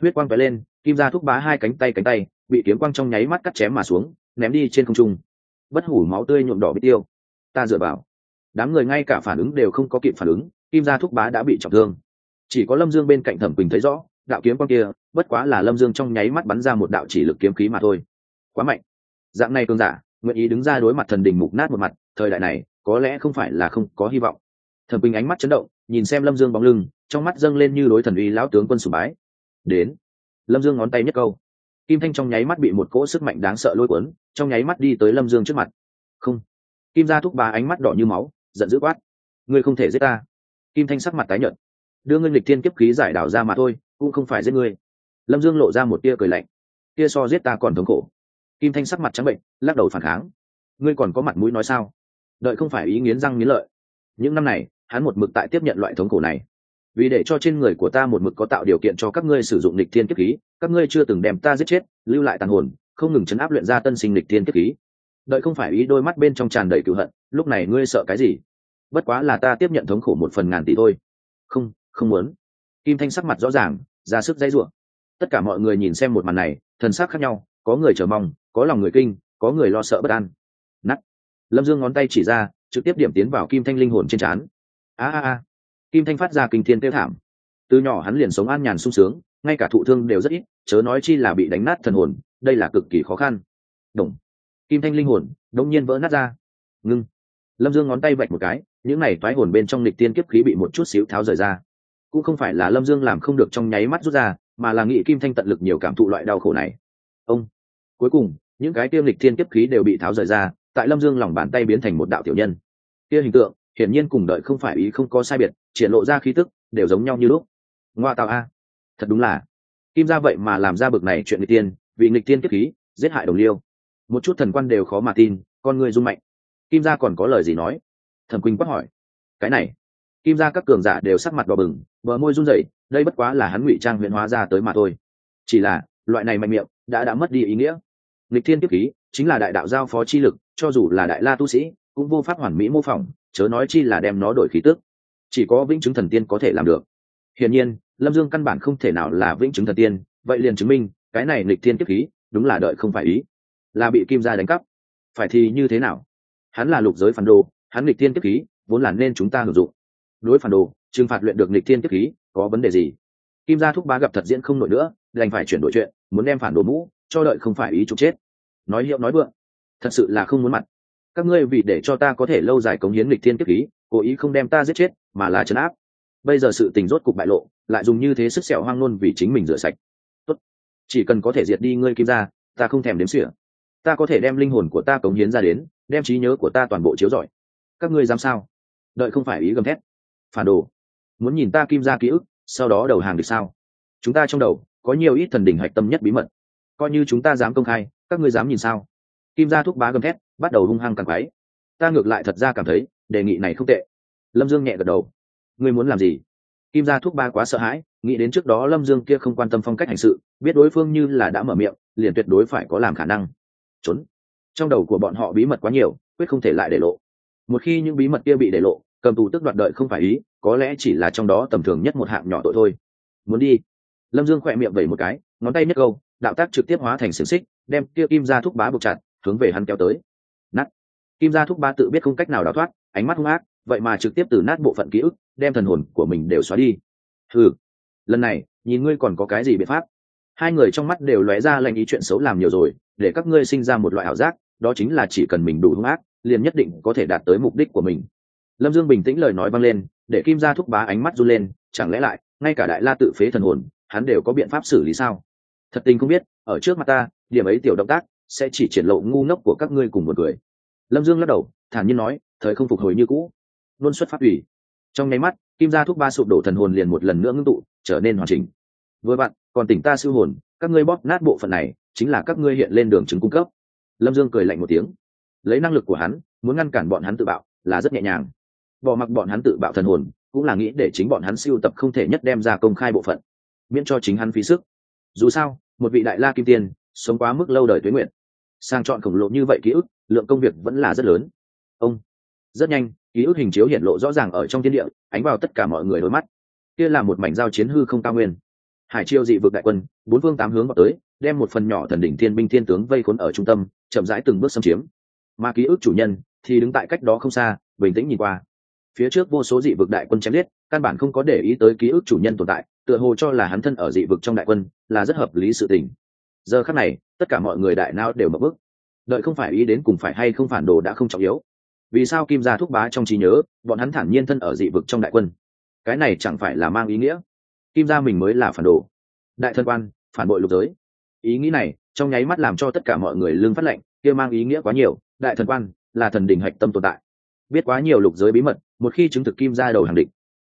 huyết quang vẽ lên, kim gia thúc bá hai cánh tay cánh tay, bị kiếm quang trong nháy mắt cắt chém mà xuống, ném đi trên không trung. Bất hủ máu tươi nhuộm đỏ biết tiêu. Ta dựa vào. Đám người ngay cả phản ứng đều không có kịp phản ứng, kim gia thúc bá đã bị trọng thương. Chỉ có lâm dương bên cạnh thẩm quỳnh thấy rõ, đạo kiếm quang kia, bất quá là lâm dương trong nháy mắt bắn ra một đạo chỉ lực kiếm khí mà thôi. Quá mạnh. Dạng này cơn giả nguyện ý đứng ra đối mặt thần đình mục nát một mặt, thời đại này, có lẽ không phải là không có hy vọng. Thẩm quỳnh ánh mắt chấn động, nhìn xem lâm dương bóng lưng, trong mắt dâng lên như đối thần uy lão tướng quân sùng bái. Đến. Lâm dương ngón tay nhất câu. Kim thanh trong nháy mắt bị một cỗ sức mạnh đáng sợ lôi cuốn, trong nháy mắt đi tới lâm dương trước mặt. Không. Kim gia thúc ba ánh mắt đỏ như máu, giận dữ quát. Ngươi không thể giết ta. Kim thanh sắc mặt tái nhợt. Đưa ngươi lịch thiên kiếp khí giải đảo ra mà thôi, cũng không phải giết ngươi. Lâm dương lộ ra một tia cười lạnh. Tia so giết ta còn thống khổ kim thanh sắc mặt trắng bệnh, lắc đầu phản kháng. Ngươi còn có mặt mũi nói sao? Đợi không phải ý nghiến răng nghiến lợi. Những năm này, hắn một mực tại tiếp nhận loại thống khổ này. Vì để cho trên người của ta một mực có tạo điều kiện cho các ngươi sử dụng lịch thiên kiếp khí, các ngươi chưa từng đem ta giết chết, lưu lại tàn hồn, không ngừng chấn áp luyện ra tân sinh lịch thiên kiếp khí. Đợi không phải ý đôi mắt bên trong tràn đầy cựu hận, lúc này ngươi sợ cái gì? Bất quá là ta tiếp nhận thống khổ một phần ngàn tỷ thôi. Không không muốn. Kim thanh sắc mặt rõ ràng, ra sức dãy ruộng tất cả mọi người nhìn xem một màn này, thần sắc khác nhau, có người chờ mong có lòng người kinh, có người lo sợ bất an. Nắt lâm dương ngón tay chỉ ra, trực tiếp điểm tiến vào kim thanh linh hồn trên trán. A a a. Kim thanh phát ra kinh thiên tiêu thảm. Từ nhỏ hắn liền sống an nhàn sung sướng, ngay cả thụ thương đều rất ít, chớ nói chi là bị đánh nát thần hồn, đây là cực kỳ khó khăn. Đồng kim thanh linh hồn đông nhiên vỡ nát ra. Ngưng. Lâm dương ngón tay vạch một cái, những này toái hồn bên trong lịch tiên kiếp khí bị một chút xíu tháo rời ra. Cũng không phải là lâm dương làm không được trong nháy mắt rút ra, mà là nghị kim thanh tận lực nhiều cảm thụ loại đau khổ này. Ông. Cuối cùng những cái tiêm lịch thiên kiếp khí đều bị tháo rời ra, tại lâm dương lòng bàn tay biến thành một đạo tiểu nhân. Kia hình tượng, hiển nhiên cùng đợi không phải ý không có sai biệt, triển lộ ra khí tức, đều giống nhau như lúc. Ngoa tạo a, thật đúng là. Kim ra vậy mà làm ra bực này chuyện nghịch tiên vì nghịch tiên kiếp khí, giết hại đồng liêu. Một chút thần quan đều khó mà tin, con người rung mạnh. Kim gia còn có lời gì nói? Thẩm quỳnh quát hỏi. Cái này, kim gia các cường giả đều sắc mặt đỏ bừng vợ môi run rẩy, đây bất quá là hắn ngụy trang huyện hóa ra tới mà thôi. Chỉ là, loại này mạnh miệng, đã đã mất đi ý nghĩa. Nghịch thiên kiếp khí chính là đại đạo giao phó chi lực, cho dù là đại la tu sĩ, cũng vô pháp hoàn mỹ mô phỏng, chớ nói chi là đem nó đổi khí tức. Chỉ có vĩnh chứng thần tiên có thể làm được. Hiển nhiên, lâm dương căn bản không thể nào là vĩnh chứng thần tiên, vậy liền chứng minh, cái này nghịch thiên kiếp khí đúng là đợi không phải ý, là bị kim gia đánh cắp. Phải thì như thế nào? Hắn là lục giới phản đồ, hắn nghịch thiên kiếp khí vốn là nên chúng ta hưởng dụng. Đối phản đồ, trừng phạt luyện được nghịch thiên kiếp khí có vấn đề gì? Kim gia thúc bá gặp thật diễn không nổi nữa, đành phải chuyển đổi chuyện, muốn đem phản đồ mũ, cho đợi không phải ý trục chết nói hiệu nói vượng. Thật sự là không muốn mặt. Các ngươi vì để cho ta có thể lâu dài cống hiến lịch thiên kiếp khí, cố ý không đem ta giết chết, mà là chấn áp. Bây giờ sự tình rốt cục bại lộ, lại dùng như thế sức sẹo hoang nôn vì chính mình rửa sạch. Tốt. chỉ cần có thể diệt đi ngươi kim gia, ta không thèm đếm xỉa. Ta có thể đem linh hồn của ta cống hiến ra đến, đem trí nhớ của ta toàn bộ chiếu rọi. Các ngươi dám sao? Đợi không phải ý gầm thét. Phản đồ. Muốn nhìn ta kim ra ký ức, sau đó đầu hàng được sao? Chúng ta trong đầu có nhiều ít thần đỉnh hạch tâm nhất bí mật. Coi như chúng ta dám công khai các ngươi dám nhìn sao? Kim gia thúc bá gầm thét, bắt đầu hung hăng càng quáy ta ngược lại thật ra cảm thấy, đề nghị này không tệ. Lâm dương nhẹ gật đầu. Ngươi muốn làm gì? Kim gia thúc ba quá sợ hãi, nghĩ đến trước đó lâm dương kia không quan tâm phong cách hành sự, biết đối phương như là đã mở miệng, liền tuyệt đối phải có làm khả năng. Trốn. Trong đầu của bọn họ bí mật quá nhiều, quyết không thể lại để lộ. Một khi những bí mật kia bị để lộ, cầm tù tức đoạt đợi không phải ý, có lẽ chỉ là trong đó tầm thường nhất một hạng nhỏ tội thôi. Muốn đi. Lâm dương khỏe miệng vẩy một cái, ngón tay nhất câu, đạo tác trực tiếp hóa thành xiềng xích đem kia kim ra thúc bá buộc chặt, hướng về hắn kéo tới. Nát. Kim ra thúc bá tự biết không cách nào đào thoát, ánh mắt hung ác, vậy mà trực tiếp từ nát bộ phận ký ức, đem thần hồn của mình đều xóa đi. Ừ lần này, nhìn ngươi còn có cái gì biện pháp? Hai người trong mắt đều lóe ra lệnh ý chuyện xấu làm nhiều rồi, để các ngươi sinh ra một loại ảo giác, đó chính là chỉ cần mình đủ hung ác, liền nhất định có thể đạt tới mục đích của mình. Lâm dương bình tĩnh lời nói vang lên, để kim gia thúc bá ánh mắt run lên, chẳng lẽ lại, ngay cả đại la tự phế thần hồn, hắn đều có biện pháp xử lý sao? Thật tình không biết, ở trước mặt ta điểm ấy tiểu động tác sẽ chỉ triển lộ ngu ngốc của các ngươi cùng một người. Lâm dương lắc đầu, thản nhiên nói, thời không phục hồi như cũ. Luôn xuất phát ủy trong nháy mắt, kim gia thúc ba sụp đổ thần hồn liền một lần nữa ngưng tụ, trở nên hoàn chỉnh. Vừa bạn còn tỉnh ta siêu hồn, các ngươi bóp nát bộ phận này, chính là các ngươi hiện lên đường chứng cung cấp. Lâm dương cười lạnh một tiếng. Lấy năng lực của hắn, muốn ngăn cản bọn hắn tự bạo, là rất nhẹ nhàng. Bỏ mặc bọn hắn tự bạo thần hồn, cũng là nghĩ để chính bọn hắn siêu tập không thể nhất đem ra công khai bộ phận, miễn cho chính hắn phí sức. Dù sao, một vị đại la kim tiên sống quá mức lâu đời tuế nguyện sang chọn khổng lồ như vậy ký ức, lượng công việc vẫn là rất lớn. Ông. Rất nhanh, ký ức hình chiếu hiện lộ rõ ràng ở trong thiên địa, ánh vào tất cả mọi người đôi mắt. Kia là một mảnh giao chiến hư không cao nguyên. Hải triều dị vực đại quân, bốn phương tám hướng vào tới, đem một phần nhỏ thần đỉnh thiên binh thiên tướng vây khốn ở trung tâm, chậm rãi từng bước xâm chiếm. Mà ký ức chủ nhân thì đứng tại cách đó không xa, bình tĩnh nhìn qua. Phía trước vô số dị vực đại quân chém liết căn bản không có để ý tới ký ức chủ nhân tồn tại, tựa hồ cho là hắn thân ở dị vực trong đại quân là rất hợp lý sự tình giờ khắc này, tất cả mọi người đại nao đều mở bức đợi không phải ý đến cùng phải hay không phản đồ đã không trọng yếu. Vì sao kim gia thúc bá trong trí nhớ, bọn hắn thản nhiên thân ở dị vực trong đại quân? Cái này chẳng phải là mang ý nghĩa? Kim gia mình mới là phản đồ. Đại thân quan, phản bội lục giới. Ý nghĩ này, trong nháy mắt làm cho tất cả mọi người lương phát lệnh kia mang ý nghĩa quá nhiều. Đại thần quan, là thần đình hạch tâm tồn tại. Biết quá nhiều lục giới bí mật, một khi chứng thực kim ra đầu hàng định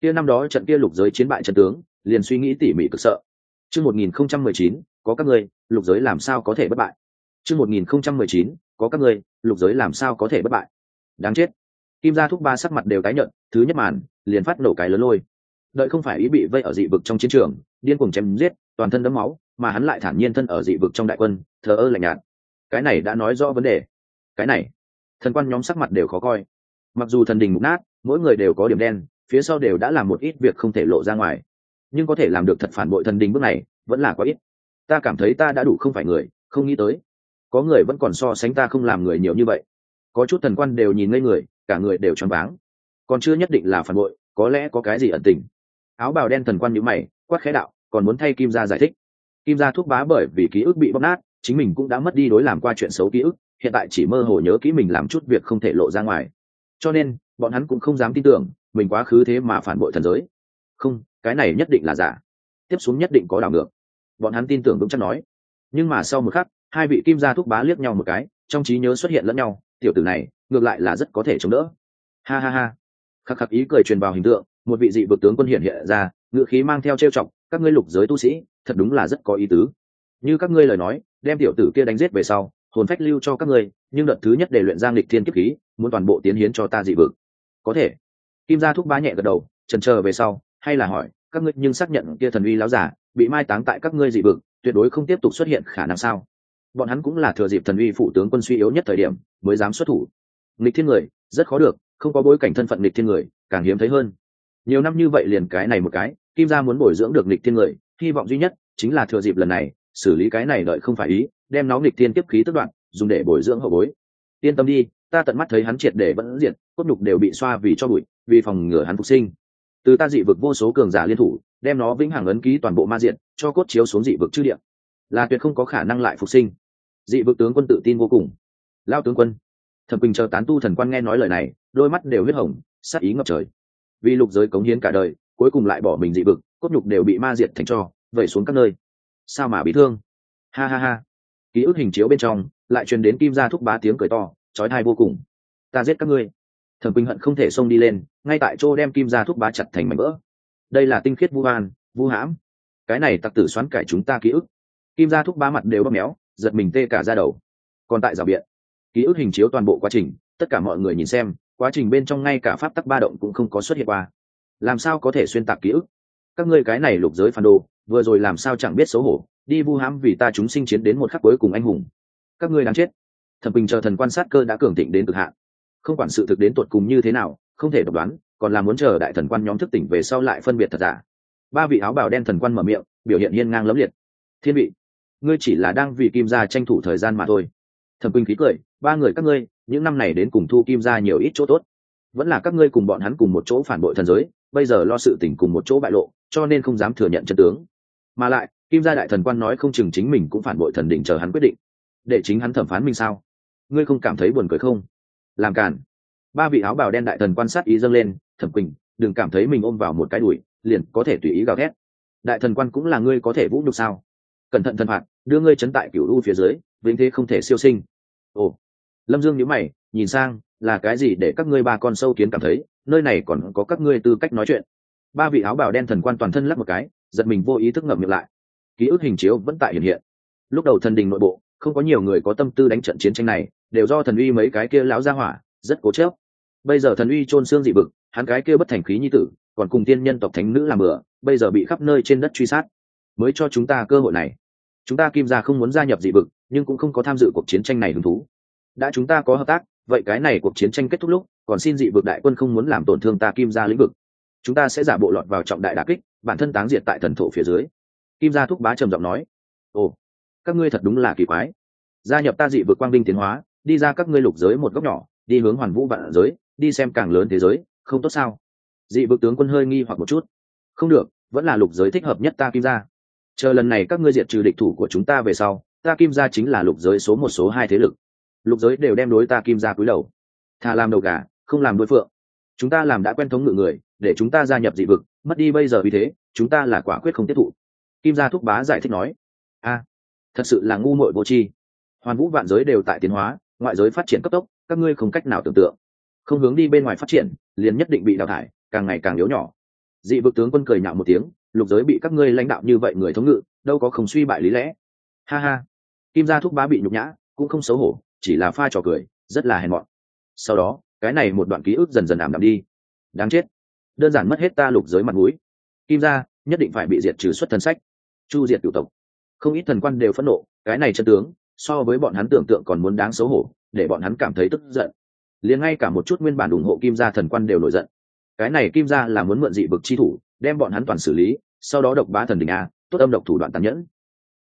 kia năm đó trận kia lục giới chiến bại trận tướng, liền suy nghĩ tỉ mỉ cực sợ. Chương một nghìn không trăm mười chín có các ngươi, lục giới làm sao có thể bất bại? Chương một nghìn không trăm mười chín, có các ngươi, lục giới làm sao có thể bất bại? Đáng chết. Kim gia thúc ba sắc mặt đều tái nhận thứ nhất màn, liền phát nổ cái lớn lôi. Đợi không phải ý bị vây ở dị vực trong chiến trường, điên cuồng chém giết, toàn thân đấm máu, mà hắn lại thản nhiên thân ở dị vực trong đại quân, thờ ơ lạnh nhạt. Cái này đã nói rõ vấn đề. Cái này, thần quan nhóm sắc mặt đều khó coi. Mặc dù thần đình mục nát, mỗi người đều có điểm đen, phía sau đều đã làm một ít việc không thể lộ ra ngoài. Nhưng có thể làm được thật phản bội thần đình bước này, vẫn là quá ít ta cảm thấy ta đã đủ không phải người, không nghĩ tới. Có người vẫn còn so sánh ta không làm người nhiều như vậy. Có chút thần quan đều nhìn ngây người, cả người đều choáng váng. Còn chưa nhất định là phản bội, có lẽ có cái gì ẩn tình. Áo bào đen thần quan nhữ mày, quát khẽ đạo, còn muốn thay kim gia giải thích. Kim gia thuốc bá bởi vì ký ức bị bóp nát, chính mình cũng đã mất đi đối làm qua chuyện xấu ký ức, hiện tại chỉ mơ hồ nhớ kỹ mình làm chút việc không thể lộ ra ngoài. Cho nên, bọn hắn cũng không dám tin tưởng, mình quá khứ thế mà phản bội thần giới. Không, cái này nhất định là giả. Tiếp xuống nhất định có đảo ngược bọn hắn tin tưởng vững chắc nói. Nhưng mà sau một khắc, hai vị kim gia thúc bá liếc nhau một cái, trong trí nhớ xuất hiện lẫn nhau, tiểu tử này, ngược lại là rất có thể chống đỡ. Ha ha ha. Khắc khắc ý cười truyền vào hình tượng, một vị dị vực tướng quân hiện hiện ra ngự khí mang theo trêu chọc, các ngươi lục giới tu sĩ, thật đúng là rất có ý tứ. Như các ngươi lời nói, đem tiểu tử kia đánh giết về sau, hồn phách lưu cho các ngươi, nhưng đợt thứ nhất để luyện giang lịch thiên kiếp khí, muốn toàn bộ tiến hiến cho ta dị vực. Có thể. Kim gia thúc bá nhẹ gật đầu trần chờ về sau, hay là hỏi, các ngươi nhưng xác nhận kia thần uy láo giả bị mai táng tại các ngươi dị vực, tuyệt đối không tiếp tục xuất hiện khả năng sao? Bọn hắn cũng là thừa dịp thần uy phụ tướng quân suy yếu nhất thời điểm, mới dám xuất thủ. Nghịch thiên người, rất khó được, không có bối cảnh thân phận nghịch thiên người, càng hiếm thấy hơn. Nhiều năm như vậy liền cái này một cái, kim gia muốn bồi dưỡng được nghịch thiên người, hy vọng duy nhất chính là thừa dịp lần này, xử lý cái này đợi không phải ý, đem nó nghịch thiên tiếp khí tức đoạn, dùng để bồi dưỡng hậu bối. Yên tâm đi, ta tận mắt thấy hắn triệt để vẫn diệt, cốt nhục đều bị xoa vì cho bụi, vì phòng ngừa hắn phục sinh từ ta dị vực vô số cường giả liên thủ, đem nó vĩnh hằng ấn ký toàn bộ ma diện, cho cốt chiếu xuống dị vực chư địa. Là tuyệt không có khả năng lại phục sinh. Dị vực tướng quân tự tin vô cùng. Lao tướng quân, thẩm bình chờ tán tu thần quan nghe nói lời này, đôi mắt đều huyết hồng, sát ý ngập trời. Vì lục giới cống hiến cả đời, cuối cùng lại bỏ mình dị vực, cốt nhục đều bị ma diệt thành cho, vẩy xuống các nơi. Sao mà bị thương? Ha ha ha. Ký ức hình chiếu bên trong, lại truyền đến kim gia thúc bá tiếng cười to, trói thai vô cùng. Ta giết các ngươi thẩm quỳnh hận không thể xông đi lên, ngay tại chỗ đem kim gia thúc bá chặt thành mảnh vỡ. Đây là tinh khiết vu an vu hãm. Cái này tặc tử xoắn cải chúng ta ký ức. Kim gia thúc bá mặt đều bóp méo, giật mình tê cả ra đầu. Còn tại rào biện. Ký ức hình chiếu toàn bộ quá trình, tất cả mọi người nhìn xem, quá trình bên trong ngay cả pháp tắc ba động cũng không có xuất hiện qua. Làm sao có thể xuyên tạc ký ức? Các ngươi cái này lục giới phản đồ, vừa rồi làm sao chẳng biết xấu hổ, đi vu hãm vì ta chúng sinh chiến đến một khắc cuối cùng anh hùng. Các ngươi đáng chết. Thẩm bình chờ thần quan sát cơ đã cường thịnh đến cực hạn không quản sự thực đến tột cùng như thế nào, không thể độc đoán, còn là muốn chờ đại thần quan nhóm thức tỉnh về sau lại phân biệt thật giả. Ba vị áo bào đen thần quan mở miệng, biểu hiện hiên ngang lấm liệt. Thiên vị, ngươi chỉ là đang vì kim gia tranh thủ thời gian mà thôi. Thẩm quỳnh khí cười, ba người các ngươi, những năm này đến cùng thu kim gia nhiều ít chỗ tốt. Vẫn là các ngươi cùng bọn hắn cùng một chỗ phản bội thần giới, bây giờ lo sự tỉnh cùng một chỗ bại lộ, cho nên không dám thừa nhận chân tướng. Mà lại, kim gia đại thần quan nói không chừng chính mình cũng phản bội thần đỉnh chờ hắn quyết định. Để chính hắn thẩm phán mình sao? Ngươi không cảm thấy buồn cười không? Làm cản ba vị áo bào đen đại thần quan sát ý dâng lên, thẩm quỳnh, đừng cảm thấy mình ôm vào một cái đùi, liền có thể tùy ý gào thét. Đại thần quan cũng là ngươi có thể vũ nhục sao? Cẩn thận thần phạt, đưa ngươi chấn tại cửu u phía dưới, vĩnh thế không thể siêu sinh. Ồ. Lâm dương nhíu mày, nhìn sang, là cái gì để các ngươi ba con sâu kiến cảm thấy, nơi này còn có các ngươi tư cách nói chuyện. Ba vị áo bào đen thần quan toàn thân lắp một cái, giật mình vô ý thức ngậm miệng lại. Ký ức hình chiếu vẫn tại hiện hiện. Lúc đầu thần đình nội bộ, không có nhiều người có tâm tư đánh trận chiến tranh này đều do thần uy mấy cái kia lão ra hỏa, rất cố chớp bây giờ thần uy chôn xương dị bực hắn cái kia bất thành khí nhi tử, còn cùng tiên nhân tộc thánh nữ làm bừa, bây giờ bị khắp nơi trên đất truy sát. Mới cho chúng ta cơ hội này. Chúng ta kim gia không muốn gia nhập dị bực nhưng cũng không có tham dự cuộc chiến tranh này hứng thú. Đã chúng ta có hợp tác, vậy cái này cuộc chiến tranh kết thúc lúc, còn xin dị vực đại quân không muốn làm tổn thương ta kim gia lĩnh vực. Chúng ta sẽ giả bộ lọt vào trọng đại đà kích, bản thân táng diệt tại thần thổ phía dưới. Kim gia thúc bá trầm giọng nói. Ồ, các ngươi thật đúng là kỳ quái. Gia nhập ta dị vực quang vinh tiến hóa đi ra các ngươi lục giới một góc nhỏ, đi hướng hoàn vũ vạn giới, đi xem càng lớn thế giới, không tốt sao? Dị vực tướng quân hơi nghi hoặc một chút. Không được, vẫn là lục giới thích hợp nhất ta kim gia. Chờ lần này các ngươi diệt trừ địch thủ của chúng ta về sau, ta kim gia chính là lục giới số một, số hai thế lực. Lục giới đều đem đối ta kim gia cúi đầu. Thà làm đầu gà, không làm đối phượng. Chúng ta làm đã quen thống ngự người, để chúng ta gia nhập dị vực, mất đi bây giờ vì thế, chúng ta là quả quyết không tiếp thụ. Kim gia thúc bá giải thích nói. A, thật sự là ngu muội vô tri. Hoàn vũ vạn giới đều tại tiến hóa ngoại giới phát triển cấp tốc, các ngươi không cách nào tưởng tượng. Không hướng đi bên ngoài phát triển, liền nhất định bị đào thải, càng ngày càng yếu nhỏ. Dị vực tướng quân cười nhạo một tiếng, lục giới bị các ngươi lãnh đạo như vậy người thống ngự, đâu có không suy bại lý lẽ. Ha ha. Kim gia thúc bá bị nhục nhã, cũng không xấu hổ, chỉ là pha trò cười, rất là hèn mọn. Sau đó, cái này một đoạn ký ức dần dần ảm đạm đi. Đáng chết. Đơn giản mất hết ta lục giới mặt mũi. Kim gia nhất định phải bị diệt trừ xuất thân sách. Chu diệt cựu tộc. Không ít thần quan đều phẫn nộ, cái này chân tướng so với bọn hắn tưởng tượng còn muốn đáng xấu hổ, để bọn hắn cảm thấy tức giận. Liền ngay cả một chút nguyên bản ủng hộ kim gia thần quan đều nổi giận. Cái này kim gia là muốn mượn dị vực chi thủ, đem bọn hắn toàn xử lý, sau đó độc bá thần đình a, tốt âm độc thủ đoạn tàn nhẫn.